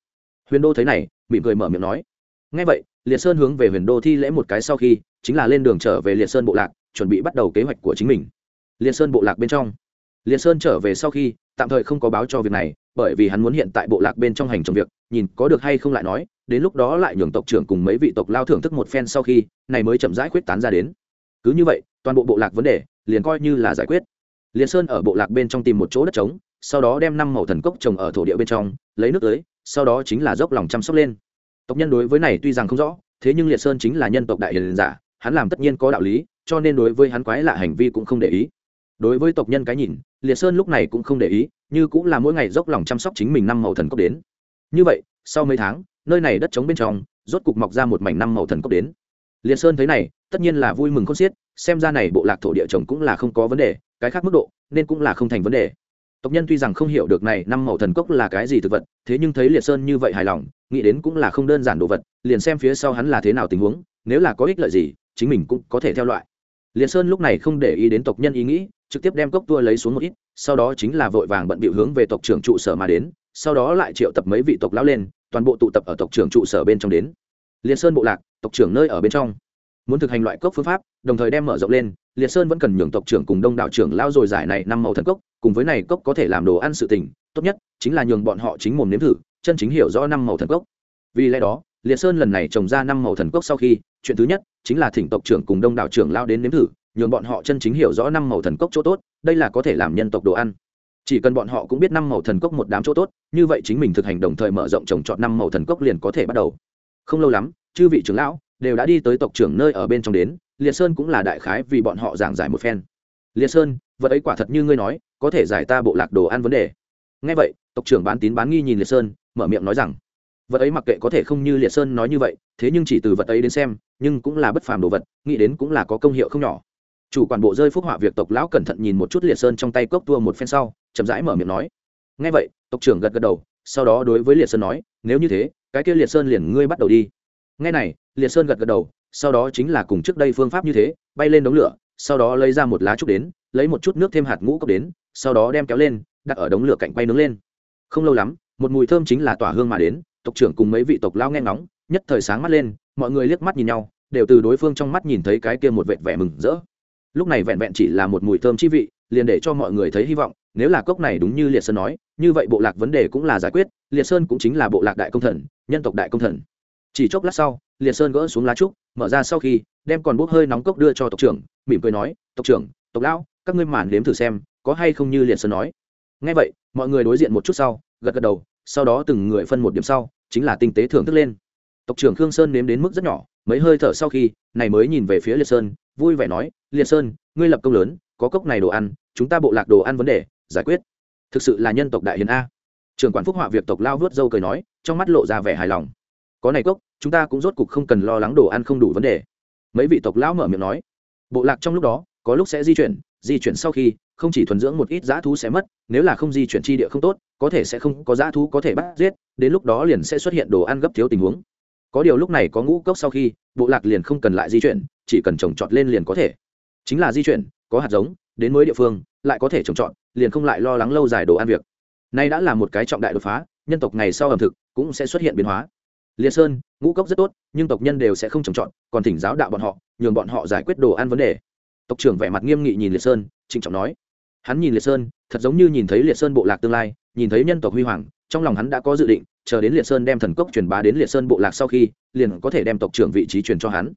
Huyền đô thấy này, mỉm cười mở miệng nói. Ngay vậy, liệt sơn hướng về huyền đô thi lễ một cái sau khi, chính là lên đường trở về liệt sơn bộ lạc, chuẩn bị bắt đầu kế hoạch của chính mình. Liệt sơn bộ lạc bên trong. Liệt sơn trở về sau khi, tạm thời không có báo cho việc này, bởi vì hắn muốn hiện tại bộ lạc bên trong hành trồng việc, nhìn có được hay không lại nói đến lúc đó lại nhường tộc trưởng cùng mấy vị tộc lao thưởng thức một phen sau khi, này mới chậm rãi khuyết tán ra đến. Cứ như vậy, toàn bộ bộ lạc vấn đề liền coi như là giải quyết. Liệt sơn ở bộ lạc bên trong tìm một chỗ đất trống, sau đó đem năm màu thần cốc trồng ở thổ địa bên trong, lấy nước tới sau đó chính là dốc lòng chăm sóc lên. Tộc nhân đối với này tuy rằng không rõ, thế nhưng liệt sơn chính là nhân tộc đại hiền giả, hắn làm tất nhiên có đạo lý, cho nên đối với hắn quái lạ hành vi cũng không để ý. Đối với tộc nhân cái nhìn liệt sơn lúc này cũng không để ý, như cũng là mỗi ngày dốc lòng chăm sóc chính mình năm màu thần cốc đến. Như vậy, sau mấy tháng nơi này đất trống bên trong, rốt cục mọc ra một mảnh năm màu thần cốc đến. Liệt sơn thấy này, tất nhiên là vui mừng con xiết, xem ra này bộ lạc thổ địa trồng cũng là không có vấn đề, cái khác mức độ, nên cũng là không thành vấn đề. Tộc nhân tuy rằng không hiểu được này năm màu thần cốc là cái gì thực vật, thế nhưng thấy liệt sơn như vậy hài lòng, nghĩ đến cũng là không đơn giản đồ vật, liền xem phía sau hắn là thế nào tình huống, nếu là có ích lợi gì, chính mình cũng có thể theo loại. Liệt sơn lúc này không để ý đến tộc nhân ý nghĩ, trực tiếp đem cốc tua lấy xuống một ít, sau đó chính là vội vàng bận bịu hướng về tộc trưởng trụ sở mà đến sau đó lại triệu tập mấy vị tộc lão lên, toàn bộ tụ tập ở tộc trưởng trụ sở bên trong đến. Liệt sơn bộ lạc, tộc trưởng nơi ở bên trong. Muốn thực hành loại cốc phương pháp, đồng thời đem mở rộng lên liệt sơn vẫn cần nhường tộc trưởng cùng đông đảo trưởng lao rồi giải này năm màu thần cốc, cùng với này cốc có thể làm đồ ăn sự tình, tốt nhất chính là nhường bọn họ chính mồm nếm thử, chân chính hiểu rõ năm màu thần cốc. Vì lẽ đó liệt sơn lần này trồng ra năm màu thần cốc sau khi, chuyện thứ nhất chính là thỉnh tộc trưởng cùng đông đảo trưởng lao đến nếm thử, nhường bọn họ chân chính hiểu rõ năm màu thần cốc chỗ tốt, đây là có thể làm nhân tộc đồ ăn chỉ cần bọn họ cũng biết năm màu thần cốc một đám chỗ tốt, như vậy chính mình thực hành đồng thời mở rộng trồng trọt năm màu thần cốc liền có thể bắt đầu. Không lâu lắm, chư vị trưởng lão đều đã đi tới tộc trưởng nơi ở bên trong đến, liệt sơn cũng là đại khái vì bọn họ giảng giải một phen. Liệt sơn, vật ấy quả thật như ngươi nói, có thể giải ta bộ lạc đồ ăn vấn đề. Ngay vậy, tộc trưởng bán tín bán nghi nhìn liệt sơn, mở miệng nói rằng, vật ấy mặc kệ có thể không như liệt sơn nói như vậy, thế nhưng chỉ từ vật ấy đến xem, nhưng cũng là bất phàm đồ vật, nghĩ đến cũng là có công hiệu không nhỏ. Chủ quản bộ rơi phúc họa việc tộc lão cẩn thận nhìn một chút liệt sơn trong tay cốc tua một phen sau chậm rãi mở miệng nói. Ngay vậy, tộc trưởng gật gật đầu, sau đó đối với liệt sơn nói, nếu như thế, cái kia liệt sơn liền ngươi bắt đầu đi. Ngay này, liệt sơn gật gật đầu, sau đó chính là cùng trước đây phương pháp như thế, bay lên đống lửa, sau đó lấy ra một lá trúc đến, lấy một chút nước thêm hạt ngũ cốc đến, sau đó đem kéo lên, đặt ở đống lửa cạnh bay nướng lên. Không lâu lắm, một mùi thơm chính là tỏa hương mà đến, tộc trưởng cùng mấy vị tộc lao nghe ngóng, nhất thời sáng mắt lên, mọi người liếc mắt nhìn nhau, đều từ đối phương trong mắt nhìn thấy cái kia một vệt vẻ mừng rỡ. Lúc này vẹn vẹn chỉ là một mùi thơm chi vị, liền để cho mọi người thấy hy vọng nếu là cốc này đúng như liệt sơn nói, như vậy bộ lạc vấn đề cũng là giải quyết, liệt sơn cũng chính là bộ lạc đại công thần, nhân tộc đại công thần. Chỉ chốc lát sau, liệt sơn gỡ xuống lá trúc, mở ra sau khi, đem còn bốc hơi nóng cốc đưa cho tộc trưởng, mỉm cười nói, tộc trưởng, tộc lão, các ngươi màn đếm thử xem, có hay không như liệt sơn nói? Ngay vậy, mọi người đối diện một chút sau, gật gật đầu, sau đó từng người phân một điểm sau, chính là tinh tế thưởng thức lên. Tộc trưởng khương sơn nếm đến mức rất nhỏ, mấy hơi thở sau khi, này mới nhìn về phía liệt sơn, vui vẻ nói, liệt sơn, ngươi lập công lớn, có cốc này đồ ăn, chúng ta bộ lạc đồ ăn vấn đề giải quyết. Thực sự là nhân tộc đại hiền a. Trưởng quản phúc họa việc tộc lao vớt dâu cười nói, trong mắt lộ ra vẻ hài lòng. Có này cốc, chúng ta cũng rốt cục không cần lo lắng đồ ăn không đủ vấn đề. Mấy vị tộc lão mở miệng nói, bộ lạc trong lúc đó, có lúc sẽ di chuyển di chuyển sau khi, không chỉ thuần dưỡng một ít dã thú sẽ mất, nếu là không di chuyển chi địa không tốt, có thể sẽ không có dã thú có thể bắt giết, đến lúc đó liền sẽ xuất hiện đồ ăn gấp thiếu tình huống. Có điều lúc này có ngũ cốc sau khi, bộ lạc liền không cần lại di chuyển, chỉ cần trồng trọt lên liền có thể. Chính là di chuyển, có hạt giống, đến mới địa phương lại có thể trồng trọt, liền không lại lo lắng lâu dài đồ ăn việc. Nay đã là một cái trọng đại đột phá, nhân tộc ngày sau ẩm thực cũng sẽ xuất hiện biến hóa. Liệt sơn, ngũ cốc rất tốt, nhưng tộc nhân đều sẽ không trồng trọt, còn thỉnh giáo đạo bọn họ, nhường bọn họ giải quyết đồ ăn vấn đề. Tộc trưởng vẻ mặt nghiêm nghị nhìn liệt sơn, trịnh trọng nói. Hắn nhìn liệt sơn, thật giống như nhìn thấy liệt sơn bộ lạc tương lai, nhìn thấy nhân tộc huy hoàng, trong lòng hắn đã có dự định, chờ đến liệt sơn đem thần cốc truyền bá đến liệt sơn bộ lạc sau khi, liền có thể đem tộc trưởng vị trí truyền cho hắn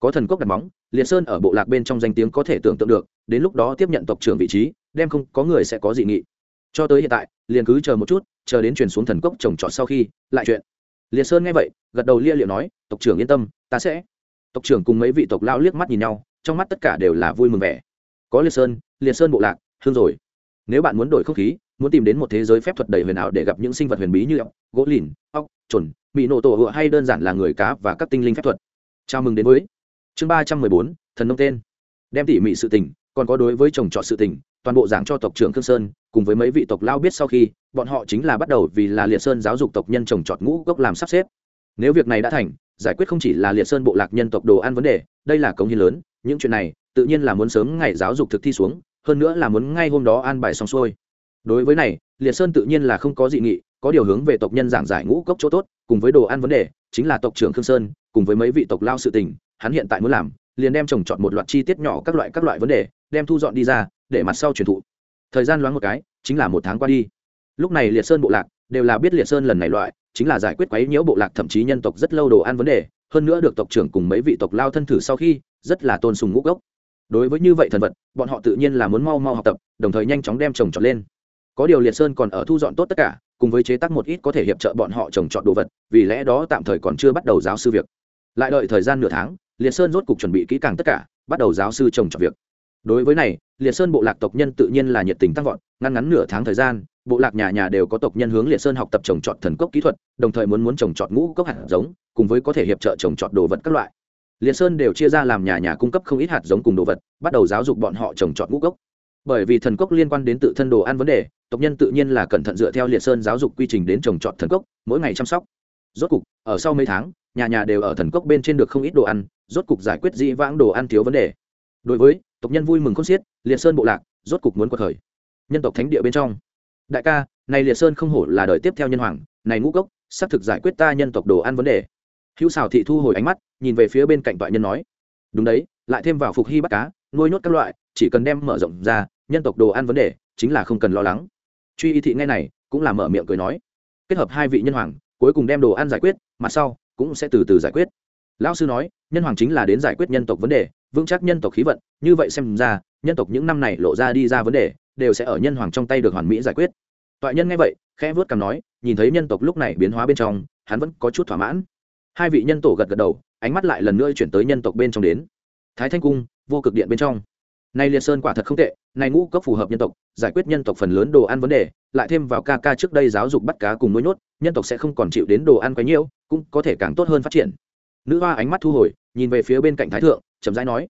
có thần cốc đặt móng, liệt sơn ở bộ lạc bên trong danh tiếng có thể tưởng tượng được, đến lúc đó tiếp nhận tộc trưởng vị trí, đem không có người sẽ có dị nghị. Cho tới hiện tại, liền cứ chờ một chút, chờ đến truyền xuống thần cốc trồng trọt sau khi, lại chuyện. Liệt sơn nghe vậy, gật đầu lia liệu nói, tộc trưởng yên tâm, ta sẽ. Tộc trưởng cùng mấy vị tộc lao liếc mắt nhìn nhau, trong mắt tất cả đều là vui mừng vẻ. Có liệt sơn liệt sơn bộ lạc, hương rồi. Nếu bạn muốn đổi không khí, muốn tìm đến một thế giới phép thuật đầy huyền ảo để gặp những sinh vật huyền bí như ốc, gỗ lìn, ốc trồn mỹ nổ tổ hựa hay đơn giản là người cá và các tinh linh phép thuật. Chào mừng đến với chương ba trăm mười bốn, thần nông tên. Đem tỉ mỉ sự tình, còn có đối với chồng trọt sự tình, toàn bộ giảng cho tộc trưởng khương sơn, cùng với mấy vị tộc lao biết sau khi, bọn họ chính là bắt đầu vì là liệt sơn giáo dục tộc nhân trồng trọt ngũ gốc làm sắp xếp. Nếu việc này đã thành, giải quyết không chỉ là liệt sơn bộ lạc nhân tộc đồ ăn vấn đề, đây là công hiến lớn, những chuyện này, tự nhiên là muốn sớm ngày giáo dục thực thi xuống, hơn nữa là muốn ngay hôm đó an bài xong xuôi. Đối với này, liệt sơn tự nhiên là không có dị nghị, có điều hướng về tộc nhân giảng giải ngũ cốc chỗ tốt, cùng với đồ ăn vấn đề, chính là tộc trưởng khương sơn, cùng với mấy vị tộc lao sự tình hắn hiện tại muốn làm, liền đem trồng chọn một loạt chi tiết nhỏ các loại các loại vấn đề, đem thu dọn đi ra, để mặt sau truyền thụ. Thời gian loáng một cái, chính là một tháng qua đi. Lúc này liệt sơn bộ lạc đều là biết liệt sơn lần này loại, chính là giải quyết quấy nhiễu bộ lạc thậm chí nhân tộc rất lâu đồ ăn vấn đề, hơn nữa được tộc trưởng cùng mấy vị tộc lao thân thử sau khi, rất là tôn sùng ngũ gốc. Đối với như vậy thần vật, bọn họ tự nhiên là muốn mau mau học tập, đồng thời nhanh chóng đem trồng trọt lên. Có điều liệt sơn còn ở thu dọn tốt tất cả, cùng với chế tác một ít có thể hiệp trợ bọn họ trồng trọt đồ vật, vì lẽ đó tạm thời còn chưa bắt đầu giáo sư việc. Lại đợi thời gian nửa tháng liệt sơn rốt cục chuẩn bị kỹ càng tất cả, bắt đầu giáo sư trồng trọt việc. Đối với này, liệt sơn bộ lạc tộc nhân tự nhiên là nhiệt tình tăng vọt ngăn ngắn nửa tháng thời gian, bộ lạc nhà nhà đều có tộc nhân hướng liệt sơn học tập trồng trọt thần cốc kỹ thuật, đồng thời muốn muốn trồng trọt ngũ cốc hạt giống, cùng với có thể hiệp trợ trồng trọt đồ vật các loại. Liệt sơn đều chia ra làm nhà nhà cung cấp không ít hạt giống cùng đồ vật, bắt đầu giáo dục bọn họ trồng trọt ngũ cốc. Bởi vì thần cốc liên quan đến tự thân đồ ăn vấn đề, tộc nhân tự nhiên là cẩn thận dựa theo liệt sơn giáo dục quy trình đến trồng trọt thần cốc, mỗi ngày chăm sóc. Rốt cục, ở sau mấy tháng nhà nhà đều ở thần cốc bên trên được không ít đồ ăn, rốt cục giải quyết dĩ vãng đồ ăn thiếu vấn đề. Đối với, tộc nhân vui mừng khôn xiết, liệt sơn bộ lạc, rốt cục muốn quật khởi. Nhân tộc thánh địa bên trong. Đại ca, này liệt sơn không hổ là đời tiếp theo nhân hoàng, này ngũ cốc xác thực giải quyết ta nhân tộc đồ ăn vấn đề. Hữu xào thị thu hồi ánh mắt, nhìn về phía bên cạnh toại nhân nói. Đúng đấy, lại thêm vào phục hy bắt cá, nuôi nhốt các loại, chỉ cần đem mở rộng ra, nhân tộc đồ ăn vấn đề, chính là không cần lo lắng. Truy y thị ngay này, cũng là mở miệng cười nói. Kết hợp hai vị nhân hoàng, cuối cùng đem đồ ăn giải quyết, mà sau cũng sẽ từ từ giải quyết. Lão sư nói, nhân hoàng chính là đến giải quyết nhân tộc vấn đề, vững chắc nhân tộc khí vận, như vậy xem ra, nhân tộc những năm này lộ ra đi ra vấn đề, đều sẽ ở nhân hoàng trong tay được hoàn mỹ giải quyết. Toại nhân nghe vậy, khẽ vớt cằm nói, nhìn thấy nhân tộc lúc này biến hóa bên trong, hắn vẫn có chút thỏa mãn. Hai vị nhân tổ gật gật đầu, ánh mắt lại lần nữa chuyển tới nhân tộc bên trong đến. Thái thanh cung, vô cực điện bên trong. Nay liệt sơn quả thật không tệ, này ngũ cốc phù hợp nhân tộc, giải quyết nhân tộc phần lớn đồ ăn vấn đề, lại thêm vào ca ca trước đây giáo dục bắt cá cùng nuôi nhốt, nhân tộc sẽ không còn chịu đến đồ ăn quá nhiều cũng có thể càng tốt hơn phát triển. Nữ hoa ánh mắt thu hồi, nhìn về phía bên cạnh thái thượng, chậm rãi nói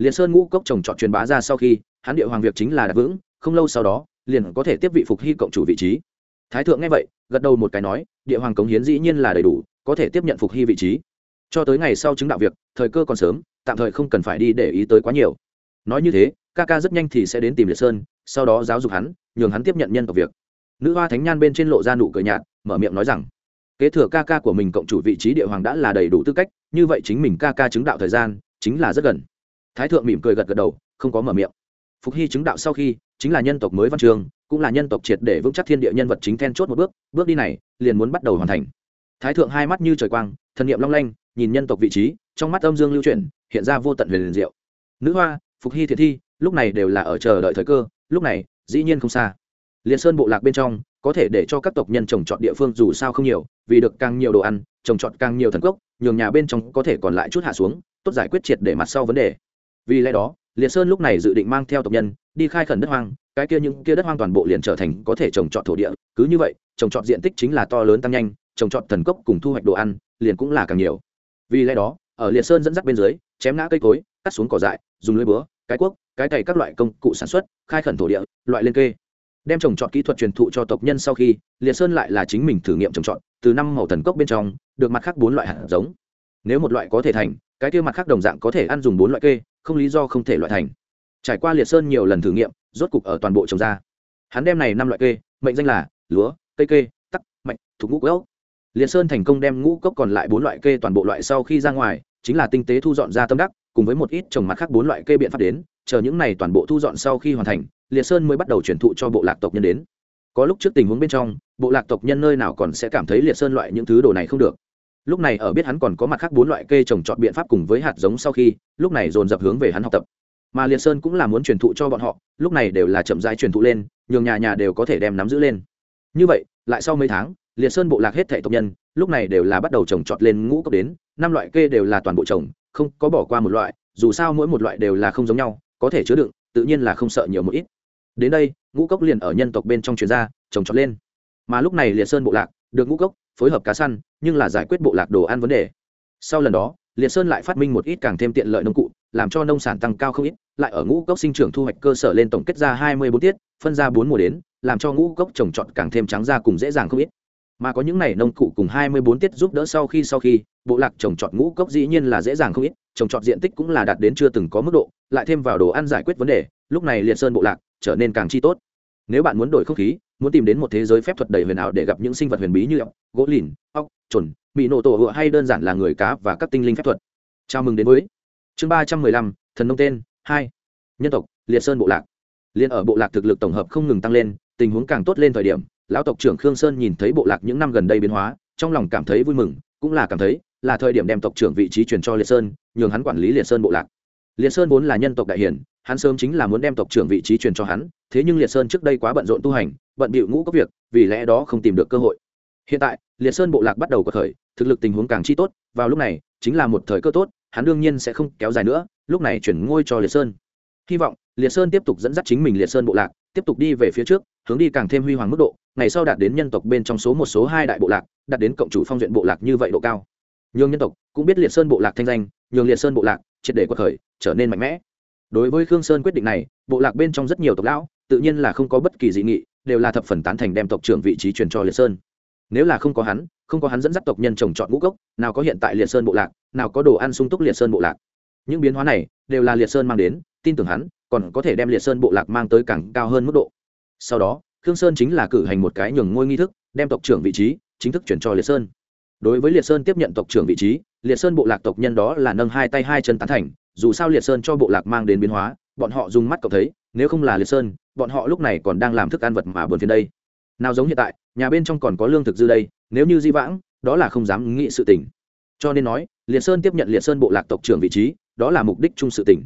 liệt sơn ngũ cốc trồng trọt truyền bá ra sau khi, hắn địa hoàng việc chính là đạt vững, không lâu sau đó, liền có thể tiếp vị phục hy cộng chủ vị trí. Thái thượng nghe vậy, gật đầu một cái nói, địa hoàng cống hiến dĩ nhiên là đầy đủ, có thể tiếp nhận phục hy vị trí. Cho tới ngày sau chứng đạo việc, thời cơ còn sớm, tạm thời không cần phải đi để ý tới quá nhiều. Nói như thế, ca ca rất nhanh thì sẽ đến tìm liệt sơn, sau đó giáo dục hắn, nhường hắn tiếp nhận nhân tộc việc. Nữ hoa thánh nhan bên trên lộ ra nụ cười nhạt, mở miệng nói rằng kế thừa ca ca của mình cộng chủ vị trí địa hoàng đã là đầy đủ tư cách, như vậy chính mình ca ca chứng đạo thời gian chính là rất gần. Thái thượng mỉm cười gật gật đầu, không có mở miệng. Phục hy chứng đạo sau khi, chính là nhân tộc mới văn trường, cũng là nhân tộc triệt để vững chắc thiên địa nhân vật chính then chốt một bước bước đi này, liền muốn bắt đầu hoàn thành. Thái thượng hai mắt như trời quang, thần niệm long lanh, nhìn nhân tộc vị trí, trong mắt âm dương lưu chuyển, hiện ra vô tận huyền liền diệu. Nữ hoa, phục hy thiện thi, lúc này đều là ở chờ đợi thời cơ, lúc này, dĩ nhiên không xa. Liền sơn bộ lạc bên trong có thể để cho các tộc nhân trồng trọt địa phương dù sao không nhiều, vì được càng nhiều đồ ăn, trồng trọt càng nhiều thần cốc, nhường nhà bên trong có thể còn lại chút hạ xuống, tốt giải quyết triệt để mặt sau vấn đề. Vì lẽ đó, liệt sơn lúc này dự định mang theo tộc nhân đi khai khẩn đất hoang, cái kia những kia đất hoang toàn bộ liền trở thành có thể trồng trọt thổ địa, cứ như vậy, trồng trọt diện tích chính là to lớn tăng nhanh, trồng trọt thần cốc cùng thu hoạch đồ ăn liền cũng là càng nhiều. Vì lẽ đó, ở liệt sơn dẫn dắt bên dưới, chém ngã cây cối, cắt xuống cỏ dại, dùng lưới búa, cái cuốc, cái cày các loại công cụ sản xuất, khai khẩn thổ địa, loại lên kê đem trồng trọt kỹ thuật truyền thụ cho tộc nhân sau khi, liệt sơn lại là chính mình thử nghiệm trồng trọt, từ năm màu thần cốc bên trong, được mặt khác bốn loại hạt giống. Nếu một loại có thể thành, cái kia mặt khác đồng dạng có thể ăn dùng bốn loại kê, không lý do không thể loại thành. Trải qua liệt sơn nhiều lần thử nghiệm, rốt cục ở toàn bộ trồng ra. Hắn đem này năm loại kê, mệnh danh là lúa, cây kê, tắc mạnh thuộc ngũ cốc. Liệt sơn thành công đem ngũ cốc còn lại bốn loại kê toàn bộ loại sau khi ra ngoài, chính là tinh tế thu dọn ra tâm đắc, cùng với một ít trồng mặt khác bốn loại kê biện pháp đến chờ những này toàn bộ thu dọn sau khi hoàn thành, liệt sơn mới bắt đầu chuyển thụ cho bộ lạc tộc nhân đến. Có lúc trước tình huống bên trong, bộ lạc tộc nhân nơi nào còn sẽ cảm thấy liệt sơn loại những thứ đồ này không được. Lúc này ở biết hắn còn có mặt khác bốn loại cây trồng chọn biện pháp cùng với hạt giống sau khi, lúc này dồn dập hướng về hắn học tập. Mà liệt sơn cũng là muốn truyền thụ cho bọn họ, lúc này đều là chậm rãi truyền thụ lên, nhường nhà nhà đều có thể đem nắm giữ lên. Như vậy, lại sau mấy tháng, liệt sơn bộ lạc hết thảy tộc nhân, lúc này đều là bắt đầu trồng trọt lên ngũ cốc đến, năm loại kê đều là toàn bộ trồng, không có bỏ qua một loại, dù sao mỗi một loại đều là không giống nhau có thể chứa đựng, tự nhiên là không sợ nhiều một ít. Đến đây, ngũ cốc liền ở nhân tộc bên trong chuyên gia trồng trọt lên. Mà lúc này liệt sơn bộ lạc được ngũ cốc phối hợp cá săn, nhưng là giải quyết bộ lạc đồ ăn vấn đề. Sau lần đó, liệt sơn lại phát minh một ít càng thêm tiện lợi nông cụ, làm cho nông sản tăng cao không ít, lại ở ngũ cốc sinh trưởng thu hoạch cơ sở lên tổng kết ra hai mươi bốn tiết, phân ra bốn mùa đến, làm cho ngũ cốc trồng trọt càng thêm trắng ra cùng dễ dàng không ít. Mà có những này nông cụ cùng hai mươi bốn tiết giúp đỡ sau khi sau khi, bộ lạc trồng trọt ngũ cốc dĩ nhiên là dễ dàng không ít, trồng trọt diện tích cũng là đạt đến chưa từng có mức độ lại thêm vào đồ ăn giải quyết vấn đề, lúc này liệt sơn bộ lạc trở nên càng chi tốt. Nếu bạn muốn đổi không khí, muốn tìm đến một thế giới phép thuật đầy huyền ảo để gặp những sinh vật huyền bí như ốc, gỗ lìn, ốc chuẩn bị nổ tổ hựa hay đơn giản là người cá và các tinh linh phép thuật. Chào mừng đến với chương ba trăm mười lăm, thần nông tên hai, nhân tộc, liệt sơn bộ lạc. Liên ở bộ lạc thực lực tổng hợp không ngừng tăng lên, tình huống càng tốt lên thời điểm, lão tộc trưởng khương sơn nhìn thấy bộ lạc những năm gần đây biến hóa, trong lòng cảm thấy vui mừng, cũng là cảm thấy là thời điểm đem tộc trưởng vị trí truyền cho liệt sơn, nhường hắn quản lý liệt sơn bộ lạc liệt sơn vốn là nhân tộc đại hiển, hắn sớm chính là muốn đem tộc trưởng vị trí truyền cho hắn, thế nhưng liệt sơn trước đây quá bận rộn tu hành, bận bịu ngũ có việc, vì lẽ đó không tìm được cơ hội. Hiện tại, liệt sơn bộ lạc bắt đầu có khởi thực lực tình huống càng chi tốt, vào lúc này, chính là một thời cơ tốt, hắn đương nhiên sẽ không kéo dài nữa, lúc này chuyển ngôi cho liệt sơn. Hy vọng, liệt sơn tiếp tục dẫn dắt chính mình liệt sơn bộ lạc, tiếp tục đi về phía trước, hướng đi càng thêm huy hoàng mức độ, ngày sau đạt đến nhân tộc bên trong số một, số hai đại bộ lạc, đạt đến cộng chủ phong duyện bộ lạc như vậy độ cao. Nhường nhân tộc cũng biết liệt sơn bộ lạc thanh danh, nhường liệt sơn bộ lạc triệt để quật khởi trở nên mạnh mẽ. Đối với khương sơn quyết định này, bộ lạc bên trong rất nhiều tộc lão, tự nhiên là không có bất kỳ dị nghị, đều là thập phần tán thành đem tộc trưởng vị trí truyền cho liệt sơn. Nếu là không có hắn, không có hắn dẫn dắt tộc nhân trồng trọt ngũ cốc, nào có hiện tại liệt sơn bộ lạc, nào có đồ ăn sung túc liệt sơn bộ lạc. Những biến hóa này đều là liệt sơn mang đến, tin tưởng hắn, còn có thể đem liệt sơn bộ lạc mang tới càng cao hơn mức độ. Sau đó, khương sơn chính là cử hành một cái nhường ngôi nghi thức, đem tộc trưởng vị trí chính thức chuyển cho liệt sơn. Đối với liệt sơn tiếp nhận tộc trưởng vị trí liệt sơn bộ lạc tộc nhân đó là nâng hai tay hai chân tán thành, dù sao liệt sơn cho bộ lạc mang đến biến hóa, bọn họ dùng mắt cậu thấy, nếu không là liệt sơn, bọn họ lúc này còn đang làm thức ăn vật mà buồn phiền đây. Nào giống hiện tại, nhà bên trong còn có lương thực dư đây, nếu như di vãng, đó là không dám nghĩ sự tình. Cho nên nói, liệt sơn tiếp nhận liệt sơn bộ lạc tộc trưởng vị trí, đó là mục đích chung sự tình.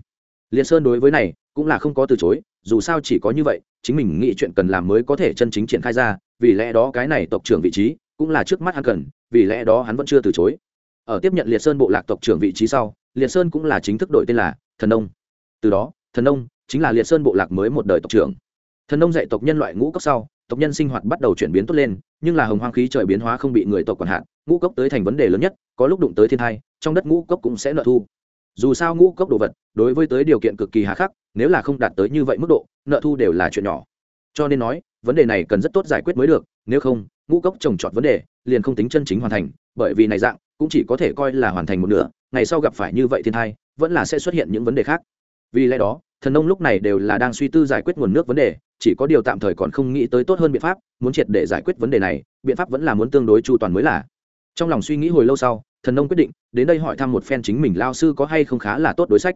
Liệt sơn đối với này, cũng là không có từ chối, dù sao chỉ có như vậy, chính mình nghĩ chuyện cần làm mới có thể chân chính triển khai ra, vì lẽ đó cái này tộc trưởng vị trí, cũng là trước mắt hắn cần, vì lẽ đó hắn vẫn chưa từ chối ở tiếp nhận liệt sơn bộ lạc tộc trưởng vị trí sau, liệt sơn cũng là chính thức đổi tên là thần nông. Từ đó, thần nông chính là liệt sơn bộ lạc mới một đời tộc trưởng. Thần nông dạy tộc nhân loại ngũ cốc sau, tộc nhân sinh hoạt bắt đầu chuyển biến tốt lên, nhưng là hồng hoang khí trời biến hóa không bị người tộc quản hạn, ngũ cốc tới thành vấn đề lớn nhất, có lúc đụng tới thiên thai, trong đất ngũ cốc cũng sẽ nợ thu. Dù sao ngũ cốc đồ vật, đối với tới điều kiện cực kỳ hà khắc, nếu là không đạt tới như vậy mức độ, nợ thu đều là chuyện nhỏ. Cho nên nói, vấn đề này cần rất tốt giải quyết mới được, nếu không ngũ cốc trồng trọt vấn đề liền không tính chân chính hoàn thành, bởi vì này dạng cũng chỉ có thể coi là hoàn thành một nửa, ngày sau gặp phải như vậy thiên thai vẫn là sẽ xuất hiện những vấn đề khác. Vì lẽ đó, thần nông lúc này đều là đang suy tư giải quyết nguồn nước vấn đề, chỉ có điều tạm thời còn không nghĩ tới tốt hơn biện pháp, muốn triệt để giải quyết vấn đề này, biện pháp vẫn là muốn tương đối chu toàn mới là. Trong lòng suy nghĩ hồi lâu sau, thần nông quyết định đến đây hỏi thăm một phen chính mình lao sư có hay không khá là tốt đối sách.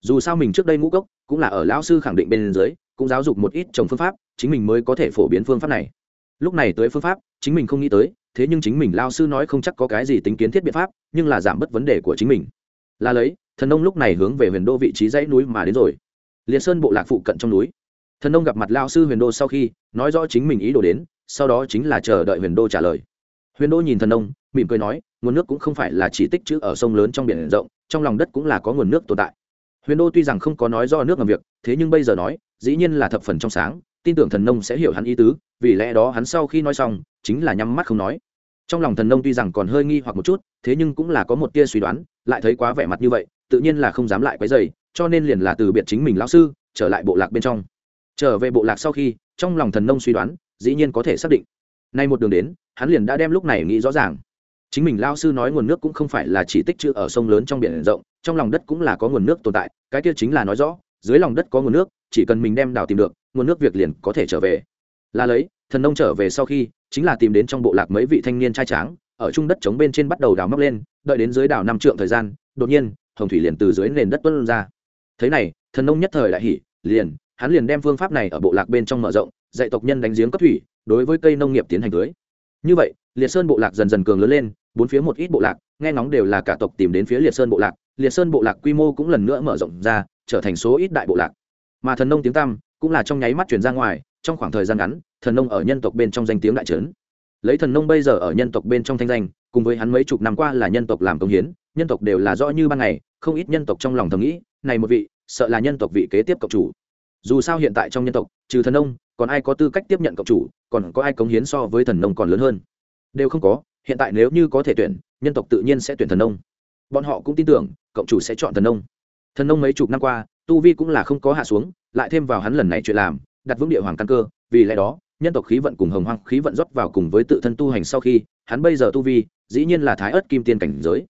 Dù sao mình trước đây ngũ cốc cũng là ở lão sư khẳng định bên dưới, cũng giáo dục một ít trồng phương pháp, chính mình mới có thể phổ biến phương pháp này lúc này tới phương pháp, chính mình không nghĩ tới, thế nhưng chính mình lao sư nói không chắc có cái gì tính kiến thiết biện pháp, nhưng là giảm bớt vấn đề của chính mình. Là lấy, thần nông lúc này hướng về huyền đô vị trí dãy núi mà đến rồi. Liệt sơn bộ lạc phụ cận trong núi. Thần nông gặp mặt lao sư huyền đô sau khi, nói rõ chính mình ý đồ đến, sau đó chính là chờ đợi huyền đô trả lời. Huyền đô nhìn thần nông, mỉm cười nói, nguồn nước cũng không phải là chỉ tích chữ ở sông lớn trong biển rộng, trong lòng đất cũng là có nguồn nước tồn tại. Huyền đô tuy rằng không có nói do nước làm việc, thế nhưng bây giờ nói, dĩ nhiên là thập phần trong sáng tin tưởng thần nông sẽ hiểu hắn ý tứ, vì lẽ đó hắn sau khi nói xong, chính là nhắm mắt không nói. Trong lòng thần nông tuy rằng còn hơi nghi hoặc một chút, thế nhưng cũng là có một tia suy đoán, lại thấy quá vẻ mặt như vậy, tự nhiên là không dám lại quấy dày cho nên liền là từ biệt chính mình lão sư, trở lại bộ lạc bên trong. Trở về bộ lạc sau khi, trong lòng thần nông suy đoán, dĩ nhiên có thể xác định. Nay một đường đến, hắn liền đã đem lúc này nghĩ rõ ràng. Chính mình lao sư nói nguồn nước cũng không phải là chỉ tích trữ ở sông lớn trong biển rộng, trong lòng đất cũng là có nguồn nước tồn tại, cái kia chính là nói rõ, dưới lòng đất có nguồn nước, chỉ cần mình đem đào tìm được nguồn nước việc liền có thể trở về. Là lấy, thần nông trở về sau khi, chính là tìm đến trong bộ lạc mấy vị thanh niên trai tráng, ở trung đất chống bên trên bắt đầu đào móc lên, đợi đến dưới đào năm trượng thời gian, đột nhiên, hồng thủy liền từ dưới nền đất tuân ra. Thế này, thần nông nhất thời đại hỉ, liền, hắn liền đem phương pháp này ở bộ lạc bên trong mở rộng, dạy tộc nhân đánh giếng cấp thủy, đối với cây nông nghiệp tiến hành tưới. Như vậy, liệt sơn bộ lạc dần dần cường lớn lên, bốn phía một ít bộ lạc, nghe ngóng đều là cả tộc tìm đến phía liệt sơn bộ lạc, liệt sơn bộ lạc quy mô cũng lần nữa mở rộng ra, trở thành số ít đại bộ lạc. Mà thần nông tiếng tăm cũng là trong nháy mắt truyền ra ngoài, trong khoảng thời gian ngắn, thần nông ở nhân tộc bên trong danh tiếng đại trấn. Lấy thần nông bây giờ ở nhân tộc bên trong thanh danh, cùng với hắn mấy chục năm qua là nhân tộc làm công hiến, nhân tộc đều là rõ như ban ngày, không ít nhân tộc trong lòng thầm nghĩ, này một vị, sợ là nhân tộc vị kế tiếp cộng chủ. Dù sao hiện tại trong nhân tộc, trừ thần nông, còn ai có tư cách tiếp nhận cộng chủ, còn có ai cống hiến so với thần nông còn lớn hơn? Đều không có, hiện tại nếu như có thể tuyển, nhân tộc tự nhiên sẽ tuyển thần nông. Bọn họ cũng tin tưởng, cộng chủ sẽ chọn thần nông. Thần nông mấy chục năm qua tu vi cũng là không có hạ xuống, lại thêm vào hắn lần này chuyện làm, đặt vững địa hoàng căn cơ, vì lẽ đó, nhân tộc khí vận cùng hồng hoang khí vận rót vào cùng với tự thân tu hành sau khi, hắn bây giờ tu vi, dĩ nhiên là thái ớt kim tiên cảnh giới.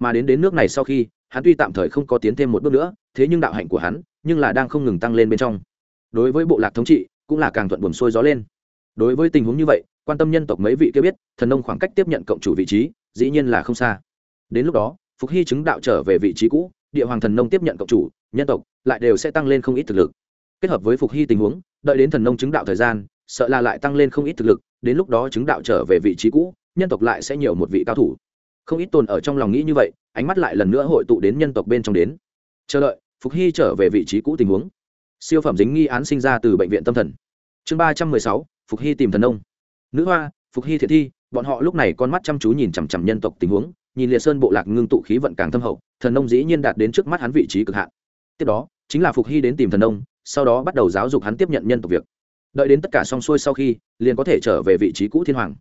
Mà đến đến nước này sau khi, hắn tuy tạm thời không có tiến thêm một bước nữa, thế nhưng đạo hạnh của hắn, nhưng là đang không ngừng tăng lên bên trong. Đối với bộ lạc thống trị, cũng là càng thuận buồm xuôi gió lên. Đối với tình huống như vậy, quan tâm nhân tộc mấy vị kia biết, thần nông khoảng cách tiếp nhận cộng chủ vị trí, dĩ nhiên là không xa. Đến lúc đó, phục hy chứng đạo trở về vị trí cũ địa hoàng thần nông tiếp nhận cộng chủ, nhân tộc lại đều sẽ tăng lên không ít thực lực. Kết hợp với phục hy tình huống, đợi đến thần nông chứng đạo thời gian, sợ là lại tăng lên không ít thực lực, đến lúc đó chứng đạo trở về vị trí cũ, nhân tộc lại sẽ nhiều một vị cao thủ. Không ít tồn ở trong lòng nghĩ như vậy, ánh mắt lại lần nữa hội tụ đến nhân tộc bên trong đến. Chờ đợi, phục hy trở về vị trí cũ tình huống. Siêu phẩm dính nghi án sinh ra từ bệnh viện tâm thần. Chương ba trăm mười sáu, phục hy tìm thần nông. Nữ hoa, phục hy thiện thi, bọn họ lúc này con mắt chăm chú nhìn chằm chằm nhân tộc tình huống nhìn liệt sơn bộ lạc ngưng tụ khí vận càng thâm hậu, thần nông dĩ nhiên đạt đến trước mắt hắn vị trí cực hạn. Tiếp đó, chính là phục hy đến tìm thần nông, sau đó bắt đầu giáo dục hắn tiếp nhận nhân tộc việc. Đợi đến tất cả xong xuôi sau khi, liền có thể trở về vị trí cũ thiên hoàng.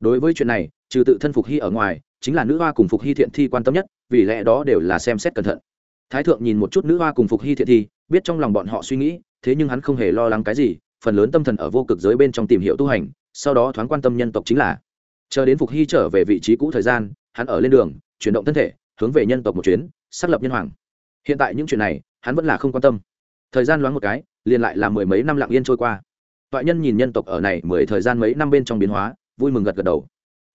Đối với chuyện này, trừ tự thân phục hy ở ngoài, chính là nữ hoa cùng phục hy thiện thi quan tâm nhất, vì lẽ đó đều là xem xét cẩn thận. Thái thượng nhìn một chút nữ hoa cùng phục hy thiện thi, biết trong lòng bọn họ suy nghĩ, thế nhưng hắn không hề lo lắng cái gì, phần lớn tâm thần ở vô cực giới bên trong tìm hiểu tu hành, sau đó thoáng quan tâm nhân tộc chính là. Chờ đến phục hy trở về vị trí cũ thời gian hắn ở lên đường, chuyển động thân thể, hướng về nhân tộc một chuyến, xác lập nhân hoàng. Hiện tại những chuyện này, hắn vẫn là không quan tâm. Thời gian loáng một cái, liền lại là mười mấy năm lặng yên trôi qua. Toại nhân nhìn nhân tộc ở này mười thời gian mấy năm bên trong biến hóa, vui mừng gật gật đầu.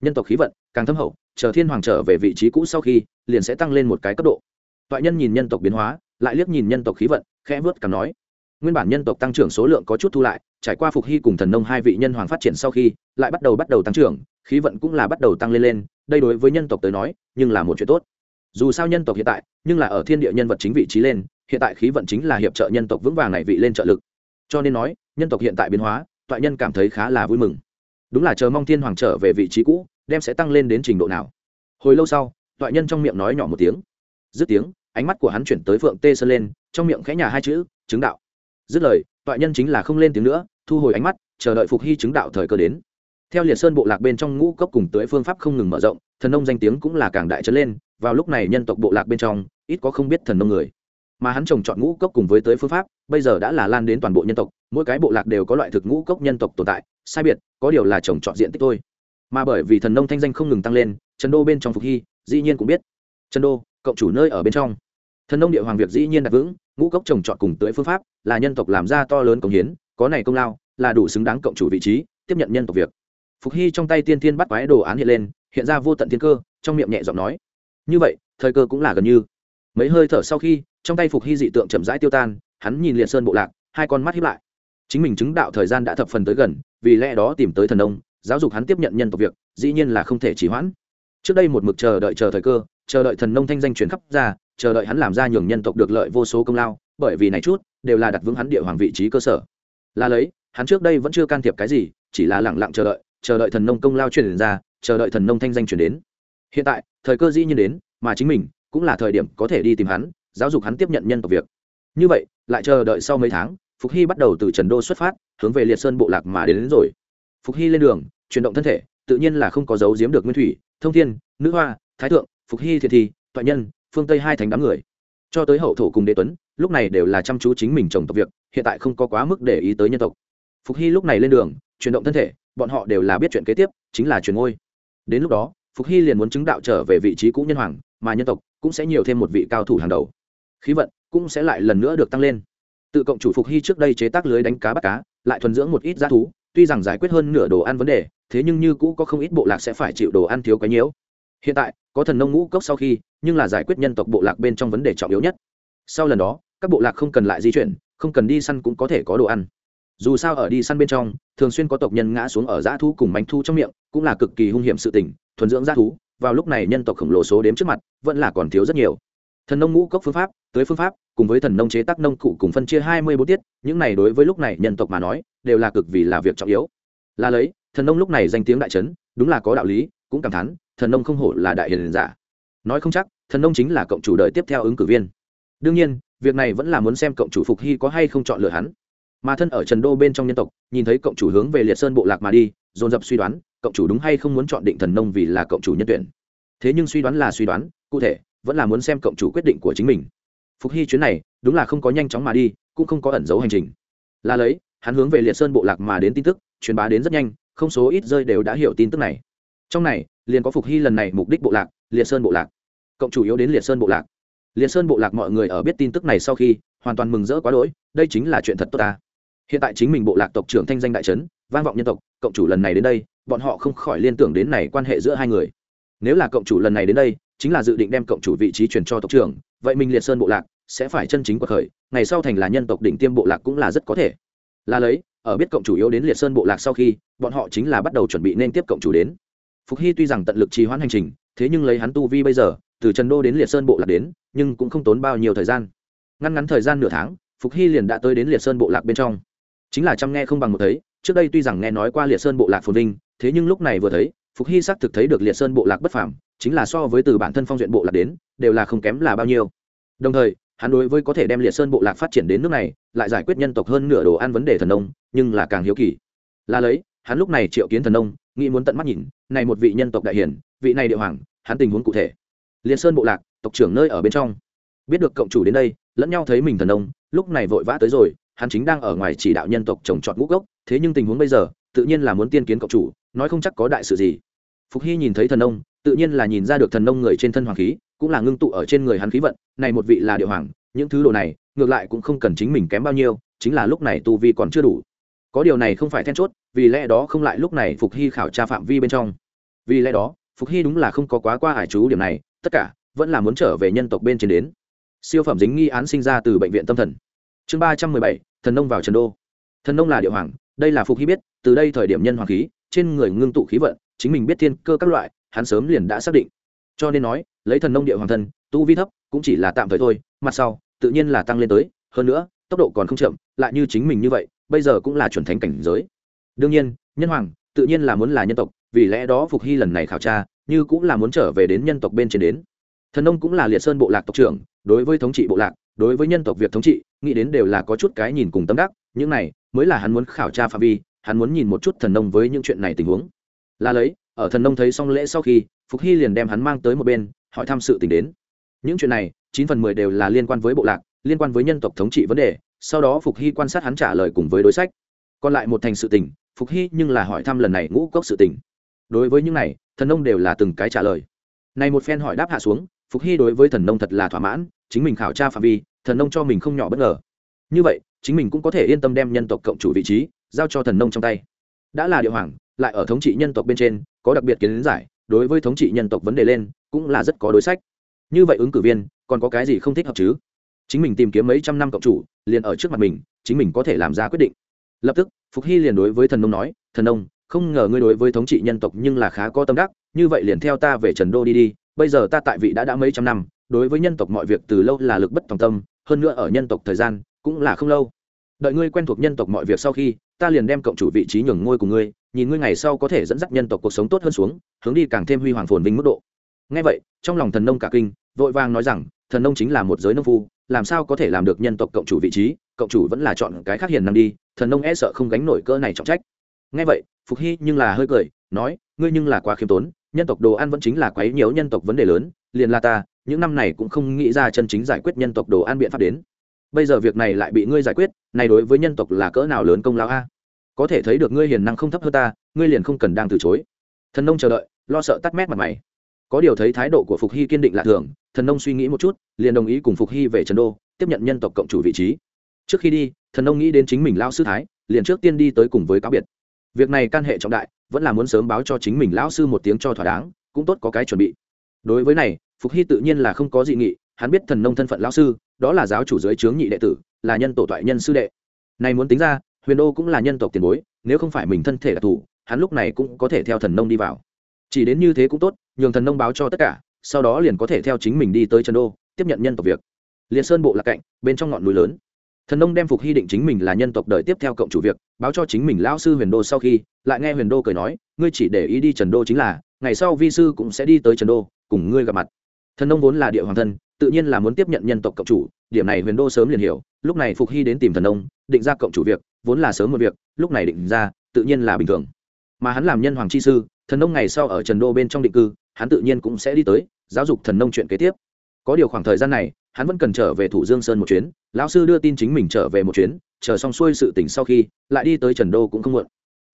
Nhân tộc khí vận, càng thâm hậu, chờ thiên hoàng trở về vị trí cũ sau khi, liền sẽ tăng lên một cái cấp độ. Toại nhân nhìn nhân tộc biến hóa, lại liếc nhìn nhân tộc khí vận, khẽ vớt càng nói. Nguyên bản nhân tộc tăng trưởng số lượng có chút thu lại, trải qua phục hy cùng thần nông hai vị nhân hoàng phát triển sau khi, lại bắt đầu bắt đầu tăng trưởng khí vận cũng là bắt đầu tăng lên lên, đây đối với nhân tộc tới nói, nhưng là một chuyện tốt. Dù sao nhân tộc hiện tại, nhưng là ở thiên địa nhân vật chính vị trí lên, hiện tại khí vận chính là hiệp trợ nhân tộc vững vàng này vị lên trợ lực. Cho nên nói, nhân tộc hiện tại biến hóa, toại nhân cảm thấy khá là vui mừng. Đúng là chờ mong thiên hoàng trở về vị trí cũ, đem sẽ tăng lên đến trình độ nào. Hồi lâu sau, toại nhân trong miệng nói nhỏ một tiếng. Dứt tiếng, ánh mắt của hắn chuyển tới phượng tê sơn lên, trong miệng khẽ nhà hai chữ, chứng đạo. Dứt lời, toại nhân chính là không lên tiếng nữa, thu hồi ánh mắt, chờ đợi phục hy chứng đạo thời cơ đến theo liệt sơn bộ lạc bên trong ngũ cốc cùng tới phương pháp không ngừng mở rộng, thần nông danh tiếng cũng là càng đại trấn lên, vào lúc này nhân tộc bộ lạc bên trong, ít có không biết thần nông người. Mà hắn trồng chọn ngũ cốc cùng với tới phương pháp, bây giờ đã là lan đến toàn bộ nhân tộc, mỗi cái bộ lạc đều có loại thực ngũ cốc nhân tộc tồn tại, sai biệt, có điều là trồng chọn diện tích thôi. Mà bởi vì thần nông thanh danh không ngừng tăng lên, trần đô bên trong phục hy, dĩ nhiên cũng biết. Trần đô cộng chủ nơi ở bên trong. Thần nông địa hoàng việc dĩ nhiên đặt vững, ngũ cốc trồng chọn cùng tưới phương pháp là nhân tộc làm ra to lớn công hiến, có này công lao, là đủ xứng đáng cộng chủ vị trí, tiếp nhận nhân tộc việc phục hy trong tay tiên tiên bắt quái đồ án hiện lên, hiện ra vô tận thiên cơ, trong miệng nhẹ giọng nói, như vậy, thời cơ cũng là gần như. Mấy hơi thở sau khi, trong tay phục hy dị tượng chậm rãi tiêu tan, hắn nhìn liệt sơn bộ lạc, hai con mắt hiếp lại. Chính mình chứng đạo thời gian đã thập phần tới gần, vì lẽ đó tìm tới thần đông giáo dục hắn tiếp nhận nhân tộc việc, dĩ nhiên là không thể chỉ hoãn. Trước đây một mực chờ đợi chờ thời cơ, chờ đợi thần nông thanh danh truyền khắp ra, chờ đợi hắn làm ra nhường nhân tộc được lợi vô số công lao, bởi vì này chút, đều là đặt vững hắn địa hoàng vị trí cơ sở. Là lấy, hắn trước đây vẫn chưa can thiệp cái gì, chỉ là lẳng lặng chờ đợi chờ đợi thần nông công lao truyền ra chờ đợi thần nông thanh danh truyền đến. Hiện tại thời cơ dĩ nhiên đến mà chính mình cũng là thời điểm có thể đi tìm hắn giáo dục hắn tiếp nhận nhân tộc việc. Như vậy lại chờ đợi sau mấy tháng phục hy bắt đầu từ trần đô xuất phát hướng về liệt sơn bộ lạc mà đến, đến rồi. Phục hy lên đường chuyển động thân thể tự nhiên là không có dấu giếm được nguyên thủy thông thiên nữ hoa thái thượng phục hy thiệt thi toại nhân phương tây hai thành đám người. Cho tới hậu thổ cùng đế tuấn lúc này đều là chăm chú chính mình trồng tộc việc hiện tại không có quá mức để ý tới nhân tộc. Phục hy lúc này lên đường chuyển động thân thể, bọn họ đều là biết chuyện kế tiếp, chính là chuyển ngôi. Đến lúc đó, phục hy liền muốn chứng đạo trở về vị trí cũ nhân hoàng, mà nhân tộc cũng sẽ nhiều thêm một vị cao thủ hàng đầu. Khí vận cũng sẽ lại lần nữa được tăng lên. Tự cộng chủ phục hy trước đây chế tác lưới đánh cá bắt cá, lại thuần dưỡng một ít g thú, tuy rằng giải quyết hơn nửa đồ ăn vấn đề, thế nhưng như cũ có không ít bộ lạc sẽ phải chịu đồ ăn thiếu cái nhiễu. Hiện tại, có thần nông ngũ cốc sau khi, nhưng là giải quyết nhân tộc bộ lạc bên trong vấn đề trọng yếu nhất. Sau lần đó, các bộ lạc không cần lại di chuyển, không cần đi săn cũng có thể có đồ ăn dù sao ở đi săn bên trong, thường xuyên có tộc nhân ngã xuống ở dã thú cùng bánh thu trong miệng, cũng là cực kỳ hung hiểm sự tình, thuần dưỡng dã thú, vào lúc này nhân tộc khổng lồ số đếm trước mặt, vẫn là còn thiếu rất nhiều. Thần nông ngũ cốc phương pháp tới phương pháp, cùng với thần nông chế tác nông cụ cùng phân chia hai mươi bốn tiết, những này đối với lúc này nhân tộc mà nói, đều là cực vì là việc trọng yếu. Là lấy, thần nông lúc này danh tiếng đại trấn, đúng là có đạo lý, cũng cảm thán, thần nông không hổ là đại hiền giả. Nói không chắc, thần nông chính là cộng chủ đời tiếp theo ứng cử viên. Đương nhiên, việc này vẫn là muốn xem cộng chủ phục hy có hay không chọn lựa hắn mà thân ở trần đô bên trong nhân tộc, nhìn thấy cộng chủ hướng về liệt sơn bộ lạc mà đi, dồn dập suy đoán, cộng chủ đúng hay không muốn chọn định thần nông vì là cộng chủ nhân tuyển. Thế nhưng suy đoán là suy đoán, cụ thể, vẫn là muốn xem cộng chủ quyết định của chính mình. Phục hy chuyến này, đúng là không có nhanh chóng mà đi, cũng không có ẩn giấu hành trình. Là lấy, hắn hướng về liệt sơn bộ lạc mà đến tin tức, truyền bá đến rất nhanh, không số ít rơi đều đã hiểu tin tức này. Trong này, liền có phục hy lần này mục đích bộ lạc, liệt sơn bộ lạc. Cộng chủ yếu đến liệt sơn bộ lạc. Liệt sơn bộ lạc mọi người ở biết tin tức này sau khi, hoàn toàn mừng rỡ quá đỗi, đây chính là chuyện thật tốt ta hiện tại chính mình bộ lạc tộc trưởng thanh danh đại trấn, vang vọng nhân tộc, cộng chủ lần này đến đây, bọn họ không khỏi liên tưởng đến này quan hệ giữa hai người. Nếu là cộng chủ lần này đến đây, chính là dự định đem cộng chủ vị trí truyền cho tộc trưởng, vậy mình liệt sơn bộ lạc sẽ phải chân chính quật khởi, ngày sau thành là nhân tộc đỉnh tiêm bộ lạc cũng là rất có thể. Là lấy, ở biết cộng chủ yếu đến liệt sơn bộ lạc sau khi, bọn họ chính là bắt đầu chuẩn bị nên tiếp cộng chủ đến. Phục hy tuy rằng tận lực trì hoãn hành trình, thế nhưng lấy hắn tu vi bây giờ, từ trần đô đến liệt sơn bộ lạc đến, nhưng cũng không tốn bao nhiêu thời gian. Ngăn ngắn thời gian nửa tháng, phục hy liền đã tới đến liệt sơn bộ lạc bên trong chính là chăm nghe không bằng một thấy, trước đây tuy rằng nghe nói qua liệt sơn bộ lạc phồn vinh, thế nhưng lúc này vừa thấy, phục hy xác thực thấy được liệt sơn bộ lạc bất phàm, chính là so với từ bản thân phong duyện bộ lạc đến, đều là không kém là bao nhiêu. Đồng thời, hắn đối với có thể đem liệt sơn bộ lạc phát triển đến nước này, lại giải quyết nhân tộc hơn nửa đồ ăn vấn đề thần nông, nhưng là càng hiếu kỳ. Là lấy, hắn lúc này triệu kiến thần nông, nghĩ muốn tận mắt nhìn, này một vị nhân tộc đại hiển, vị này địa hoàng, hắn tình huống cụ thể. Liệt sơn bộ lạc, tộc trưởng nơi ở bên trong. Biết được cộng chủ đến đây, lẫn nhau thấy mình thần nông, lúc này vội vã tới rồi hắn chính đang ở ngoài chỉ đạo nhân tộc trồng trọt ngũ gốc thế nhưng tình huống bây giờ, tự nhiên là muốn tiên kiến cộng chủ, nói không chắc có đại sự gì. Phục hy nhìn thấy thần nông, tự nhiên là nhìn ra được thần nông người trên thân hoàng khí, cũng là ngưng tụ ở trên người hắn khí vận, này một vị là địa hoàng, những thứ đồ này, ngược lại cũng không cần chính mình kém bao nhiêu, chính là lúc này tu vi còn chưa đủ. Có điều này không phải then chốt, vì lẽ đó không lại lúc này phục hy khảo tra phạm vi bên trong. Vì lẽ đó, phục hy đúng là không có quá qua hải chú điểm này, tất cả vẫn là muốn trở về nhân tộc bên trên đến. Siêu phẩm dính nghi án sinh ra từ bệnh viện tâm thần chương ba trăm mười bảy, thần nông vào trần đô. Thần nông là địa hoàng, đây là phục hy biết, từ đây thời điểm nhân hoàng khí, trên người ngưng tụ khí vận, chính mình biết thiên cơ các loại, hắn sớm liền đã xác định. Cho nên nói, lấy thần nông địa hoàng thân, tu vi thấp, cũng chỉ là tạm thời thôi, mặt sau, tự nhiên là tăng lên tới, hơn nữa, tốc độ còn không chậm, lại như chính mình như vậy, bây giờ cũng là chuẩn thánh cảnh giới. Đương nhiên, nhân hoàng, tự nhiên là muốn là nhân tộc, vì lẽ đó phục hy lần này khảo tra, như cũng là muốn trở về đến nhân tộc bên trên đến. Thần nông cũng là liệt sơn bộ lạc tộc trưởng, đối với thống trị bộ lạc đối với nhân tộc việc thống trị, nghĩ đến đều là có chút cái nhìn cùng tâm đắc, những này mới là hắn muốn khảo tra phạm vi, hắn muốn nhìn một chút thần nông với những chuyện này tình huống. Là lấy, ở thần nông thấy xong lễ sau khi, phục hy liền đem hắn mang tới một bên, hỏi thăm sự tình đến. Những chuyện này, chín phần mười đều là liên quan với bộ lạc, liên quan với nhân tộc thống trị vấn đề, sau đó phục hy quan sát hắn trả lời cùng với đối sách. Còn lại một thành sự tình, phục hy nhưng là hỏi thăm lần này ngũ cốc sự tình. Đối với những này, thần nông đều là từng cái trả lời. Này một phen hỏi đáp hạ xuống, phục hy đối với thần nông thật là thỏa mãn, chính mình khảo tra phạm vi thần nông cho mình không nhỏ bất ngờ. Như vậy, chính mình cũng có thể yên tâm đem nhân tộc cộng chủ vị trí giao cho thần nông trong tay. Đã là địa hoàng, lại ở thống trị nhân tộc bên trên, có đặc biệt kiến giải, đối với thống trị nhân tộc vấn đề lên, cũng là rất có đối sách. Như vậy ứng cử viên, còn có cái gì không thích hợp chứ? Chính mình tìm kiếm mấy trăm năm cộng chủ, liền ở trước mặt mình, chính mình có thể làm ra quyết định. Lập tức, phục hy liền đối với thần nông nói, thần nông, không ngờ ngươi đối với thống trị nhân tộc nhưng là khá có tâm đắc, như vậy liền theo ta về trần đô đi đi, bây giờ ta tại vị đã đã mấy trăm năm đối với nhân tộc mọi việc từ lâu là lực bất tòng tâm, hơn nữa ở nhân tộc thời gian cũng là không lâu. Đợi ngươi quen thuộc nhân tộc mọi việc sau khi, ta liền đem cộng chủ vị trí nhường ngôi của ngươi, nhìn ngươi ngày sau có thể dẫn dắt nhân tộc cuộc sống tốt hơn xuống, hướng đi càng thêm huy hoàng phồn vinh mức độ. Ngay vậy, trong lòng thần nông cả kinh, vội vàng nói rằng, thần nông chính là một giới nông phu, làm sao có thể làm được nhân tộc cộng chủ vị trí, cộng chủ vẫn là chọn cái khác hiền năng đi, thần nông e sợ không gánh nổi cỡ này trọng trách. Ngay vậy, phục hy nhưng là hơi cười, nói, ngươi nhưng là quá khiêm tốn, nhân tộc đồ ăn vẫn chính là quấy nhiễu nhân tộc vấn đề lớn, liền là ta những năm này cũng không nghĩ ra chân chính giải quyết nhân tộc đồ ăn biện pháp đến. Bây giờ việc này lại bị ngươi giải quyết, này đối với nhân tộc là cỡ nào lớn công lao a? Có thể thấy được ngươi hiền năng không thấp hơn ta, ngươi liền không cần đang từ chối. Thần nông chờ đợi, lo sợ tắt mét mặt mày. Có điều thấy thái độ của phục hy kiên định lạ thường, thần nông suy nghĩ một chút, liền đồng ý cùng phục hy về trần đô, tiếp nhận nhân tộc cộng chủ vị trí. Trước khi đi, thần nông nghĩ đến chính mình lao sư thái, liền trước tiên đi tới cùng với cáo biệt. Việc này can hệ trọng đại, vẫn là muốn sớm báo cho chính mình lão sư một tiếng cho thỏa đáng, cũng tốt có cái chuẩn bị. Đối với này phục hy tự nhiên là không có dị nghị, hắn biết thần nông thân phận lão sư, đó là giáo chủ dưới trướng nhị đệ tử, là nhân tổ toại nhân sư đệ. Này muốn tính ra, huyền đô cũng là nhân tộc tiền bối, nếu không phải mình thân thể đặc thù hắn lúc này cũng có thể theo thần nông đi vào. Chỉ đến như thế cũng tốt, nhường thần nông báo cho tất cả, sau đó liền có thể theo chính mình đi tới trần đô, tiếp nhận nhân tộc việc. Liệt sơn bộ lạc cạnh, bên trong ngọn núi lớn. Thần nông đem phục hy định chính mình là nhân tộc đời tiếp theo cộng chủ việc, báo cho chính mình lão sư huyền đô sau khi, lại nghe huyền đô cười nói, ngươi chỉ để ý đi trần đô chính là, ngày sau vi sư cũng sẽ đi tới trần đô, cùng ngươi gặp mặt thần nông vốn là địa hoàng thân, tự nhiên là muốn tiếp nhận nhân tộc cộng chủ, điểm này huyền đô sớm liền hiểu, lúc này phục hy đến tìm thần nông, định ra cộng chủ việc, vốn là sớm một việc, lúc này định ra, tự nhiên là bình thường. Mà hắn làm nhân hoàng chi sư, thần nông ngày sau ở trần đô bên trong định cư, hắn tự nhiên cũng sẽ đi tới, giáo dục thần nông chuyện kế tiếp. Có điều khoảng thời gian này, hắn vẫn cần trở về thủ dương sơn một chuyến, lão sư đưa tin chính mình trở về một chuyến, chờ xong xuôi sự tỉnh sau khi, lại đi tới trần đô cũng không muộn.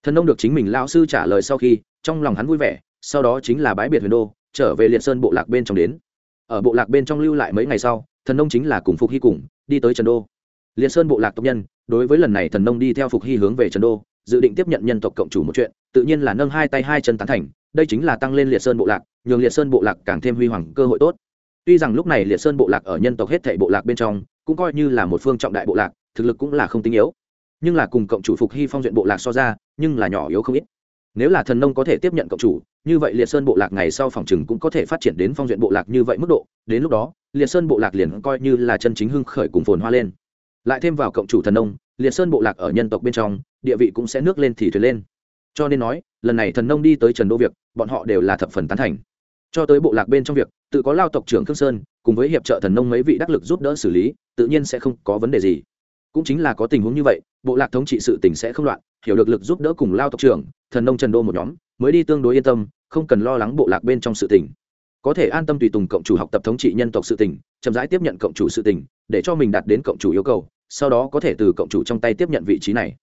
Thần nông được chính mình lão sư trả lời sau khi, trong lòng hắn vui vẻ, sau đó chính là bái biệt huyền đô, trở về liệt sơn bộ lạc bên trong đến ở bộ lạc bên trong lưu lại mấy ngày sau, thần nông chính là cùng phục hy cùng đi tới trần đô. Liệt sơn bộ lạc tộc nhân, đối với lần này thần nông đi theo phục hy hướng về trần đô, dự định tiếp nhận nhân tộc cộng chủ một chuyện, tự nhiên là nâng hai tay hai chân tán thành, đây chính là tăng lên liệt sơn bộ lạc, nhường liệt sơn bộ lạc càng thêm huy hoàng, cơ hội tốt. Tuy rằng lúc này liệt sơn bộ lạc ở nhân tộc hết thảy bộ lạc bên trong, cũng coi như là một phương trọng đại bộ lạc, thực lực cũng là không tinh yếu. Nhưng là cùng cộng chủ phục hy phong duyện bộ lạc so ra, nhưng là nhỏ yếu không ít nếu là thần nông có thể tiếp nhận cộng chủ, như vậy liệt sơn bộ lạc ngày sau phòng chừng cũng có thể phát triển đến phong duyện bộ lạc như vậy mức độ. Đến lúc đó, liệt sơn bộ lạc liền coi như là chân chính hưng khởi cùng phồn hoa lên. Lại thêm vào cộng chủ thần nông, liệt sơn bộ lạc ở nhân tộc bên trong, địa vị cũng sẽ nước lên thì thuyền lên. Cho nên nói, lần này thần nông đi tới trần đô việc, bọn họ đều là thập phần tán thành. Cho tới bộ lạc bên trong việc, tự có lao tộc trưởng khương sơn, cùng với hiệp trợ thần nông mấy vị đắc lực giúp đỡ xử lý, tự nhiên sẽ không có vấn đề gì cũng chính là có tình huống như vậy, bộ lạc thống trị sự tỉnh sẽ không loạn, hiểu được lực giúp đỡ cùng lao tộc trưởng, thần nông trần đô một nhóm, mới đi tương đối yên tâm, không cần lo lắng bộ lạc bên trong sự tỉnh có thể an tâm tùy tùng cộng chủ học tập thống trị nhân tộc sự tỉnh chậm rãi tiếp nhận cộng chủ sự tỉnh để cho mình đạt đến cộng chủ yêu cầu, sau đó có thể từ cộng chủ trong tay tiếp nhận vị trí này.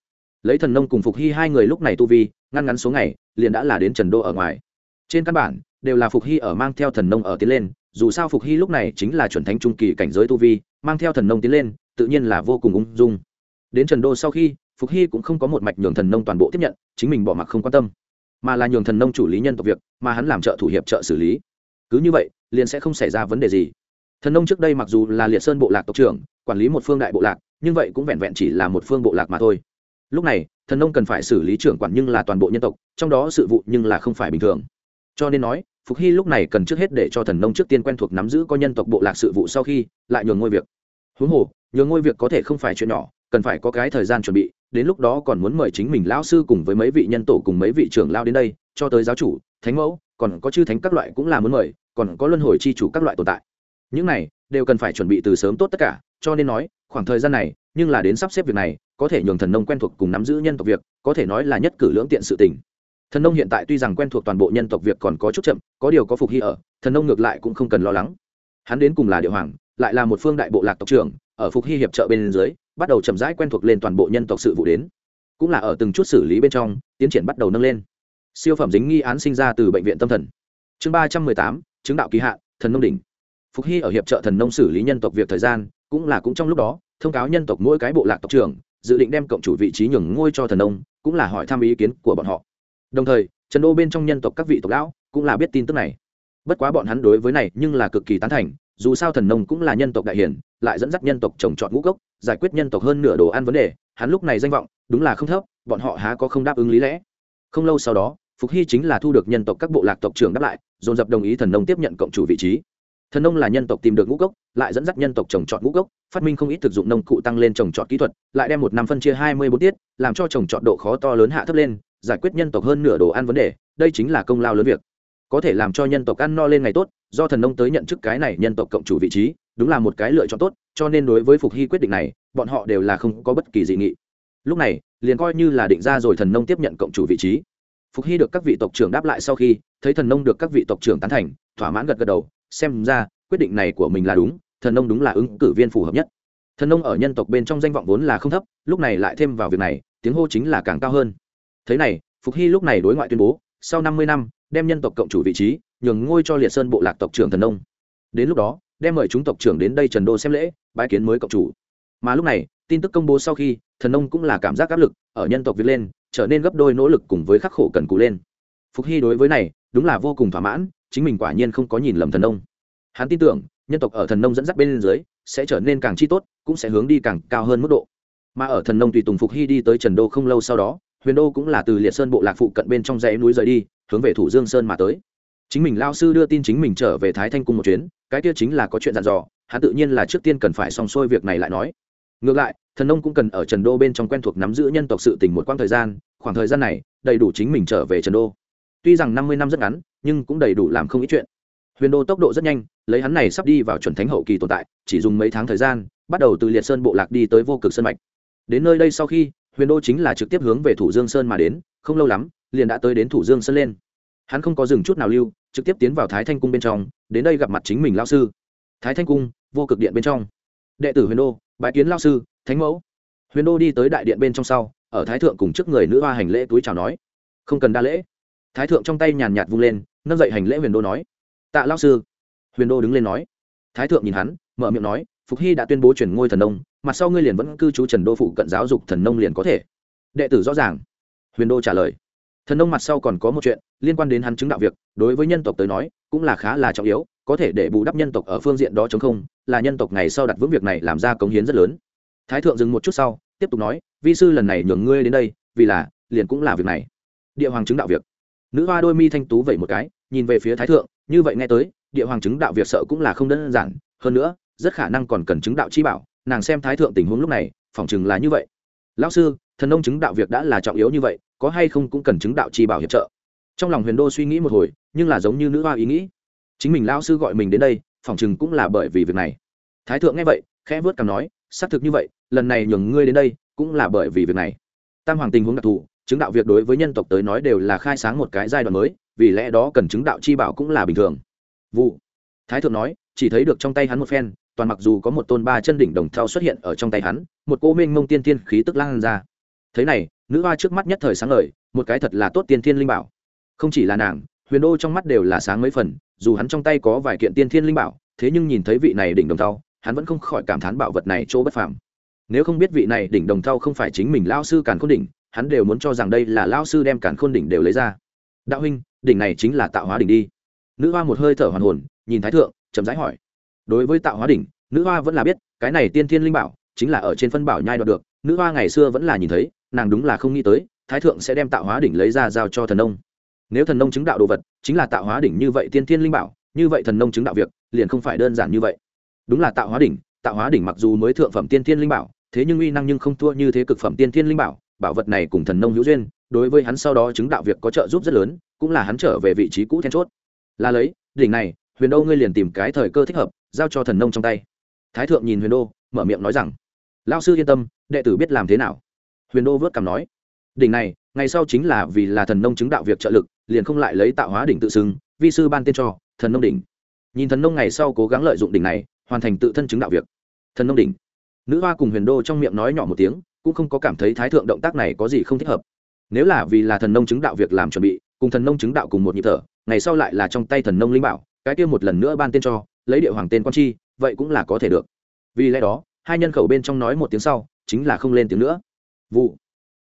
Lấy thần nông cùng phục hy hai người lúc này tu vi, ngăn ngắn số ngày, liền đã là đến trần đô ở ngoài. Trên căn bản, đều là phục hy ở mang theo thần nông ở tiến lên, dù sao phục hy lúc này chính là chuẩn thánh trung kỳ cảnh giới tu vi, mang theo thần nông tiến lên tự nhiên là vô cùng ung dung. Đến trần đô sau khi, phục hy cũng không có một mạch nhường thần nông toàn bộ tiếp nhận, chính mình bỏ mặc không quan tâm. Mà là nhường thần nông chủ lý nhân tộc việc, mà hắn làm trợ thủ hiệp trợ xử lý. Cứ như vậy, liền sẽ không xảy ra vấn đề gì. Thần nông trước đây mặc dù là liệt sơn bộ lạc tộc trưởng, quản lý một phương đại bộ lạc, nhưng vậy cũng vẹn vẹn chỉ là một phương bộ lạc mà thôi. Lúc này, thần nông cần phải xử lý trưởng quản nhưng là toàn bộ nhân tộc, trong đó sự vụ nhưng là không phải bình thường. Cho nên nói, phục hy lúc này cần trước hết để cho thần nông trước tiên quen thuộc nắm giữ có nhân tộc bộ lạc sự vụ sau khi, lại nhường ngôi việc. Huống hồ nhường ngôi việc có thể không phải chuyện nhỏ, cần phải có cái thời gian chuẩn bị, đến lúc đó còn muốn mời chính mình lão sư cùng với mấy vị nhân tổ cùng mấy vị trưởng lao đến đây, cho tới giáo chủ, thánh mẫu, còn có chư thánh các loại cũng là muốn mời, còn có luân hồi chi chủ các loại tồn tại. Những này đều cần phải chuẩn bị từ sớm tốt tất cả, cho nên nói, khoảng thời gian này, nhưng là đến sắp xếp việc này, có thể nhường thần nông quen thuộc cùng nắm giữ nhân tộc việc, có thể nói là nhất cử lưỡng tiện sự tình. Thần nông hiện tại tuy rằng quen thuộc toàn bộ nhân tộc việc còn có chút chậm, có điều có phục hy ở, thần nông ngược lại cũng không cần lo lắng. Hắn đến cùng là địa hoàng, lại là một phương đại bộ lạc tộc trưởng ở phục hy hiệp trợ bên dưới, bắt đầu chậm rãi quen thuộc lên toàn bộ nhân tộc sự vụ đến. Cũng là ở từng chút xử lý bên trong, tiến triển bắt đầu nâng lên. Siêu phẩm dính nghi án sinh ra từ bệnh viện tâm thần. Chương ba trăm mười tám, chứng đạo kỳ hạn thần nông đỉnh. Phục hy ở hiệp trợ thần nông xử lý nhân tộc việc thời gian, cũng là cũng trong lúc đó, thông cáo nhân tộc mỗi cái bộ lạc tộc trưởng, dự định đem cộng chủ vị trí nhường ngôi cho thần nông, cũng là hỏi thăm ý kiến của bọn họ. Đồng thời, trần đô bên trong nhân tộc các vị tộc lão cũng là biết tin tức này. Bất quá bọn hắn đối với này nhưng là cực kỳ tán thành dù sao thần nông cũng là nhân tộc đại hiển, lại dẫn dắt nhân tộc trồng trọt ngũ cốc, giải quyết nhân tộc hơn nửa đồ ăn vấn đề, hắn lúc này danh vọng, đúng là không thấp, bọn họ há có không đáp ứng lý lẽ. Không lâu sau đó, phục hy chính là thu được nhân tộc các bộ lạc tộc trưởng đáp lại, dồn dập đồng ý thần nông tiếp nhận cộng chủ vị trí. Thần nông là nhân tộc tìm được ngũ cốc, lại dẫn dắt nhân tộc trồng trọt ngũ cốc, phát minh không ít thực dụng nông cụ tăng lên trồng trọt kỹ thuật, lại đem một năm phân chia hai mươi bốn tiết, làm cho trồng trọt độ khó to lớn hạ thấp lên, giải quyết nhân tộc hơn nửa đồ ăn vấn đề, đây chính là công lao lớn việc có thể làm cho nhân tộc ăn no lên ngày tốt, do thần nông tới nhận chức cái này nhân tộc cộng chủ vị trí, đúng là một cái lựa chọn tốt, cho nên đối với phục hy quyết định này, bọn họ đều là không có bất kỳ dị nghị. Lúc này, liền coi như là định ra rồi thần nông tiếp nhận cộng chủ vị trí. Phục hy được các vị tộc trưởng đáp lại sau khi, thấy thần nông được các vị tộc trưởng tán thành, thỏa mãn gật gật đầu, xem ra, quyết định này của mình là đúng, thần nông đúng là ứng cử viên phù hợp nhất. Thần nông ở nhân tộc bên trong danh vọng vốn là không thấp, lúc này lại thêm vào việc này, tiếng hô chính là càng cao hơn. Thế này, phục hy lúc này đối ngoại tuyên bố sau năm mươi năm, đem nhân tộc cộng chủ vị trí, nhường ngôi cho liệt sơn bộ lạc tộc trưởng thần nông. Đến lúc đó, đem mời chúng tộc trưởng đến đây trần đô xem lễ bãi kiến mới cộng chủ. Mà lúc này, tin tức công bố sau khi, thần nông cũng là cảm giác áp lực, ở nhân tộc việc lên, trở nên gấp đôi nỗ lực cùng với khắc khổ cần cù lên. Phục hy đối với này, đúng là vô cùng thỏa mãn, chính mình quả nhiên không có nhìn lầm thần nông. Hắn tin tưởng, nhân tộc ở thần nông dẫn dắt bên dưới, sẽ trở nên càng chi tốt, cũng sẽ hướng đi càng cao hơn mức độ. Mà ở thần nông tùy tùng phục hy đi tới trần đô không lâu sau đó huyền đô cũng là từ liệt sơn bộ lạc phụ cận bên trong dãy núi rời đi, hướng về thủ dương sơn mà tới. Chính mình lao sư đưa tin chính mình trở về thái thanh cung một chuyến, cái kia chính là có chuyện dặn dò, hắn tự nhiên là trước tiên cần phải xong xuôi việc này lại nói. Ngược lại, thần nông cũng cần ở trần đô bên trong quen thuộc nắm giữ nhân tộc sự tình một quãng thời gian, khoảng thời gian này, đầy đủ chính mình trở về trần đô. Tuy rằng năm mươi năm rất ngắn, nhưng cũng đầy đủ làm không ít chuyện. Huyền đô tốc độ rất nhanh, lấy hắn này sắp đi vào chuẩn thánh hậu kỳ tồn tại, chỉ dùng mấy tháng thời gian, bắt đầu từ liệt sơn bộ lạc đi tới vô cực sơn mạch. Đến nơi đây sau khi huyền đô chính là trực tiếp hướng về thủ dương sơn mà đến, không lâu lắm, liền đã tới đến thủ dương sơn lên. Hắn không có dừng chút nào lưu, trực tiếp tiến vào thái thanh cung bên trong, đến đây gặp mặt chính mình lao sư. Thái thanh cung, vô cực điện bên trong. Đệ tử huyền đô bãi kiến lao sư, thánh mẫu. Huyền đô đi tới đại điện bên trong sau, ở thái thượng cùng trước người nữ hoa hành lễ túi chào nói. Không cần đa lễ. Thái thượng trong tay nhàn nhạt vung lên, nâng dậy hành lễ huyền đô nói. Tạ lao sư. Huyền đô đứng lên nói. Thái thượng nhìn hắn, mở miệng nói, phục hy đã tuyên bố chuyển ngôi thần Đông mặt sau ngươi liền vẫn cư trú trần đô phụ cận giáo dục thần nông liền có thể. Đệ tử rõ ràng. Huyền đô trả lời. Thần nông mặt sau còn có một chuyện, liên quan đến hắn chứng đạo việc, đối với nhân tộc tới nói, cũng là khá là trọng yếu, có thể để bù đắp nhân tộc ở phương diện đó chống không, là nhân tộc ngày sau đặt vững việc này làm ra cống hiến rất lớn. Thái thượng dừng một chút sau, tiếp tục nói, vi sư lần này nhường ngươi đến đây, vì là, liền cũng là việc này. Địa hoàng chứng đạo việc. Nữ hoa đôi mi thanh tú vậy một cái, nhìn về phía thái thượng, như vậy nghe tới, địa hoàng chứng đạo việc sợ cũng là không đơn giản, hơn nữa, rất khả năng còn cần chứng đạo chi bảo nàng xem thái thượng tình huống lúc này, phỏng chừng là như vậy. Lão sư, thần nông chứng đạo việc đã là trọng yếu như vậy, có hay không cũng cần chứng đạo chi bảo hiệp trợ. Trong lòng huyền đô suy nghĩ một hồi, nhưng là giống như nữ hoa ý nghĩ. Chính mình lão sư gọi mình đến đây, phỏng chừng cũng là bởi vì việc này. Thái thượng nghe vậy, khẽ vớt cằm nói, xác thực như vậy, lần này nhường ngươi đến đây, cũng là bởi vì việc này. Tam hoàng tình huống đặc thù, chứng đạo việc đối với nhân tộc tới nói đều là khai sáng một cái giai đoạn mới, vì lẽ đó cần chứng đạo chi bảo cũng là bình thường. Vụ. Thái thượng nói, chỉ thấy được trong tay hắn một phen toàn mặc dù có một tôn ba chân đỉnh đồng thau xuất hiện ở trong tay hắn, một cô minh mông tiên tiên khí tức lan ra. Thế này, nữ hoa trước mắt nhất thời sáng ngời, một cái thật là tốt tiên thiên linh bảo. Không chỉ là nàng, huyền đô trong mắt đều là sáng mấy phần, dù hắn trong tay có vài kiện tiên thiên linh bảo, thế nhưng nhìn thấy vị này đỉnh đồng thau, hắn vẫn không khỏi cảm thán bảo vật này chỗ bất phàm. Nếu không biết vị này đỉnh đồng thau không phải chính mình lao sư càn khôn đỉnh, hắn đều muốn cho rằng đây là lao sư đem càn khôn đỉnh đều lấy ra. Đạo huynh, đỉnh này chính là tạo hóa đỉnh đi. Nữ hoa một hơi thở hoàn hồn, nhìn thái thượng, chậm rãi hỏi đối với tạo hóa đỉnh, nữ hoa vẫn là biết, cái này tiên thiên linh bảo chính là ở trên phân bảo nhai đoạt được. Nữ hoa ngày xưa vẫn là nhìn thấy, nàng đúng là không nghĩ tới, thái thượng sẽ đem tạo hóa đỉnh lấy ra giao cho thần nông. Nếu thần nông chứng đạo đồ vật chính là tạo hóa đỉnh như vậy tiên thiên linh bảo, như vậy thần nông chứng đạo việc liền không phải đơn giản như vậy. Đúng là tạo hóa đỉnh, tạo hóa đỉnh mặc dù mới thượng phẩm tiên thiên linh bảo, thế nhưng uy năng nhưng không thua như thế cực phẩm tiên thiên linh bảo bảo vật này cùng thần nông hữu duyên, đối với hắn sau đó chứng đạo việc có trợ giúp rất lớn, cũng là hắn trở về vị trí cũ then chốt. Là lấy, đỉnh này huyền đô ngươi liền tìm cái thời cơ thích hợp, giao cho thần nông trong tay. Thái thượng nhìn huyền đô, mở miệng nói rằng lao sư yên tâm, đệ tử biết làm thế nào. Huyền đô vớt cảm nói, đỉnh này, ngày sau chính là vì là thần nông chứng đạo việc trợ lực, liền không lại lấy tạo hóa đỉnh tự xưng, vi sư ban tên cho, thần nông đỉnh. Nhìn thần nông ngày sau cố gắng lợi dụng đỉnh này, hoàn thành tự thân chứng đạo việc. Thần nông đỉnh. Nữ hoa cùng huyền đô trong miệng nói nhỏ một tiếng, cũng không có cảm thấy thái thượng động tác này có gì không thích hợp. Nếu là vì là thần nông chứng đạo việc làm chuẩn bị, cùng thần nông chứng đạo cùng một nhịp thở, ngày sau lại là trong tay thần nông linh bảo cái kia một lần nữa ban tên cho, lấy địa hoàng tên quan chi, vậy cũng là có thể được. Vì lẽ đó, hai nhân khẩu bên trong nói một tiếng sau, chính là không lên tiếng nữa. Vụ.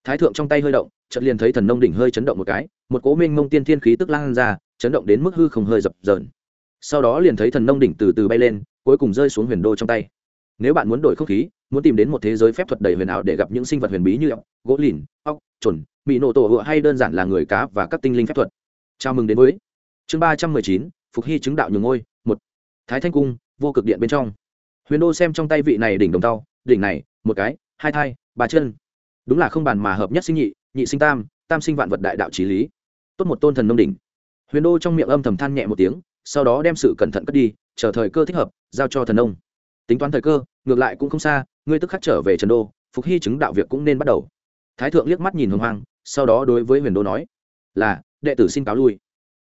Thái thượng trong tay hơi động, chợt liền thấy thần nông đỉnh hơi chấn động một cái, một cố minh mông tiên thiên khí tức lan ra, chấn động đến mức hư không hơi dập dờn. Sau đó liền thấy thần nông đỉnh từ từ bay lên, cuối cùng rơi xuống huyền đô trong tay. Nếu bạn muốn đổi không khí, muốn tìm đến một thế giới phép thuật đầy huyền ảo để gặp những sinh vật huyền bí như ốc, gỗ lìn, ốc chuẩn mỹ nổ tổ hựa hay đơn giản là người cá và các tinh linh phép thuật. Chào mừng đến với chương ba trăm mười chín phục hy chứng đạo nhường ngôi, một, thái thanh cung, vô cực điện bên trong. Huyền đô xem trong tay vị này đỉnh đồng tao, đỉnh này, một cái, hai thai, ba chân. Đúng là không bàn mà hợp nhất sinh nhị nhị sinh tam tam sinh vạn vật đại đạo trí lý. Tốt một tôn thần nông đỉnh. Huyền đô trong miệng âm thầm than nhẹ một tiếng, sau đó đem sự cẩn thận cất đi, chờ thời cơ thích hợp, giao cho thần nông. Tính toán thời cơ, ngược lại cũng không xa, ngươi tức khắc trở về trần đô, phục hy chứng đạo việc cũng nên bắt đầu. Thái thượng liếc mắt nhìn hồng hoang, sau đó đối với huyền đô nói, là, đệ tử xin cáo lui.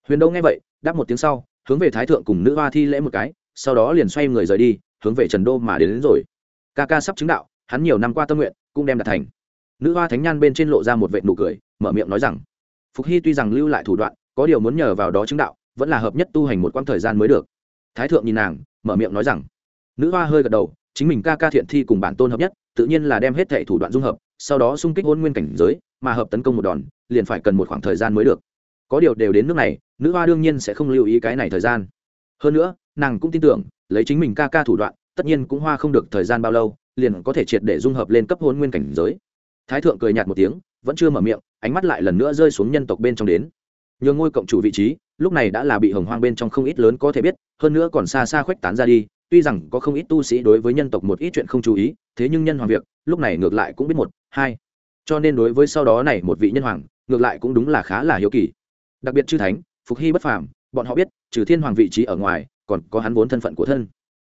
Huyền đô nghe vậy, đáp một tiếng sau hướng về thái thượng cùng nữ hoa thi lễ một cái sau đó liền xoay người rời đi hướng về trần đô mà đến, đến rồi. Ca ca sắp chứng đạo hắn nhiều năm qua tâm nguyện cũng đem đạt thành. Nữ hoa thánh nhan bên trên lộ ra một vệ nụ cười mở miệng nói rằng phục hy tuy rằng lưu lại thủ đoạn có điều muốn nhờ vào đó chứng đạo vẫn là hợp nhất tu hành một quãng thời gian mới được. Thái thượng nhìn nàng mở miệng nói rằng nữ hoa hơi gật đầu chính mình ca ca thiện thi cùng bản tôn hợp nhất tự nhiên là đem hết thệ thủ đoạn dung hợp sau đó xung kích hôn nguyên cảnh giới mà hợp tấn công một đòn liền phải cần một khoảng thời gian mới được có điều đều đến nước này, nữ hoa đương nhiên sẽ không lưu ý cái này thời gian. Hơn nữa, nàng cũng tin tưởng, lấy chính mình ca ca thủ đoạn, tất nhiên cũng hoa không được thời gian bao lâu, liền có thể triệt để dung hợp lên cấp hôn nguyên cảnh giới. Thái thượng cười nhạt một tiếng, vẫn chưa mở miệng, ánh mắt lại lần nữa rơi xuống nhân tộc bên trong đến. Nhường ngôi cộng chủ vị trí, lúc này đã là bị hồng hoang bên trong không ít lớn có thể biết, hơn nữa còn xa xa khuếch tán ra đi, tuy rằng có không ít tu sĩ đối với nhân tộc một ít chuyện không chú ý, thế nhưng nhân hoàng việc, lúc này ngược lại cũng biết một, hai. Cho nên đối với sau đó này một vị nhân hoàng, ngược lại cũng đúng là khá là hiếu kỳ đặc biệt chư thánh, phục hy bất phàm, bọn họ biết, trừ thiên hoàng vị trí ở ngoài, còn có hắn vốn thân phận của thân.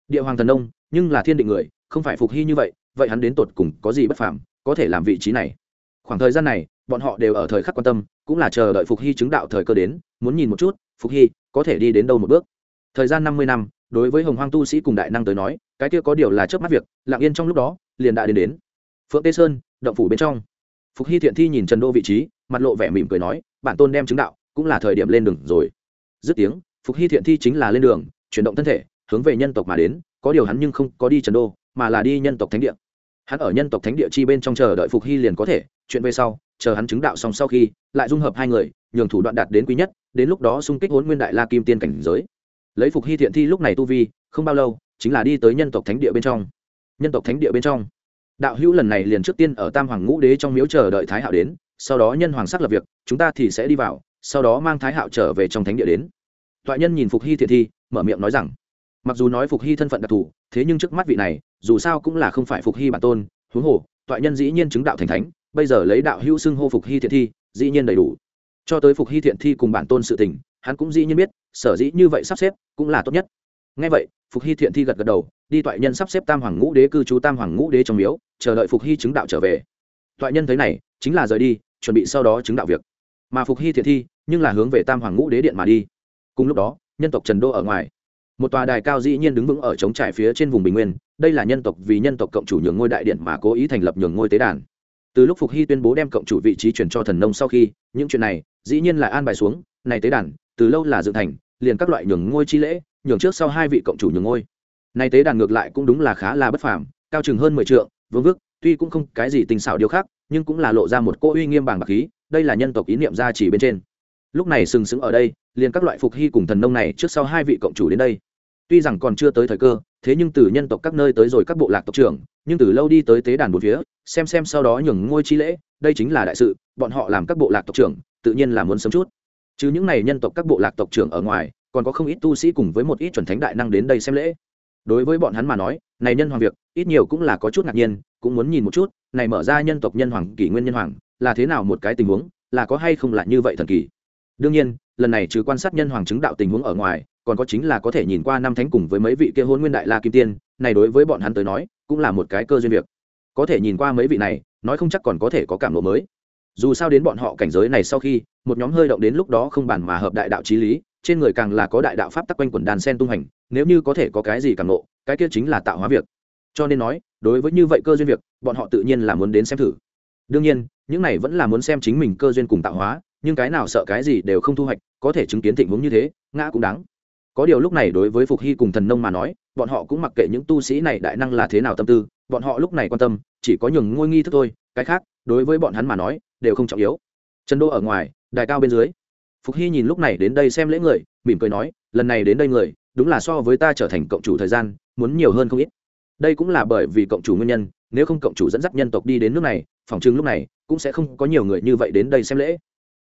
Địa hoàng thần nông, nhưng là thiên định người, không phải phục hy như vậy vậy hắn đến tột cùng có gì bất phàm, có thể làm vị trí này? Khoảng thời gian này, bọn họ đều ở thời khắc quan tâm, cũng là chờ đợi phục hy chứng đạo thời cơ đến, muốn nhìn một chút, phục hy, có thể đi đến đâu một bước? Thời gian năm mươi năm, đối với hồng hoang tu sĩ cùng đại năng tới nói, cái kia có điều là trước mắt việc, lặng yên trong lúc đó, liền đã đến đến. Phượng tê sơn, động phủ bên trong. Phục hy thiện thi nhìn trần đô vị trí, mặt lộ vẻ mỉm cười nói, bản tôn đem chứng đạo cũng là thời điểm lên đường rồi. Dứt tiếng, phục hy thiện thi chính là lên đường, chuyển động thân thể, hướng về nhân tộc mà đến, có điều hắn nhưng không có đi trần đô, mà là đi nhân tộc thánh địa. Hắn ở nhân tộc thánh địa chi bên trong chờ đợi phục hy liền có thể, chuyện về sau, chờ hắn chứng đạo xong sau khi, lại dung hợp hai người, nhường thủ đoạn đạt đến quý nhất, đến lúc đó xung kích hốn nguyên đại la kim tiên cảnh giới. Lấy phục hy thiện thi lúc này tu vi, không bao lâu, chính là đi tới nhân tộc thánh địa bên trong. Nhân tộc thánh địa bên trong. Đạo hữu lần này liền trước tiên ở tam hoàng ngũ đế trong miếu chờ đợi thái hạo đến, sau đó nhân hoàng sắc lập việc, chúng ta thì sẽ đi vào sau đó mang thái hạo trở về trong thánh địa đến. Toại nhân nhìn phục hy thiện thi, mở miệng nói rằng, mặc dù nói phục hy thân phận đặc thù, thế nhưng trước mắt vị này, dù sao cũng là không phải phục hy bản tôn, huống hồ, toại nhân dĩ nhiên chứng đạo thành thánh, bây giờ lấy đạo hữu xưng hô phục hy thiện thi, dĩ nhiên đầy đủ. Cho tới phục hy thiện thi cùng bản tôn sự tình, hắn cũng dĩ nhiên biết, sở dĩ như vậy sắp xếp cũng là tốt nhất. Ngay vậy, phục hy thiện thi gật gật đầu, đi toại nhân sắp xếp tam hoàng ngũ đế cư trú tam hoàng ngũ đế trong miếu, chờ đợi phục hy chứng đạo trở về. Toại nhân thấy này, chính là rời đi, chuẩn bị sau đó chứng đạo việc mà phục hy thiện thi, nhưng là hướng về tam hoàng ngũ đế điện mà đi. Cùng lúc đó, nhân tộc trần đô ở ngoài. Một tòa đài cao dĩ nhiên đứng vững ở chống trải phía trên vùng bình nguyên, đây là nhân tộc vì nhân tộc cộng chủ nhường ngôi đại điện mà cố ý thành lập nhường ngôi tế đàn. Từ lúc phục hy tuyên bố đem cộng chủ vị trí chuyển cho thần nông sau khi, những chuyện này dĩ nhiên là an bài xuống, này tế đàn, từ lâu là dựng thành, liền các loại nhường ngôi chi lễ, nhường trước sau hai vị cộng chủ nhường ngôi. Này tế đàn ngược lại cũng đúng là khá là bất phàm, cao chừng hơn mười trượng vương vức, tuy cũng không cái gì tình xảo điều khác nhưng cũng là lộ ra một cô uy nghiêm bảng bạc khí đây là nhân tộc ý niệm gia chỉ bên trên. Lúc này sừng sững ở đây, liền các loại phục hy cùng thần nông này trước sau hai vị cộng chủ đến đây. Tuy rằng còn chưa tới thời cơ, thế nhưng từ nhân tộc các nơi tới rồi các bộ lạc tộc trưởng, nhưng từ lâu đi tới tế đàn một phía, xem xem sau đó nhường ngôi chi lễ, đây chính là đại sự, bọn họ làm các bộ lạc tộc trưởng, tự nhiên là muốn sớm chút. Chứ những này nhân tộc các bộ lạc tộc trưởng ở ngoài, còn có không ít tu sĩ cùng với một ít chuẩn thánh đại năng đến đây xem lễ. Đối với bọn hắn mà nói, này nhân hoàng việc, ít nhiều cũng là có chút ngạc nhiên, cũng muốn nhìn một chút này mở ra nhân tộc nhân hoàng kỷ nguyên nhân hoàng, là thế nào một cái tình huống, là có hay không là như vậy thần kỳ? Đương nhiên, lần này trừ quan sát nhân hoàng chứng đạo tình huống ở ngoài, còn có chính là có thể nhìn qua năm thánh cùng với mấy vị kia hôn nguyên đại la kim tiên, này đối với bọn hắn tới nói, cũng là một cái cơ duyên việc. Có thể nhìn qua mấy vị này, nói không chắc còn có thể có cảm lộ mới. Dù sao đến bọn họ cảnh giới này sau khi, một nhóm hơi động đến lúc đó không bàn mà hợp đại đạo trí lý, trên người càng là có đại đạo pháp tắc quanh quần đàn sen tung hành, nếu như có thể có cái gì càng lộ cái kia chính là tạo hóa việc cho nên nói, đối với như vậy cơ duyên việc, bọn họ tự nhiên là muốn đến xem thử. Đương nhiên, những này vẫn là muốn xem chính mình cơ duyên cùng tạo hóa, nhưng cái nào sợ cái gì đều không thu hoạch, có thể chứng kiến tình huống như thế, ngã cũng đáng. Có điều lúc này đối với phục hy cùng thần nông mà nói, bọn họ cũng mặc kệ những tu sĩ này đại năng là thế nào tâm tư, bọn họ lúc này quan tâm, chỉ có nhường ngôi nghi thức thôi, cái khác, đối với bọn hắn mà nói, đều không trọng yếu. Trần đô ở ngoài, đài cao bên dưới. Phục hy nhìn lúc này đến đây xem lễ người, mỉm cười nói, lần này đến đây người, đúng là so với ta trở thành cộng chủ thời gian, muốn nhiều hơn không ít đây cũng là bởi vì cộng chủ nguyên nhân, nếu không cộng chủ dẫn dắt nhân tộc đi đến nước này, phòng chừng lúc này cũng sẽ không có nhiều người như vậy đến đây xem lễ.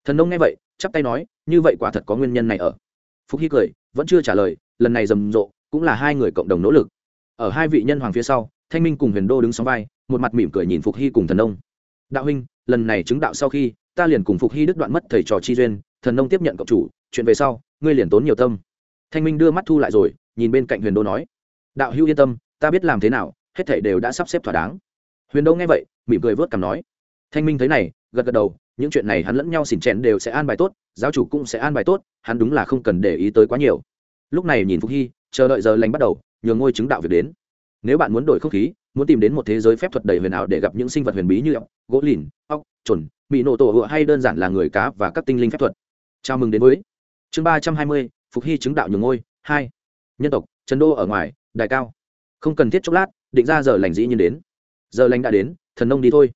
Thần nông nghe vậy, chắp tay nói, như vậy quả thật có nguyên nhân này ở. Phúc hy cười, vẫn chưa trả lời, lần này rầm rộ cũng là hai người cộng đồng nỗ lực. Ở hai vị nhân hoàng phía sau, thanh minh cùng huyền đô đứng sóng vai, một mặt mỉm cười nhìn phục hy cùng thần nông. Đạo huynh, lần này chứng đạo sau khi, ta liền cùng phục hy đứt đoạn mất thầy trò chi duyên, thần nông tiếp nhận cộng chủ, chuyện về sau, ngươi liền tốn nhiều tâm. Thanh minh đưa mắt thu lại rồi, nhìn bên cạnh huyền đô nói, đạo hữu yên tâm ta biết làm thế nào, hết thảy đều đã sắp xếp thỏa đáng. Huyền đô nghe vậy, mỉm cười vớt cằm nói, thanh minh thấy này, gật gật đầu, những chuyện này hắn lẫn nhau xỉn chèn đều sẽ an bài tốt, giáo chủ cũng sẽ an bài tốt, hắn đúng là không cần để ý tới quá nhiều. Lúc này nhìn phúc hy, chờ đợi giờ lành bắt đầu, nhường ngôi chứng đạo việc đến. Nếu bạn muốn đổi không khí, muốn tìm đến một thế giới phép thuật đầy huyền ảo để gặp những sinh vật huyền bí như ốc, gỗ lìn, ốc, trồn bị nổ tổ hựa hay đơn giản là người cá và các tinh linh phép thuật. Chào mừng đến với chương ba trăm hai mươi, phục hy chứng đạo nhường ngôi, hai. Nhân tộc, trần đô ở ngoài đại cao không cần thiết chốc lát, định ra giờ lành dĩ nhiên đến. Giờ lành đã đến, thần nông đi thôi.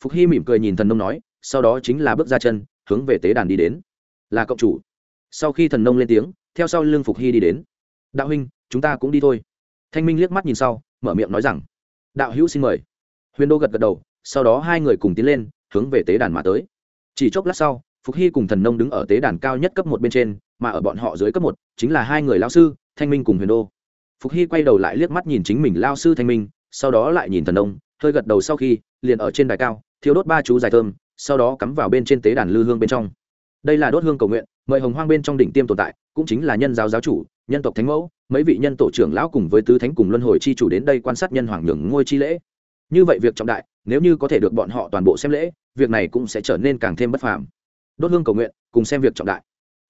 Phục hy mỉm cười nhìn thần nông nói, sau đó chính là bước ra chân, hướng về tế đàn đi đến. Là cộng chủ. Sau khi thần nông lên tiếng, theo sau lưng phục hy đi đến. Đạo huynh, chúng ta cũng đi thôi. Thanh minh liếc mắt nhìn sau, mở miệng nói rằng, đạo hữu xin mời. Huyền đô gật gật đầu, sau đó hai người cùng tiến lên, hướng về tế đàn mà tới. Chỉ chốc lát sau, phục hy cùng thần nông đứng ở tế đàn cao nhất cấp một bên trên, mà ở bọn họ dưới cấp một, chính là hai người lao sư, thanh minh cùng huyền đô phục hy quay đầu lại liếc mắt nhìn chính mình lao sư thanh minh, sau đó lại nhìn thần nông hơi gật đầu sau khi, liền ở trên đài cao, thiếu đốt ba chú dài thơm, sau đó cắm vào bên trên tế đàn lư hương bên trong. Đây là đốt hương cầu nguyện, mời hồng hoang bên trong đỉnh tiêm tồn tại, cũng chính là nhân giáo giáo chủ, nhân tộc thánh mẫu, mấy vị nhân tổ trưởng lão cùng với tứ thánh cùng luân hồi chi chủ đến đây quan sát nhân hoàng nhường ngôi chi lễ. Như vậy việc trọng đại, nếu như có thể được bọn họ toàn bộ xem lễ, việc này cũng sẽ trở nên càng thêm bất phàm. Đốt hương cầu nguyện, cùng xem việc trọng đại.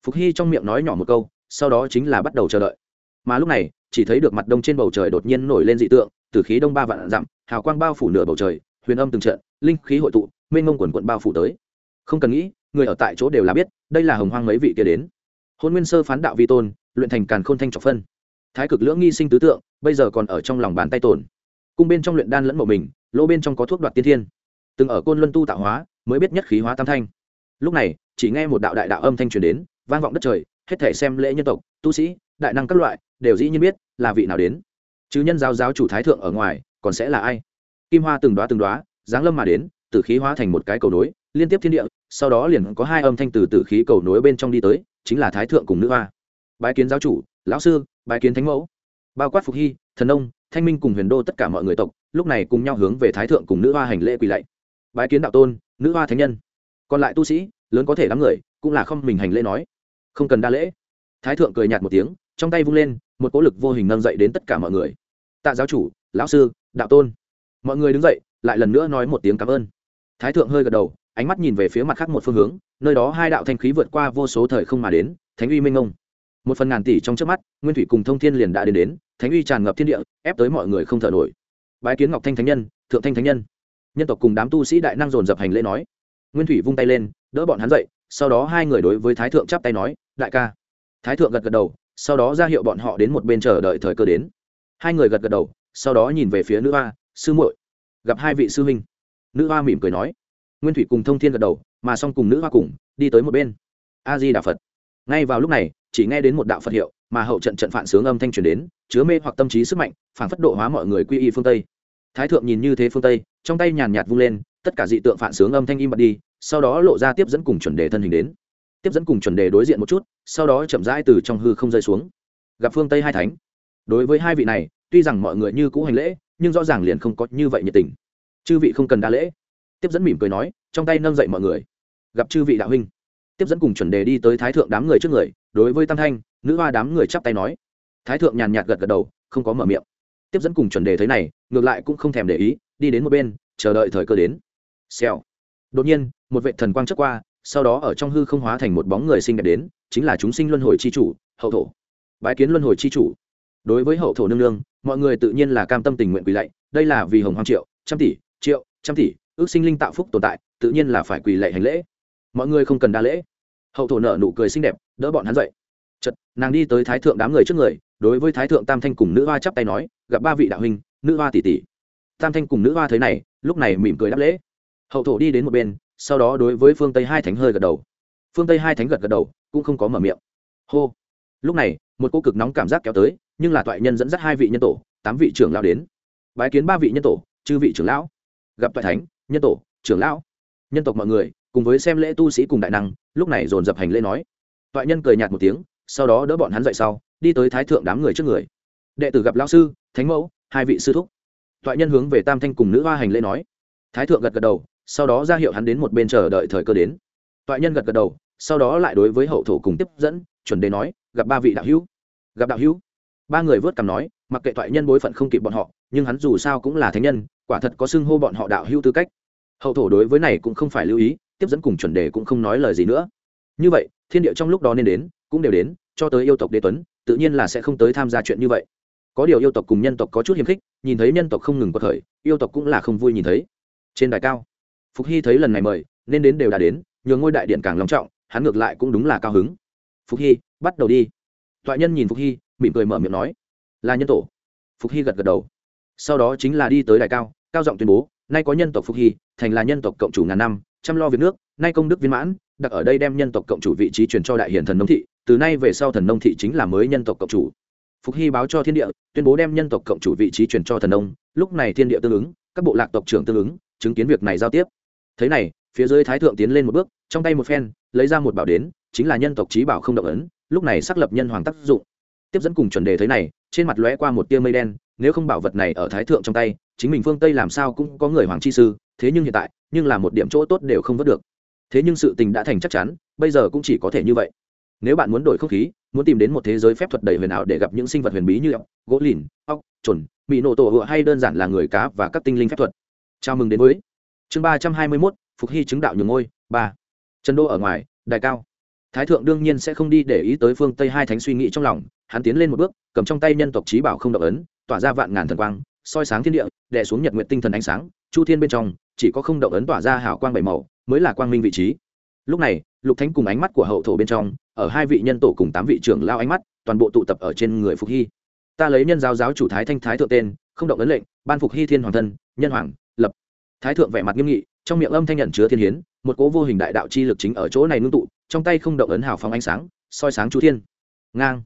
Phục hy trong miệng nói nhỏ một câu, sau đó chính là bắt đầu chờ đợi. Mà lúc này chỉ thấy được mặt đông trên bầu trời đột nhiên nổi lên dị tượng, từ khí đông ba vạn dặm, hào quang bao phủ nửa bầu trời, huyền âm từng trận, linh khí hội tụ, mênh mông quần quận bao phủ tới. Không cần nghĩ, người ở tại chỗ đều là biết, đây là hồng hoang mấy vị kia đến. Hôn nguyên sơ phán đạo vi tôn, luyện thành càn khôn thanh trọc phân. Thái cực lưỡng nghi sinh tứ tượng, bây giờ còn ở trong lòng bàn tay tổn cung bên trong luyện đan lẫn mộ mình, lỗ bên trong có thuốc đoạt tiên thiên. Từng ở côn luân tu tạo hóa, mới biết nhất khí hóa tam thanh. Lúc này, chỉ nghe một đạo đại đạo âm thanh truyền đến, vang vọng đất trời, hết thể xem lễ nhân tộc, tu sĩ, đại năng các loại đều dĩ nhiên biết là vị nào đến. Chứ nhân giáo giáo chủ thái thượng ở ngoài, còn sẽ là ai? Kim hoa từng đoá từng đoá, giáng lâm mà đến, tử khí hóa thành một cái cầu nối, liên tiếp thiên địa, sau đó liền có hai âm thanh từ tử khí cầu nối bên trong đi tới, chính là thái thượng cùng nữ hoa. Bái kiến giáo chủ, lão sư, bái kiến thánh mẫu. Bao quát phục hy, thần ông thanh minh cùng huyền đô tất cả mọi người tộc, lúc này cùng nhau hướng về thái thượng cùng nữ hoa hành lễ quỳ lạy. Bái kiến đạo tôn, nữ hoa thánh nhân. Còn lại tu sĩ, lớn có thể đám người, cũng là không mình hành lễ nói. Không cần đa lễ. Thái thượng cười nhạt một tiếng, trong tay vung lên một cỗ lực vô hình nâng dậy đến tất cả mọi người. Tạ giáo chủ, lão sư, đạo tôn. Mọi người đứng dậy, lại lần nữa nói một tiếng cảm ơn. Thái thượng hơi gật đầu, ánh mắt nhìn về phía mặt khác một phương hướng, nơi đó hai đạo thanh khí vượt qua vô số thời không mà đến, thánh uy minh ông một phần ngàn tỷ trong trước mắt, nguyên thủy cùng thông thiên liền đã đến đến, thánh uy tràn ngập thiên địa, ép tới mọi người không thở nổi. Bái kiến ngọc thanh thánh nhân, thượng thanh thánh nhân. Nhân tộc cùng đám tu sĩ đại năng dồn dập hành lễ nói. Nguyên thủy vung tay lên, đỡ bọn hắn dậy, sau đó hai người đối với thái thượng chắp tay nói, đại ca. Thái thượng gật gật đầu sau đó ra hiệu bọn họ đến một bên chờ đợi thời cơ đến. Hai người gật gật đầu, sau đó nhìn về phía nữ hoa, sư muội, gặp hai vị sư huynh. Nữ hoa mỉm cười nói. Nguyên thủy cùng thông thiên gật đầu, mà xong cùng nữ hoa cùng đi tới một bên. A di đà phật. Ngay vào lúc này, chỉ nghe đến một đạo phật hiệu, mà hậu trận trận phản sướng âm thanh truyền đến, chứa mê hoặc tâm trí sức mạnh, phản phất độ hóa mọi người quy y phương tây. Thái thượng nhìn như thế phương tây, trong tay nhàn nhạt vung lên, tất cả dị tượng phản sướng âm thanh im bật đi, sau đó lộ ra tiếp dẫn cùng chuẩn đề thân hình đến tiếp dẫn cùng chuẩn đề đối diện một chút, sau đó chậm rãi từ trong hư không rơi xuống. Gặp phương tây hai thánh. Đối với hai vị này, tuy rằng mọi người như cũ hành lễ, nhưng rõ ràng liền không có như vậy nhiệt tình. Chư vị không cần đa lễ. Tiếp dẫn mỉm cười nói, trong tay nâng dậy mọi người. Gặp chư vị đạo huynh. Tiếp dẫn cùng chuẩn đề đi tới thái thượng đám người trước người, đối với tam thanh, nữ hoa đám người chắp tay nói. Thái thượng nhàn nhạt gật gật đầu, không có mở miệng. Tiếp dẫn cùng chuẩn đề thấy này, ngược lại cũng không thèm để ý, đi đến một bên, chờ đợi thời cơ đến. Xèo. Đột nhiên, một vệ thần quang trước qua sau đó ở trong hư không hóa thành một bóng người sinh đẹp đến, chính là chúng sinh luân hồi c h i chủ, hậu thổ. Bái kiến luân hồi c h i chủ. Đối với hậu thổ nương nương, mọi người tự nhiên là cam tâm tình nguyện quỳ lạy, đây là vì hồng hoàng triệu, trăm tỷ, triệu, trăm tỷ, ước sinh linh tạo phúc tồn tại, tự nhiên là phải quỳ lạy hành lễ. Mọi người không cần đa lễ. Hậu thổ nợ nụ cười xinh đẹp, đỡ bọn hắn dậy. Chật nàng đi tới thái thượng đám người trước người, đối với thái thượng tam thanh cùng nữ hoa chắp tay nói, gặp ba vị đạo huynh, nữ hoa tỷ tỷ. Tam thanh cùng nữ hoa thấy này, lúc này mỉm cười đáp lễ. Hậu thổ đi đến một bên sau đó đối với phương tây hai thánh hơi gật đầu phương tây hai thánh gật gật đầu cũng không có mở miệng hô lúc này một cô cực nóng cảm giác kéo tới nhưng là toại nhân dẫn dắt hai vị nhân tổ tám vị trưởng lão đến bái kiến ba vị nhân tổ chư vị trưởng lão gặp toại thánh nhân tổ trưởng lão nhân tộc mọi người cùng với xem lễ tu sĩ cùng đại năng lúc này dồn dập hành lễ nói toại nhân cười nhạt một tiếng sau đó đỡ bọn hắn dậy sau đi tới thái thượng đám người trước người đệ tử gặp lão sư thánh mẫu hai vị sư thúc toại nhân hướng về tam thanh cùng nữ hoa hành lễ nói thái thượng gật gật đầu sau đó ra hiệu hắn đến một bên chờ đợi thời cơ đến. Toại nhân gật gật đầu, sau đó lại đối với hậu thổ cùng tiếp dẫn, chuẩn đề nói, gặp ba vị đạo hữu. Gặp đạo hữu. Ba người vớt cằm nói, mặc kệ toại nhân bối phận không kịp bọn họ, nhưng hắn dù sao cũng là thánh nhân, quả thật có xưng hô bọn họ đạo hữu tư cách. Hậu thổ đối với này cũng không phải lưu ý, tiếp dẫn cùng chuẩn đề cũng không nói lời gì nữa. Như vậy, thiên địa trong lúc đó nên đến, cũng đều đến, cho tới yêu tộc đế tuấn, tự nhiên là sẽ không tới tham gia chuyện như vậy. Có điều yêu tộc cùng nhân tộc có chút hiềm khích, nhìn thấy nhân tộc không ngừng bật khởi, yêu tộc cũng là không vui nhìn thấy. Trên đài cao phục hy thấy lần này mời, nên đến đều đã đến, nhường ngôi đại điện càng long trọng, hắn ngược lại cũng đúng là cao hứng. Phục hy, bắt đầu đi. Toại nhân nhìn phục hy, mỉm cười mở miệng nói. Là nhân tổ. Phục hy gật gật đầu. Sau đó chính là đi tới đài cao cao giọng tuyên bố, nay có nhân tộc phục hy, thành là nhân tộc cộng chủ ngàn năm, chăm lo việc nước, nay công đức viên mãn, đặc ở đây đem nhân tộc cộng chủ vị trí truyền cho đại hiển thần nông thị, từ nay về sau thần nông thị chính là mới nhân tộc cộng chủ. Phục hy báo cho thiên địa, tuyên bố đem nhân tộc cộng chủ vị trí truyền cho thần nông, lúc này thiên địa tương ứng, các bộ lạc tộc trưởng tương ứng, chứng kiến việc này giao tiếp thế này, phía dưới thái thượng tiến lên một bước, trong tay một phen, lấy ra một bảo đến, chính là nhân tộc trí bảo không động ấn, lúc này xác lập nhân hoàng tác dụng. Tiếp dẫn cùng chuẩn đề thấy này, trên mặt lóe qua một tia mây đen, nếu không bảo vật này ở thái thượng trong tay, chính mình phương tây làm sao cũng có người hoàng chi sư, thế nhưng hiện tại, nhưng là một điểm chỗ tốt đều không vớt được. Thế nhưng sự tình đã thành chắc chắn, bây giờ cũng chỉ có thể như vậy. Nếu bạn muốn đổi không khí, muốn tìm đến một thế giới phép thuật đầy huyền ảo để gặp những sinh vật huyền bí như ốc, gỗ lìn, ốc trồn bị nổ tổ hựa hay đơn giản là người cá và các tinh linh phép thuật. Chào mừng đến với chương ba trăm hai mươi mốt, phục hy chứng đạo nhường ngôi, ba. Trần đô ở ngoài đại cao. Thái thượng đương nhiên sẽ không đi để ý tới phương tây hai thánh suy nghĩ trong lòng, hắn tiến lên một bước, cầm trong tay nhân tộc trí bảo không động ấn, tỏa ra vạn ngàn thần quang, soi sáng thiên địa, đè xuống nhật nguyện tinh thần ánh sáng, chu thiên bên trong, chỉ có không động ấn tỏa ra hào quang bảy màu, mới là quang minh vị trí. Lúc này, lục thánh cùng ánh mắt của hậu thổ bên trong, ở hai vị nhân tổ cùng tám vị trưởng lao ánh mắt, toàn bộ tụ tập ở trên người phục hy. Ta lấy nhân giáo giáo chủ thái thanh thái thượng tên, không động ấn lệnh, ban phục hy thiên hoàng thân, nhân hoàng thái thượng vẻ mặt nghiêm nghị, trong miệng âm thanh nhận chứa thiên hiến, một cố vô hình đại đạo chi lực chính ở chỗ này ngưng tụ, trong tay không động ấn hào phóng ánh sáng, soi sáng chú thiên. Ngang.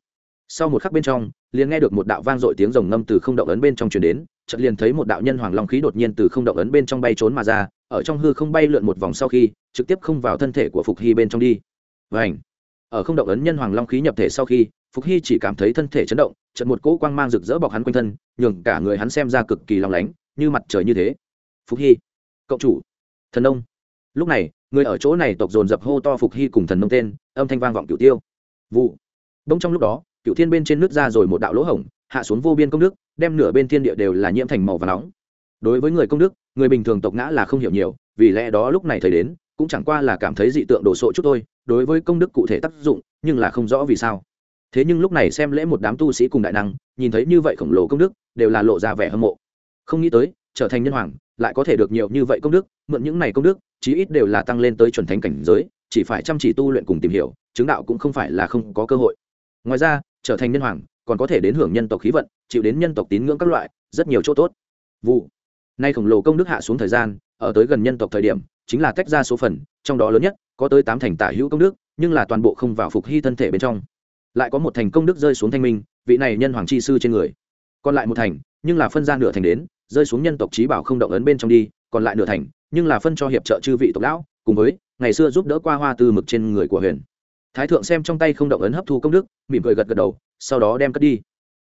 Sau một khắc bên trong, liền nghe được một đạo vang dội tiếng rồng ngâm từ không động ấn bên trong truyền đến, chợt liền thấy một đạo nhân hoàng long khí đột nhiên từ không động ấn bên trong bay trốn mà ra, ở trong hư không bay lượn một vòng sau khi, trực tiếp không vào thân thể của phục hy bên trong đi. Vảnh ở không động ấn nhân hoàng long khí nhập thể sau khi, phục hy chỉ cảm thấy thân thể chấn động, chợt một cỗ quang mang rực rỡ bọc hắn quanh thân, nhường cả người hắn xem ra cực kỳ long lánh, như mặt trời như thế phục hy. Cộng chủ. Thần nông. Lúc này, người ở chỗ này tộc dồn dập hô to phục hy cùng thần nông tên, âm thanh vang vọng cửu tiêu. Vụ. Đông trong lúc đó, cửu thiên bên trên nước ra rồi một đạo lỗ hổng, hạ xuống vô biên công đức, đem nửa bên thiên địa đều là nhiễm thành màu và nóng. Đối với người công đức, người bình thường tộc ngã là không hiểu nhiều, vì lẽ đó lúc này thời đến, cũng chẳng qua là cảm thấy dị tượng đồ sộ chút thôi, đối với công đức cụ thể tác dụng, nhưng là không rõ vì sao. Thế nhưng lúc này xem lễ một đám tu sĩ cùng đại năng, nhìn thấy như vậy khổng lồ công đức, đều là lộ ra vẻ hâm mộ. Không nghĩ tới, trở thành nhân hoàng lại có thể được nhiều như vậy công đức, mượn những này công đức, chí ít đều là tăng lên tới chuẩn thánh cảnh giới, chỉ phải chăm chỉ tu luyện cùng tìm hiểu, chứng đạo cũng không phải là không có cơ hội. Ngoài ra, trở thành nhân hoàng, còn có thể đến hưởng nhân tộc khí vận, chịu đến nhân tộc tín ngưỡng các loại, rất nhiều chỗ tốt. Vụ. Nay khổng lồ công đức hạ xuống thời gian, ở tới gần nhân tộc thời điểm, chính là tách ra số phần, trong đó lớn nhất có tới tám thành tả hữu công đức, nhưng là toàn bộ không vào phục hy thân thể bên trong. Lại có một thành công đức rơi xuống thanh minh, vị này nhân hoàng chi sư trên người. Còn lại một thành, nhưng là phân ra nửa thành đến rơi xuống nhân tộc trí bảo không động ấn bên trong đi, còn lại nửa thành, nhưng là phân cho hiệp trợ chư vị tộc lão, cùng với, ngày xưa giúp đỡ qua hoa tư mực trên người của huyền. Thái thượng xem trong tay không động ấn hấp thu công đức, mỉm cười gật gật đầu, sau đó đem cất đi.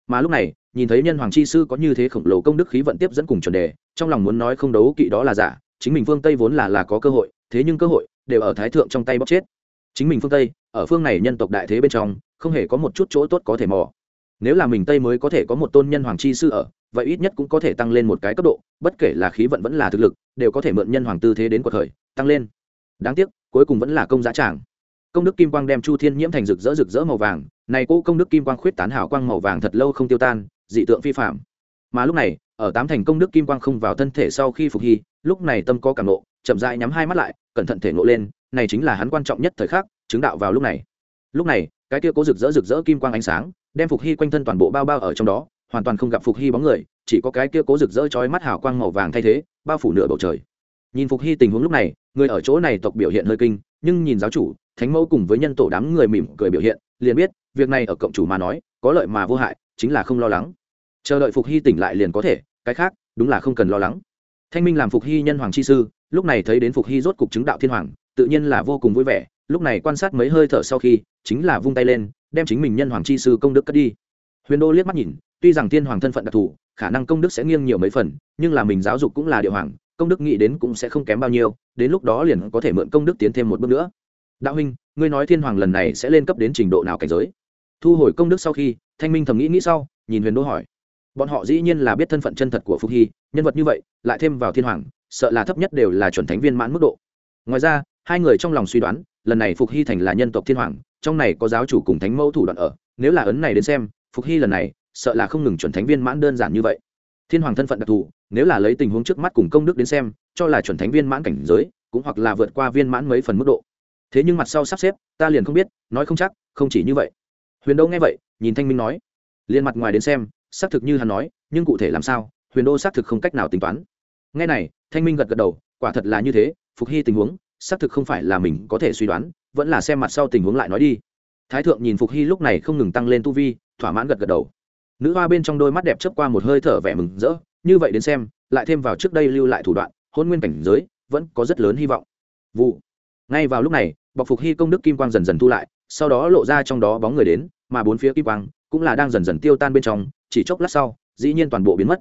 Mà lúc này, nhìn thấy nhân hoàng chi sư có như thế khổng lồ công đức khí vận tiếp dẫn cùng chuẩn đề, trong lòng muốn nói không đấu kỵ đó là giả, chính mình phương tây vốn là là có cơ hội, thế nhưng cơ hội đều ở thái thượng trong tay bóc chết. Chính mình phương tây, ở phương này nhân tộc đại thế bên trong, không hề có một chút chỗ tốt có thể mò nếu là mình tây mới có thể có một tôn nhân hoàng chi sư ở, vậy ít nhất cũng có thể tăng lên một cái cấp độ, bất kể là khí vận vẫn là thực lực, đều có thể mượn nhân hoàng tư thế đến cuộc khởi, tăng lên. Đáng tiếc, cuối cùng vẫn là công giá tràng. Công đức kim quang đem chu thiên nhiễm thành rực rỡ rực rỡ màu vàng, này cô công đức kim quang khuyết tán hào quang màu vàng thật lâu không tiêu tan, dị tượng phi phạm mà lúc này, ở tám thành công đức kim quang không vào thân thể sau khi phục hy, lúc này tâm có cảm nộ, chậm dại nhắm hai mắt lại, cẩn thận thể nộ lên, này chính là hắn quan trọng nhất thời khắc, chứng đạo vào lúc này. Lúc này, cái kia cố rực rỡ rực rỡ kim quang ánh sáng đem phục hy quanh thân toàn bộ bao bao ở trong đó, hoàn toàn không gặp phục hy bóng người, chỉ có cái kia cố rực rỡ chói mắt hào quang màu vàng thay thế, bao phủ nửa bầu trời. Nhìn phục hy tình huống lúc này, người ở chỗ này tộc biểu hiện hơi kinh, nhưng nhìn giáo chủ, thánh mẫu cùng với nhân tổ đám người mỉm cười biểu hiện, liền biết, việc này ở cộng chủ mà nói, có lợi mà vô hại, chính là không lo lắng. Chờ đợi phục hy tỉnh lại liền có thể, cái khác, đúng là không cần lo lắng. Thanh minh làm phục hy nhân hoàng chi sư, lúc này thấy đến phục hy rốt cục chứng đạo thiên hoàng, tự nhiên là vô cùng vui vẻ, lúc này quan sát mấy hơi thở sau khi, chính là vung tay lên đem chính mình nhân hoàng chi sư công đức cất đi. Huyền đô liếc mắt nhìn, tuy rằng thiên hoàng thân phận đặc thù, khả năng công đức sẽ nghiêng nhiều mấy phần, nhưng là mình giáo dục cũng là địa hoàng, công đức nghĩ đến cũng sẽ không kém bao nhiêu, đến lúc đó liền có thể mượn công đức tiến thêm một bước nữa. Đạo huynh, ngươi nói thiên hoàng lần này sẽ lên cấp đến trình độ nào cảnh giới? Thu hồi công đức sau khi, thanh minh thầm nghĩ nghĩ sau, nhìn huyền đô hỏi. Bọn họ dĩ nhiên là biết thân phận chân thật của phục hy, nhân vật như vậy, lại thêm vào thiên hoàng, sợ là thấp nhất đều là chuẩn thánh viên mãn mức độ. Ngoài ra, hai người trong lòng suy đoán, lần này phục hy thành là nhân tộc thiên hoàng trong này có giáo chủ cùng thánh mẫu thủ đoạn ở, nếu là ấn này đến xem, phục hy lần này, sợ là không ngừng chuẩn thánh viên mãn đơn giản như vậy. Thiên hoàng thân phận đặc thù, nếu là lấy tình huống trước mắt cùng công đức đến xem, cho là chuẩn thánh viên mãn cảnh giới, cũng hoặc là vượt qua viên mãn mấy phần mức độ. Thế nhưng mặt sau sắp xếp, ta liền không biết, nói không chắc, không chỉ như vậy. Huyền đô nghe vậy, nhìn thanh minh nói, liền mặt ngoài đến xem, xác thực như hắn nói, nhưng cụ thể làm sao, huyền đô xác thực không cách nào tính toán. Nghe này, thanh minh gật gật đầu, quả thật là như thế, phục hy tình huống, xác thực không phải là mình có thể suy đoán vẫn là xem mặt sau tình huống lại nói đi. Thái thượng nhìn phục hy lúc này không ngừng tăng lên tu vi, thỏa mãn gật gật đầu. Nữ hoa bên trong đôi mắt đẹp chớp qua một hơi thở vẻ mừng rỡ, như vậy đến xem, lại thêm vào trước đây lưu lại thủ đoạn, hôn nguyên cảnh giới, vẫn có rất lớn hy vọng. Vụ. Ngay vào lúc này, bọc phục hy công đức kim quang dần dần thu lại, sau đó lộ ra trong đó bóng người đến, mà bốn phía kim quang cũng là đang dần dần tiêu tan bên trong, chỉ chốc lát sau, dĩ nhiên toàn bộ biến mất.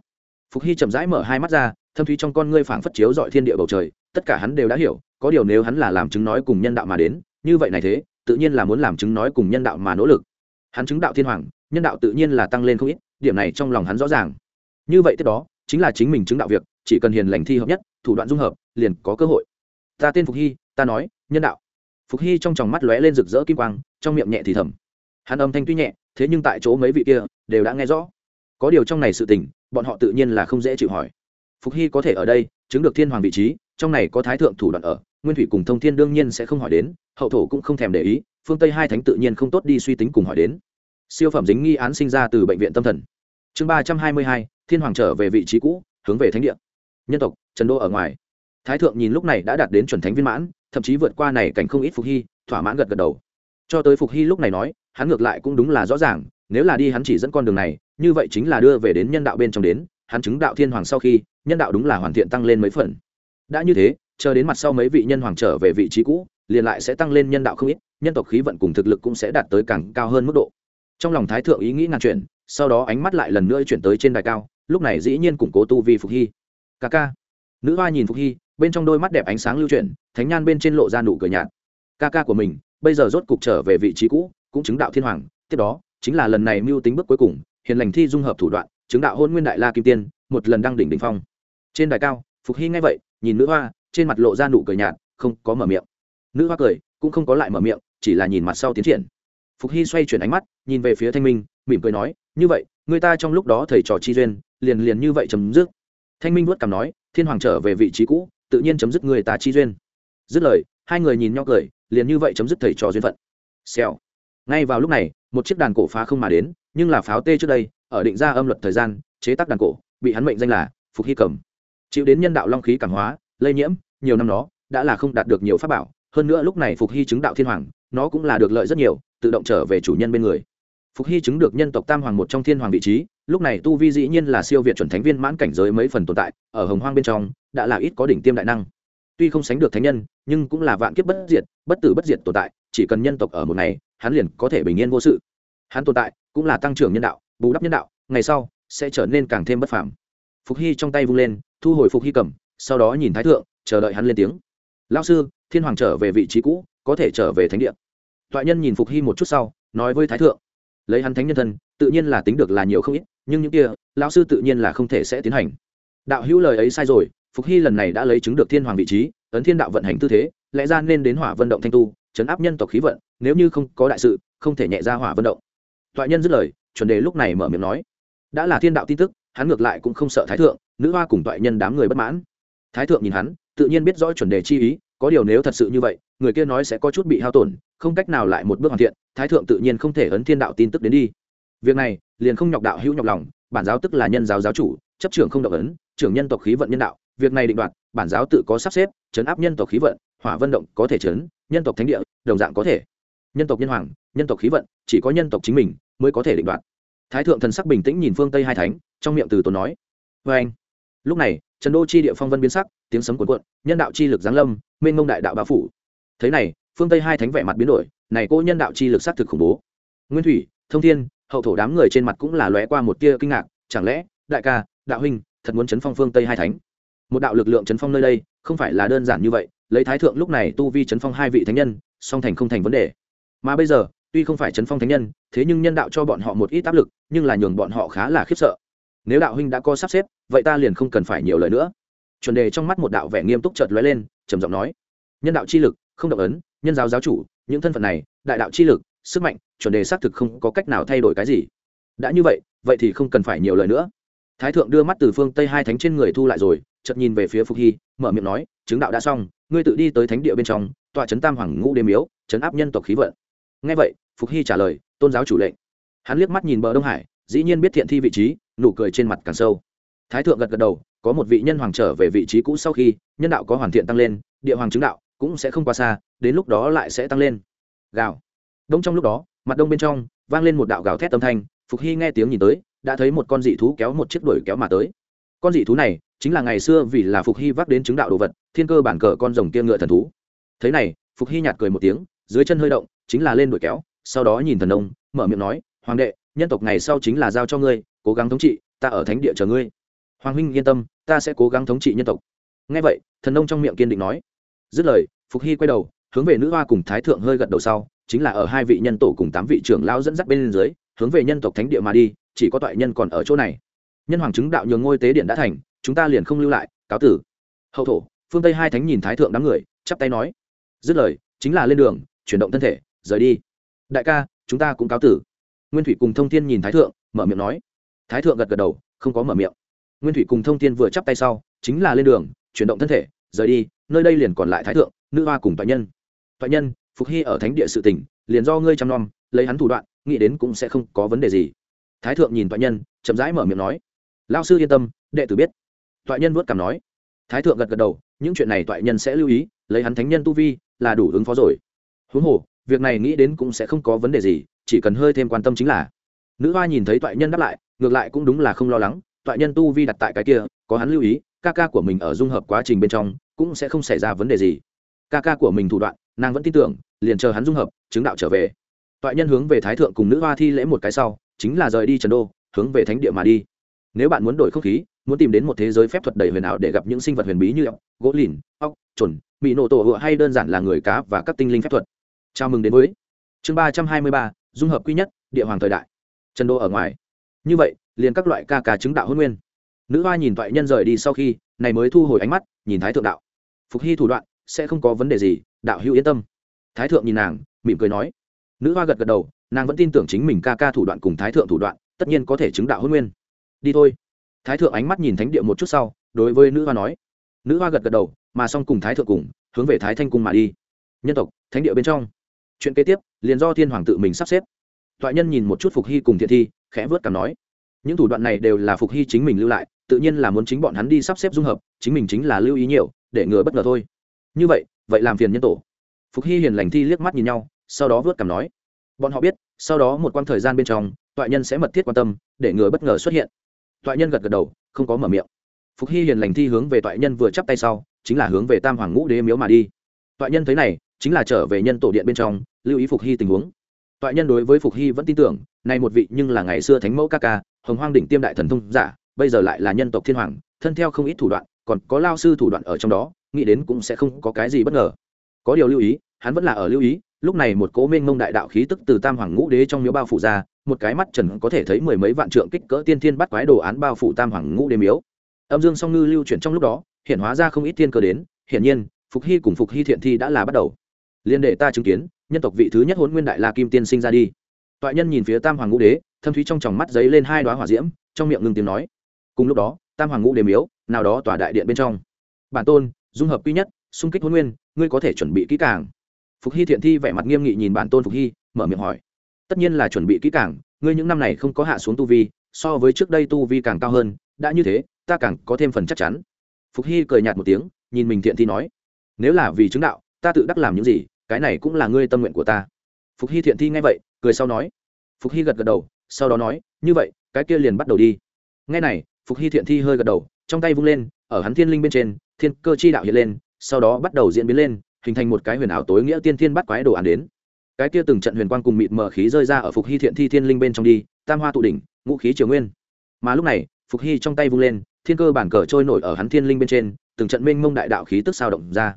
Phục hy chậm rãi mở hai mắt ra, thâm thúy trong con ngươi phảng phất chiếu dọi thiên địa bầu trời, tất cả hắn đều đã hiểu, có điều nếu hắn là làm chứng nói cùng nhân đạo mà đến như vậy này thế, tự nhiên là muốn làm chứng nói cùng nhân đạo mà nỗ lực. Hắn chứng đạo thiên hoàng, nhân đạo tự nhiên là tăng lên không ít, điểm này trong lòng hắn rõ ràng. Như vậy tiếp đó, chính là chính mình chứng đạo việc, chỉ cần hiền lành thi hợp nhất, thủ đoạn dung hợp, liền có cơ hội. Ta tên phục hy, ta nói, nhân đạo. Phục hy trong tròng mắt lóe lên rực rỡ kim quang, trong miệng nhẹ thì thầm. Hắn âm thanh tuy nhẹ, thế nhưng tại chỗ mấy vị kia, đều đã nghe rõ. Có điều trong này sự tình, bọn họ tự nhiên là không dễ chịu hỏi. Phục hy có thể ở đây, chứng được thiên hoàng vị trí, trong này có thái thượng thủ đoạn ở nguyên thủy cùng thông thiên đương nhiên sẽ không hỏi đến, hậu thổ cũng không thèm để ý, phương tây hai thánh tự nhiên không tốt đi suy tính cùng hỏi đến. Siêu phẩm dính nghi án sinh ra từ bệnh viện tâm thần. Chương ba trăm hai mươi hai, thiên hoàng trở về vị trí cũ, hướng về thánh địa. Nhân tộc, trần đô ở ngoài. Thái thượng nhìn lúc này đã đạt đến chuẩn thánh viên mãn, thậm chí vượt qua này cảnh không ít phục hy, thỏa mãn gật gật đầu. Cho tới phục hy lúc này nói, hắn ngược lại cũng đúng là rõ ràng, nếu là đi hắn chỉ dẫn con đường này, như vậy chính là đưa về đến nhân đạo bên trong đến, hắn chứng đạo thiên hoàng sau khi, nhân đạo đúng là hoàn thiện tăng lên mấy phần. Đã như thế chờ đến mặt sau mấy vị nhân hoàng trở về vị trí cũ, liền lại sẽ tăng lên nhân đạo không ít, nhân tộc khí vận cùng thực lực cũng sẽ đạt tới càng cao hơn mức độ. Trong lòng thái thượng ý nghĩ ngàn chuyện sau đó ánh mắt lại lần nữa chuyển tới trên đài cao, lúc này dĩ nhiên củng cố tu vi phục hy. Ca ca. Nữ hoa nhìn phục hy, bên trong đôi mắt đẹp ánh sáng lưu chuyển, thánh nhan bên trên lộ ra nụ cười nhạt. Ca ca của mình, bây giờ rốt cục trở về vị trí cũ, cũng chứng đạo thiên hoàng, tiếp đó, chính là lần này mưu tính bước cuối cùng, hiền lành thi dung hợp thủ đoạn, chứng đạo hôn nguyên đại la kim tiên, một lần đăng đỉnh đỉnh phong. Trên đài cao, phục hy ngay vậy, nhìn nữ hoa trên mặt lộ ra nụ cười nhạt, không có mở miệng. Nữ hoa cười, cũng không có lại mở miệng, chỉ là nhìn mặt sau tiến triển. Phục hy xoay chuyển ánh mắt, nhìn về phía thanh minh, mỉm cười nói, như vậy, người ta trong lúc đó thầy trò chi duyên, liền liền như vậy chấm dứt. Thanh minh vuốt cằm nói, thiên hoàng trở về vị trí cũ, tự nhiên chấm dứt người ta chi duyên. Dứt lời, hai người nhìn nhau cười, liền như vậy chấm dứt thầy trò duyên phận. Xèo. Ngay vào lúc này, một chiếc đàn cổ phá không mà đến, nhưng là pháo tê trước đây, ở định ra âm luật thời gian, chế tác đàn cổ, bị hắn mệnh danh là phục hy cầm. Chịu đến nhân đạo long khí cảm hóa lây nhiễm, nhiều năm nó đã là không đạt được nhiều pháp bảo, hơn nữa lúc này phục hy chứng đạo thiên hoàng, nó cũng là được lợi rất nhiều, tự động trở về chủ nhân bên người. Phục hy chứng được nhân tộc tam hoàng một trong thiên hoàng vị trí, lúc này tu vi dĩ nhiên là siêu việt chuẩn thánh viên mãn cảnh giới mấy phần tồn tại, ở hồng hoang bên trong, đã là ít có đỉnh tiêm đại năng. Tuy không sánh được thánh nhân, nhưng cũng là vạn kiếp bất diệt, bất tử bất diệt tồn tại, chỉ cần nhân tộc ở một ngày, hắn liền có thể bình yên vô sự. Hắn tồn tại cũng là tăng trưởng nhân đạo, bù đắp nhân đạo, ngày sau sẽ trở nên càng thêm bất phàm. Phục hy trong tay vung lên, thu hồi phục hy cầm sau đó nhìn thái thượng, chờ đợi hắn lên tiếng. Lao sư, thiên hoàng trở về vị trí cũ, có thể trở về thánh địa. Toại nhân nhìn phục hy một chút sau, nói với thái thượng. Lấy hắn thánh nhân thân, tự nhiên là tính được là nhiều không ít, nhưng những kia, lão sư tự nhiên là không thể sẽ tiến hành. Đạo hữu lời ấy sai rồi, phục hy lần này đã lấy chứng được thiên hoàng vị trí, ấn thiên đạo vận hành tư thế, lẽ ra nên đến hỏa vận động thanh tu, chấn áp nhân tộc khí vận, nếu như không có đại sự, không thể nhẹ ra hỏa vận động. Toại nhân dứt lời, chuẩn đề lúc này mở miệng nói. Đã là thiên đạo tin tức, hắn ngược lại cũng không sợ thái thượng, nữ hoa cùng toại nhân đám người bất mãn thái thượng nhìn hắn, tự nhiên biết rõ chuẩn đề chi ý, có điều nếu thật sự như vậy, người kia nói sẽ có chút bị hao tổn, không cách nào lại một bước hoàn thiện, thái thượng tự nhiên không thể ấn thiên đạo tin tức đến đi. Việc này, liền không nhọc đạo hữu nhọc lòng, bản giáo tức là nhân giáo giáo chủ, chấp trưởng không độc ấn, trưởng nhân tộc khí vận nhân đạo. Việc này định đoạt, bản giáo tự có sắp xếp chấn áp nhân tộc khí vận, hỏa vận động có thể chấn nhân tộc thánh địa, đồng dạng có thể. Nhân tộc nhân hoàng, nhân tộc khí vận, chỉ có nhân tộc chính mình mới có thể định đoạt. Thái thượng thần sắc bình tĩnh nhìn phương tây hai thánh, trong miệng từ tốn nói vê anh lúc này trần đô chi địa phong vân biến sắc, tiếng sấm cuộn cuộn, nhân đạo chi lực giáng lâm, mênh mông đại đạo bao phủ. Thế này, phương tây hai thánh vẻ mặt biến đổi, này cô nhân đạo chi lực xác thực khủng bố. Nguyên thủy, thông thiên, hậu thổ đám người trên mặt cũng là lóe qua một tia kinh ngạc, chẳng lẽ, đại ca, đạo huynh, thật muốn chấn phong phương tây hai thánh? Một đạo lực lượng chấn phong nơi đây, không phải là đơn giản như vậy, lấy thái thượng lúc này tu vi chấn phong hai vị thánh nhân, song thành không thành vấn đề. Mà bây giờ, tuy không phải chấn phong thánh nhân, thế nhưng nhân đạo cho bọn họ một ít áp lực, nhưng là nhường bọn họ khá là khiếp sợ nếu đạo huynh đã có sắp xếp, vậy ta liền không cần phải nhiều lời nữa. Chuẩn đề trong mắt một đạo vẻ nghiêm túc chợt lóe lên, trầm giọng nói, nhân đạo chi lực, không động ấn, nhân giáo giáo chủ, những thân phận này, đại đạo chi lực, sức mạnh, chuẩn đề xác thực không có cách nào thay đổi cái gì. Đã như vậy vậy thì không cần phải nhiều lời nữa. Thái thượng đưa mắt từ phương tây hai thánh trên người thu lại rồi, chợt nhìn về phía phục hy, mở miệng nói, chứng đạo đã xong, ngươi tự đi tới thánh địa bên trong, tọa trấn tam hoàng ngũ đêm miếu trấn áp nhân tộc khí vận. Ngay vậy, phục hy trả lời, tôn giáo chủ lệnh. Hắn liếc mắt nhìn bờ đông hải dĩ nhiên biết thiện thi vị trí, nụ cười trên mặt càng sâu. Thái thượng gật gật đầu, có một vị nhân hoàng trở về vị trí cũ sau khi, nhân đạo có hoàn thiện tăng lên, địa hoàng chứng đạo cũng sẽ không qua xa, đến lúc đó lại sẽ tăng lên. Gào. Đông trong lúc đó, mặt đông bên trong, vang lên một đạo gào thét âm thanh, phục hy nghe tiếng nhìn tới, đã thấy một con dị thú kéo một chiếc đuổi kéo mà tới. Con dị thú này, chính là ngày xưa vì là phục hy vác đến chứng đạo đồ vật, thiên cơ bản cờ con rồng kia ngựa thần thú. Thế này, phục hy nhạt cười một tiếng, dưới chân hơi động, chính là lên đuổi kéo, sau đó nhìn thần ông, mở miệng nói, hoàng đệ nhân tộc ngày sau chính là giao cho ngươi, cố gắng thống trị, ta ở thánh địa chờ ngươi. Hoàng huynh yên tâm, ta sẽ cố gắng thống trị nhân tộc. Ngay vậy, thần nông trong miệng kiên định nói. Dứt lời, phục hy quay đầu, hướng về nữ hoa cùng thái thượng hơi gật đầu sau, chính là ở hai vị nhân tổ cùng tám vị trưởng lao dẫn dắt bên dưới, hướng về nhân tộc thánh địa mà đi, chỉ có toại nhân còn ở chỗ này. Nhân hoàng chứng đạo nhường ngôi tế điện đã thành, chúng ta liền không lưu lại, cáo tử. Hậu thổ, phương tây hai thánh nhìn thái thượng đám người, chắp tay nói. Dứt lời, chính là lên đường, chuyển động thân thể, rời đi. Đại ca, chúng ta cũng cáo tử nguyên thủy cùng thông thiên nhìn thái thượng, mở miệng nói. Thái thượng gật gật đầu, không có mở miệng. Nguyên thủy cùng thông thiên vừa chắp tay sau, chính là lên đường, chuyển động thân thể, rời đi, nơi đây liền còn lại thái thượng, nữ hoa cùng toại nhân. Toại nhân, phục hy ở thánh địa sự tỉnh, liền do ngươi chăm nom, lấy hắn thủ đoạn, nghĩ đến cũng sẽ không có vấn đề gì. Thái thượng nhìn toại nhân, chậm rãi mở miệng nói. Lao sư yên tâm, đệ tử biết. Toại nhân vuốt cảm nói. Thái thượng gật gật đầu, những chuyện này toại nhân sẽ lưu ý, lấy hắn thánh nhân tu vi, là đủ ứng phó rồi. Huống hồ, việc này nghĩ đến cũng sẽ không có vấn đề gì chỉ cần hơi thêm quan tâm chính là. Nữ hoa nhìn thấy toại nhân đáp lại, ngược lại cũng đúng là không lo lắng, toại nhân tu vi đặt tại cái kia, có hắn lưu ý, ca ca của mình ở dung hợp quá trình bên trong, cũng sẽ không xảy ra vấn đề gì. Ca ca của mình thủ đoạn, nàng vẫn tin tưởng, liền chờ hắn dung hợp, chứng đạo trở về. Toại nhân hướng về thái thượng cùng nữ hoa thi lễ một cái sau, chính là rời đi trần đô, hướng về thánh địa mà đi. Nếu bạn muốn đổi không khí, muốn tìm đến một thế giới phép thuật đầy huyền ảo để gặp những sinh vật huyền bí như ốc, gỗ lìn, ốc chuẩn bị nổ tổ hựa hay đơn giản là người cá và các tinh linh phép thuật. Chào mừng đến với chương ba trăm hai mươi ba dung hợp quy nhất, địa hoàng thời đại. Trần đô ở ngoài. Như vậy, liền các loại ca ca chứng đạo hôn nguyên. Nữ hoa nhìn toại nhân rời đi sau khi, này mới thu hồi ánh mắt, nhìn thái thượng đạo. Phục hy thủ đoạn, sẽ không có vấn đề gì, đạo hữu yên tâm. Thái thượng nhìn nàng, mỉm cười nói. Nữ hoa gật gật đầu, nàng vẫn tin tưởng chính mình ca ca thủ đoạn cùng thái thượng thủ đoạn, tất nhiên có thể chứng đạo hôn nguyên. Đi thôi. Thái thượng ánh mắt nhìn thánh địa một chút sau, đối với nữ hoa nói. Nữ hoa gật gật đầu, mà xong cùng thái thượng cùng, hướng về thái thanh cung mà đi. Nhân tộc, thánh địa bên trong chuyện kế tiếp, liền do thiên hoàng tự mình sắp xếp. Toại nhân nhìn một chút phục hy cùng thiện thi, khẽ vớt cảm nói, những thủ đoạn này đều là phục hy chính mình lưu lại, tự nhiên là muốn chính bọn hắn đi sắp xếp dung hợp, chính mình chính là lưu ý nhiều, để ngừa bất ngờ thôi. Như vậy vậy làm phiền nhân tổ. Phục hy hiền lành thi liếc mắt nhìn nhau, sau đó vớt cảm nói, bọn họ biết, sau đó một quãng thời gian bên trong, toại nhân sẽ mật thiết quan tâm, để ngừa bất ngờ xuất hiện. Toại nhân gật gật đầu, không có mở miệng. Phục hy hiền lành thi hướng về toại nhân vừa chắp tay sau, chính là hướng về tam hoàng ngũ đế miếu mà đi. Toại nhân thấy này chính là trở về nhân tổ điện bên trong, lưu ý phục hy tình huống. Toại nhân đối với phục hy vẫn tin tưởng, nay một vị nhưng là ngày xưa thánh mẫu ca ca, hồng hoang đỉnh tiêm đại thần thông giả, bây giờ lại là nhân tộc thiên hoàng, thân theo không ít thủ đoạn, còn có lao sư thủ đoạn ở trong đó, nghĩ đến cũng sẽ không có cái gì bất ngờ. Có điều lưu ý, hắn vẫn là ở lưu ý, lúc này một cố minh mông đại đạo khí tức từ tam hoàng ngũ đế trong miếu bao phủ ra, một cái mắt trần có thể thấy mười mấy vạn trượng kích cỡ tiên thiên bắt quái đồ án bao phủ tam hoàng ngũ đế miếu. Âm dương song ngư lưu chuyển trong lúc đó, hiện hóa ra không ít thiên cơ đến, hiển nhiên, phục hy cùng phục hy thiện thi đã là bắt đầu liên để ta chứng kiến, nhân tộc vị thứ nhất hôn nguyên đại la kim tiên sinh ra đi. Toại nhân nhìn phía tam hoàng ngũ đế, thâm thúy trong tròng mắt giấy lên hai đoá hỏa diễm, trong miệng ngừng tiếng nói. Cùng lúc đó, tam hoàng ngũ đế miếu, nào đó tòa đại điện bên trong. Bản tôn, dung hợp quy nhất, xung kích hôn nguyên, ngươi có thể chuẩn bị kỹ càng. Phục hy thiện thi vẻ mặt nghiêm nghị nhìn bản tôn phục hy, mở miệng hỏi. Tất nhiên là chuẩn bị kỹ càng, ngươi những năm này không có hạ xuống tu vi, so với trước đây tu vi càng cao hơn, đã như thế, ta càng có thêm phần chắc chắn. Phục hy cười nhạt một tiếng, nhìn mình thiện thi nói. Nếu là vì chứng đạo, ta tự đắc làm những gì cái này cũng là ngươi tâm nguyện của ta. Phục hy thiện thi nghe vậy, cười sau nói. Phục hy gật gật đầu, sau đó nói, như vậy, cái kia liền bắt đầu đi. Ngay này, phục hy thiện thi hơi gật đầu, trong tay vung lên, ở hắn thiên linh bên trên, thiên cơ chi đạo hiện lên, sau đó bắt đầu diễn biến lên, hình thành một cái huyền ảo tối nghĩa tiên thiên bắt quái đồ án đến. Cái kia từng trận huyền quang cùng mịt mờ khí rơi ra ở phục hy thiện thi thiên linh bên trong đi, tam hoa tụ đỉnh, ngũ khí triều nguyên. Mà lúc này, phục hy trong tay vung lên, thiên cơ bản cờ trôi nổi ở hắn thiên linh bên trên, từng trận mênh mông đại đạo khí tức sao động ra.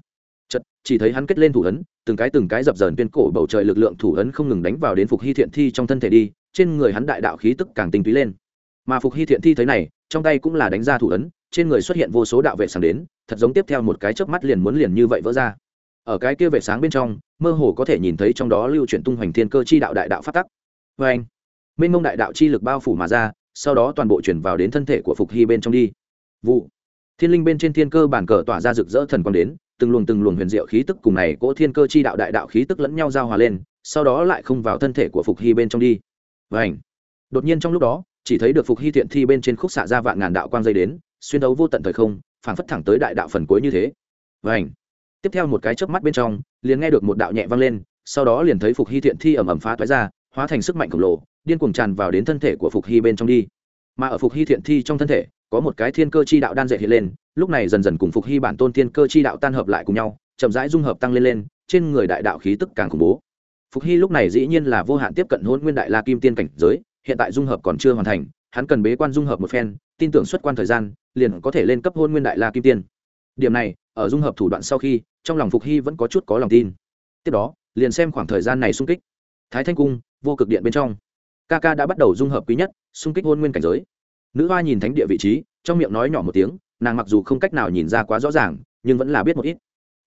Chật chỉ thấy hắn kết lên thủ ấn từng cái từng cái dập dờn tuyên cổ bầu trời lực lượng thủ ấn không ngừng đánh vào đến phục hy thiện thi trong thân thể đi, trên người hắn đại đạo khí tức càng tinh túy lên. Mà phục hy thiện thi thấy này, trong tay cũng là đánh ra thủ ấn, trên người xuất hiện vô số đạo vệ sáng đến, thật giống tiếp theo một cái chớp mắt liền muốn liền như vậy vỡ ra. Ở cái kia vệ sáng bên trong, mơ hồ có thể nhìn thấy trong đó lưu chuyển tung hoành thiên cơ chi đạo đại đạo phát tắc. Vê anh minh mông đại đạo chi lực bao phủ mà ra, sau đó toàn bộ chuyển vào đến thân thể của phục hy bên trong đi. Vụ, thiên linh bên trên thiên cơ bản cờ tỏa ra rực rỡ thần quang đến từng luồng từng luồng huyền diệu khí tức cùng này cỗ thiên cơ chi đạo đại đạo khí tức lẫn nhau giao hòa lên, sau đó lại không vào thân thể của phục hy bên trong đi. Vảnh đột nhiên trong lúc đó, chỉ thấy được phục hy thiện thi bên trên khúc xạ ra vạn ngàn đạo quang dây đến, xuyên đấu vô tận thời không, phảng phất thẳng tới đại đạo phần cuối như thế. Vảnh tiếp theo một cái chớp mắt bên trong, liền nghe được một đạo nhẹ vang lên, sau đó liền thấy phục hy thiện thi ẩm ẩm phá toái ra, hóa thành sức mạnh khổng lồ, điên cuồng tràn vào đến thân thể của phục hy bên trong đi. Mà ở phục hy thiện thi trong thân thể có một cái thiên cơ chi đạo đan dệt hiện lên, lúc này dần dần cùng phục hy bản tôn thiên cơ chi đạo tan hợp lại cùng nhau, chậm rãi dung hợp tăng lên lên, trên người đại đạo khí tức càng khủng bố. Phục hy lúc này dĩ nhiên là vô hạn tiếp cận hôn nguyên đại la kim tiên cảnh giới, hiện tại dung hợp còn chưa hoàn thành, hắn cần bế quan dung hợp một phen, tin tưởng xuất quan thời gian, liền có thể lên cấp hôn nguyên đại la kim tiên. Điểm này, ở dung hợp thủ đoạn sau khi, trong lòng phục hy vẫn có chút có lòng tin. Tiếp đó, liền xem khoảng thời gian này xung kích. Thái thanh cung, vô cực điện bên trong. Ca ca đã bắt đầu dung hợp quý nhất, xung kích hôn nguyên cảnh giới nữ hoa nhìn thánh địa vị trí, trong miệng nói nhỏ một tiếng, nàng mặc dù không cách nào nhìn ra quá rõ ràng, nhưng vẫn là biết một ít.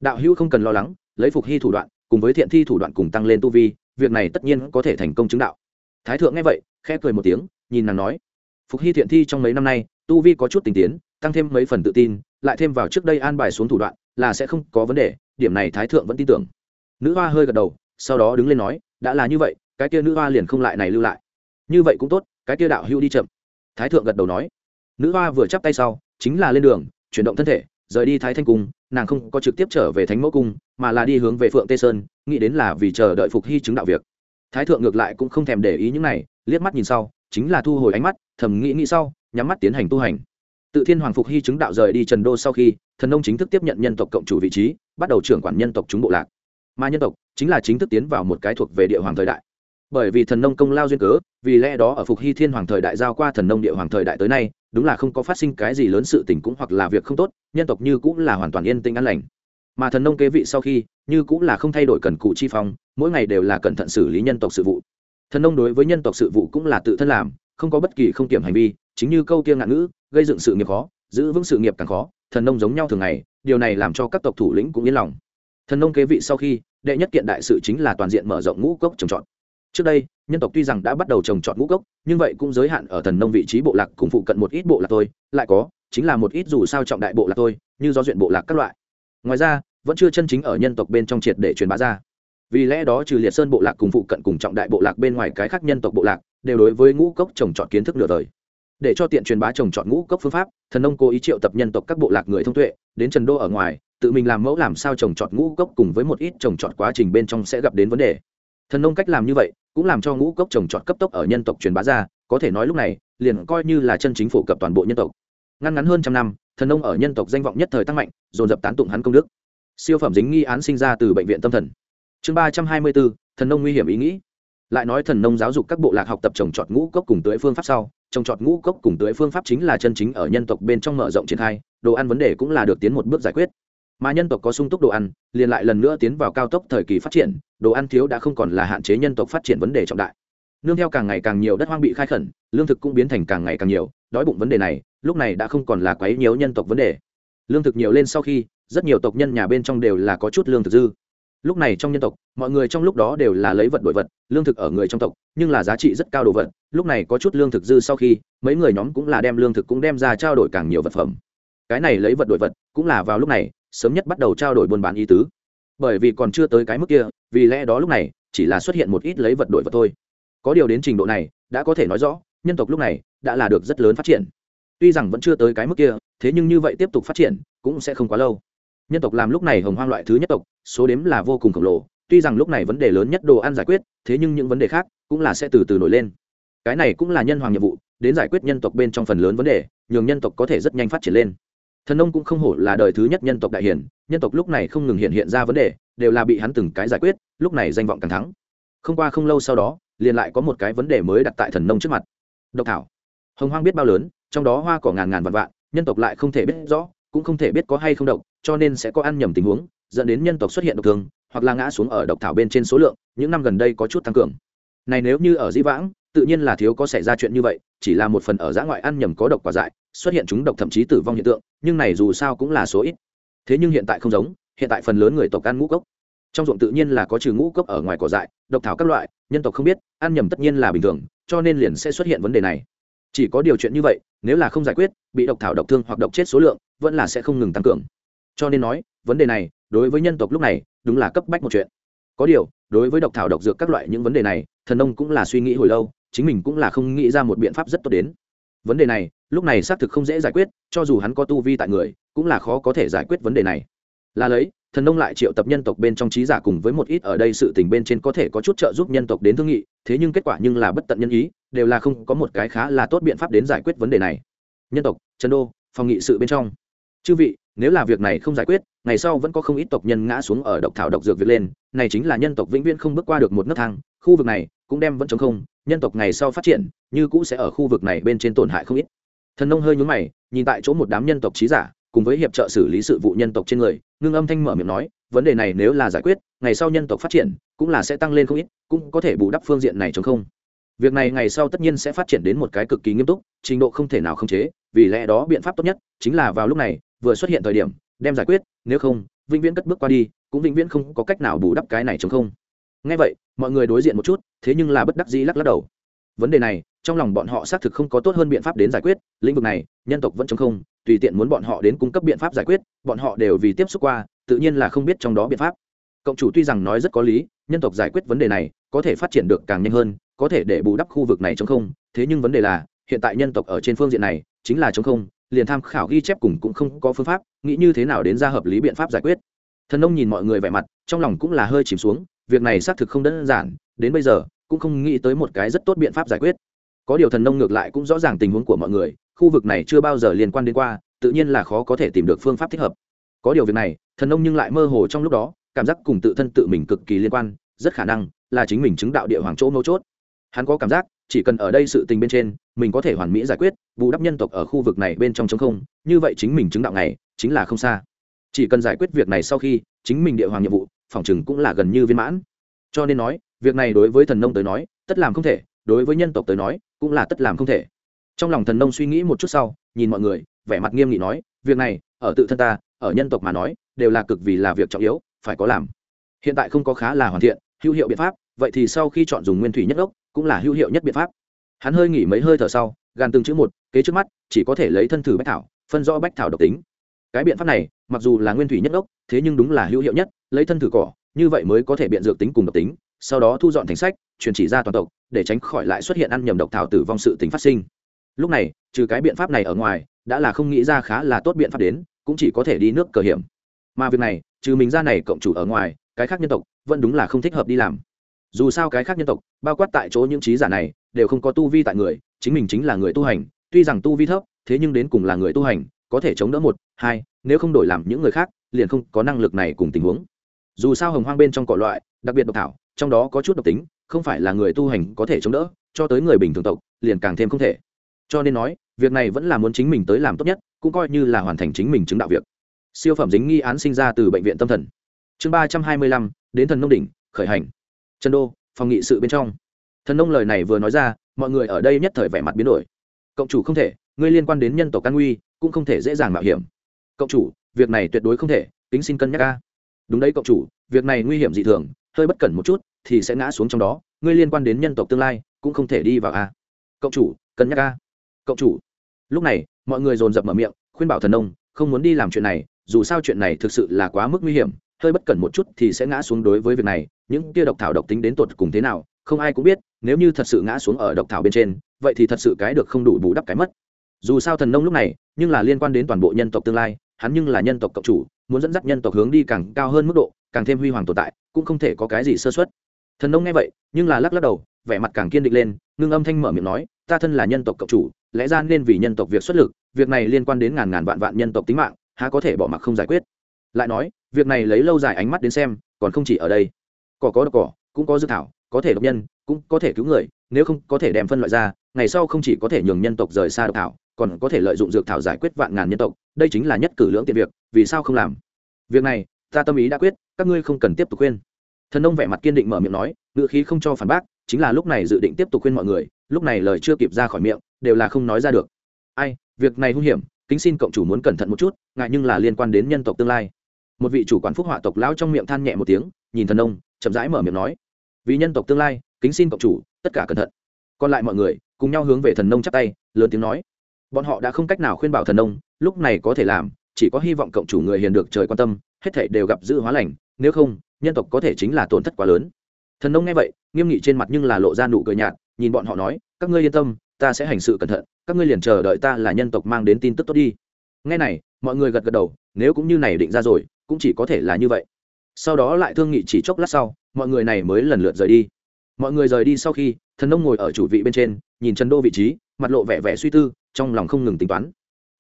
Đạo hữu không cần lo lắng, lấy phục hy thủ đoạn, cùng với thiện thi thủ đoạn cùng tăng lên tu vi, việc này tất nhiên có thể thành công chứng đạo. Thái thượng nghe vậy, khẽ cười một tiếng, nhìn nàng nói, phục hy thiện thi trong mấy năm nay, tu vi có chút tình tiến, tăng thêm mấy phần tự tin, lại thêm vào trước đây an bài xuống thủ đoạn, là sẽ không có vấn đề, điểm này thái thượng vẫn tin tưởng. Nữ hoa hơi gật đầu, sau đó đứng lên nói, đã là như vậy, cái kia nữ hoa liền không lại này lưu lại. Như vậy cũng tốt, cái kia đạo hữu đi chậm thái thượng gật đầu nói. Nữ hoa vừa chắp tay sau, chính là lên đường, chuyển động thân thể, rời đi thái thanh cung, nàng không có trực tiếp trở về thánh mẫu cung, mà là đi hướng về phượng tê sơn, nghĩ đến là vì chờ đợi phục hy chứng đạo việc. Thái thượng ngược lại cũng không thèm để ý những này, liếc mắt nhìn sau, chính là thu hồi ánh mắt, thầm nghĩ nghĩ sau, nhắm mắt tiến hành tu hành. Tự thiên hoàng phục hy chứng đạo rời đi trần đô sau khi, thần nông chính thức tiếp nhận nhân tộc cộng chủ vị trí, bắt đầu trưởng quản nhân tộc chúng bộ lạc. Mà nhân tộc chính là chính thức tiến vào một cái thuộc về địa hoàng thời đại bởi vì thần nông công lao duyên cớ, vì lẽ đó ở phục hy thiên hoàng thời đại giao qua thần nông địa hoàng thời đại tới nay, đúng là không có phát sinh cái gì lớn sự tình cũng hoặc là việc không tốt, nhân tộc như cũng là hoàn toàn yên tĩnh an lành. Mà thần nông kế vị sau khi, như cũng là không thay đổi cần cụ chi phong, mỗi ngày đều là cẩn thận xử lý nhân tộc sự vụ. Thần nông đối với nhân tộc sự vụ cũng là tự thân làm, không có bất kỳ không kiểm hành vi, chính như câu kia ngạn ngữ, gây dựng sự nghiệp khó, giữ vững sự nghiệp càng khó, thần nông giống nhau thường ngày, điều này làm cho các tộc thủ lĩnh cũng yên lòng. Thần nông kế vị sau khi, đệ nhất kiện đại sự chính là toàn diện mở rộng ngũ cốc trồng trọt trước đây, nhân tộc tuy rằng đã bắt đầu trồng trọt ngũ cốc, nhưng vậy cũng giới hạn ở thần nông vị trí bộ lạc cùng phụ cận một ít bộ lạc thôi. Lại có, chính là một ít dù sao trọng đại bộ lạc thôi, như do duyện bộ lạc các loại. Ngoài ra, vẫn chưa chân chính ở nhân tộc bên trong triệt để truyền bá ra. Vì lẽ đó trừ liệt sơn bộ lạc cùng phụ cận cùng trọng đại bộ lạc bên ngoài cái khác nhân tộc bộ lạc, đều đối với ngũ cốc trồng trọt kiến thức nửa đời. Để cho tiện truyền bá trồng trọt ngũ cốc phương pháp, thần nông cố ý triệu tập nhân tộc các bộ lạc người thông tuệ, đến trần đô ở ngoài, tự mình làm mẫu làm sao trồng trọt ngũ cốc cùng với một ít trồng trọt quá trình bên trong sẽ gặp đến vấn đề. Thần nông cách làm như vậy cũng làm cho ngũ cốc trồng trọt cấp tốc ở nhân tộc truyền bá ra, có thể nói lúc này, liền coi như là chân chính phủ cập toàn bộ nhân tộc. Ngăn ngắn hơn trăm năm, thần nông ở nhân tộc danh vọng nhất thời tăng mạnh, dồn dập tán tụng hắn công đức. Siêu phẩm dính nghi án sinh ra từ bệnh viện tâm thần. Chương ba trăm hai mươi bốn, thần nông nguy hiểm ý nghĩ. Lại nói thần nông giáo dục các bộ lạc học tập trồng trọt ngũ cốc cùng tưới phương pháp sau, trồng trọt ngũ cốc cùng tưới phương pháp chính là chân chính ở nhân tộc bên trong mở rộng triển khai, đồ ăn vấn đề cũng là được tiến một bước giải quyết mà nhân tộc có sung túc đồ ăn, liền lại lần nữa tiến vào cao tốc thời kỳ phát triển, đồ ăn thiếu đã không còn là hạn chế nhân tộc phát triển vấn đề trọng đại. Nương theo càng ngày càng nhiều đất hoang bị khai khẩn, lương thực cũng biến thành càng ngày càng nhiều, đói bụng vấn đề này, lúc này đã không còn là quấy nhiễu nhân tộc vấn đề. Lương thực nhiều lên sau khi, rất nhiều tộc nhân nhà bên trong đều là có chút lương thực dư. Lúc này trong nhân tộc, mọi người trong lúc đó đều là lấy vật đổi vật, lương thực ở người trong tộc, nhưng là giá trị rất cao đồ vật, lúc này có chút lương thực dư sau khi, mấy người nhóm cũng là đem lương thực cũng đem ra trao đổi càng nhiều vật phẩm. Cái này lấy vật đổi vật, cũng là vào lúc này sớm nhất bắt đầu trao đổi buôn bán ý tứ. Bởi vì còn chưa tới cái mức kia, vì lẽ đó lúc này, chỉ là xuất hiện một ít lấy vật đổi vật thôi. Có điều đến trình độ này, đã có thể nói rõ, nhân tộc lúc này, đã là được rất lớn phát triển. Tuy rằng vẫn chưa tới cái mức kia, thế nhưng như vậy tiếp tục phát triển, cũng sẽ không quá lâu. Nhân tộc làm lúc này hồng hoang loại thứ nhất tộc, số đếm là vô cùng khổng lồ. Tuy rằng lúc này vấn đề lớn nhất đồ ăn giải quyết, thế nhưng những vấn đề khác cũng là sẽ từ từ nổi lên. Cái này cũng là nhân hoàng nhiệm vụ, đến giải quyết nhân tộc bên trong phần lớn vấn đề, nhường nhân tộc có thể rất nhanh phát triển lên thần nông cũng không hổ là đời thứ nhất nhân tộc đại hiển nhân tộc lúc này không ngừng hiện hiện ra vấn đề, đều là bị hắn từng cái giải quyết, lúc này danh vọng càng thắng. Không qua không lâu sau đó, liền lại có một cái vấn đề mới đặt tại thần nông trước mặt. Độc thảo. Hồng hoang biết bao lớn, trong đó hoa cỏ ngàn ngàn vạn vạn, nhân tộc lại không thể biết rõ, cũng không thể biết có hay không độc, cho nên sẽ có ăn nhầm tình huống, dẫn đến nhân tộc xuất hiện độc thương hoặc là ngã xuống ở độc thảo bên trên số lượng, những năm gần đây có chút tăng cường. Này nếu như ở dĩ vãng tự nhiên là thiếu có xảy ra chuyện như vậy, chỉ là một phần ở giã ngoại ăn nhầm có độc quả dại, xuất hiện chúng độc thậm chí tử vong hiện tượng, nhưng này dù sao cũng là số ít. Thế nhưng hiện tại không giống, hiện tại phần lớn người tộc ăn ngũ cốc. Trong ruộng tự nhiên là có trừ ngũ cốc ở ngoài cỏ dại, độc thảo các loại, nhân tộc không biết, ăn nhầm tất nhiên là bình thường, cho nên liền sẽ xuất hiện vấn đề này. Chỉ có điều chuyện như vậy, nếu là không giải quyết, bị độc thảo độc thương hoặc độc chết số lượng, vẫn là sẽ không ngừng tăng cường. Cho nên nói, vấn đề này, đối với nhân tộc lúc này, đúng là cấp bách một chuyện. Có điều, đối với độc thảo độc dược các loại những vấn đề này, thần nông cũng là suy nghĩ hồi lâu chính mình cũng là không nghĩ ra một biện pháp rất tốt đến. Vấn đề này, lúc này xác thực không dễ giải quyết, cho dù hắn có tu vi tại người, cũng là khó có thể giải quyết vấn đề này. Là lấy, thần nông lại triệu tập nhân tộc bên trong trí giả cùng với một ít ở đây sự tình bên trên có thể có chút trợ giúp nhân tộc đến thương nghị, thế nhưng kết quả nhưng là bất tận nhân ý, đều là không có một cái khá là tốt biện pháp đến giải quyết vấn đề này. Nhân tộc, trần đô, phòng nghị sự bên trong. Chư vị, nếu là việc này không giải quyết, ngày sau vẫn có không ít tộc nhân ngã xuống ở độc thảo độc dược việc lên, này chính là nhân tộc vĩnh viễn không bước qua được một nấc thang khu vực này cũng đem vẫn chống không, nhân tộc ngày sau phát triển, như cũ sẽ ở khu vực này bên trên tổn hại không ít. Thần nông hơi nhúng mày, nhìn tại chỗ một đám nhân tộc trí giả, cùng với hiệp trợ xử lý sự vụ nhân tộc trên người, ngưng âm thanh mở miệng nói, vấn đề này nếu là giải quyết, ngày sau nhân tộc phát triển cũng là sẽ tăng lên không ít, cũng có thể bù đắp phương diện này chống không. Việc này ngày sau tất nhiên sẽ phát triển đến một cái cực kỳ nghiêm túc, trình độ không thể nào khống chế, vì lẽ đó biện pháp tốt nhất chính là vào lúc này, vừa xuất hiện thời điểm, đem giải quyết, nếu không, vĩnh viễn cất bước qua đi, cũng vĩnh viễn không có cách nào bù đắp cái này chống không ngay vậy, mọi người đối diện một chút, thế nhưng là bất đắc dĩ lắc lắc đầu. Vấn đề này, trong lòng bọn họ xác thực không có tốt hơn biện pháp đến giải quyết, lĩnh vực này, nhân tộc vẫn chống không, tùy tiện muốn bọn họ đến cung cấp biện pháp giải quyết, bọn họ đều vì tiếp xúc qua, tự nhiên là không biết trong đó biện pháp. Cộng chủ tuy rằng nói rất có lý, nhân tộc giải quyết vấn đề này, có thể phát triển được càng nhanh hơn, có thể để bù đắp khu vực này chống không, thế nhưng vấn đề là, hiện tại nhân tộc ở trên phương diện này, chính là chống không, liền tham khảo ghi chép cùng cũng không có phương pháp, nghĩ như thế nào đến ra hợp lý biện pháp giải quyết. Thần nông nhìn mọi người vẻ mặt, trong lòng cũng là hơi chìm xuống việc này xác thực không đơn giản, đến bây giờ, cũng không nghĩ tới một cái rất tốt biện pháp giải quyết. Có điều thần nông ngược lại cũng rõ ràng tình huống của mọi người, khu vực này chưa bao giờ liên quan đến qua, tự nhiên là khó có thể tìm được phương pháp thích hợp. Có điều việc này, thần nông nhưng lại mơ hồ trong lúc đó, cảm giác cùng tự thân tự mình cực kỳ liên quan, rất khả năng là chính mình chứng đạo địa hoàng chỗ mấu chốt. Hắn có cảm giác, chỉ cần ở đây sự tình bên trên, mình có thể hoàn mỹ giải quyết, bù đắp nhân tộc ở khu vực này bên trong chống không, như vậy chính mình chứng đạo này, chính là không xa. Chỉ cần giải quyết việc này sau khi, chính mình địa hoàng nhiệm vụ phòng chừng cũng là gần như viên mãn. Cho nên nói, việc này đối với thần nông tới nói, tất làm không thể, đối với nhân tộc tới nói, cũng là tất làm không thể. Trong lòng thần nông suy nghĩ một chút sau, nhìn mọi người, vẻ mặt nghiêm nghị nói, việc này, ở tự thân ta, ở nhân tộc mà nói, đều là cực vì là việc trọng yếu, phải có làm. Hiện tại không có khá là hoàn thiện, hữu hiệu biện pháp, vậy thì sau khi chọn dùng nguyên thủy nhất ốc, cũng là hữu hiệu nhất biện pháp. Hắn hơi nghỉ mấy hơi thở sau, gàn từng chữ một, kế trước mắt, chỉ có thể lấy thân thử bách thảo, phân rõ bách thảo độc tính. Cái biện pháp này mặc dù là nguyên thủy nhất ốc, thế nhưng đúng là hữu hiệu nhất, lấy thân thử cỏ, như vậy mới có thể biện dược tính cùng độc tính, sau đó thu dọn thành sách, truyền chỉ ra toàn tộc, để tránh khỏi lại xuất hiện ăn nhầm độc thảo tử vong sự tính phát sinh. Lúc này, trừ cái biện pháp này ở ngoài, đã là không nghĩ ra khá là tốt biện pháp đến, cũng chỉ có thể đi nước cờ hiểm. Mà việc này, trừ mình ra này cộng chủ ở ngoài, cái khác nhân tộc vẫn đúng là không thích hợp đi làm. Dù sao cái khác nhân tộc, bao quát tại chỗ những trí giả này, đều không có tu vi tại người, chính mình chính là người tu hành, tuy rằng tu vi thấp, thế nhưng đến cùng là người tu hành, có thể chống đỡ một hai, nếu không đổi làm những người khác, liền không có năng lực này cùng tình huống. Dù sao hồng hoang bên trong cỏ loại, đặc biệt độc thảo, trong đó có chút độc tính, không phải là người tu hành có thể chống đỡ, cho tới người bình thường tộc, liền càng thêm không thể. Cho nên nói, việc này vẫn là muốn chính mình tới làm tốt nhất, cũng coi như là hoàn thành chính mình chứng đạo việc. Siêu phẩm dính nghi án sinh ra từ bệnh viện tâm thần. Chương ba trăm hai mươi lăm, đến thần nông đỉnh, khởi hành. Trần đô, phòng nghị sự bên trong. Thần nông lời này vừa nói ra, mọi người ở đây nhất thời vẻ mặt biến đổi. Cộng chủ không thể, ngươi liên quan đến nhân tộc can nguy, cũng không thể dễ dàng mạo hiểm cộng chủ, việc này tuyệt đối không thể tính xin cân nhắc ca đúng đấy cộng chủ, việc này nguy hiểm dị thường, hơi bất cẩn một chút thì sẽ ngã xuống trong đó, ngươi liên quan đến nhân tộc tương lai cũng không thể đi vào a. Cộng chủ, cân nhắc ca cộng chủ. Lúc này, mọi người dồn dập mở miệng, khuyên bảo thần nông, không muốn đi làm chuyện này, dù sao chuyện này thực sự là quá mức nguy hiểm, hơi bất cẩn một chút thì sẽ ngã xuống đối với việc này, những kia độc thảo độc tính đến tột cùng thế nào, không ai cũng biết, nếu như thật sự ngã xuống ở độc thảo bên trên, vậy thì thật sự cái được không đủ bù đắp cái mất. Dù sao thần nông lúc này, nhưng là liên quan đến toàn bộ nhân tộc tương lai hắn nhưng là nhân tộc cộng chủ, muốn dẫn dắt nhân tộc hướng đi càng cao hơn mức độ, càng thêm huy hoàng tồn tại, cũng không thể có cái gì sơ xuất thần nông nghe vậy, nhưng là lắc lắc đầu, vẻ mặt càng kiên định lên, ngưng âm thanh mở miệng nói, ta thân là nhân tộc cộng chủ, lẽ ra nên vì nhân tộc việc xuất lực, việc này liên quan đến ngàn ngàn vạn vạn nhân tộc tính mạng, há có thể bỏ mặc không giải quyết? Lại nói, việc này lấy lâu dài ánh mắt đến xem, còn không chỉ ở đây. Cỏ có độc cỏ, cũng có dự thảo, có thể độc nhân, cũng có thể cứu người, nếu không có thể đem phân loại ra, ngày sau không chỉ có thể nhường nhân tộc rời xa độc thảo còn có thể lợi dụng dược thảo giải quyết vạn ngàn nhân tộc, đây chính là nhất cử lưỡng tiện việc, vì sao không làm? Việc này, ta tâm ý đã quyết, các ngươi không cần tiếp tục khuyên. Thần nông vẻ mặt kiên định mở miệng nói ngự khí không cho phản bác, chính là lúc này dự định tiếp tục khuyên mọi người, lúc này lời chưa kịp ra khỏi miệng, đều là không nói ra được. Ai, việc này hung hiểm, kính xin cộng chủ muốn cẩn thận một chút, ngại nhưng là liên quan đến nhân tộc tương lai. Một vị chủ quản phúc họa tộc lão trong miệng than nhẹ một tiếng, nhìn thần nông, chậm rãi mở miệng nói, vì nhân tộc tương lai, kính xin cộng chủ, tất cả cẩn thận. Còn lại mọi người, cùng nhau hướng về thần nông chắp tay, lớn tiếng nói bọn họ đã không cách nào khuyên bảo thần nông, lúc này có thể làm, chỉ có hy vọng cộng chủ người hiền được trời quan tâm, hết thể đều gặp dự hóa lành, nếu không, nhân tộc có thể chính là tổn thất quá lớn. Thần nông nghe vậy, nghiêm nghị trên mặt nhưng là lộ ra nụ cười nhạt, nhìn bọn họ nói, các ngươi yên tâm, ta sẽ hành sự cẩn thận, các ngươi liền chờ đợi ta là nhân tộc mang đến tin tức tốt đi. Ngay này, mọi người gật gật đầu, nếu cũng như này định ra rồi, cũng chỉ có thể là như vậy. Sau đó lại thương nghị chỉ chốc lát sau, mọi người này mới lần lượt rời đi. Mọi người rời đi sau khi, thần nông ngồi ở chủ vị bên trên, nhìn trần đô vị trí, mặt lộ vẻ vẻ suy tư trong lòng không ngừng tính toán.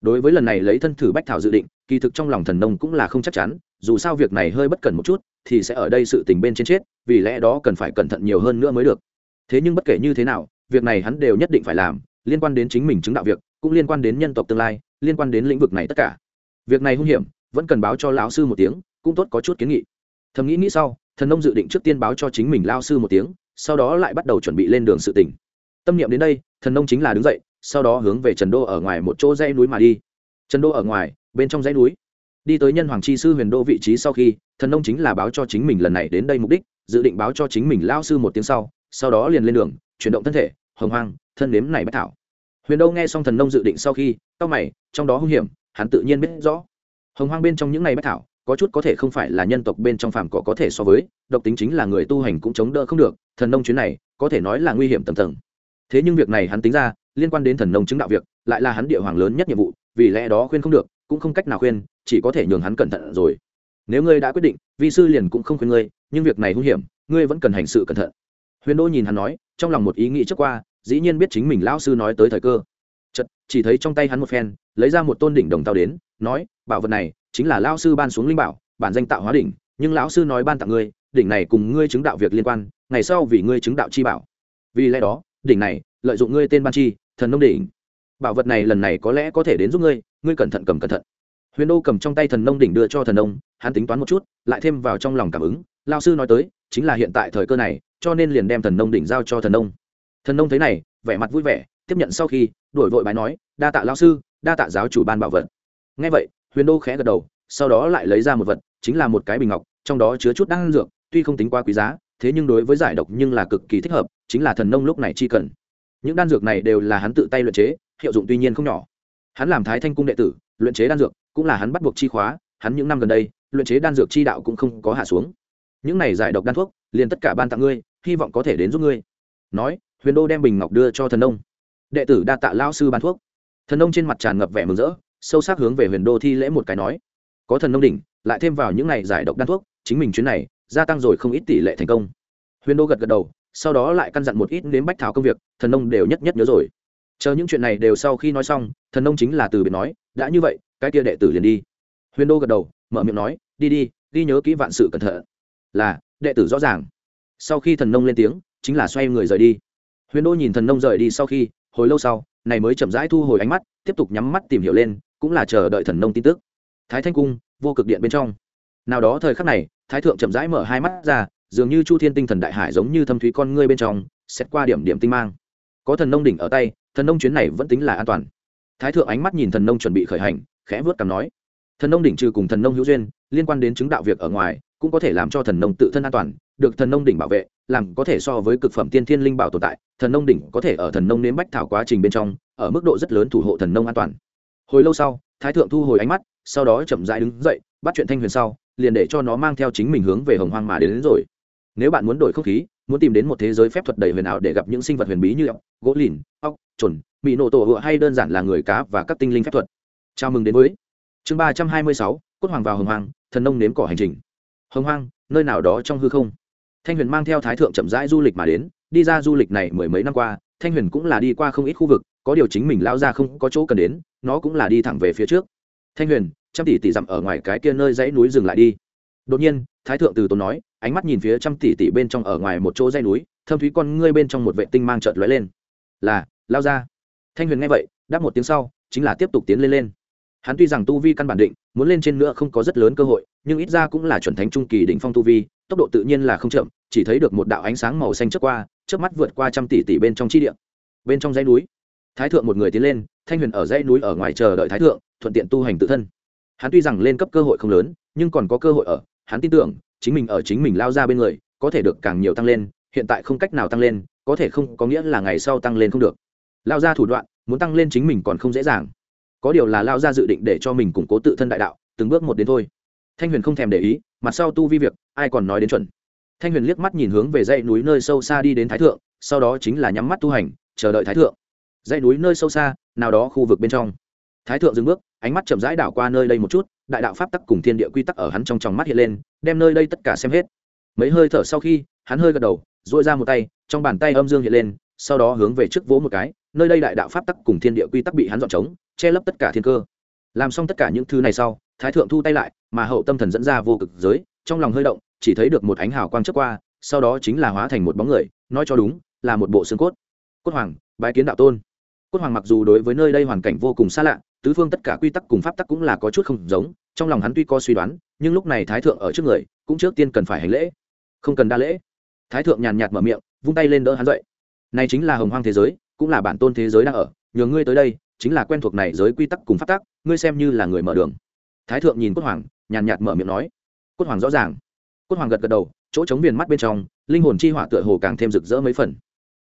Đối với lần này lấy thân thử bách thảo dự định, kỳ thực trong lòng thần nông cũng là không chắc chắn, dù sao việc này hơi bất cẩn một chút, thì sẽ ở đây sự tình bên trên chết, vì lẽ đó cần phải cẩn thận nhiều hơn nữa mới được. Thế nhưng bất kể như thế nào, việc này hắn đều nhất định phải làm, liên quan đến chính mình chứng đạo việc, cũng liên quan đến nhân tộc tương lai, liên quan đến lĩnh vực này tất cả. Việc này hung hiểm, vẫn cần báo cho lão sư một tiếng, cũng tốt có chút kiến nghị. Thầm nghĩ nghĩ sau, thần nông dự định trước tiên báo cho chính mình lao sư một tiếng, sau đó lại bắt đầu chuẩn bị lên đường sự tỉnh tâm niệm đến đây, thần nông chính là đứng dậy sau đó hướng về trần đô ở ngoài một chỗ dãy núi mà đi. Trần đô ở ngoài, bên trong dãy núi. Đi tới nhân hoàng chi sư huyền đô vị trí sau khi, thần nông chính là báo cho chính mình lần này đến đây mục đích, dự định báo cho chính mình lao sư một tiếng sau sau đó liền lên đường, chuyển động thân thể, hồng hoang, thân nếm này bất thảo. Huyền đô nghe xong thần nông dự định sau khi tao mày, trong đó hung hiểm, hắn tự nhiên biết rõ. Hồng hoang bên trong những ngày bất thảo, có chút có thể không phải là nhân tộc bên trong phàm cỏ có thể so với, độc tính chính là người tu hành cũng chống đỡ không được, thần nông chuyến này, có thể nói là nguy hiểm tầm tầng thế nhưng việc này hắn tính ra liên quan đến thần nông chứng đạo việc, lại là hắn địa hoàng lớn nhất nhiệm vụ, vì lẽ đó khuyên không được, cũng không cách nào khuyên, chỉ có thể nhường hắn cẩn thận rồi. Nếu ngươi đã quyết định, vi sư liền cũng không khuyên ngươi, nhưng việc này hung hiểm, ngươi vẫn cần hành sự cẩn thận. Huyền đô nhìn hắn nói, trong lòng một ý nghĩ trước qua, dĩ nhiên biết chính mình lão sư nói tới thời cơ. Chật chỉ thấy trong tay hắn một phen, lấy ra một tôn đỉnh đồng tao đến, nói, bảo vật này, chính là lão sư ban xuống linh bảo, bản danh tạo hóa đỉnh, nhưng lão sư nói ban tặng ngươi, đỉnh này cùng ngươi chứng đạo việc liên quan, ngày sau vì ngươi chứng đạo chi bảo. Vì lẽ đó, đỉnh này, lợi dụng ngươi tên ban chi thần nông đỉnh. Bảo vật này lần này có lẽ có thể đến giúp ngươi ngươi cẩn thận cầm cẩn thận. Huyền đô cầm trong tay thần nông đỉnh đưa cho thần nông, hắn tính toán một chút, lại thêm vào trong lòng cảm ứng, lao sư nói tới, chính là hiện tại thời cơ này, cho nên liền đem thần nông đỉnh giao cho thần nông. Thần nông thấy này, vẻ mặt vui vẻ, tiếp nhận sau khi, đổi vội bài nói, đa tạ lao sư, đa tạ giáo chủ ban bảo vật. Ngay vậy, huyền đô khẽ gật đầu, sau đó lại lấy ra một vật, chính là một cái bình ngọc, trong đó chứa chút đan dược, tuy không tính quá quý giá, thế nhưng đối với giải độc nhưng là cực kỳ thích hợp, chính là thần nông lúc này chi cần những đan dược này đều là hắn tự tay luyện chế, hiệu dụng tuy nhiên không nhỏ. Hắn làm thái thanh cung đệ tử, luyện chế đan dược, cũng là hắn bắt buộc chi khóa, hắn những năm gần đây, luyện chế đan dược chi đạo cũng không có hạ xuống. Những này giải độc đan thuốc, liền tất cả ban tặng ngươi, hy vọng có thể đến giúp ngươi. Nói, huyền đô đem bình ngọc đưa cho thần nông. Đệ tử đa tạ lao sư ban thuốc. Thần nông trên mặt tràn ngập vẻ mừng rỡ, sâu sắc hướng về huyền đô thi lễ một cái nói. Có thần nông đỉnh, lại thêm vào những này giải độc đan thuốc, chính mình chuyến này, gia tăng rồi không ít tỷ lệ thành công. Huyền đô gật gật đầu sau đó lại căn dặn một ít đến bách thảo công việc, thần nông đều nhất nhất nhớ rồi. Chờ những chuyện này đều sau khi nói xong, thần nông chính là từ biệt nói, đã như vậy, cái kia đệ tử liền đi. Huyền đô gật đầu, mở miệng nói, đi đi đi nhớ kỹ vạn sự cẩn thận. Là, đệ tử rõ ràng. Sau khi thần nông lên tiếng, chính là xoay người rời đi. Huyền đô nhìn thần nông rời đi sau khi, hồi lâu sau, này mới chậm rãi thu hồi ánh mắt, tiếp tục nhắm mắt tìm hiểu lên, cũng là chờ đợi thần nông tin tức. Thái thanh cung, vô cực điện bên trong. Nào đó thời khắc này, thái thượng chậm rãi mở hai mắt ra dường như chu thiên tinh thần đại hải giống như thâm thúy con ngươi bên trong xét qua điểm điểm tinh mang. Có thần nông đỉnh ở tay thần nông chuyến này vẫn tính là an toàn. Thái thượng ánh mắt nhìn thần nông chuẩn bị khởi hành khẽ vớt cằm nói thần nông đỉnh trừ cùng thần nông hữu duyên liên quan đến chứng đạo việc ở ngoài cũng có thể làm cho thần nông tự thân an toàn được thần nông đỉnh bảo vệ làm có thể so với cực phẩm tiên thiên linh bảo tồn tại thần nông đỉnh có thể ở thần nông nếm bách thảo quá trình bên trong ở mức độ rất lớn thủ hộ thần nông an toàn. Hồi lâu sau thái thượng thu hồi ánh mắt sau đó chậm rãi đứng dậy bắt chuyện thanh huyền sau liền để cho nó mang theo chính mình hướng về hồng hoang mà đến, đến rồi nếu bạn muốn đổi không khí, muốn tìm đến một thế giới phép thuật đầy huyền ảo để gặp những sinh vật huyền bí như ốc, gỗ lìn, ốc trồn bị nổ tổ hựa hay đơn giản là người cá và các tinh linh phép thuật. Chào mừng đến với chương ba trăm hai mươi sáu, cốt hoàng vào hồng hoàng thần nông nếm cỏ hành trình. Hồng hoang, nơi nào đó trong hư không. Thanh huyền mang theo thái thượng chậm rãi du lịch mà đến, đi ra du lịch này mười mấy năm qua, thanh huyền cũng là đi qua không ít khu vực, có điều chính mình lao ra không có chỗ cần đến, nó cũng là đi thẳng về phía trước. Thanh huyền, trăm tỷ tỷ dặm ở ngoài cái kia nơi dãy núi dừng lại đi đột nhiên, thái thượng từ tốn nói, ánh mắt nhìn phía trăm tỷ tỷ bên trong ở ngoài một chỗ dãy núi, thâm thúy con ngươi bên trong một vệ tinh mang trợt lóe lên. Là, lao ra. Thanh huyền nghe vậy, đáp một tiếng sau, chính là tiếp tục tiến lên lên. Hắn tuy rằng tu vi căn bản định, muốn lên trên nữa không có rất lớn cơ hội, nhưng ít ra cũng là chuẩn thánh trung kỳ đỉnh phong tu vi, tốc độ tự nhiên là không chậm, chỉ thấy được một đạo ánh sáng màu xanh trước qua trước mắt vượt qua trăm tỷ tỷ bên trong chi địa. Bên trong dãy núi, thái thượng một người tiến lên, thanh huyền ở dãy núi ở ngoài chờ đợi thái thượng, thuận tiện tu hành tự thân. Hắn tuy rằng lên cấp cơ hội không lớn, nhưng còn có cơ hội ở hắn tin tưởng, chính mình ở chính mình lao ra bên người, có thể được càng nhiều tăng lên, hiện tại không cách nào tăng lên, có thể không, có nghĩa là ngày sau tăng lên không được. Lao ra thủ đoạn, muốn tăng lên chính mình còn không dễ dàng. Có điều là lao ra dự định để cho mình củng cố tự thân đại đạo, từng bước một đến thôi. Thanh huyền không thèm để ý, mặt sau tu vi việc, ai còn nói đến chuẩn. Thanh huyền liếc mắt nhìn hướng về dãy núi nơi sâu xa đi đến thái thượng, sau đó chính là nhắm mắt tu hành, chờ đợi thái thượng. Dãy núi nơi sâu xa, nào đó khu vực bên trong thái thượng dừng bước, ánh mắt chậm rãi đảo qua nơi đây một chút, đại đạo pháp tắc cùng thiên địa quy tắc ở hắn trong tròng mắt hiện lên, đem nơi đây tất cả xem hết. Mấy hơi thở sau khi, hắn hơi gật đầu dội ra một tay, trong bàn tay âm dương hiện lên, sau đó hướng về trước vỗ một cái, nơi đây đại đạo pháp tắc cùng thiên địa quy tắc bị hắn dọn trống, che lấp tất cả thiên cơ. Làm xong tất cả những thứ này sau, thái thượng thu tay lại, mà hậu tâm thần dẫn ra vô cực giới, trong lòng hơi động, chỉ thấy được một ánh hào quang trước qua, sau đó chính là hóa thành một bóng người, nói cho đúng, là một bộ xương cốt. Cốt hoàng, bái kiến đạo tôn cốt hoàng mặc dù đối với nơi đây hoàn cảnh vô cùng xa lạ, tứ phương tất cả quy tắc cùng pháp tắc cũng là có chút không giống, trong lòng hắn tuy có suy đoán, nhưng lúc này thái thượng ở trước người, cũng trước tiên cần phải hành lễ. Không cần đa lễ. Thái thượng nhàn nhạt mở miệng, vung tay lên đỡ hắn dậy. Này chính là hồng hoang thế giới, cũng là bản tôn thế giới đang ở, nhờ ngươi tới đây, chính là quen thuộc này giới quy tắc cùng pháp tắc, ngươi xem như là người mở đường. Thái thượng nhìn cốt hoàng, nhàn nhạt mở miệng nói. Cốt hoàng rõ ràng. Cốt hoàng gật gật đầu, chỗ chống viền mắt bên trong, linh hồn chi hỏa tựa hồ càng thêm rực rỡ mấy phần.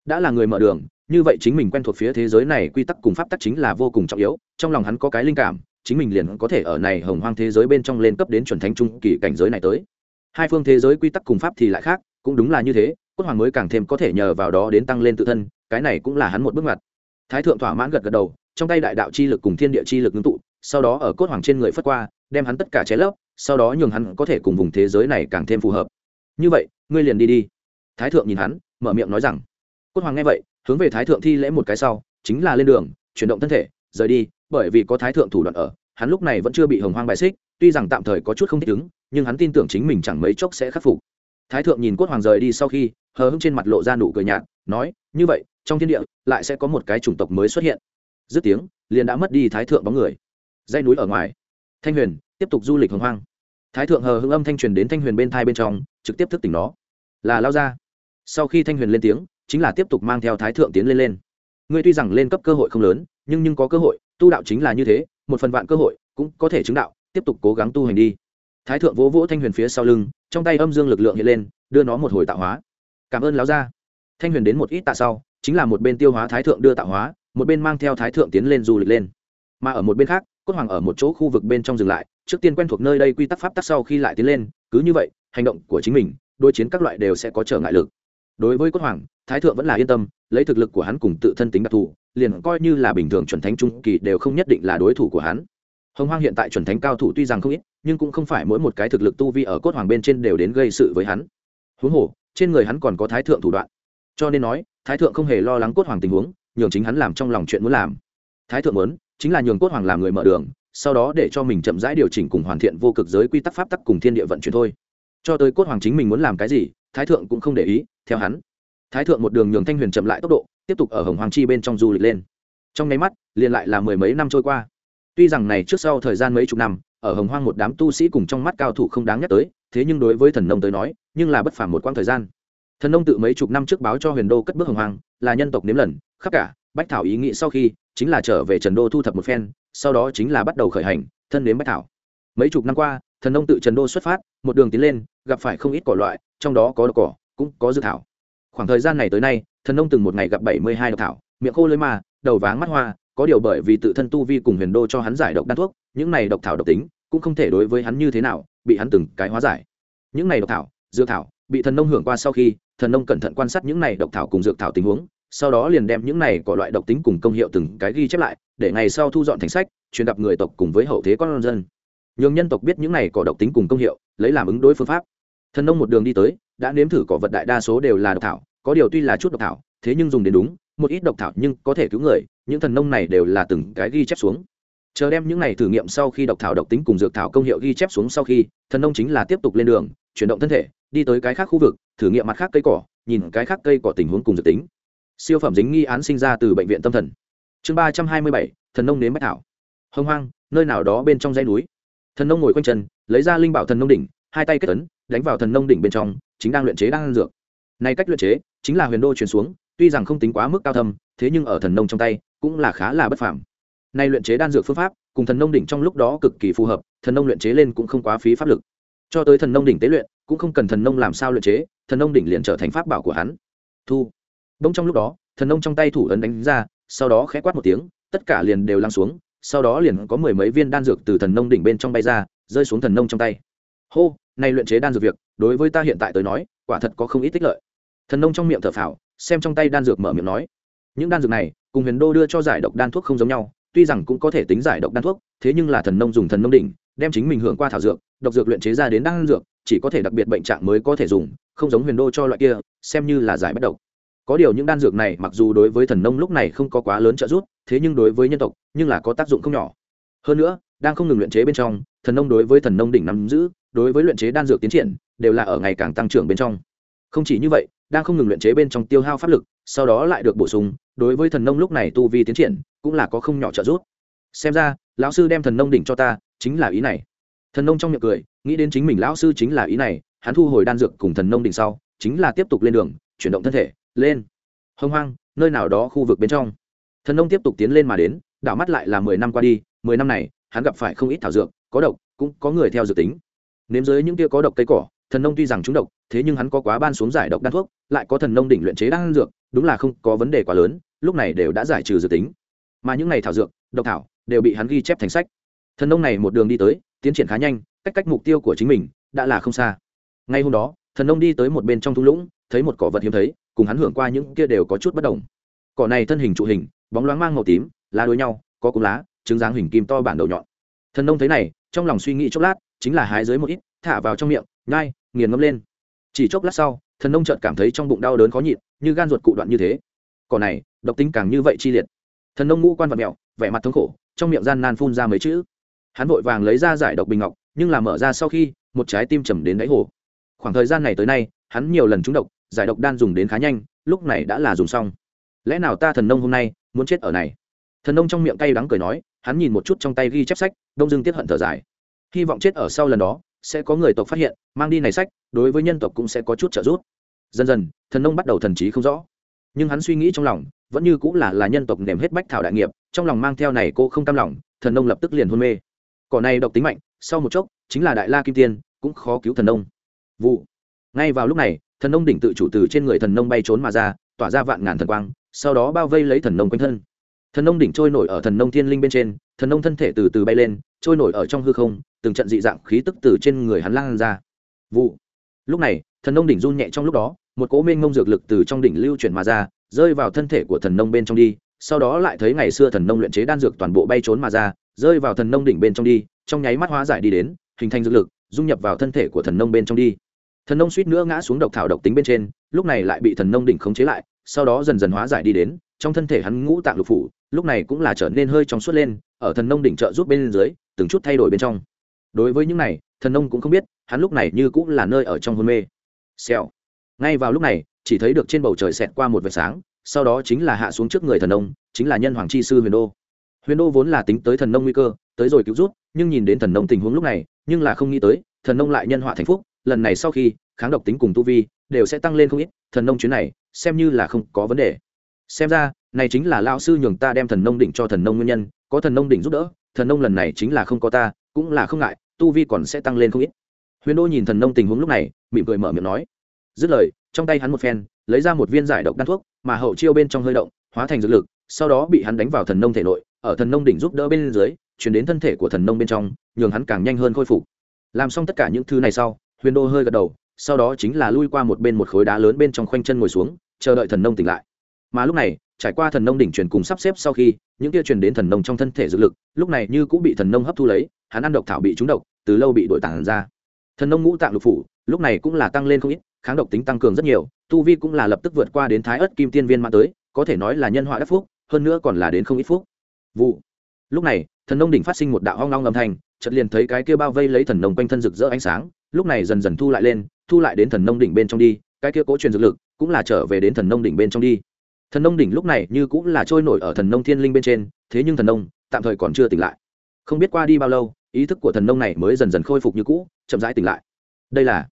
Đã là người mở đường như vậy chính mình quen thuộc phía thế giới này quy tắc cùng pháp tắc chính là vô cùng trọng yếu, trong lòng hắn có cái linh cảm, chính mình liền có thể ở này hồng hoang thế giới bên trong lên cấp đến chuẩn thánh trung kỳ cảnh giới này tới. Hai phương thế giới quy tắc cùng pháp thì lại khác, cũng đúng là như thế, cốt hoàng mới càng thêm có thể nhờ vào đó đến tăng lên tự thân, cái này cũng là hắn một bước ngoặt. Thái thượng thỏa mãn gật gật đầu, trong tay đại đạo chi lực cùng thiên địa chi lực ngưng tụ, sau đó ở cốt hoàng trên người phất qua, đem hắn tất cả trái lấp, sau đó nhường hắn có thể cùng vùng thế giới này càng thêm phù hợp. Như vậy, ngươi liền đi đi. Thái thượng nhìn hắn, mở miệng nói rằng, cốt hoàng nghe vậy hướng về thái thượng thi lễ một cái sau, chính là lên đường, chuyển động thân thể, rời đi, bởi vì có thái thượng thủ đoạn ở, hắn lúc này vẫn chưa bị hồng hoang bài xích, tuy rằng tạm thời có chút không thích ứng, nhưng hắn tin tưởng chính mình chẳng mấy chốc sẽ khắc phục. Thái thượng nhìn cốt hoàng rời đi sau khi, hờ hững trên mặt lộ ra nụ cười nhạt, nói, như vậy, trong thiên địa lại sẽ có một cái chủng tộc mới xuất hiện. Dứt tiếng, liền đã mất đi thái thượng bóng người. Dây núi ở ngoài. Thanh huyền tiếp tục du lịch hồng hoang. Thái thượng hờ hững âm thanh truyền đến thanh huyền bên thai bên trong, trực tiếp thức tỉnh nó. Là lao ra. Sau khi thanh huyền lên tiếng chính là tiếp tục mang theo thái thượng tiến lên lên. Ngươi tuy rằng lên cấp cơ hội không lớn, nhưng nhưng có cơ hội, tu đạo chính là như thế, một phần vạn cơ hội cũng có thể chứng đạo, tiếp tục cố gắng tu hành đi. Thái thượng vỗ vỗ thanh huyền phía sau lưng, trong tay âm dương lực lượng hiện lên, đưa nó một hồi tạo hóa. Cảm ơn láo ra thanh huyền đến một ít tạ sau, chính là một bên tiêu hóa thái thượng đưa tạo hóa, một bên mang theo thái thượng tiến lên du lịch lên. Mà ở một bên khác, cốt hoàng ở một chỗ khu vực bên trong dừng lại, trước tiên quen thuộc nơi đây quy tắc pháp tắc sau khi lại tiến lên, cứ như vậy, hành động của chính mình đôi chiến các loại đều sẽ có trở ngại lực đối với cốt hoàng, thái thượng vẫn là yên tâm, lấy thực lực của hắn cùng tự thân tính đặc thù, liền coi như là bình thường chuẩn thánh trung kỳ đều không nhất định là đối thủ của hắn. Hồng hoang hiện tại chuẩn thánh cao thủ tuy rằng không ít, nhưng cũng không phải mỗi một cái thực lực tu vi ở cốt hoàng bên trên đều đến gây sự với hắn. Huống hồ, trên người hắn còn có thái thượng thủ đoạn. Cho nên nói, thái thượng không hề lo lắng cốt hoàng tình huống, nhường chính hắn làm trong lòng chuyện muốn làm. Thái thượng muốn, chính là nhường cốt hoàng làm người mở đường, sau đó để cho mình chậm rãi điều chỉnh cùng hoàn thiện vô cực giới quy tắc pháp tắc cùng thiên địa vận chuyển thôi. Cho tới cốt hoàng chính mình muốn làm cái gì, thái thượng cũng không để ý theo hắn. Thái thượng một đường nhường thanh huyền chậm lại tốc độ, tiếp tục ở hồng hoàng chi bên trong du lịch lên. Trong nháy mắt, liền lại là mười mấy năm trôi qua. Tuy rằng này trước sau thời gian mấy chục năm, ở hồng hoang một đám tu sĩ cùng trong mắt cao thủ không đáng nhắc tới, thế nhưng đối với thần nông tới nói, nhưng là bất phàm một quãng thời gian. Thần nông tự mấy chục năm trước báo cho huyền đô cất bước hồng hoang, là nhân tộc nếm lần, khắp cả, bách thảo ý nghĩ sau khi, chính là trở về trần đô thu thập một phen, sau đó chính là bắt đầu khởi hành, thân đến bách thảo. Mấy chục năm qua, thần nông tự trần đô xuất phát, một đường tiến lên, gặp phải không ít cỏ loại, trong đó có độc cỏ cũng có dược thảo. Khoảng thời gian này tới nay, thần nông từng một ngày gặp bảy mươi hai độc thảo, miệng khô lưới mà đầu váng mắt hoa, có điều bởi vì tự thân tu vi cùng huyền đô cho hắn giải độc đan thuốc, những này độc thảo độc tính cũng không thể đối với hắn như thế nào, bị hắn từng cái hóa giải. Những này độc thảo, dược thảo, bị thần nông hưởng qua sau khi, thần nông cẩn thận quan sát những này độc thảo cùng dược thảo tình huống, sau đó liền đem những này có loại độc tính cùng công hiệu từng cái ghi chép lại, để ngày sau thu dọn thành sách, truyền gặp người tộc cùng với hậu thế con dân. Nhường nhân tộc biết những này có độc tính cùng công hiệu, lấy làm ứng đối phương pháp. Thần nông một đường đi tới đã nếm thử cỏ vật đại đa số đều là độc thảo, có điều tuy là chút độc thảo, thế nhưng dùng đến đúng, một ít độc thảo nhưng có thể cứu người, những thần nông này đều là từng cái ghi chép xuống. Chờ đem những này thử nghiệm sau khi độc thảo độc tính cùng dược thảo công hiệu ghi chép xuống sau khi, thần nông chính là tiếp tục lên đường, chuyển động thân thể, đi tới cái khác khu vực, thử nghiệm mặt khác cây cỏ, nhìn cái khác cây cỏ tình huống cùng dược tính. Siêu phẩm dính nghi án sinh ra từ bệnh viện tâm thần. Chương ba trăm hai mươi bảy, thần nông nếm bách thảo. Hông hoang, nơi nào đó bên trong dãy núi. Thần nông ngồi quanh chân, lấy ra linh bảo thần nông đỉnh, hai tay kết tấn đánh vào thần nông đỉnh bên trong chính đang luyện chế đan dược. Này cách luyện chế chính là huyền đô truyền xuống, tuy rằng không tính quá mức cao thâm, thế nhưng ở thần nông trong tay cũng là khá là bất phàm. Nay luyện chế đan dược phương pháp cùng thần nông đỉnh trong lúc đó cực kỳ phù hợp, thần nông luyện chế lên cũng không quá phí pháp lực. Cho tới thần nông đỉnh tế luyện, cũng không cần thần nông làm sao luyện chế, thần nông đỉnh liền trở thành pháp bảo của hắn. Thu. Bỗng trong lúc đó, thần nông trong tay thủ ấn đánh ra, sau đó khẽ quát một tiếng, tất cả liền đều lăn xuống, sau đó liền có mười mấy viên đan dược từ thần nông đỉnh bên trong bay ra, rơi xuống thần nông trong tay. Hô nay luyện chế đan dược việc, đối với ta hiện tại tới nói, quả thật có không ít tích lợi. Thần nông trong miệng thở phào, xem trong tay đan dược mở miệng nói. Những đan dược này, cùng huyền đô đưa cho giải độc đan thuốc không giống nhau, tuy rằng cũng có thể tính giải độc đan thuốc, thế nhưng là thần nông dùng thần nông đỉnh, đem chính mình hưởng qua thảo dược, độc dược luyện chế ra đến đan dược, chỉ có thể đặc biệt bệnh trạng mới có thể dùng, không giống huyền đô cho loại kia, xem như là giải bất độc. Có điều những đan dược này, mặc dù đối với thần nông lúc này không có quá lớn trợ giúp, thế nhưng đối với nhân tộc, nhưng là có tác dụng không nhỏ. Hơn nữa đang không ngừng luyện chế bên trong, thần nông đối với thần nông đỉnh nắm giữ, đối với luyện chế đan dược tiến triển, đều là ở ngày càng tăng trưởng bên trong. Không chỉ như vậy, đang không ngừng luyện chế bên trong tiêu hao pháp lực, sau đó lại được bổ sung, đối với thần nông lúc này tu vi tiến triển, cũng là có không nhỏ trợ giúp. Xem ra, lão sư đem thần nông đỉnh cho ta, chính là ý này. Thần nông trong miệng cười, nghĩ đến chính mình lão sư chính là ý này, hắn thu hồi đan dược cùng thần nông đỉnh sau, chính là tiếp tục lên đường, chuyển động thân thể, lên. Hông hoang, nơi nào đó khu vực bên trong. Thần nông tiếp tục tiến lên mà đến, đảo mắt lại là mười năm qua đi, mười năm này hắn gặp phải không ít thảo dược, có độc, cũng có người theo dự tính. Nếm dưới những kia có độc cây cỏ, thần nông tuy rằng chúng độc, thế nhưng hắn có quá ban xuống giải độc đan thuốc, lại có thần nông đỉnh luyện chế đan dược, đúng là không có vấn đề quá lớn, lúc này đều đã giải trừ dự tính. Mà những này thảo dược, độc thảo, đều bị hắn ghi chép thành sách. Thần nông này một đường đi tới, tiến triển khá nhanh, cách cách mục tiêu của chính mình, đã là không xa. Ngay hôm đó, thần nông đi tới một bên trong thung lũng, thấy một cỏ vật hiếm thấy, cùng hắn hưởng qua những kia đều có chút bất đồng. Cỏ này thân hình trụ hình, bóng loáng mang màu tím, lá đối nhau, có cúng lá trứng dáng hình kim to bản đầu nhọn. Thần nông thấy này, trong lòng suy nghĩ chốc lát, chính là hái dưới một ít, thả vào trong miệng, nhai, nghiền ngâm lên. Chỉ chốc lát sau, thần nông chợt cảm thấy trong bụng đau đớn khó nhịn, như gan ruột cụ đoạn như thế. Cỏ này, độc tính càng như vậy chi liệt. Thần nông ngũ quan vật mẹo, vẻ mặt thống khổ, trong miệng gian nan phun ra mấy chữ. Hắn vội vàng lấy ra giải độc bình ngọc, nhưng làm mở ra sau khi, một trái tim trầm đến đáy hồ. Khoảng thời gian này tới nay, hắn nhiều lần trúng độc, giải độc đan dùng đến khá nhanh, lúc này đã là dùng xong. Lẽ nào ta thần nông hôm nay muốn chết ở này? Thần nông trong miệng cay đắng cười nói, hắn nhìn một chút trong tay ghi chép sách, đông Dương tiếp hận thở dài. Hy vọng chết ở sau lần đó, sẽ có người tộc phát hiện, mang đi này sách, đối với nhân tộc cũng sẽ có chút trợ giúp. Dần dần, thần nông bắt đầu thần trí không rõ. Nhưng hắn suy nghĩ trong lòng, vẫn như cũng là là nhân tộc nềm hết bách thảo đại nghiệp, trong lòng mang theo này cô không cam lòng, thần nông lập tức liền hôn mê. Cỏ này độc tính mạnh, sau một chốc, chính là đại la kim tiên, cũng khó cứu thần nông. Vụ. Ngay vào lúc này, thần nông đỉnh tự chủ từ trên người thần nông bay trốn mà ra, tỏa ra vạn ngàn thần quang, sau đó bao vây lấy thần nông quanh thân thần nông đỉnh trôi nổi ở thần nông thiên linh bên trên, thần nông thân thể từ từ bay lên, trôi nổi ở trong hư không, từng trận dị dạng khí tức từ trên người hắn lan ra. Vụ. Lúc này, thần nông đỉnh run nhẹ trong lúc đó, một cỗ mênh ngông dược lực từ trong đỉnh lưu chuyển mà ra, rơi vào thân thể của thần nông bên trong đi, sau đó lại thấy ngày xưa thần nông luyện chế đan dược toàn bộ bay trốn mà ra, rơi vào thần nông đỉnh bên trong đi, trong nháy mắt hóa giải đi đến, hình thành dược lực, dung nhập vào thân thể của thần nông bên trong đi. Thần nông suýt nữa ngã xuống độc thảo độc tính bên trên, lúc này lại bị thần nông đỉnh khống chế lại, sau đó dần dần hóa giải đi đến trong thân thể hắn ngũ tạng lục phủ, lúc này cũng là trở nên hơi trong suốt lên, ở thần nông đỉnh trợ giúp bên dưới, từng chút thay đổi bên trong. Đối với những này, thần nông cũng không biết, hắn lúc này như cũng là nơi ở trong hôn mê. Xèo. Ngay vào lúc này, chỉ thấy được trên bầu trời xẹt qua một vệt sáng, sau đó chính là hạ xuống trước người thần nông, chính là nhân hoàng chi sư huyền đô. Huyền đô vốn là tính tới thần nông nguy cơ, tới rồi cứu rút nhưng nhìn đến thần nông tình huống lúc này, nhưng là không nghĩ tới, thần nông lại nhân họa thành phúc, lần này sau khi, kháng độc tính cùng tu vi, đều sẽ tăng lên không ít, thần nông chuyến này, xem như là không có vấn đề xem ra, này chính là lao sư nhường ta đem thần nông đỉnh cho thần nông nguyên nhân, có thần nông đỉnh giúp đỡ, thần nông lần này chính là không có ta, cũng là không ngại, tu vi còn sẽ tăng lên không ít. Huyền đô nhìn thần nông tình huống lúc này, mỉm cười mở miệng nói. Dứt lời, trong tay hắn một phen, lấy ra một viên giải độc đan thuốc, mà hậu chiêu bên trong hơi động, hóa thành dược lực, sau đó bị hắn đánh vào thần nông thể nội, ở thần nông đỉnh giúp đỡ bên dưới, chuyển đến thân thể của thần nông bên trong, nhường hắn càng nhanh hơn khôi phục. Làm xong tất cả những thứ này sau, huyền đô hơi gật đầu, sau đó chính là lui qua một bên một khối đá lớn bên trong khoanh chân ngồi xuống, chờ đợi thần nông tỉnh lại mà lúc này, trải qua thần nông đỉnh truyền cùng sắp xếp sau khi, những kia truyền đến thần nông trong thân thể dược lực, lúc này như cũng bị thần nông hấp thu lấy, hắn ăn độc thảo bị trúng độc, từ lâu bị đội tản ra. Thần nông ngũ tạng lục phủ, lúc này cũng là tăng lên không ít, kháng độc tính tăng cường rất nhiều, tu vi cũng là lập tức vượt qua đến thái ớt kim tiên viên mã tới, có thể nói là nhân họa đắc phúc, hơn nữa còn là đến không ít phúc. Vụ. Lúc này, thần nông đỉnh phát sinh một đạo hoang long âm thanh, chợt liền thấy cái kia bao vây lấy thần nông quanh thân rực rỡ ánh sáng, lúc này dần dần thu lại lên, thu lại đến thần nông đỉnh bên trong đi, cái kia cố truyền dược lực cũng là trở về đến thần nông đỉnh bên trong đi thần nông đỉnh lúc này như cũng là trôi nổi ở thần nông thiên linh bên trên, thế nhưng thần nông tạm thời còn chưa tỉnh lại. Không biết qua đi bao lâu, ý thức của thần nông này mới dần dần khôi phục như cũ, chậm rãi tỉnh lại. Đây là,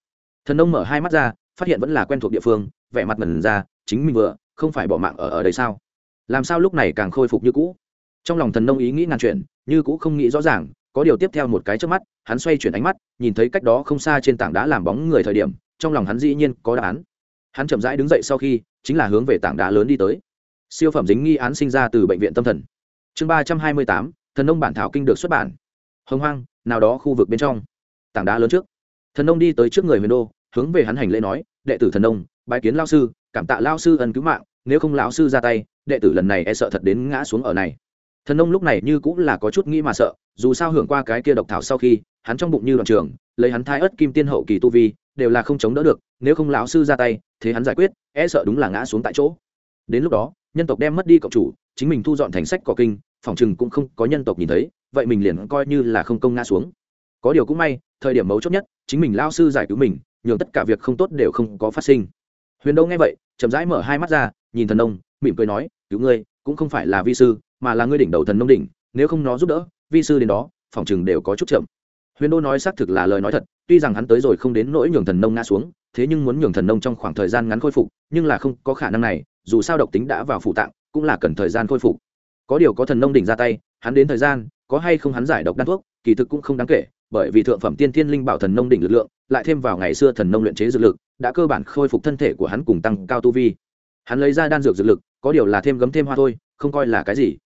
thần nông mở hai mắt ra, phát hiện vẫn là quen thuộc địa phương, vẻ mặt mần ra, chính mình vừa, không phải bỏ mạng ở ở đây sao? Làm sao lúc này càng khôi phục như cũ? Trong lòng thần nông ý nghĩ ngàn chuyện như cũ không nghĩ rõ ràng, có điều tiếp theo một cái trước mắt, hắn xoay chuyển ánh mắt, nhìn thấy cách đó không xa trên tảng đá làm bóng người thời điểm, trong lòng hắn dĩ nhiên có đáp án. Hắn chậm rãi đứng dậy sau khi chính là hướng về tảng đá lớn đi tới. Siêu phẩm dính nghi án sinh ra từ bệnh viện tâm thần. Chương ba trăm hai mươi tám, thần nông bản thảo kinh được xuất bản. Hồng hoang, nào đó khu vực bên trong. Tảng đá lớn trước. Thần nông đi tới trước người huyền đô, hướng về hắn hành lễ nói, đệ tử thần nông, bái kiến lao sư, cảm tạ lao sư ân cứu mạng, nếu không lão sư ra tay, đệ tử lần này e sợ thật đến ngã xuống ở này. Thần nông lúc này như cũng là có chút nghĩ mà sợ, dù sao hưởng qua cái kia độc thảo sau khi, hắn trong bụng như đoạn trường, lấy hắn thai ớt kim tiên hậu kỳ tu vi, đều là không chống đỡ được nếu không lão sư ra tay, thế hắn giải quyết e sợ đúng là ngã xuống tại chỗ. Đến lúc đó, nhân tộc đem mất đi cộng chủ, chính mình thu dọn thành sách cỏ kinh, phòng chừng cũng không có nhân tộc nhìn thấy, vậy mình liền coi như là không công ngã xuống. Có điều cũng may, thời điểm mấu chốt nhất, chính mình lao sư giải cứu mình, nhường tất cả việc không tốt đều không có phát sinh. Huyền đâu nghe vậy, chậm rãi mở hai mắt ra, nhìn thần nông, mỉm cười nói, cứu ngươi, cũng không phải là vi sư, mà là ngươi đỉnh đầu thần nông đỉnh, nếu không nó giúp đỡ, vi sư đến đó, phòng chừng đều có chút chậm. Huyền đô nói xác thực là lời nói thật, tuy rằng hắn tới rồi không đến nỗi nhường thần nông ngã xuống thế nhưng muốn nhường thần nông trong khoảng thời gian ngắn khôi phục, nhưng là không có khả năng này, dù sao độc tính đã vào phụ tạng, cũng là cần thời gian khôi phục. Có điều có thần nông đỉnh ra tay, hắn đến thời gian, có hay không hắn giải độc đan thuốc, kỳ thực cũng không đáng kể, bởi vì thượng phẩm tiên thiên linh bảo thần nông đỉnh lực lượng, lại thêm vào ngày xưa thần nông luyện chế dược lực, đã cơ bản khôi phục thân thể của hắn cùng tăng cao tu vi. Hắn lấy ra đan dược dược lực, có điều là thêm gấm thêm hoa thôi, không coi là cái gì.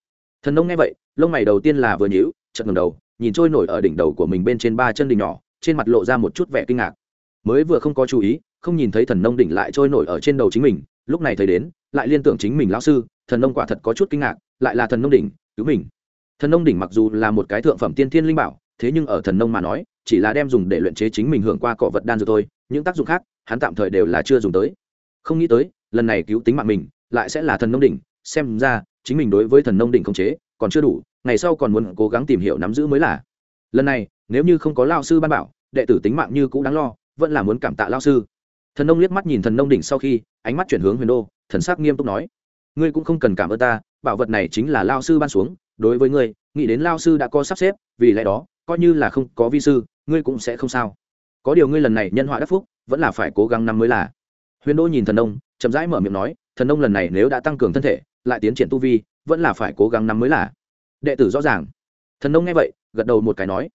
Thần nông nghe vậy, lông mày đầu tiên là vừa nhíu, chợt ngẩng đầu, nhìn trôi nổi ở đỉnh đầu của mình bên trên ba chân đỉnh nhỏ, trên mặt lộ ra một chút vẻ kinh ngạc mới vừa không có chú ý, không nhìn thấy thần nông đỉnh lại trôi nổi ở trên đầu chính mình, lúc này thấy đến, lại liên tưởng chính mình lão sư, thần nông quả thật có chút kinh ngạc, lại là thần nông đỉnh, cứu mình. Thần nông đỉnh mặc dù là một cái thượng phẩm tiên thiên linh bảo, thế nhưng ở thần nông mà nói, chỉ là đem dùng để luyện chế chính mình hưởng qua cọ vật đan dược thôi, những tác dụng khác, hắn tạm thời đều là chưa dùng tới. Không nghĩ tới, lần này cứu tính mạng mình, lại sẽ là thần nông đỉnh, xem ra, chính mình đối với thần nông đỉnh không chế, còn chưa đủ, ngày sau còn muốn cố gắng tìm hiểu nắm giữ mới là. Lần này, nếu như không có lao sư ban bảo, đệ tử tính mạng như cũng đáng lo vẫn là muốn cảm tạ lao sư. Thần nông liếc mắt nhìn thần nông đỉnh sau khi, ánh mắt chuyển hướng huyền đô, thần sắc nghiêm túc nói, ngươi cũng không cần cảm ơn ta, bảo vật này chính là lao sư ban xuống, đối với ngươi, nghĩ đến lao sư đã có sắp xếp, vì lẽ đó, coi như là không có vi sư, ngươi cũng sẽ không sao. Có điều ngươi lần này nhân họa đắc phúc, vẫn là phải cố gắng năm mới là. Huyền đô nhìn thần nông, chậm rãi mở miệng nói, thần nông lần này nếu đã tăng cường thân thể, lại tiến triển tu vi, vẫn là phải cố gắng năm mới là. Đệ tử rõ ràng. Thần nông nghe vậy, gật đầu một cái nói,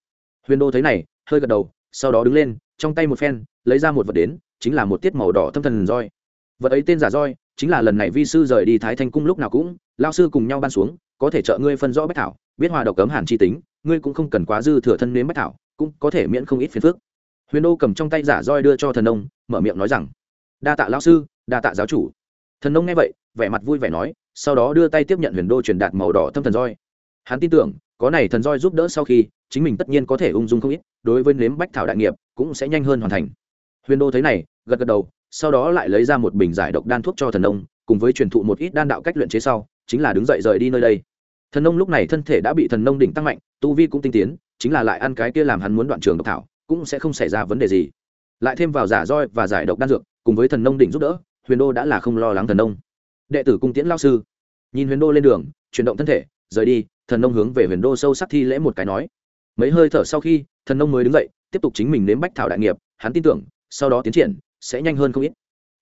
huyền đô thấy này, hơi gật đầu, sau đó đứng lên trong tay một phen, lấy ra một vật đến, chính là một tiết màu đỏ thâm thần roi. Vật ấy tên giả roi, chính là lần này vi sư rời đi thái thanh cung lúc nào cũng lao sư cùng nhau ban xuống, có thể trợ ngươi phân rõ bách thảo, biết hòa độc cấm hàn chi tính, ngươi cũng không cần quá dư thừa thân nếm bách thảo, cũng có thể miễn không ít phiền phức. Huyền đô cầm trong tay giả roi đưa cho thần nông, mở miệng nói rằng, đa tạ lao sư, đa tạ giáo chủ. Thần nông nghe vậy, vẻ mặt vui vẻ nói, sau đó đưa tay tiếp nhận huyền đô truyền đạt màu đỏ thâm thần roi hắn tin tưởng, có này thần roi giúp đỡ sau khi, chính mình tất nhiên có thể ung dung không ít, đối với nếm bách thảo đại nghiệp, cũng sẽ nhanh hơn hoàn thành. Huyền đô thấy này, gật gật đầu, sau đó lại lấy ra một bình giải độc đan thuốc cho thần nông, cùng với truyền thụ một ít đan đạo cách luyện chế sau, chính là đứng dậy rời đi nơi đây. Thần nông lúc này thân thể đã bị thần nông đỉnh tăng mạnh, tu vi cũng tinh tiến, chính là lại ăn cái kia làm hắn muốn đoạn trường độc thảo, cũng sẽ không xảy ra vấn đề gì. Lại thêm vào giả roi và giải độc đan dược, cùng với thần nông đỉnh giúp đỡ, huyền đô đã là không lo lắng thần nông. Đệ tử cung tiễn lao sư. Nhìn huyền đô lên đường, chuyển động thân thể, rời đi thần nông hướng về huyền đô sâu sắc thi lễ một cái nói. Mấy hơi thở sau khi, thần nông mới đứng dậy, tiếp tục chính mình nếm bách thảo đại nghiệp, hắn tin tưởng, sau đó tiến triển, sẽ nhanh hơn không ít.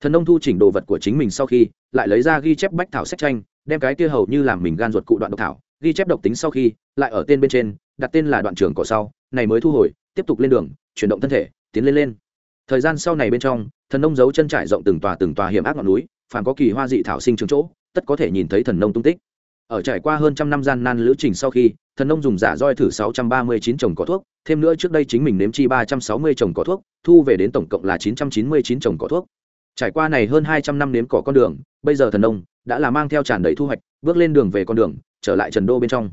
Thần nông thu chỉnh đồ vật của chính mình sau khi, lại lấy ra ghi chép bách thảo sách tranh, đem cái kia hầu như làm mình gan ruột cụ đoạn độc thảo, ghi chép độc tính sau khi, lại ở tên bên trên, đặt tên là đoạn trường cỏ sau, này mới thu hồi, tiếp tục lên đường, chuyển động thân thể, tiến lên lên. Thời gian sau này bên trong, thần nông giấu chân trải rộng từng tòa từng tòa hiểm ác ngọn núi phản có kỳ hoa dị thảo sinh trường chỗ, tất có thể nhìn thấy thần nông tung tích ở trải qua hơn trăm năm gian nan lữ trình sau khi, thần nông dùng giả roi thử sáu trăm ba mươi chín trồng cỏ thuốc, thêm nữa trước đây chính mình nếm chi ba trăm sáu mươi trồng cỏ thuốc, thu về đến tổng cộng là chín trăm chín mươi chín trồng cỏ thuốc. Trải qua này hơn hai trăm năm nếm cỏ con đường, bây giờ thần nông đã là mang theo tràn đầy thu hoạch, bước lên đường về con đường, trở lại trần đô bên trong.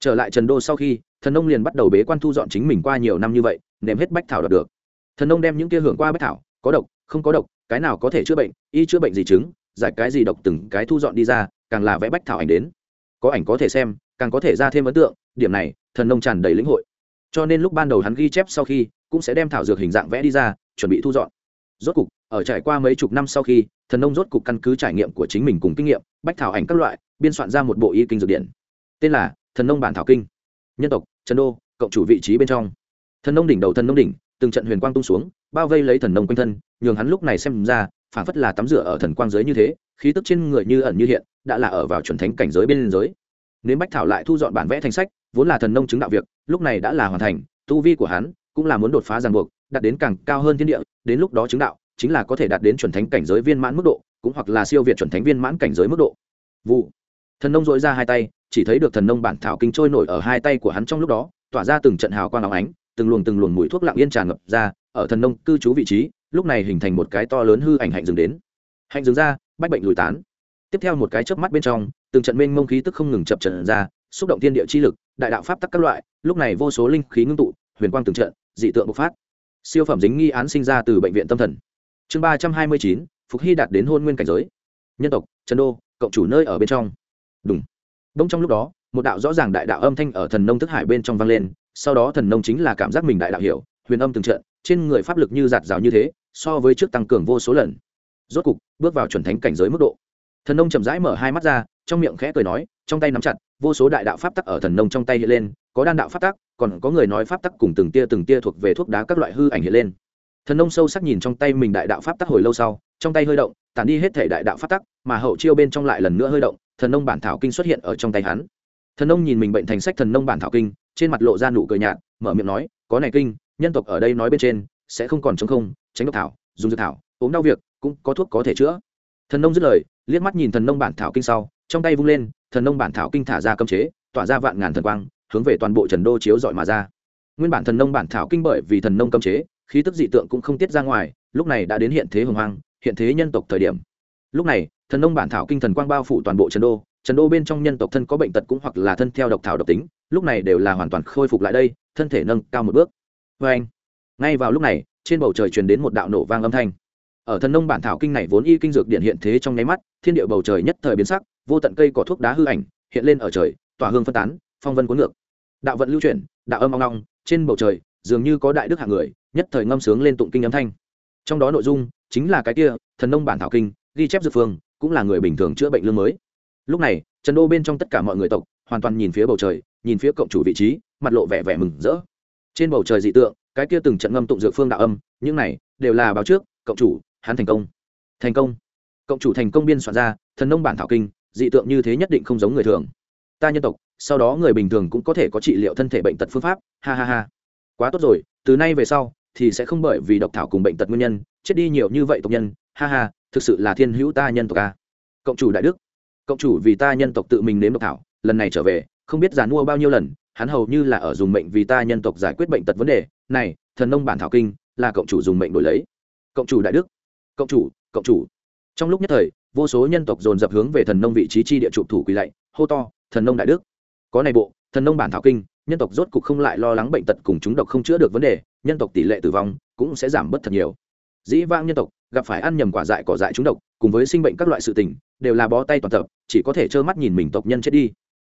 Trở lại trần đô sau khi, thần nông liền bắt đầu bế quan thu dọn chính mình qua nhiều năm như vậy, nếm hết bách thảo đạt được. Thần nông đem những kia hưởng qua bách thảo, có độc, không có độc, cái nào có thể chữa bệnh, y chữa bệnh gì chứng, giải cái gì độc từng cái thu dọn đi ra, càng là vẽ bách thảo ảnh đến có ảnh có thể xem, càng có thể ra thêm ấn tượng, điểm này, thần nông tràn đầy lĩnh hội. Cho nên lúc ban đầu hắn ghi chép sau khi, cũng sẽ đem thảo dược hình dạng vẽ đi ra, chuẩn bị thu dọn. Rốt cục, ở trải qua mấy chục năm sau khi, thần nông rốt cục căn cứ trải nghiệm của chính mình cùng kinh nghiệm, bách thảo ảnh các loại, biên soạn ra một bộ y kinh dược điển tên là thần nông bản thảo kinh. Nhân tộc, trần đô, cộng chủ vị trí bên trong. Thần nông đỉnh đầu thần nông đỉnh, từng trận huyền quang tung xuống, bao vây lấy thần nông quanh thân, nhường hắn lúc này xem ra phảng phất là tắm rửa ở thần quang giới như thế, khí tức trên người như ẩn như hiện, đã là ở vào chuẩn thánh cảnh giới bên giới nếu bách thảo lại thu dọn bản vẽ thành sách, vốn là thần nông chứng đạo việc, lúc này đã là hoàn thành, tu vi của hắn cũng là muốn đột phá ràng buộc, đạt đến càng cao hơn thiên địa, đến lúc đó chứng đạo, chính là có thể đạt đến chuẩn thánh cảnh giới viên mãn mức độ, cũng hoặc là siêu việt chuẩn thánh viên mãn cảnh giới mức độ. Vụ. Thần nông dội ra hai tay, chỉ thấy được thần nông bản thảo kinh trôi nổi ở hai tay của hắn trong lúc đó, tỏa ra từng trận hào quang óng ánh, từng luồng từng luồng mùi thuốc lặng yên tràn ngập ra, ở thần nông cư trú vị trí lúc này hình thành một cái to lớn hư ảnh hạnh dừng đến. Hạnh dừng ra, bách bệnh lùi tán. Tiếp theo một cái chớp mắt bên trong, từng trận mênh mông khí tức không ngừng chập trận ra, xúc động thiên địa chi lực, đại đạo pháp tắc các loại, lúc này vô số linh khí ngưng tụ, huyền quang từng trận, dị tượng bộc phát. Siêu phẩm dính nghi án sinh ra từ bệnh viện tâm thần. Chương ba trăm hai mươi chín, phục hy đạt đến hôn nguyên cảnh giới. Nhân tộc, trần đô, cộng chủ nơi ở bên trong. Đúng đông trong lúc đó, một đạo rõ ràng đại đạo âm thanh ở thần nông thức hải bên trong vang lên, sau đó thần nông chính là cảm giác mình đại đạo hiểu, huyền âm từng trận, trên người pháp lực như giạt rào như thế so với trước tăng cường vô số lần. Rốt cục, bước vào chuẩn thánh cảnh giới mức độ. Thần nông chậm rãi mở hai mắt ra, trong miệng khẽ cười nói, trong tay nắm chặt, vô số đại đạo pháp tắc ở thần nông trong tay hiện lên, có đan đạo pháp tắc, còn có người nói pháp tắc cùng từng tia từng tia thuộc về thuốc đá các loại hư ảnh hiện lên. Thần nông sâu sắc nhìn trong tay mình đại đạo pháp tắc hồi lâu sau, trong tay hơi động, tản đi hết thể đại đạo pháp tắc, mà hậu chiêu bên trong lại lần nữa hơi động, thần nông bản thảo kinh xuất hiện ở trong tay hắn. Thần nông nhìn mình bệnh thành sách thần nông bản thảo kinh, trên mặt lộ ra nụ cười nhạt, mở miệng nói, có này kinh, nhân tộc ở đây nói bên trên sẽ không còn chống không, tránh độc thảo, dùng dược thảo, ốm đau việc, cũng có thuốc có thể chữa. Thần nông dứt lời, liếc mắt nhìn thần nông bản thảo kinh sau, trong tay vung lên, thần nông bản thảo kinh thả ra cấm chế, tỏa ra vạn ngàn thần quang, hướng về toàn bộ trần đô chiếu dọi mà ra. Nguyên bản thần nông bản thảo kinh bởi vì thần nông cấm chế, khí tức dị tượng cũng không tiết ra ngoài, lúc này đã đến hiện thế hồng hoang, hiện thế nhân tộc thời điểm. Lúc này, thần nông bản thảo kinh thần quang bao phủ toàn bộ trần đô trần đô bên trong nhân tộc thân có bệnh tật cũng hoặc là thân theo độc thảo độc tính, lúc này đều là hoàn toàn khôi phục lại đây, thân thể nâng cao một bước. Vê anh ngay vào lúc này, trên bầu trời truyền đến một đạo nổ vang âm thanh. Ở thần nông bản thảo kinh này vốn y kinh dược điện hiện thế trong nháy mắt, thiên địa bầu trời nhất thời biến sắc, vô tận cây cỏ thuốc đá hư ảnh hiện lên ở trời, tỏa hương phân tán, phong vân cuốn ngược. Đạo vận lưu chuyển, đạo âm ong ong, trên bầu trời, dường như có đại đức hạng người, nhất thời ngâm sướng lên tụng kinh âm thanh. Trong đó nội dung chính là cái kia, thần nông bản thảo kinh, ghi chép dược phương, cũng là người bình thường chữa bệnh lương mới. Lúc này, trần đô bên trong tất cả mọi người tộc, hoàn toàn nhìn phía bầu trời, nhìn phía cộng chủ vị trí, mặt lộ vẻ vẻ mừng rỡ. Trên bầu trời dị tượng cái kia từng trận ngâm tụng dược phương đạo âm, những này đều là báo trước, cộng chủ, hắn thành công. Thành công. Cộng chủ thành công biên soạn ra, thần nông bản thảo kinh, dị tượng như thế nhất định không giống người thường. Ta nhân tộc, sau đó người bình thường cũng có thể có trị liệu thân thể bệnh tật phương pháp, ha ha ha. Quá tốt rồi, từ nay về sau thì sẽ không bởi vì độc thảo cùng bệnh tật nguyên nhân, chết đi nhiều như vậy tộc nhân, ha ha, thực sự là thiên hữu ta nhân tộc a. Cộng chủ đại đức. Cộng chủ vì ta nhân tộc tự mình nếm độc thảo, lần này trở về, không biết giàn mua bao nhiêu lần hắn hầu như là ở dùng mệnh vì ta nhân tộc giải quyết bệnh tật vấn đề. Này, thần nông bản thảo kinh, là cộng chủ dùng mệnh đổi lấy. Cộng chủ đại đức. Cộng chủ cộng chủ. Trong lúc nhất thời, vô số nhân tộc dồn dập hướng về thần nông vị trí chi địa trụ thủ quỳ lạy, hô to, thần nông đại đức. Có này bộ, thần nông bản thảo kinh, nhân tộc rốt cục không lại lo lắng bệnh tật cùng chúng độc không chữa được vấn đề, nhân tộc tỷ lệ tử vong cũng sẽ giảm bớt thật nhiều. Dĩ vang nhân tộc gặp phải ăn nhầm quả dại cỏ dại chúng độc, cùng với sinh bệnh các loại sự tình, đều là bó tay toàn tập, chỉ có thể trơ mắt nhìn mình tộc nhân chết đi.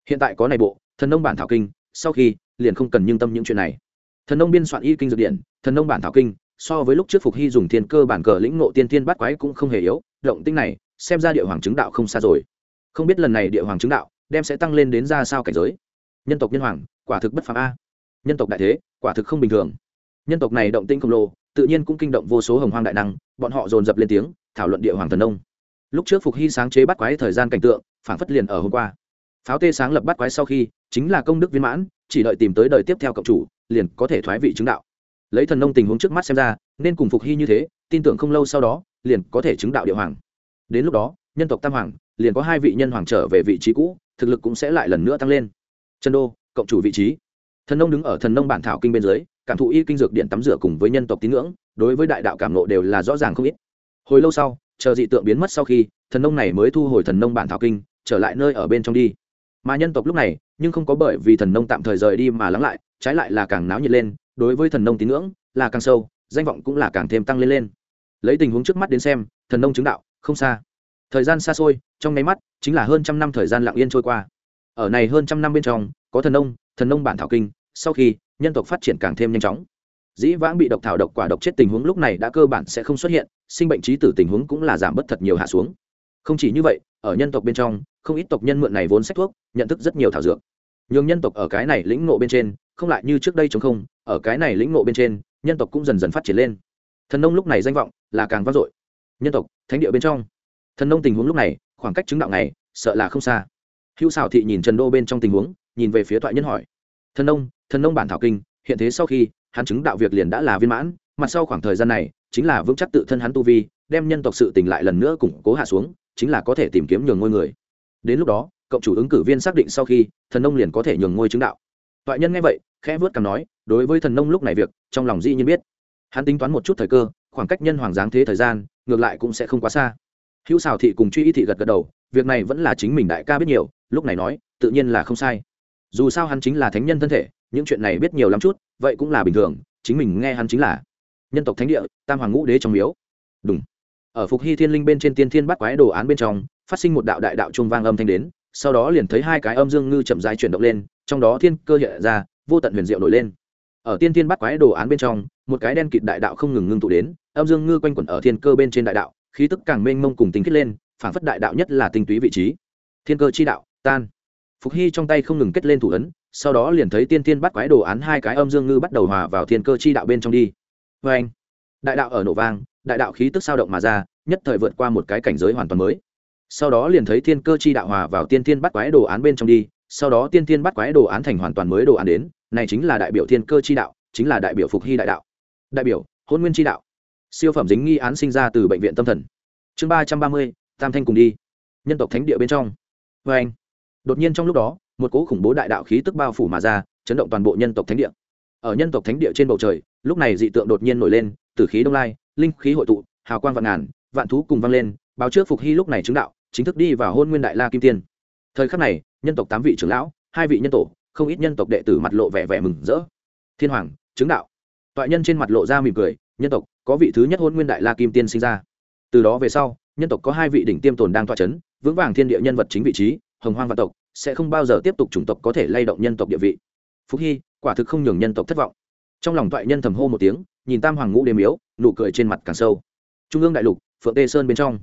Hiện tại có này bộ, thần nông bản thảo kinh sau khi, liền không cần nhưng tâm những chuyện này. Thần nông biên soạn y kinh dược điện thần nông bản thảo kinh, so với lúc trước phục hy dùng thiên cơ bản cờ lĩnh ngộ tiên tiên bắt quái cũng không hề yếu, động tinh này, xem ra địa hoàng chứng đạo không xa rồi. Không biết lần này địa hoàng chứng đạo, đem sẽ tăng lên đến ra sao cảnh giới. Nhân tộc nhân hoàng, quả thực bất phàm a. Nhân tộc đại thế, quả thực không bình thường. Nhân tộc này động tinh khổng lồ, tự nhiên cũng kinh động vô số hồng hoang đại năng, bọn họ dồn dập lên tiếng, thảo luận địa hoàng thần nông. Lúc trước phục hy sáng chế bắt quái thời gian cảnh tượng phản phất liền ở hôm qua pháo tê sáng lập bắt quái sau khi, chính là công đức viên mãn, chỉ đợi tìm tới đời tiếp theo cộng chủ, liền có thể thoái vị chứng đạo. Lấy thần nông tình huống trước mắt xem ra, nên cùng phục hy như thế, tin tưởng không lâu sau đó, liền có thể chứng đạo địa hoàng. Đến lúc đó, nhân tộc tam hoàng, liền có hai vị nhân hoàng trở về vị trí cũ, thực lực cũng sẽ lại lần nữa tăng lên. Trần đô, cộng chủ vị trí. Thần nông đứng ở thần nông bản thảo kinh bên dưới, cảm thụ y kinh dược điện tắm rửa cùng với nhân tộc tín ngưỡng, đối với đại đạo cảm nộ đều là rõ ràng không ít. Hồi lâu sau, chờ dị tượng biến mất sau khi, thần nông này mới thu hồi thần nông bản thảo kinh, trở lại nơi ở bên trong đi mà nhân tộc lúc này, nhưng không có bởi vì thần nông tạm thời rời đi mà lắng lại, trái lại là càng náo nhiệt lên, đối với thần nông tín ngưỡng là càng sâu, danh vọng cũng là càng thêm tăng lên lên. Lấy tình huống trước mắt đến xem, thần nông chứng đạo, không xa. Thời gian xa xôi, trong nháy mắt, chính là hơn trăm năm thời gian lặng yên trôi qua. Ở này hơn trăm năm bên trong, có thần nông thần nông bản thảo kinh, sau khi, nhân tộc phát triển càng thêm nhanh chóng. Dĩ vãng bị độc thảo độc quả độc chết tình huống lúc này đã cơ bản sẽ không xuất hiện, sinh bệnh trí tử tình huống cũng là giảm bớt thật nhiều hạ xuống. Không chỉ như vậy, ở nhân tộc bên trong không ít tộc nhân mượn này vốn sách thuốc, nhận thức rất nhiều thảo dược. Nhường nhân tộc ở cái này lĩnh ngộ bên trên, không lại như trước đây chống không, ở cái này lĩnh ngộ bên trên, nhân tộc cũng dần dần phát triển lên. Thần nông lúc này danh vọng là càng vang dội. Nhân tộc, thánh địa bên trong. Thần nông tình huống lúc này, khoảng cách chứng đạo này sợ là không xa. Hữu xào thị nhìn trần đô bên trong tình huống, nhìn về phía thoại nhân hỏi. Thần nông thần nông bản thảo kinh, hiện thế sau khi, hắn chứng đạo việc liền đã là viên mãn mặt sau khoảng thời gian này, chính là vững chắc tự thân hắn tu vi, đem nhân tộc sự tỉnh lại lần nữa củng cố hạ xuống, chính là có thể tìm kiếm nhường ngôi người đến lúc đó, cộng chủ ứng cử viên xác định sau khi, thần nông liền có thể nhường ngôi chứng đạo. Toại nhân nghe vậy, khẽ vớt cằm nói, đối với thần nông lúc này việc, trong lòng dĩ nhiên biết. Hắn tính toán một chút thời cơ, khoảng cách nhân hoàng giáng thế thời gian, ngược lại cũng sẽ không quá xa. Hữu xào thị cùng truy y thị gật gật đầu, việc này vẫn là chính mình đại ca biết nhiều, lúc này nói, tự nhiên là không sai. Dù sao hắn chính là thánh nhân thân thể, những chuyện này biết nhiều lắm chút, vậy cũng là bình thường, chính mình nghe hắn chính là nhân tộc thánh địa, tam hoàng ngũ đế trong miếu. Đúng. Ở phục hy thiên linh bên trên tiên thiên bắt quái đồ án bên trong phát sinh một đạo đại đạo trung vang âm thanh đến, sau đó liền thấy hai cái âm dương ngư chậm dài chuyển động lên, trong đó thiên cơ hiện ra, vô tận huyền diệu nổi lên. Ở tiên thiên bắt quái đồ án bên trong, một cái đen kịt đại đạo không ngừng ngưng tụ đến, âm dương ngư quanh quẩn ở thiên cơ bên trên đại đạo, khí tức càng mênh mông cùng tính kết lên, phảng phất đại đạo nhất là tinh túy vị trí. Thiên cơ chi đạo, tan. Phục hy trong tay không ngừng kết lên thủ ấn, sau đó liền thấy tiên thiên bắt quái đồ án hai cái âm dương ngư bắt đầu hòa vào thiên cơ chi đạo bên trong đi. Vê anh đại đạo ở nổ vang, đại đạo khí tức sao động mà ra, nhất thời vượt qua một cái cảnh giới hoàn toàn mới sau đó liền thấy thiên cơ chi đạo hòa vào tiên thiên bắt quái đồ án bên trong đi, sau đó tiên thiên bắt quái đồ án thành hoàn toàn mới đồ án đến, này chính là đại biểu thiên cơ chi đạo, chính là đại biểu phục hy đại đạo. Đại biểu, hôn nguyên chi đạo. Siêu phẩm dính nghi án sinh ra từ bệnh viện tâm thần. Chương ba trăm ba mươi, tam thanh cùng đi. Nhân tộc thánh địa bên trong. Vê anh, đột nhiên trong lúc đó, một cỗ khủng bố đại đạo khí tức bao phủ mà ra, chấn động toàn bộ nhân tộc thánh địa. Ở nhân tộc thánh địa trên bầu trời, lúc này dị tượng đột nhiên nổi lên từ khí đông lai, linh khí hội tụ, hào quang vạn ngàn, vạn thú cùng vang lên, báo trước phục hy lúc này chứng đạo chính thức đi vào hôn nguyên đại la kim tiên. Thời khắc này, nhân tộc tám vị trưởng lão, hai vị nhân tổ, không ít nhân tộc đệ tử mặt lộ vẻ vẻ mừng rỡ. Thiên hoàng, chứng đạo. Toại nhân trên mặt lộ ra mỉm cười, nhân tộc, có vị thứ nhất hôn nguyên đại la kim tiên sinh ra. Từ đó về sau, nhân tộc có hai vị đỉnh tiêm tồn đang toa c h ấ n vững vàng thiên địa nhân vật chính vị trí, hồng hoang vạn tộc, sẽ không bao giờ tiếp tục chủng tộc có thể lay động nhân tộc địa vị. Phúc hy, quả thực không nhường nhân tộc thất vọng. Trong lòng toại nhân thầm hô một tiếng, nhìn tam hoàng ngũ đêm yếu nụ cười trên mặt càng sâu. Trung ương đại lục, phượng tê sơn bên trong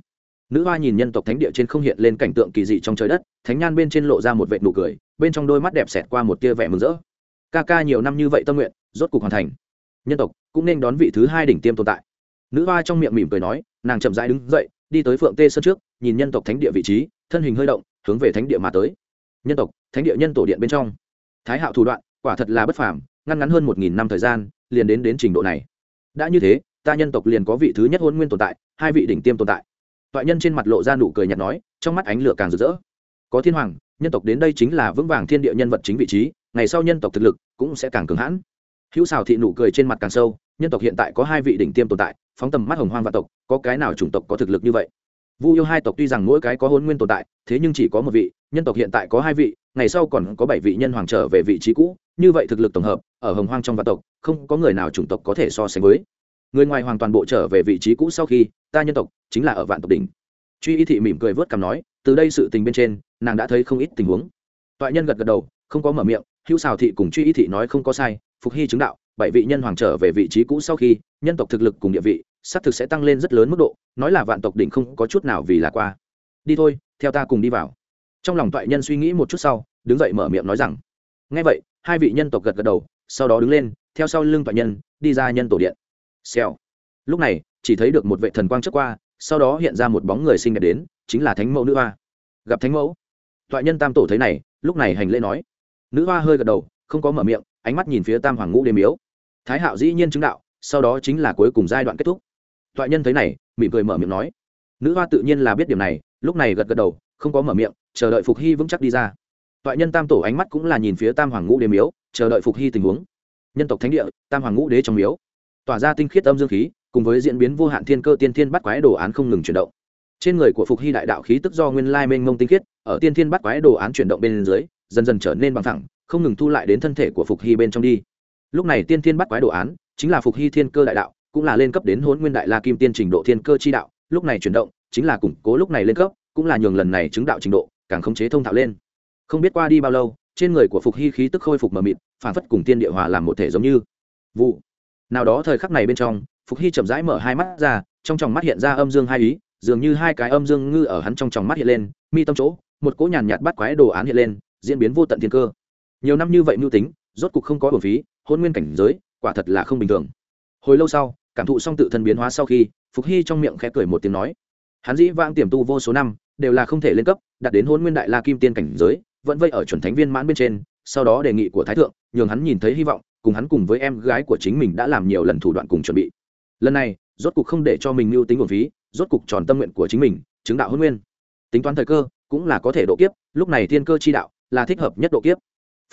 nữ hoa nhìn nhân tộc thánh địa trên không hiện lên cảnh tượng kỳ dị trong trời đất, thánh nhan bên trên lộ ra một vệ nụ cười, bên trong đôi mắt đẹp xẹt qua một tia vẻ mừng rỡ. Ca ca nhiều năm như vậy tâm nguyện, rốt cuộc hoàn thành. Nhân tộc cũng nên đón vị thứ hai đỉnh tiêm tồn tại. Nữ hoa trong miệng mỉm cười nói, nàng chậm rãi đứng dậy, đi tới phượng tê sơn trước, nhìn nhân tộc thánh địa vị trí, thân hình hơi động, hướng về thánh địa mà tới. Nhân tộc, thánh địa nhân tổ điện bên trong. Thái hạo thủ đoạn, quả thật là bất phàm, ngăn ngắn hơn một nghìn năm thời gian, liền đến đến trình độ này. Đã như thế, ta nhân tộc liền có vị thứ nhất hôn nguyên tồn tại, hai vị đỉnh tiêm tồn tại toại nhân trên mặt lộ ra nụ cười nhạt nói, trong mắt ánh lửa càng rực rỡ. Có thiên hoàng, nhân tộc đến đây chính là vững vàng thiên địa nhân vật chính vị trí, ngày sau nhân tộc thực lực cũng sẽ càng cường hãn. Hữu xào thị nụ cười trên mặt càng sâu, nhân tộc hiện tại có hai vị đỉnh tiêm tồn tại, phóng tầm mắt hồng hoang vạn tộc, có cái nào chủng tộc có thực lực như vậy? Vu yêu hai tộc tuy rằng mỗi cái có hôn nguyên tồn tại, thế nhưng chỉ có một vị, nhân tộc hiện tại có hai vị, ngày sau còn có bảy vị nhân hoàng trở về vị trí cũ, như vậy thực lực tổng hợp, ở hồng hoang trong vạn tộc, không có người nào chủng tộc có thể so sánh với người ngoài hoàn toàn bộ trở về vị trí cũ sau khi, ta nhân tộc chính là ở vạn tộc đỉnh. Truy y thị mỉm cười vớt cằm nói, từ đây sự tình bên trên, nàng đã thấy không ít tình huống. Toại nhân gật gật đầu, không có mở miệng, hữu xào thị cùng truy y thị nói không có sai, phục hy chứng đạo, bảy vị nhân hoàng trở về vị trí cũ sau khi, nhân tộc thực lực cùng địa vị, xác thực sẽ tăng lên rất lớn mức độ, nói là vạn tộc đỉnh không có chút nào vì là qua. Đi thôi, theo ta cùng đi vào. Trong lòng toại nhân suy nghĩ một chút sau, đứng dậy mở miệng nói rằng ngay vậy, hai vị nhân tộc gật gật đầu, sau đó đứng lên, theo sau lưng toại nhân, đi ra nhân tổ điện xèo. Lúc này, chỉ thấy được một vệ thần quang trước qua, sau đó hiện ra một bóng người xinh đẹp đến, chính là thánh mẫu nữ hoa. Gặp thánh mẫu. Toại nhân tam tổ thấy này, lúc này hành lễ nói. Nữ hoa hơi gật đầu, không có mở miệng, ánh mắt nhìn phía tam hoàng ngũ đêm miếu. Thái hạo dĩ nhiên chứng đạo, sau đó chính là cuối cùng giai đoạn kết thúc. Toại nhân thấy này, mỉm cười mở miệng nói. Nữ hoa tự nhiên là biết điểm này, lúc này gật gật đầu, không có mở miệng, chờ đợi phục hy vững chắc đi ra. Toại nhân tam tổ ánh mắt cũng là nhìn phía tam hoàng ngũ đế miếu, chờ đợi phục hy tình huống. Nhân tộc thánh địa, tam hoàng ngũ đế trong miếu tỏa ra tinh khiết âm dương khí, cùng với diễn biến vô hạn thiên cơ tiên thiên bắt quái đồ án không ngừng chuyển động. Trên người của phục hy đại đạo khí tức do nguyên lai mênh mông tinh khiết, ở tiên thiên bắt quái đồ án chuyển động bên dưới, dần dần trở nên bằng thẳng không ngừng thu lại đến thân thể của phục hy bên trong đi. Lúc này tiên thiên bắt quái đồ án chính là phục hy thiên cơ đại đạo, cũng là lên cấp đến hôn nguyên đại la kim tiên trình độ thiên cơ chi đạo, lúc này chuyển động, chính là củng cố lúc này lên cấp, cũng là nhường lần này chứng đạo trình độ càng khống chế thông thạo lên. Không biết qua đi bao lâu, trên người của phục hy khí tức khôi phục mờ mịt, phản phất cùng tiên địa hòa làm một thể giống như. Vụ nào đó thời khắc này bên trong, phục hy chậm rãi mở hai mắt ra, trong tròng mắt hiện ra âm dương hai ý, dường như hai cái âm dương ngư ở hắn trong tròng mắt hiện lên, mi tâm chỗ, một cỗ nhàn nhạt bắt quái đồ án hiện lên, diễn biến vô tận thiên cơ. Nhiều năm như vậy mưu tính, rốt cục không có bổn phí, hôn nguyên cảnh giới, quả thật là không bình thường. Hồi lâu sau, cảm thụ xong tự thân biến hóa sau khi, phục hy trong miệng khẽ cười một tiếng nói, hắn dĩ vãng tiềm tu vô số năm, đều là không thể lên cấp, đạt đến hôn nguyên đại la kim tiên cảnh giới, vẫn vây ở chuẩn thánh viên mãn bên trên, sau đó đề nghị của thái thượng, nhường hắn nhìn thấy hy vọng cùng hắn cùng với em gái của chính mình đã làm nhiều lần thủ đoạn cùng chuẩn bị. Lần này, rốt cục không để cho mình mưu tính nguồn phí, rốt cục tròn tâm nguyện của chính mình, chứng đạo hôn nguyên. Tính toán thời cơ, cũng là có thể độ kiếp, lúc này thiên cơ chi đạo là thích hợp nhất độ kiếp.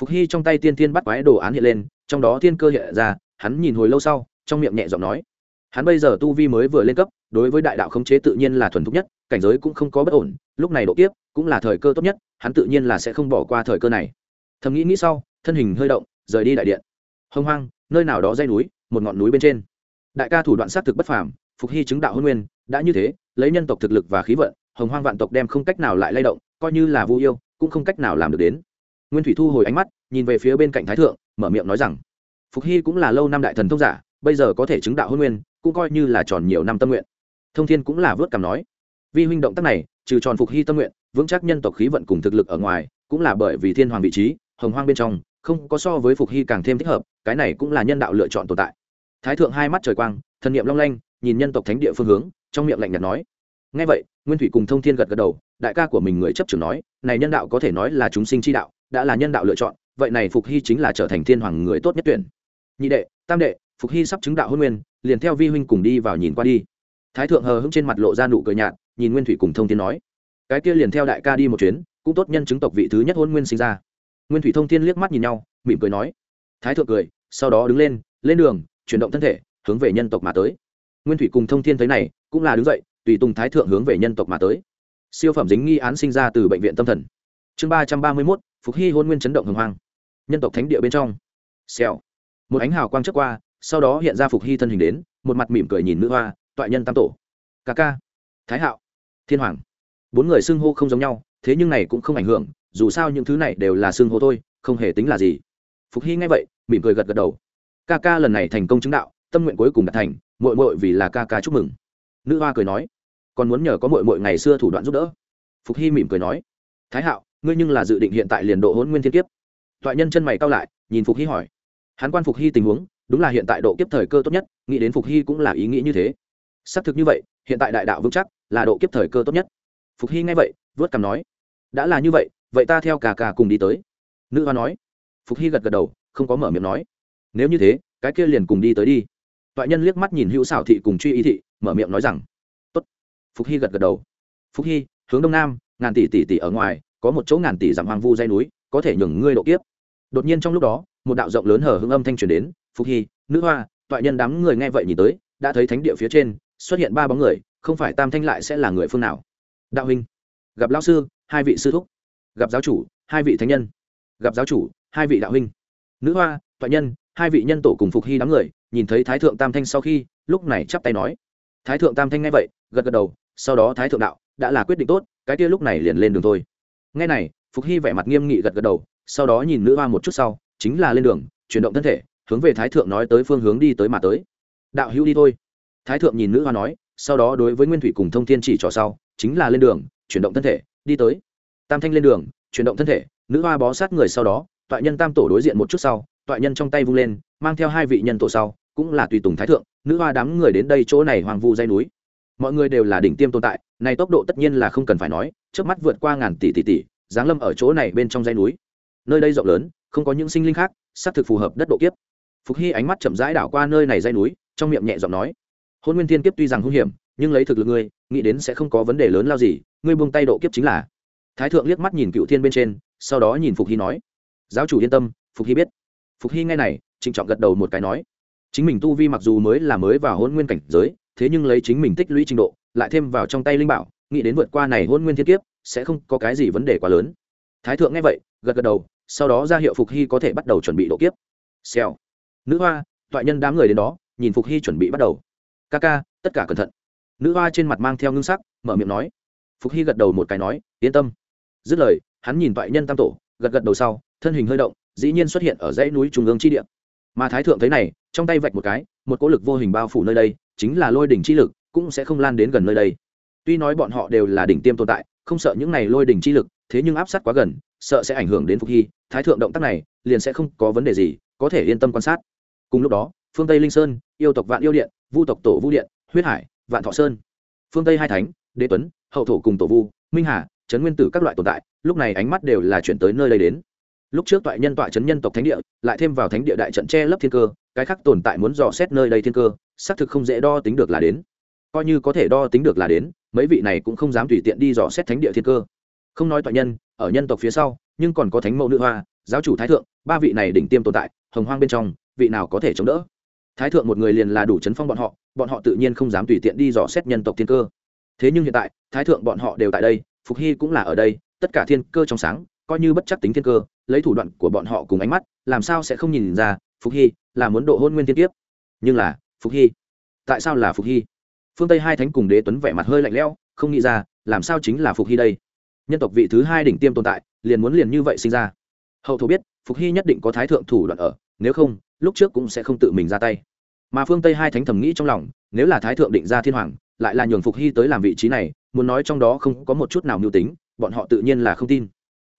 Phục hy trong tay tiên thiên bắt quái đồ án hiện lên, trong đó thiên cơ hiện ra, hắn nhìn hồi lâu sau, trong miệng nhẹ giọng nói. Hắn bây giờ tu vi mới vừa lên cấp, đối với đại đạo khống chế tự nhiên là thuần thục nhất, cảnh giới cũng không có bất ổn, lúc này độ kiếp cũng là thời cơ tốt nhất, hắn tự nhiên là sẽ không bỏ qua thời cơ này. Thầm nghĩ nghĩ sau, thân hình hơi động, rời đi đại điện hông hoang, nơi nào đó dây núi, một ngọn núi bên trên. Đại ca thủ đoạn sát thực bất phàm, phục hy chứng đạo hôn nguyên, đã như thế, lấy nhân tộc thực lực và khí vận, hồng hoang vạn tộc đem không cách nào lại lay động, coi như là vu yêu, cũng không cách nào làm được đến. Nguyên thủy thu hồi ánh mắt, nhìn về phía bên cạnh thái thượng, mở miệng nói rằng, phục hy cũng là lâu năm đại thần thông giả, bây giờ có thể chứng đạo hôn nguyên, cũng coi như là tròn nhiều năm tâm nguyện. Thông thiên cũng là vớt cảm nói, vi huynh động tác này, trừ tròn phục hy tâm nguyện, vững chắc nhân tộc khí vận cùng thực lực ở ngoài, cũng là bởi vì thiên hoàng vị trí, hồng hoang bên trong không có so với phục hy càng thêm thích hợp, cái này cũng là nhân đạo lựa chọn tồn tại. Thái thượng hai mắt trời quang thần niệm long lanh, nhìn nhân tộc thánh địa phương hướng, trong miệng lạnh nhạt nói. Ngay vậy, nguyên thủy cùng thông thiên gật gật đầu, đại ca của mình người chấp trưởng nói, này nhân đạo có thể nói là chúng sinh chi đạo, đã là nhân đạo lựa chọn, vậy này phục hy chính là trở thành thiên hoàng người tốt nhất tuyển. Nhị đệ, tam đệ, phục hy sắp chứng đạo hôn nguyên, liền theo vi huynh cùng đi vào nhìn qua đi. Thái thượng hờ hững trên mặt lộ ra nụ cười nhạt, nhìn nguyên thủy cùng thông thiên nói. Cái kia liền theo đại ca đi một chuyến, cũng tốt nhân chứng tộc vị thứ nhất hôn nguyên sinh ra nguyên thủy thông thiên liếc mắt nhìn nhau, mỉm cười nói. Thái thượng cười, sau đó đứng lên lên đường, chuyển động thân thể, hướng về nhân tộc mà tới. Nguyên thủy cùng thông thiên thấy này, cũng là đứng dậy, tùy tùng thái thượng hướng về nhân tộc mà tới. Siêu phẩm dính nghi án sinh ra từ bệnh viện tâm thần. Chương ba trăm ba mươi mốt, phục hy hôn nguyên chấn động hồng hoang. Nhân tộc thánh địa bên trong. Xèo. Một ánh hào quang trước qua, sau đó hiện ra phục hy thân hình đến, một mặt mỉm cười nhìn nữ hoa, toại nhân tam tổ. Ca ca. Thái hạo. Thiên hoàng. Bốn người xưng hô không giống nhau, thế nhưng này cũng không ảnh hưởng dù sao những thứ này đều là xương hô thôi, không hề tính là gì. Phục hy nghe vậy, mỉm cười gật gật đầu. Ca ca lần này thành công chứng đạo, tâm nguyện cuối cùng đạt thành mội mội vì là ca ca chúc mừng. Nữ hoa cười nói, còn muốn nhờ có mội mội ngày xưa thủ đoạn giúp đỡ. Phục hy mỉm cười nói, thái hạo, ngươi nhưng là dự định hiện tại liền độ hôn nguyên thiên kiếp. Toại nhân chân mày cao lại, nhìn phục hy hỏi, hắn quan phục hy tình huống, đúng là hiện tại độ kiếp thời cơ tốt nhất, nghĩ đến phục hy cũng là ý nghĩ như thế. Xác thực như vậy, hiện tại đại đạo vững chắc, là độ kiếp thời cơ tốt nhất. Phục hy nghe vậy, vớt cằm nói, đã là như vậy vậy ta theo cả cả cùng đi tới. Nữ hoa nói. Phục hy gật gật đầu, không có mở miệng nói. Nếu như thế, cái kia liền cùng đi tới đi. Toại nhân liếc mắt nhìn hữu xảo thị cùng truy ý thị, mở miệng nói rằng, tốt. Phục hy gật gật đầu. Phục hy, hướng đông nam, ngàn tỷ tỷ tỷ ở ngoài, có một chỗ ngàn tỷ dặm hoang vu dây núi, có thể nhường ngươi độ kiếp. Đột nhiên trong lúc đó, một đạo rộng lớn hở hưng âm thanh truyền đến, phục hy, nữ hoa, toại nhân đám người nghe vậy nhìn tới, đã thấy thánh địa phía trên, xuất hiện ba bóng người, không phải tam thanh lại sẽ là người phương nào? Đạo huynh, gặp lão sư, hai vị sư thúc gặp giáo chủ, hai vị thánh nhân. Gặp giáo chủ, hai vị đạo huynh. Nữ hoa toại nhân, hai vị nhân tổ cùng phục hy đám người, nhìn thấy thái thượng tam thanh sau khi, lúc này chắp tay nói. Thái thượng tam thanh nghe vậy, gật gật đầu, sau đó thái thượng đạo, đã là quyết định tốt, cái kia lúc này liền lên đường thôi. Nghe này, phục hy vẻ mặt nghiêm nghị gật gật đầu, sau đó nhìn nữ hoa một chút sau, chính là lên đường, chuyển động thân thể, hướng về thái thượng nói tới phương hướng đi tới mà tới. Đạo hữu đi thôi. Thái thượng nhìn nữ hoa nói, sau đó đối với nguyên thủy cùng thông thiên chỉ trò sau, chính là lên đường, chuyển động thân thể, đi tới tam thanh lên đường, chuyển động thân thể, nữ hoa bó sát người sau đó tọa nhân tam tổ đối diện một chút sau tọa nhân trong tay vung lên, mang theo hai vị nhân tổ sau, cũng là tùy tùng thái thượng, nữ hoa đám người đến đây chỗ này hoàng vu dây núi. Mọi người đều là đỉnh tiêm tồn tại, này tốc độ tất nhiên là không cần phải nói trước mắt vượt qua ngàn tỷ tỷ tỷ, giáng lâm ở chỗ này bên trong dây núi. Nơi đây rộng lớn, không có những sinh linh khác, xác thực phù hợp đất độ kiếp. Phục hy ánh mắt chậm rãi đảo qua nơi này dây núi, trong miệng nhẹ giọng nói, hôn nguyên thiên kiếp tuy rằng hung hiểm, nhưng lấy thực lực ngươi, nghĩ đến sẽ không có vấn đề lớn lao gì, ngươi buông tay độ kiếp chính là thái thượng liếc mắt nhìn cựu thiên bên trên, sau đó nhìn phục hy nói, giáo chủ yên tâm, phục hy biết. Phục hy nghe này, trịnh trọng gật đầu một cái nói, chính mình tu vi mặc dù mới là mới vào hôn nguyên cảnh giới, thế nhưng lấy chính mình tích lũy trình độ, lại thêm vào trong tay linh bảo, nghĩ đến vượt qua này hôn nguyên thiên kiếp, sẽ không có cái gì vấn đề quá lớn. Thái thượng nghe vậy, gật gật đầu, sau đó ra hiệu phục hy có thể bắt đầu chuẩn bị độ kiếp. Xèo. Nữ hoa, toại nhân đám người đến đó, nhìn phục hy chuẩn bị bắt đầu. Ca ca, tất cả cẩn thận. Nữ hoa trên mặt mang theo ngưng sắc, mở miệng nói. Phục hy gật đầu một cái nói, yên tâm dứt lời, hắn nhìn toại nhân tam tổ, gật gật đầu sau, thân hình hơi động, dĩ nhiên xuất hiện ở dãy núi trung ương chi địa. Mà thái thượng thấy này, trong tay vạch một cái, một cỗ lực vô hình bao phủ nơi đây, chính là lôi đỉnh chi lực, cũng sẽ không lan đến gần nơi đây. Tuy nói bọn họ đều là đỉnh tiêm tồn tại, không sợ những này lôi đỉnh chi lực, thế nhưng áp sát quá gần, sợ sẽ ảnh hưởng đến phục hy, thái thượng động tác này, liền sẽ không có vấn đề gì, có thể yên tâm quan sát. Cùng lúc đó, phương tây linh sơn, yêu tộc vạn yêu điện, vu tộc tổ vu điện, huyết hải, vạn thọ sơn. Phương tây hai thánh, đế tuấn, hậu thổ cùng tổ vu, minh hà chấn nguyên tử các loại tồn tại, lúc này ánh mắt đều là chuyển tới nơi đây đến. Lúc trước toại nhân tọa chấn nhân tộc thánh địa, lại thêm vào thánh địa đại trận che lấp thiên cơ, cái khác tồn tại muốn dò xét nơi đây thiên cơ, xác thực không dễ đo tính được là đến. Coi như có thể đo tính được là đến, mấy vị này cũng không dám tùy tiện đi dò xét thánh địa thiên cơ. Không nói toại nhân, ở nhân tộc phía sau, nhưng còn có thánh mẫu nữ hoa, giáo chủ thái thượng, ba vị này đỉnh tiêm tồn tại, hồng hoang bên trong, vị nào có thể chống đỡ? Thái thượng một người liền là đủ chấn phong bọn họ bọn họ tự nhiên không dám tùy tiện đi dò xét nhân tộc thiên cơ. Thế nhưng hiện tại, thái thượng bọn họ đều tại đây phục hy cũng là ở đây, tất cả thiên cơ trong sáng, coi như bất chắc tính thiên cơ, lấy thủ đoạn của bọn họ cùng ánh mắt, làm sao sẽ không nhìn ra, phục hy là muốn độ hôn nguyên thiên tiếp nhưng là, phục hy, tại sao là phục hy? Phương tây hai thánh cùng đế tuấn vẻ mặt hơi lạnh lẽo, không nghĩ ra, làm sao chính là phục hy đây? Nhân tộc vị thứ hai đỉnh tiêm tồn tại, liền muốn liền như vậy sinh ra. Hậu thổ biết, phục hy nhất định có thái thượng thủ đoạn ở, nếu không, lúc trước cũng sẽ không tự mình ra tay. Mà phương tây hai thánh thầm nghĩ trong lòng, nếu là thái thượng định ra thiên hoàng, lại là nhường phục hy tới làm vị trí này muốn nói trong đó không có một chút nào mưu tính, bọn họ tự nhiên là không tin.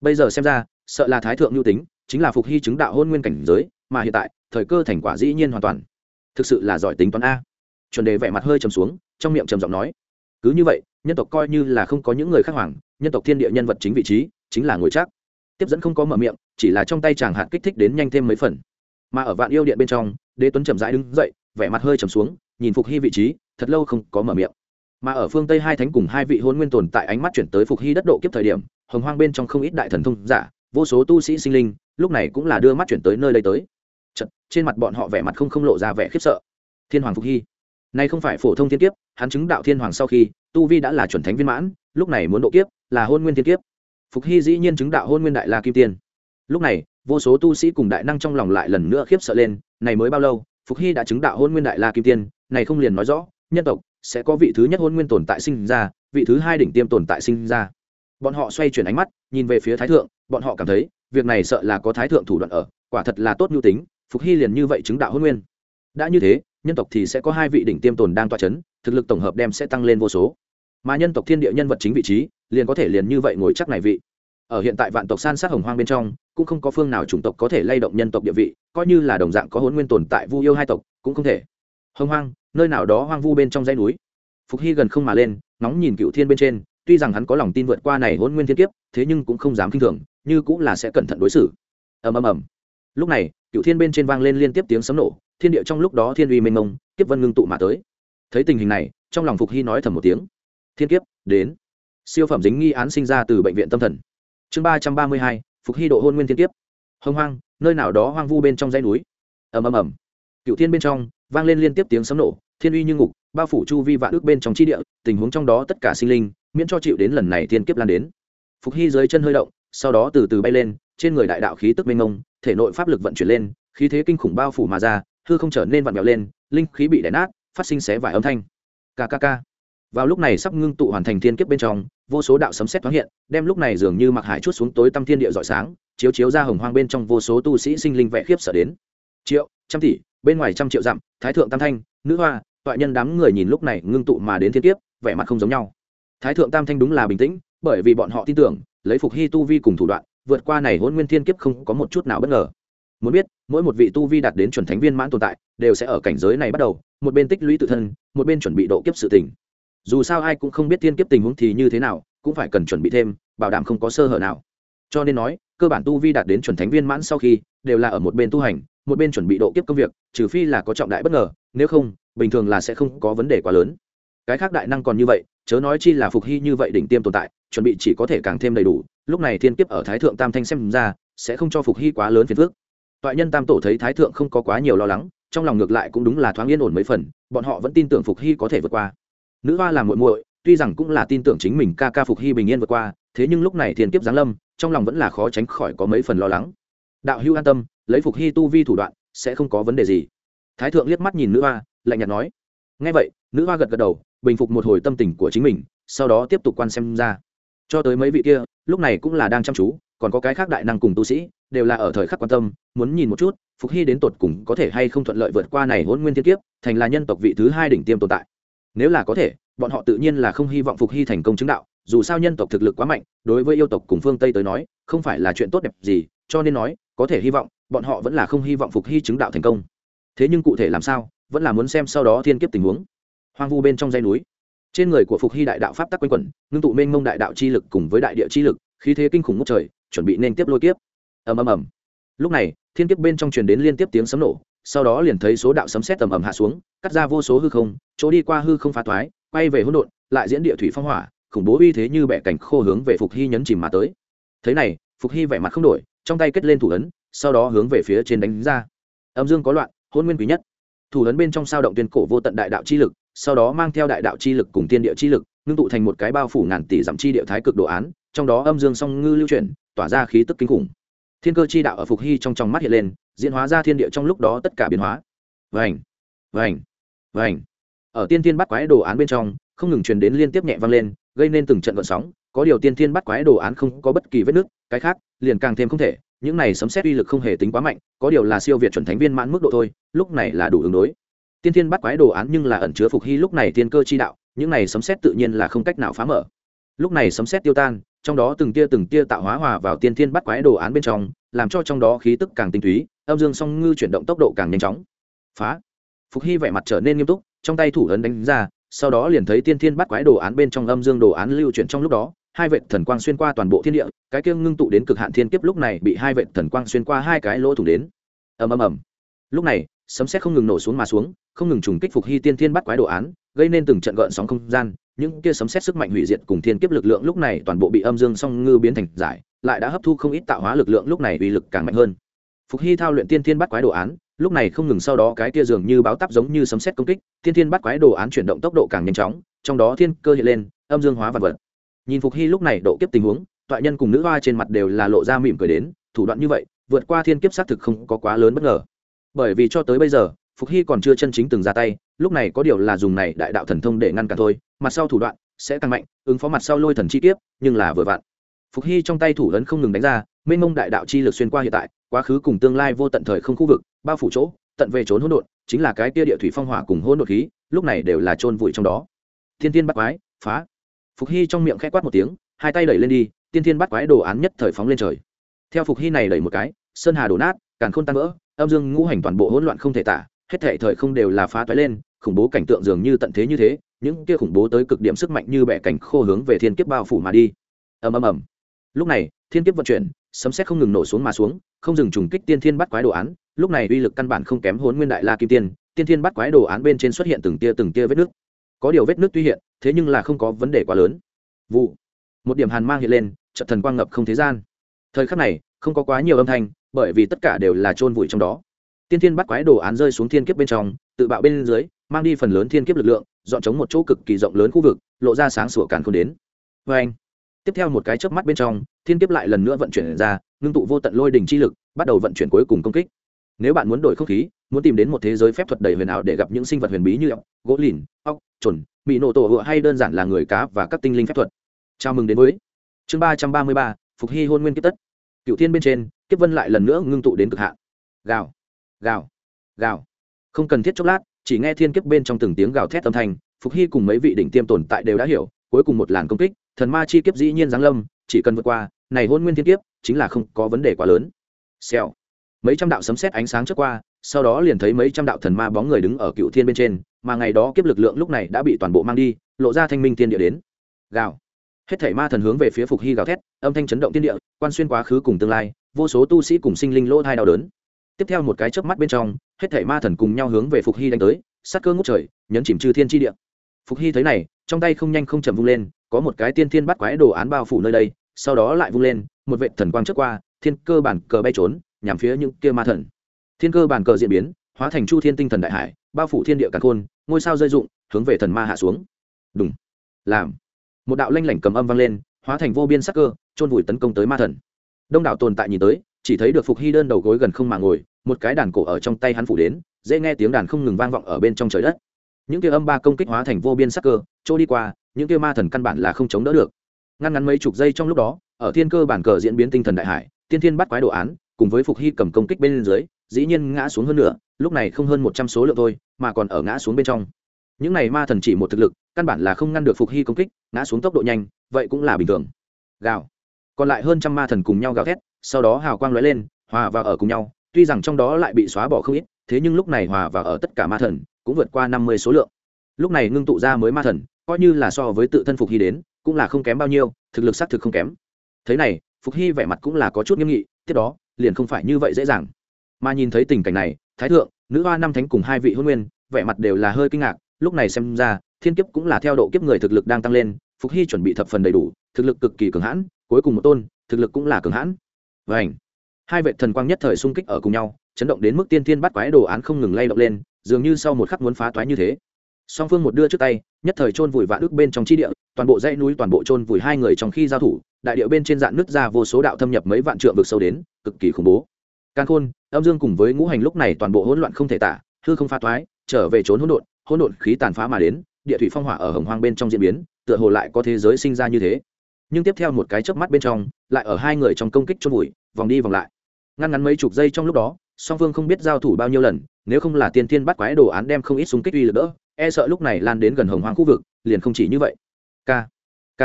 Bây giờ xem ra, sợ là thái thượng mưu tính, chính là phục hy chứng đạo hôn nguyên cảnh giới, mà hiện tại, thời cơ thành quả dĩ nhiên hoàn toàn. Thực sự là giỏi tính toán a. Chuẩn đề vẻ mặt hơi trầm xuống, trong miệng trầm giọng nói, cứ như vậy, nhân tộc coi như là không có những người khác hoàng, nhân tộc thiên địa nhân vật chính vị trí, chính là ngồi chắc. Tiếp dẫn không có mở miệng, chỉ là trong tay chàng hạn kích thích đến nhanh thêm mấy phần. Mà ở vạn yêu điện bên trong, đế tuấn chậm rãi đứng dậy, vẻ mặt hơi trầm xuống, nhìn phục hy vị trí, thật lâu không có mở miệng mà ở phương tây hai thánh cùng hai vị hôn nguyên tồn tại ánh mắt chuyển tới phục hy đất độ kiếp thời điểm hồng hoang bên trong không ít đại thần thông giả vô số tu sĩ sinh linh lúc này cũng là đưa mắt chuyển tới nơi đây tới. Chật, trên mặt bọn họ vẻ mặt không không lộ ra vẻ khiếp sợ. Thiên hoàng phục hy. Nay không phải phổ thông thiên kiếp hắn chứng đạo thiên hoàng sau khi tu vi đã là chuẩn thánh viên mãn lúc này muốn độ kiếp là hôn nguyên thiên kiếp. Phục hy dĩ nhiên chứng đạo hôn nguyên đại la kim tiên. Lúc này vô số tu sĩ cùng đại năng trong lòng lại lần nữa khiếp sợ lên này mới bao lâu phục hy đã chứng đạo hôn nguyên đại la kim tiên này không liền nói rõ nhân tộc sẽ có vị thứ nhất hôn nguyên tồn tại sinh ra, vị thứ hai đỉnh tiêm tồn tại sinh ra. Bọn họ xoay chuyển ánh mắt, nhìn về phía thái thượng, bọn họ cảm thấy, việc này sợ là có thái thượng thủ đoạn ở, quả thật là tốt nhu tính, phục hy liền như vậy chứng đạo hôn nguyên. Đã như thế, nhân tộc thì sẽ có hai vị đỉnh tiêm tồn đang toa c h ấ n thực lực tổng hợp đem sẽ tăng lên vô số. Mà nhân tộc thiên địa nhân vật chính vị trí, liền có thể liền như vậy ngồi chắc này vị. Ở hiện tại vạn tộc san sát hồng hoang bên trong, cũng không có phương nào chủng tộc có thể lay động nhân tộc địa vị, coi như là đồng dạng có hôn nguyên tồn tại vu yêu hai tộc, cũng không thể. Hồng hoang nơi nào đó hoang vu bên trong dãy núi. Phục hy gần không mà lên nóng nhìn cựu thiên bên trên, tuy rằng hắn có lòng tin vượt qua này hôn nguyên thiên kiếp, thế nhưng cũng không dám k i n h thường, như cũng là sẽ cẩn thận đối xử. Ầm ầm ầm. Lúc này cựu thiên bên trên vang lên liên tiếp tiếng sấm nổ, thiên địa trong lúc đó thiên uy mênh mông, kiếp vân ngưng tụ mà tới. Thấy tình hình này, trong lòng phục hy nói thầm một tiếng. Thiên kiếp, đến. Siêu phẩm dính nghi án sinh ra từ bệnh viện tâm thần. Chương ba trăm ba mươi hai, phục hy độ hôn nguyên thiên kiếp. Hông hoang, nơi nào đó hoang vu bên trong dãy núi. Ầm ầm ầm. Cựu thiên bên trong, vang lên liên tiếp tiếng sấm nổ thiên uy như ngục, bao phủ chu vi vạn ước bên trong chi địa, tình huống trong đó tất cả sinh linh, miễn cho chịu đến lần này thiên kiếp lan đến. Phục hy dưới chân hơi động, sau đó từ từ bay lên, trên người đại đạo khí tức mênh ngông thể nội pháp lực vận chuyển lên, khí thế kinh khủng bao phủ mà ra, hư không trở nên vặn vẹo lên, linh khí bị đẻ nát, phát sinh xé vải âm thanh. Kkk vào lúc này sắp ngưng tụ hoàn thành thiên kiếp bên trong, vô số đạo sấm xét thoáng hiện, đem lúc này dường như mặc hải chút xuống tối tăm thiên địa rọi sáng, chiếu chiếu ra hồng hoang bên trong vô số tu sĩ sinh linh vẽ khiếp sợ đến. Triệu, trăm tỷ, bên ngoài trăm triệu dặm, thái thượng tam thanh nữ hoa, toại nhân đám người nhìn lúc này ngưng tụ mà đến thiên kiếp, vẻ mặt không giống nhau. Thái thượng tam thanh đúng là bình tĩnh, bởi vì bọn họ tin tưởng, lấy phục hy tu vi cùng thủ đoạn, vượt qua này hôn nguyên thiên kiếp không có một chút nào bất ngờ. Muốn biết, mỗi một vị tu vi đạt đến chuẩn thánh viên mãn tồn tại, đều sẽ ở cảnh giới này bắt đầu, một bên tích lũy tự thân, một bên chuẩn bị độ kiếp sự tình. Dù sao ai cũng không biết thiên kiếp tình huống thì như thế nào, cũng phải cần chuẩn bị thêm, bảo đảm không có sơ hở nào. Cho nên nói, cơ bản tu vi đạt đến chuẩn thánh viên mãn sau khi, đều là ở một bên tu hành, một bên chuẩn bị độ kiếp công việc, trừ phi là có trọng đại bất ngờ nếu không, bình thường là sẽ không có vấn đề quá lớn. Cái khác đại năng còn như vậy, chớ nói chi là phục hy như vậy đỉnh tiêm tồn tại, chuẩn bị chỉ có thể càng thêm đầy đủ, lúc này thiên kiếp ở thái thượng tam thanh xem ra, sẽ không cho phục hy quá lớn phiền phước toại nhân tam tổ thấy thái thượng không có quá nhiều lo lắng, trong lòng ngược lại cũng đúng là thoáng yên ổn mấy phần, bọn họ vẫn tin tưởng phục hy có thể vượt qua. Nữ hoa làm muội muội, tuy rằng cũng là tin tưởng chính mình ca ca phục hy bình yên vượt qua, thế nhưng lúc này thiên kiếp giáng lâm, trong lòng vẫn là khó tránh khỏi có mấy phần lo lắng. Đạo hưu an tâm, lấy phục hy tu vi thủ đoạn, sẽ không có vấn đề gì thái thượng liếc mắt nhìn nữ hoa, lạnh nhạt nói. Ngay vậy, nữ hoa gật gật đầu, bình phục một hồi tâm tình của chính mình, sau đó tiếp tục quan xem ra. Cho tới mấy vị kia, lúc này cũng là đang chăm chú, còn có cái khác đại năng cùng tu sĩ, đều là ở thời khắc quan tâm, muốn nhìn một chút, phục hy đến tột cùng có thể hay không thuận lợi vượt qua này hôn nguyên thiên kiếp, thành là nhân tộc vị thứ hai đỉnh tiêm tồn tại. Nếu là có thể, bọn họ tự nhiên là không hy vọng phục hy thành công chứng đạo, dù sao nhân tộc thực lực quá mạnh, đối với yêu tộc cùng phương tây tới nói, không phải là chuyện tốt đẹp gì, cho nên nói, có thể hy vọng, bọn họ vẫn là không hy vọng phục hy chứng đạo thành công thế nhưng cụ thể làm sao, vẫn là muốn xem sau đó thiên kiếp tình huống. Hoang vu bên trong dây núi. Trên người của phục hy đại đạo pháp tắc quanh quẩn, ngưng tụ mênh mông đại đạo chi lực cùng với đại địa chi lực, khí thế kinh khủng ngốc trời, chuẩn bị nên tiếp lôi kiếp. Ầm ầm ầm. Lúc này, thiên kiếp bên trong truyền đến liên tiếp tiếng sấm nổ, sau đó liền thấy số đạo sấm sét tầm ầm hạ xuống, cắt ra vô số hư không, chỗ đi qua hư không phá thoái, quay về hỗn độn, lại diễn địa thủy phong hỏa, khủng bố uy thế như bẻ cảnh khô hướng về phục hy nhấn chìm mà tới. Thế này, phục hy vẻ mặt không đổi, trong tay kết lên thủ ấn, sau đó hướng về phía trên đánh ra. Âm dương có loạn hôn nguyên quý nhất. Thủ ấn bên trong sao động tuyên cổ vô tận đại đạo chi lực, sau đó mang theo đại đạo chi lực cùng tiên địa chi lực, ngưng tụ thành một cái bao phủ ngàn tỷ dặm chi địa thái cực đồ án, trong đó âm dương song ngư lưu chuyển, tỏa ra khí tức kinh khủng. Thiên cơ chi đạo ở phục hy trong trong mắt hiện lên, diễn hóa ra thiên địa trong lúc đó tất cả biến hóa. Vành vành vành. Ở tiên thiên bắt quái đồ án bên trong, không ngừng truyền đến liên tiếp nhẹ vang lên, gây nên từng trận vận sóng, có điều tiên thiên bắt quái đồ án không có bất kỳ vết nứt, cái khác, liền càng thêm không thể những này sấm xét uy lực không hề tính quá mạnh, có điều là siêu việt chuẩn thánh viên mãn mức độ thôi, lúc này là đủ ứng đối. Tiên thiên bắt quái đồ án nhưng là ẩn chứa phục hy lúc này tiên cơ chi đạo, những này sấm xét tự nhiên là không cách nào phá mở. Lúc này sấm xét tiêu tan, trong đó từng tia từng tia tạo hóa hòa vào tiên thiên bắt quái đồ án bên trong, làm cho trong đó khí tức càng tinh túy, âm dương song ngư chuyển động tốc độ càng nhanh chóng. Phá! Phục hy vẻ mặt trở nên nghiêm túc, trong tay thủ ấn đánh ra, sau đó liền thấy tiên thiên bắt quái đồ án bên trong âm dương đồ án lưu chuyển trong lúc đó hai vệ thần quang xuyên qua toàn bộ thiên địa, cái kiêng ngưng tụ đến cực hạn thiên kiếp lúc này bị hai vệ thần quang xuyên qua hai cái lỗ thủ đến. Ầm ầm ầm. Lúc này, sấm xét không ngừng nổ xuống mà xuống, không ngừng trùng kích phục hy tiên thiên bắt quái đồ án, gây nên từng trận gợn sóng không gian. Những kia sấm xét sức mạnh hủy diệt cùng thiên kiếp lực lượng lúc này toàn bộ bị âm dương song ngư biến thành giải, lại đã hấp thu không ít tạo hóa lực lượng lúc này uy lực càng mạnh hơn. Phục hy thao luyện tiên thiên bắt quái đồ án, lúc này không ngừng sau đó cái kia dường như báo tắp giống như sấm xét công kích, tiên thiên bắt quái đồ án chuyển động tốc độ càng nhanh chóng, trong đó thiên cơ hiện lên, âm dương hóa vật vật nhìn phục hy lúc này độ kiếp tình huống, toại nhân cùng nữ hoa trên mặt đều là lộ ra mỉm cười đến, thủ đoạn như vậy, vượt qua thiên kiếp xác thực không có quá lớn bất ngờ. Bởi vì cho tới bây giờ, phục hy còn chưa chân chính từng ra tay, lúc này có điều là dùng này đại đạo thần thông để ngăn cản thôi, mặt sau thủ đoạn sẽ càng mạnh, ứng phó mặt sau lôi thần chi kiếp, nhưng là vừa vặn. Phục hy trong tay thủ lớn không ngừng đánh ra, mênh mông đại đạo chi lực xuyên qua hiện tại, quá khứ cùng tương lai vô tận thời không khu vực, bao phủ chỗ, tận về trốn hỗn độn, chính là cái kia địa thủy phong hỏa cùng hỗn độn khí, lúc này đều là chôn vùi trong đó. Thiên tiên bắt quái, phá phục hy trong miệng khẽ quát một tiếng, hai tay đẩy lên đi, tiên thiên bắt quái đồ án nhất thời phóng lên trời. Theo phục hy này đẩy một cái, sơn hà đổ nát, càn khôn tan vỡ, âm dương ngũ hành toàn bộ hỗn loạn không thể tả, hết thể thời không đều là phá toái lên, khủng bố cảnh tượng dường như tận thế như thế, những kia khủng bố tới cực điểm sức mạnh như bẻ cảnh khô hướng về thiên kiếp bao phủ mà đi. Ầm ầm ầm. Lúc này, thiên kiếp vận chuyển, sấm xét không ngừng nổ xuống mà xuống, không dừng trùng kích tiên thiên bắt quái đồ án, lúc này uy lực căn bản không kém hốn nguyên đại la kim tiên tiên thiên bắt quái đồ án bên trên xuất hiện từng tia từng tia vết nước có điều vết nước tuy hiện thế nhưng là không có vấn đề quá lớn. Vụ. Một điểm hàn mang hiện lên trận thần quang ngập không thế gian. Thời khắc này, không có quá nhiều âm thanh, bởi vì tất cả đều là chôn vùi trong đó. Tiên thiên bắt quái đồ án rơi xuống thiên kiếp bên trong, tự bạo bên dưới, mang đi phần lớn thiên kiếp lực lượng, dọn chống một chỗ cực kỳ rộng lớn khu vực, lộ ra sáng sủa càn không đến. Vê anh, tiếp theo một cái chớp mắt bên trong, thiên kiếp lại lần nữa vận chuyển ra, ngưng tụ vô tận lôi đỉnh chi lực, bắt đầu vận chuyển cuối cùng công kích nếu bạn muốn đổi không khí, muốn tìm đến một thế giới phép thuật đầy huyền ảo để gặp những sinh vật huyền bí như ốc, gỗ lìn, ốc trồn mỹ nổ tổ hựa hay đơn giản là người cá và các tinh linh phép thuật. Chào mừng đến với chương ba trăm ba mươi ba, phục hy hôn nguyên kiếp tất. Cựu thiên bên trên, kiếp vân lại lần nữa ngưng tụ đến cực hạn. Gào gào gào. Không cần thiết chốc lát, chỉ nghe thiên kiếp bên trong từng tiếng gào thét âm thanh, phục hy cùng mấy vị đỉnh tiêm tồn tại đều đã hiểu, cuối cùng một làn công kích, thần ma chi kiếp dĩ nhiên giáng lâm, chỉ cần vượt qua, này hôn nguyên thiên kiếp chính là không có vấn đề quá lớn. Xèo mấy trăm đạo sấm sét ánh sáng trước qua, sau đó liền thấy mấy trăm đạo thần ma bóng người đứng ở cựu thiên bên trên, mà ngày đó kiếp lực lượng lúc này đã bị toàn bộ mang đi, lộ ra thanh minh tiên địa đến. Gào. Hết thảy ma thần hướng về phía phục hy gào thét, âm thanh chấn động tiên địa, quan xuyên quá khứ cùng tương lai, vô số tu sĩ cùng sinh linh lỗ thai đau đớn. Tiếp theo một cái chớp mắt bên trong, hết thảy ma thần cùng nhau hướng về phục hy đánh tới, sát cơ ngút trời, nhấn chìm trừ thiên tri địa. Phục hy thấy này, trong tay không nhanh không chậm vung lên, có một cái tiên thiên bắt quái đồ án bao phủ nơi đây, sau đó lại vung lên, một vệ thần quang trước qua, thiên cơ bản cờ bay trốn nhằm phía những kia ma thần. Thiên cơ bản cờ diễn biến, hóa thành chu thiên tinh thần đại hải, bao phủ thiên địa cả khôn, ngôi sao rơi dụng hướng về thần ma hạ xuống. Đúng làm. Một đạo lanh lảnh cầm âm vang lên, hóa thành vô biên sắc cơ trôn vùi tấn công tới ma thần. Đông đảo tồn tại nhìn tới, chỉ thấy được phục hy đơn đầu gối gần không mà ngồi, một cái đàn cổ ở trong tay hắn phủ đến, dễ nghe tiếng đàn không ngừng vang vọng ở bên trong trời đất. Những kia âm ba công kích hóa thành vô biên sắc cơ, trôi đi qua, những kia ma thần căn bản là không chống đỡ được. Ngăn ngắn mấy chục giây trong lúc đó, ở thiên cơ bản cờ diễn biến tinh thần đại hải, tiên thiên bắt quái đồ án cùng với phục hy cầm công kích bên dưới, dĩ nhiên ngã xuống hơn nữa lúc này không hơn một trăm số lượng thôi, mà còn ở ngã xuống bên trong. Những này ma thần chỉ một thực lực, căn bản là không ngăn được phục hy công kích, ngã xuống tốc độ nhanh, vậy cũng là bình thường. Gào. Còn lại hơn trăm ma thần cùng nhau gào thét, sau đó hào quang lóe lên, hòa vào ở cùng nhau, tuy rằng trong đó lại bị xóa bỏ không ít, thế nhưng lúc này hòa vào ở tất cả ma thần, cũng vượt qua năm mươi số lượng. Lúc này ngưng tụ ra mới ma thần, coi như là so với tự thân phục hy đến, cũng là không kém bao nhiêu, thực lực xác thực không kém. Thế này, phục hy vẻ mặt cũng là có chút nghiêm nghị, tiếp đó liền không phải như vậy dễ dàng. Mà nhìn thấy tình cảnh này, thái thượng, nữ hoa năm thánh cùng hai vị hôn nguyên, vẻ mặt đều là hơi kinh ngạc, lúc này xem ra, thiên kiếp cũng là theo độ kiếp người thực lực đang tăng lên, phục hy chuẩn bị thập phần đầy đủ, thực lực cực kỳ cường hãn, cuối cùng một tôn, thực lực cũng là cường hãn. Và ảnh hai vệ thần quang nhất thời xung kích ở cùng nhau, chấn động đến mức tiên thiên bắt quái đồ án không ngừng lay động lên, dường như sau một khắc muốn phá toái như thế. Song phương một đưa trước tay, nhất thời chôn vùi vạn ước bên trong chi địa toàn bộ dãy núi toàn bộ chôn vùi hai người trong khi giao thủ, đại điệu bên trên dạn nứt ra vô số đạo thâm nhập mấy vạn trượng vực sâu đến, cực kỳ khủng bố. Can khôn, âm dương cùng với ngũ hành lúc này toàn bộ hỗn loạn không thể tả, hư không phá toái trở về trốn hỗn độn hỗn độn khí tàn phá mà đến, địa thủy phong hỏa ở hồng hoang bên trong diễn biến, tựa hồ lại có thế giới sinh ra như thế. Nhưng tiếp theo một cái chớp mắt bên trong, lại ở hai người trong công kích chôn vùi, vòng đi vòng lại. Ngăn ngắn mấy chục giây trong lúc đó, song Vương không biết giao thủ bao nhiêu lần, nếu không là tiên thiên bắt quái đồ án đem không ít xung kích uy lực đỡ e sợ lúc này lan đến gần hồng hoang khu vực, liền không chỉ như vậy k k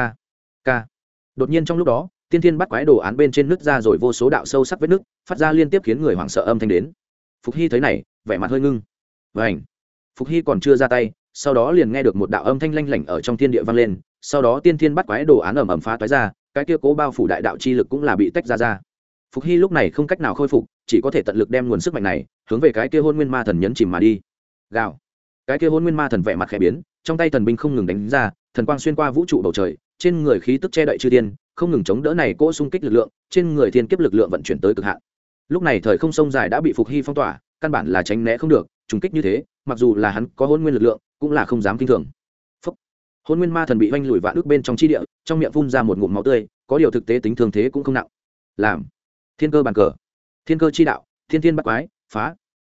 k. Đột nhiên trong lúc đó, tiên thiên bắt quái đồ án bên trên nước ra rồi vô số đạo sâu sắc vết nước phát ra liên tiếp khiến người hoảng sợ âm thanh đến. Phục hy thấy này, vẻ mặt hơi ngưng. Và ảnh phục hy còn chưa ra tay, sau đó liền nghe được một đạo âm thanh lanh lảnh ở trong thiên địa vang lên, sau đó tiên thiên bắt quái đồ án ẩm ẩm phá toái ra, cái kia cố bao phủ đại đạo chi lực cũng là bị tách ra ra. Phục hy lúc này không cách nào khôi phục, chỉ có thể tận lực đem nguồn sức mạnh này, hướng về cái kia hôn nguyên ma thần nhấn chìm mà đi. Gào. Cái kia hôn nguyên ma thần vẻ mặt khẽ biến, trong tay thần binh không ngừng đánh ra thần quang xuyên qua vũ trụ bầu trời, trên người khí tức che đậy chư tiên không ngừng chống đỡ này cỗ xung kích lực lượng, trên người thiên kiếp lực lượng vận chuyển tới cực hạn. Lúc này thời không sông dài đã bị phục hy phong tỏa, căn bản là tránh né không được, trùng kích như thế, mặc dù là hắn có hôn nguyên lực lượng, cũng là không dám kinh thường. Phúc. hôn nguyên ma thần bị oanh lùi vạn ước bên trong chi địa, trong miệng phun ra một ngụm máu tươi, có điều thực tế tính thường thế cũng không nặng. Làm. Thiên cơ bàn cờ. Thiên cơ chi đạo, thiên thiên bắt quái, phá.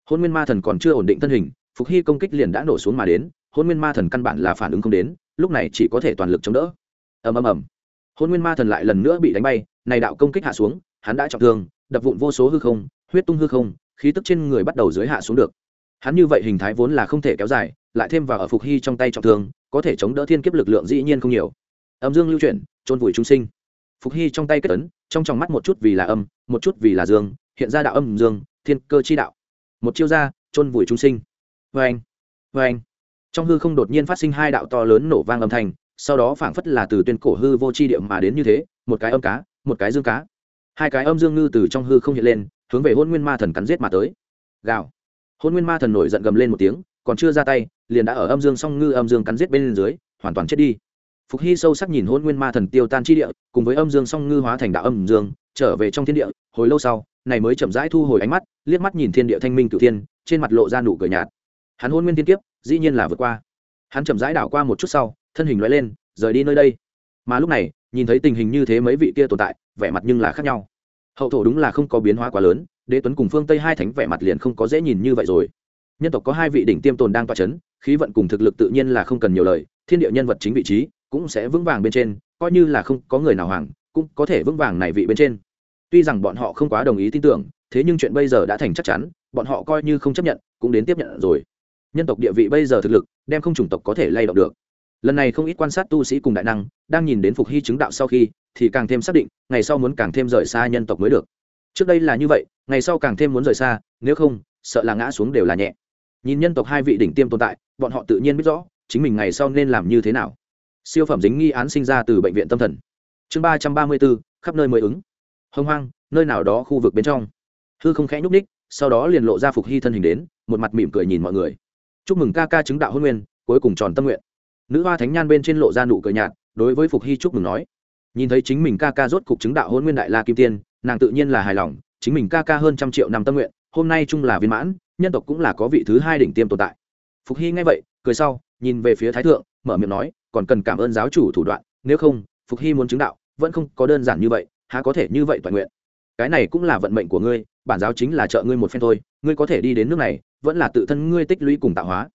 Hôn nguyên ma thần còn chưa ổn định thân hình, phục hy công kích liền đã nổ xuống mà đến hôn nguyên ma thần căn bản là phản ứng không đến, lúc này chỉ có thể toàn lực chống đỡ. Ầm ầm ầm. Hôn nguyên ma thần lại lần nữa bị đánh bay, này đạo công kích hạ xuống, hắn đã trọng thương, đập vụn vô số hư không, huyết tung hư không, khí tức trên người bắt đầu dưới hạ xuống được. Hắn như vậy hình thái vốn là không thể kéo dài, lại thêm vào ở phục hy trong tay trọng thương, có thể chống đỡ thiên kiếp lực lượng dĩ nhiên không nhiều. Âm dương lưu chuyển trôn vùi chúng sinh. Phục hy trong tay kết ấn, trong tròng mắt một chút vì là âm, một chút vì là dương, hiện ra đạo âm dương, thiên cơ chi đạo. Một chiêu ra trôn vùi chúng sinh. Vê anh vê anh trong hư không đột nhiên phát sinh hai đạo to lớn nổ vang âm thanh, sau đó phảng phất là từ tuyên cổ hư vô chi địa mà đến như thế, một cái âm cá, một cái dương cá. Hai cái âm dương ngư từ trong hư không hiện lên, hướng về hôn nguyên ma thần cắn giết mà tới. Gào. Hôn nguyên ma thần nổi giận gầm lên một tiếng, còn chưa ra tay, liền đã ở âm dương song ngư âm dương cắn giết bên dưới, hoàn toàn chết đi. Phục hy sâu sắc nhìn hôn nguyên ma thần tiêu tan chi địa, cùng với âm dương song ngư hóa thành đạo âm dương, trở về trong thiên địa, hồi lâu sau, này mới chậm rãi thu hồi ánh mắt, liếc mắt nhìn thiên địa thanh minh cửu thiên, trên mặt lộ ra nụ cười nhạt. Hắn hôn nguyên thiên kiếp dĩ nhiên là vượt qua. Hắn chậm rãi đảo qua một chút sau, thân hình loại lên, rời đi nơi đây. Mà lúc này, nhìn thấy tình hình như thế mấy vị kia tồn tại, vẻ mặt nhưng là khác nhau. Hậu thổ đúng là không có biến hóa quá lớn, đế tuấn cùng phương tây hai thánh vẻ mặt liền không có dễ nhìn như vậy rồi. Nhân tộc có hai vị đỉnh tiêm tồn đang toa c h ấ n khí vận cùng thực lực tự nhiên là không cần nhiều lời, thiên địa nhân vật chính vị trí cũng sẽ vững vàng bên trên, coi như là không có người nào hoàng, cũng có thể vững vàng này vị bên trên. Tuy rằng bọn họ không quá đồng ý tin tưởng, thế nhưng chuyện bây giờ đã thành chắc chắn, bọn họ coi như không chấp nhận, cũng đến tiếp nhận rồi nhân tộc địa vị bây giờ thực lực, đem không chủng tộc có thể lay động được. Lần này không ít quan sát tu sĩ cùng đại năng, đang nhìn đến phục hy chứng đạo sau khi, thì càng thêm xác định, ngày sau muốn càng thêm rời xa nhân tộc mới được. Trước đây là như vậy, ngày sau càng thêm muốn rời xa, nếu không, sợ là ngã xuống đều là nhẹ. Nhìn nhân tộc hai vị đỉnh tiêm tồn tại, bọn họ tự nhiên biết rõ, chính mình ngày sau nên làm như thế nào. Siêu phẩm dính nghi án sinh ra từ bệnh viện tâm thần. Chương ba trăm ba mươi bốn, khắp nơi mới ứng. Hông hoang, nơi nào đó khu vực bên trong. Hư không khẽ nhúc ních sau đó liền lộ ra phục hy thân hình đến, một mặt mỉm cười nhìn mọi người chúc mừng ca ca chứng đạo hôn nguyên, cuối cùng tròn tâm nguyện. Nữ hoa thánh nhan bên trên lộ ra nụ cười nhạt, đối với phục hy chúc mừng nói. Nhìn thấy chính mình ca ca rốt cục chứng đạo hôn nguyên đại la kim tiên, nàng tự nhiên là hài lòng, chính mình ca ca hơn trăm triệu năm tâm nguyện, hôm nay chung là viên mãn, nhân tộc cũng là có vị thứ hai đỉnh tiêm tồn tại. Phục hy nghe vậy, cười sau, nhìn về phía thái thượng, mở miệng nói, còn cần cảm ơn giáo chủ thủ đoạn, nếu không, phục hy muốn chứng đạo, vẫn không có đơn giản như vậy, há có thể như vậy toàn nguyện. Cái này cũng là vận mệnh của ngươi bản giáo chính là trợ ngươi một phen thôi, ngươi có thể đi đến nước này, vẫn là tự thân ngươi tích lũy cùng tạo hóa.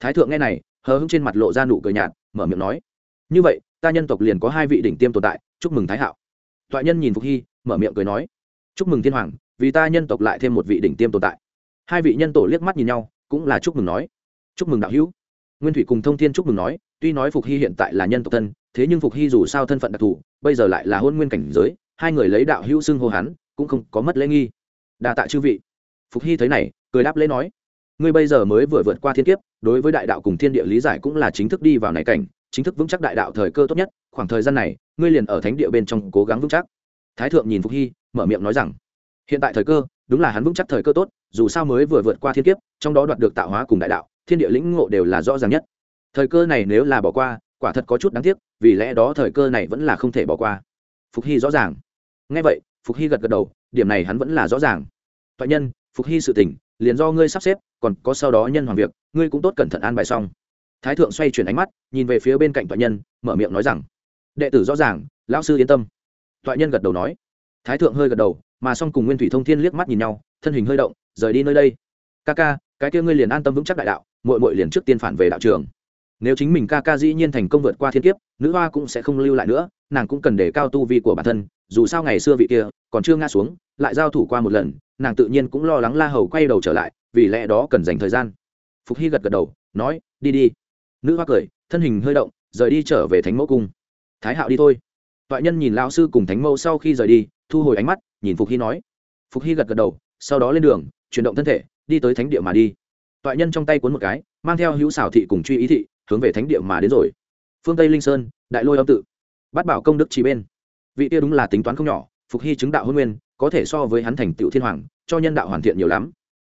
Thái thượng nghe này, hờ hững trên mặt lộ ra nụ cười nhạt, mở miệng nói, như vậy, ta nhân tộc liền có hai vị đỉnh tiêm tồn tại, chúc mừng thái hạo. Toại nhân nhìn phục hy, mở miệng cười nói, chúc mừng thiên hoàng, vì ta nhân tộc lại thêm một vị đỉnh tiêm tồn tại. Hai vị nhân tổ liếc mắt nhìn nhau, cũng là chúc mừng nói, chúc mừng đạo hữu. Nguyên thủy cùng thông thiên chúc mừng nói, tuy nói phục hy hiện tại là nhân tộc thân, thế nhưng phục hy dù sao thân phận đặc thù, bây giờ lại là hôn nguyên cảnh giới, hai người lấy đạo hữu xưng hô hắn, cũng không có mất lễ nghi đa tạ chư vị. Phục hy thấy này, cười đáp lễ nói, ngươi bây giờ mới vừa vượt qua thiên kiếp, đối với đại đạo cùng thiên địa lý giải cũng là chính thức đi vào này cảnh, chính thức vững chắc đại đạo thời cơ tốt nhất, khoảng thời gian này, ngươi liền ở thánh địa bên trong cố gắng vững chắc. Thái thượng nhìn phục hy, mở miệng nói rằng, hiện tại thời cơ, đúng là hắn vững chắc thời cơ tốt, dù sao mới vừa vượt qua thiên kiếp, trong đó đoạt được tạo hóa cùng đại đạo, thiên địa lĩnh ngộ đều là rõ ràng nhất. Thời cơ này nếu là bỏ qua, quả thật có chút đáng tiếc, vì lẽ đó thời cơ này vẫn là không thể bỏ qua. Phục hy rõ ràng. Ngay vậy, phục hy gật gật đầu điểm này hắn vẫn là rõ ràng. Toại nhân, phục hy sự tỉnh liền do ngươi sắp xếp, còn có sau đó nhân hoàng việc, ngươi cũng tốt cẩn thận an bài xong. Thái thượng xoay chuyển ánh mắt, nhìn về phía bên cạnh toại nhân, mở miệng nói rằng, đệ tử rõ ràng, lão sư yên tâm. Toại nhân gật đầu nói. Thái thượng hơi gật đầu, mà song cùng nguyên thủy thông thiên liếc mắt nhìn nhau, thân hình hơi động, rời đi nơi đây. Ca ca, cái kia ngươi liền an tâm vững chắc đại đạo mội mội liền trước tiên phản về đạo trường. Nếu chính mình ca ca dĩ nhiên thành công vượt qua thiên kiếp, nữ hoa cũng sẽ không lưu lại nữa, nàng cũng cần để cao tu vi của bản thân dù sao ngày xưa vị kia còn chưa ngã xuống, lại giao thủ qua một lần, nàng tự nhiên cũng lo lắng la hầu quay đầu trở lại, vì lẽ đó cần dành thời gian. Phục hy gật gật đầu, nói, đi đi. Nữ hoa cười, thân hình hơi động, rời đi trở về thánh mẫu cung. Thái hạo đi thôi. Toại nhân nhìn lão sư cùng thánh mẫu sau khi rời đi, thu hồi ánh mắt, nhìn phục hy nói. Phục hy gật gật đầu, sau đó lên đường, chuyển động thân thể, đi tới thánh địa mà đi. Toại nhân trong tay cuốn một cái, mang theo hữu xảo thị cùng truy ý thị, hướng về thánh địa mà đến rồi. Phương tây linh sơn, đại lôi âm tự. Bắt bảo công đức trí bên vị kia đúng là tính toán không nhỏ, phục hy chứng đạo hôn nguyên, có thể so với hắn thành tựu thiên hoàng, cho nhân đạo hoàn thiện nhiều lắm.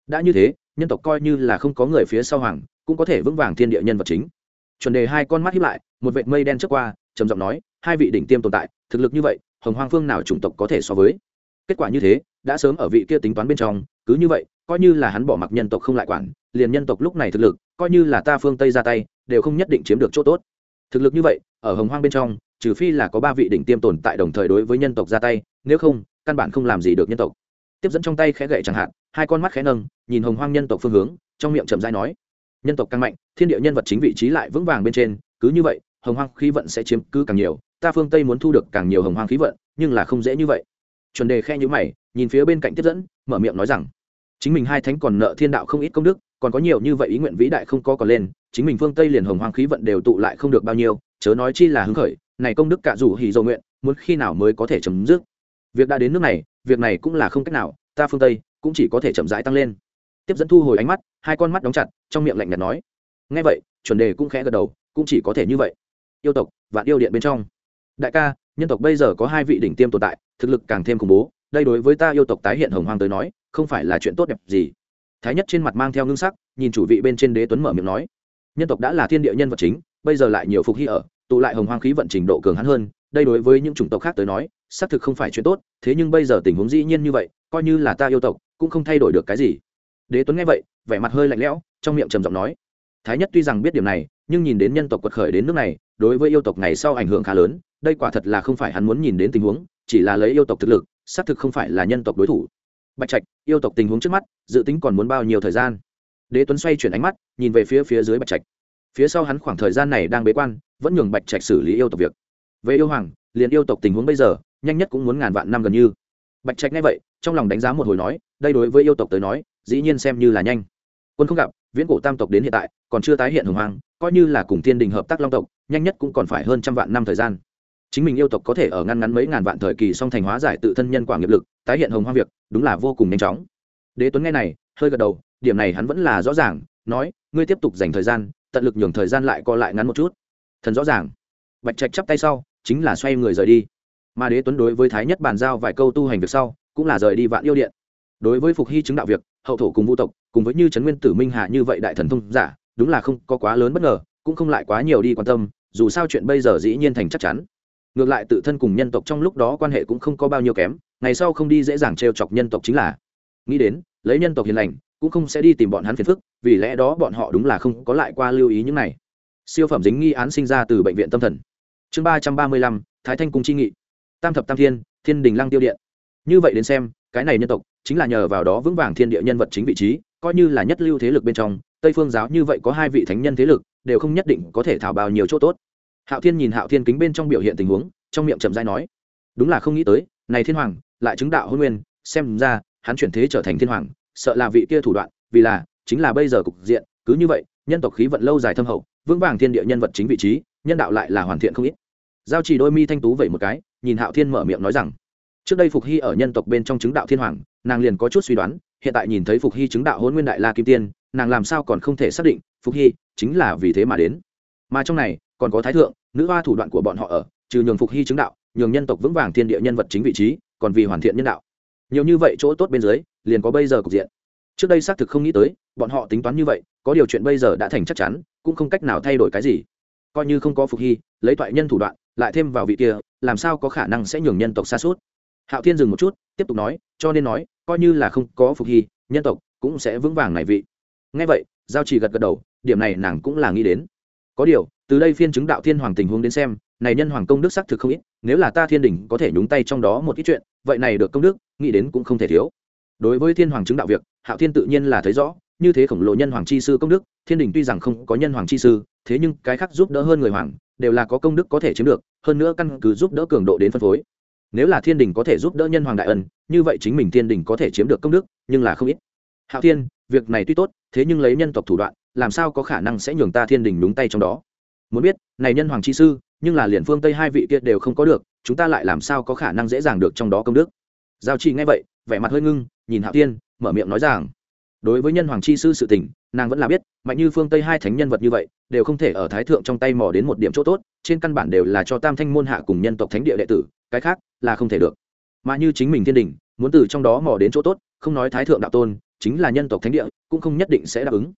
Đã như thế, nhân tộc coi như là không có người phía sau hoàng, cũng có thể vững vàng thiên địa nhân vật chính. Chuẩn đề hai con mắt hiếp lại, một vệt mây đen trước qua, trầm giọng nói, hai vị đỉnh tiêm tồn tại, thực lực như vậy, hồng hoang phương nào chủng tộc có thể so với? Kết quả như thế, đã sớm ở vị kia tính toán bên trong, cứ như vậy, coi như là hắn bỏ mặc nhân tộc không lại quản, liền nhân tộc lúc này thực lực, coi như là ta phương tây ra tay, đều không nhất định chiếm được chỗ tốt. Thực lực như vậy, ở hồng hoang bên trong trừ phi là có ba vị đỉnh tiêm tồn tại đồng thời đối với nhân tộc ra tay, nếu không, căn bản không làm gì được nhân tộc. Tiếp dẫn trong tay khẽ gậy chẳng hạn, hai con mắt khẽ nâng, nhìn hồng hoang nhân tộc phương hướng, trong miệng chậm dai nói, nhân tộc càng mạnh, thiên địa nhân vật chính vị trí lại vững vàng bên trên, cứ như vậy, hồng hoang khí vận sẽ chiếm cứ càng nhiều, ta phương tây muốn thu được càng nhiều hồng hoang khí vận, nhưng là không dễ như vậy. Chuẩn đề khe nhữ mày, nhìn phía bên cạnh tiếp dẫn, mở miệng nói rằng, chính mình hai thánh còn nợ thiên đạo không ít công đức, còn có nhiều như vậy ý nguyện vĩ đại không có còn lên, chính mình phương tây liền hồng hoang khí vận đều tụ lại không được bao nhiêu, chớ nói chi là hứng khởi này công đức cả rủ hỉ dầu nguyện, muốn khi nào mới có thể chấm dứt? Việc đã đến nước này, việc này cũng là không cách nào, ta phương tây cũng chỉ có thể chậm rãi tăng lên. Tiếp dẫn thu hồi ánh mắt, hai con mắt đóng chặt, trong miệng lạnh nhạt nói. Ngay vậy, chuẩn đề cũng khẽ gật đầu, cũng chỉ có thể như vậy. Yêu tộc, vạn yêu điện bên trong. Đại ca, nhân tộc bây giờ có hai vị đỉnh tiêm tồn tại, thực lực càng thêm khủng bố, đây đối với ta yêu tộc tái hiện hồng hoàng tới nói, không phải là chuyện tốt đẹp gì. Thái nhất trên mặt mang theo ngưng sắc, nhìn chủ vị bên trên đế tuấn mở miệng nói. Nhân tộc đã là thiên địa nhân vật chính, bây giờ lại nhiều phục hy ở tụ lại hồng hoang khí vận trình độ cường hắn hơn, đây đối với những chủng tộc khác tới nói, xác thực không phải chuyện tốt, thế nhưng bây giờ tình huống dĩ nhiên như vậy, coi như là ta yêu tộc, cũng không thay đổi được cái gì. Đế tuấn nghe vậy, vẻ mặt hơi lạnh lẽo, trong miệng trầm giọng nói, thái nhất tuy rằng biết điểm này, nhưng nhìn đến nhân tộc quật khởi đến nước này, đối với yêu tộc này sau ảnh hưởng khá lớn, đây quả thật là không phải hắn muốn nhìn đến tình huống, chỉ là lấy yêu tộc thực lực, xác thực không phải là nhân tộc đối thủ. Bạch trạch, yêu tộc tình huống trước mắt, dự tính còn muốn bao nhiêu thời gian? Đế tuấn xoay chuyển ánh mắt, nhìn về phía phía dưới bạch trạch. Phía sau hắn khoảng thời gian này đang bế quan vẫn nhường bạch trạch xử lý yêu tộc việc. Về yêu hoàng, liền yêu tộc tình huống bây giờ, nhanh nhất cũng muốn ngàn vạn năm gần như. Bạch trạch nghe vậy, trong lòng đánh giá một hồi nói, đây đối với yêu tộc tới nói, dĩ nhiên xem như là nhanh. Quân không gặp, viễn cổ tam tộc đến hiện tại, còn chưa tái hiện hồng hoàng coi như là cùng thiên đình hợp tác long tộc, nhanh nhất cũng còn phải hơn trăm vạn năm thời gian. Chính mình yêu tộc có thể ở ngăn ngắn mấy ngàn vạn thời kỳ song thành hóa giải tự thân nhân quả nghiệp lực, tái hiện hồng hoang việc, đúng là vô cùng nhanh chóng. Đế tuấn nghe này, hơi gật đầu, điểm này hắn vẫn là rõ ràng, nói, ngươi tiếp tục dành thời gian, tận lực nhường thời gian lại co lại ngắn một chút thần rõ ràng. Bạch trạch chắp tay sau, chính là xoay người rời đi. Mà đế tuấn đối với thái nhất bàn giao vài câu tu hành việc sau, cũng là rời đi vạn yêu điện. Đối với phục hy chứng đạo việc, hậu thổ cùng vũ tộc, cùng với như trấn nguyên tử minh hạ như vậy đại thần thông giả, đúng là không có quá lớn bất ngờ, cũng không lại quá nhiều đi quan tâm, dù sao chuyện bây giờ dĩ nhiên thành chắc chắn. Ngược lại tự thân cùng nhân tộc trong lúc đó quan hệ cũng không có bao nhiêu kém, ngày sau không đi dễ dàng trêu chọc nhân tộc chính là. Nghĩ đến, lấy nhân tộc hiền lành, cũng không sẽ đi tìm bọn hắn phiền phức, vì lẽ đó bọn họ đúng là không có lại qua lưu ý những này siêu phẩm dính nghi án sinh ra từ bệnh viện tâm thần. Chương ba trăm ba mươi lăm, thái thanh cung chi nghị. Tam thập tam thiên thiên đình lăng tiêu điện. Như vậy đến xem, cái này nhân tộc chính là nhờ vào đó vững vàng thiên địa nhân vật chính vị trí, coi như là nhất lưu thế lực bên trong, tây phương giáo như vậy có hai vị thánh nhân thế lực, đều không nhất định có thể thảo bào nhiều chỗ tốt. Hạo thiên nhìn hạo thiên kính bên trong biểu hiện tình huống, trong miệng chậm dai nói, đúng là không nghĩ tới, này thiên hoàng lại chứng đạo hôn nguyên, xem ra hắn chuyển thế trở thành thiên hoàng, sợ là vị kia thủ đoạn, vì là chính là bây giờ cục diện, cứ như vậy, nhân tộc khí vận lâu dài thâm hậu vững vàng thiên địa nhân vật chính vị trí, nhân đạo lại là hoàn thiện không ít. Giao chỉ đôi mi thanh tú vậy một cái, nhìn hạo thiên mở miệng nói rằng, trước đây phục hy ở nhân tộc bên trong chứng đạo thiên hoàng, nàng liền có chút suy đoán, hiện tại nhìn thấy phục hy chứng đạo hôn nguyên đại la kim tiên, nàng làm sao còn không thể xác định, phục hy chính là vì thế mà đến. Mà trong này, còn có thái thượng, nữ hoa thủ đoạn của bọn họ ở, trừ nhường phục hy chứng đạo, nhường nhân tộc vững vàng thiên địa nhân vật chính vị trí, còn vì hoàn thiện nhân đạo. Nhiều như vậy chỗ tốt bên dưới, liền có bây giờ cục diện trước đây xác thực không nghĩ tới, bọn họ tính toán như vậy, có điều chuyện bây giờ đã thành chắc chắn, cũng không cách nào thay đổi cái gì. Coi như không có phục hy, lấy thoại nhân thủ đoạn, lại thêm vào vị kia, làm sao có khả năng sẽ nhường nhân tộc xa suốt hạo thiên dừng một chút, tiếp tục nói, cho nên nói, coi như là không có phục hy, nhân tộc cũng sẽ vững vàng này vị. Ngay vậy, giao chỉ gật gật đầu, điểm này nàng cũng là nghĩ đến. Có điều, từ đây phiên chứng đạo thiên hoàng tình huống đến xem, này nhân hoàng công đức xác thực không ít, nếu là ta thiên đình có thể nhúng tay trong đó một ít chuyện, vậy này được công đức, nghĩ đến cũng không thể thiếu đối với thiên hoàng chứng đạo việc, hạo thiên tự nhiên là thấy rõ, như thế khổng lồ nhân hoàng chi sư công đức, thiên đình tuy rằng không có nhân hoàng chi sư, thế nhưng cái khác giúp đỡ hơn người hoàng, đều là có công đức có thể chiếm được, hơn nữa căn cứ giúp đỡ cường độ đến phân phối. Nếu là thiên đình có thể giúp đỡ nhân hoàng đại ân, như vậy chính mình thiên đình có thể chiếm được công đức, nhưng là không ít. Hạo thiên, việc này tuy tốt, thế nhưng lấy nhân tộc thủ đoạn, làm sao có khả năng sẽ nhường ta thiên đình đúng tay trong đó? Muốn biết, này nhân hoàng chi sư, nhưng là liền phương tây hai vị kia đều không có được, chúng ta lại làm sao có khả năng dễ dàng được trong đó công đức? Giao chi nghe vậy vẻ mặt hơi ngưng nhìn hạo tiên, mở miệng nói rằng đối với nhân hoàng chi sư sự tình nàng vẫn là biết mạnh như phương tây hai thánh nhân vật như vậy đều không thể ở thái thượng trong tay mò đến một điểm chỗ tốt trên căn bản đều là cho tam thanh môn hạ cùng nhân tộc thánh địa đệ tử cái khác là không thể được. Mà như chính mình thiên đình muốn từ trong đó mò đến chỗ tốt không nói thái thượng đạo tôn chính là nhân tộc thánh địa cũng không nhất định sẽ đáp ứng.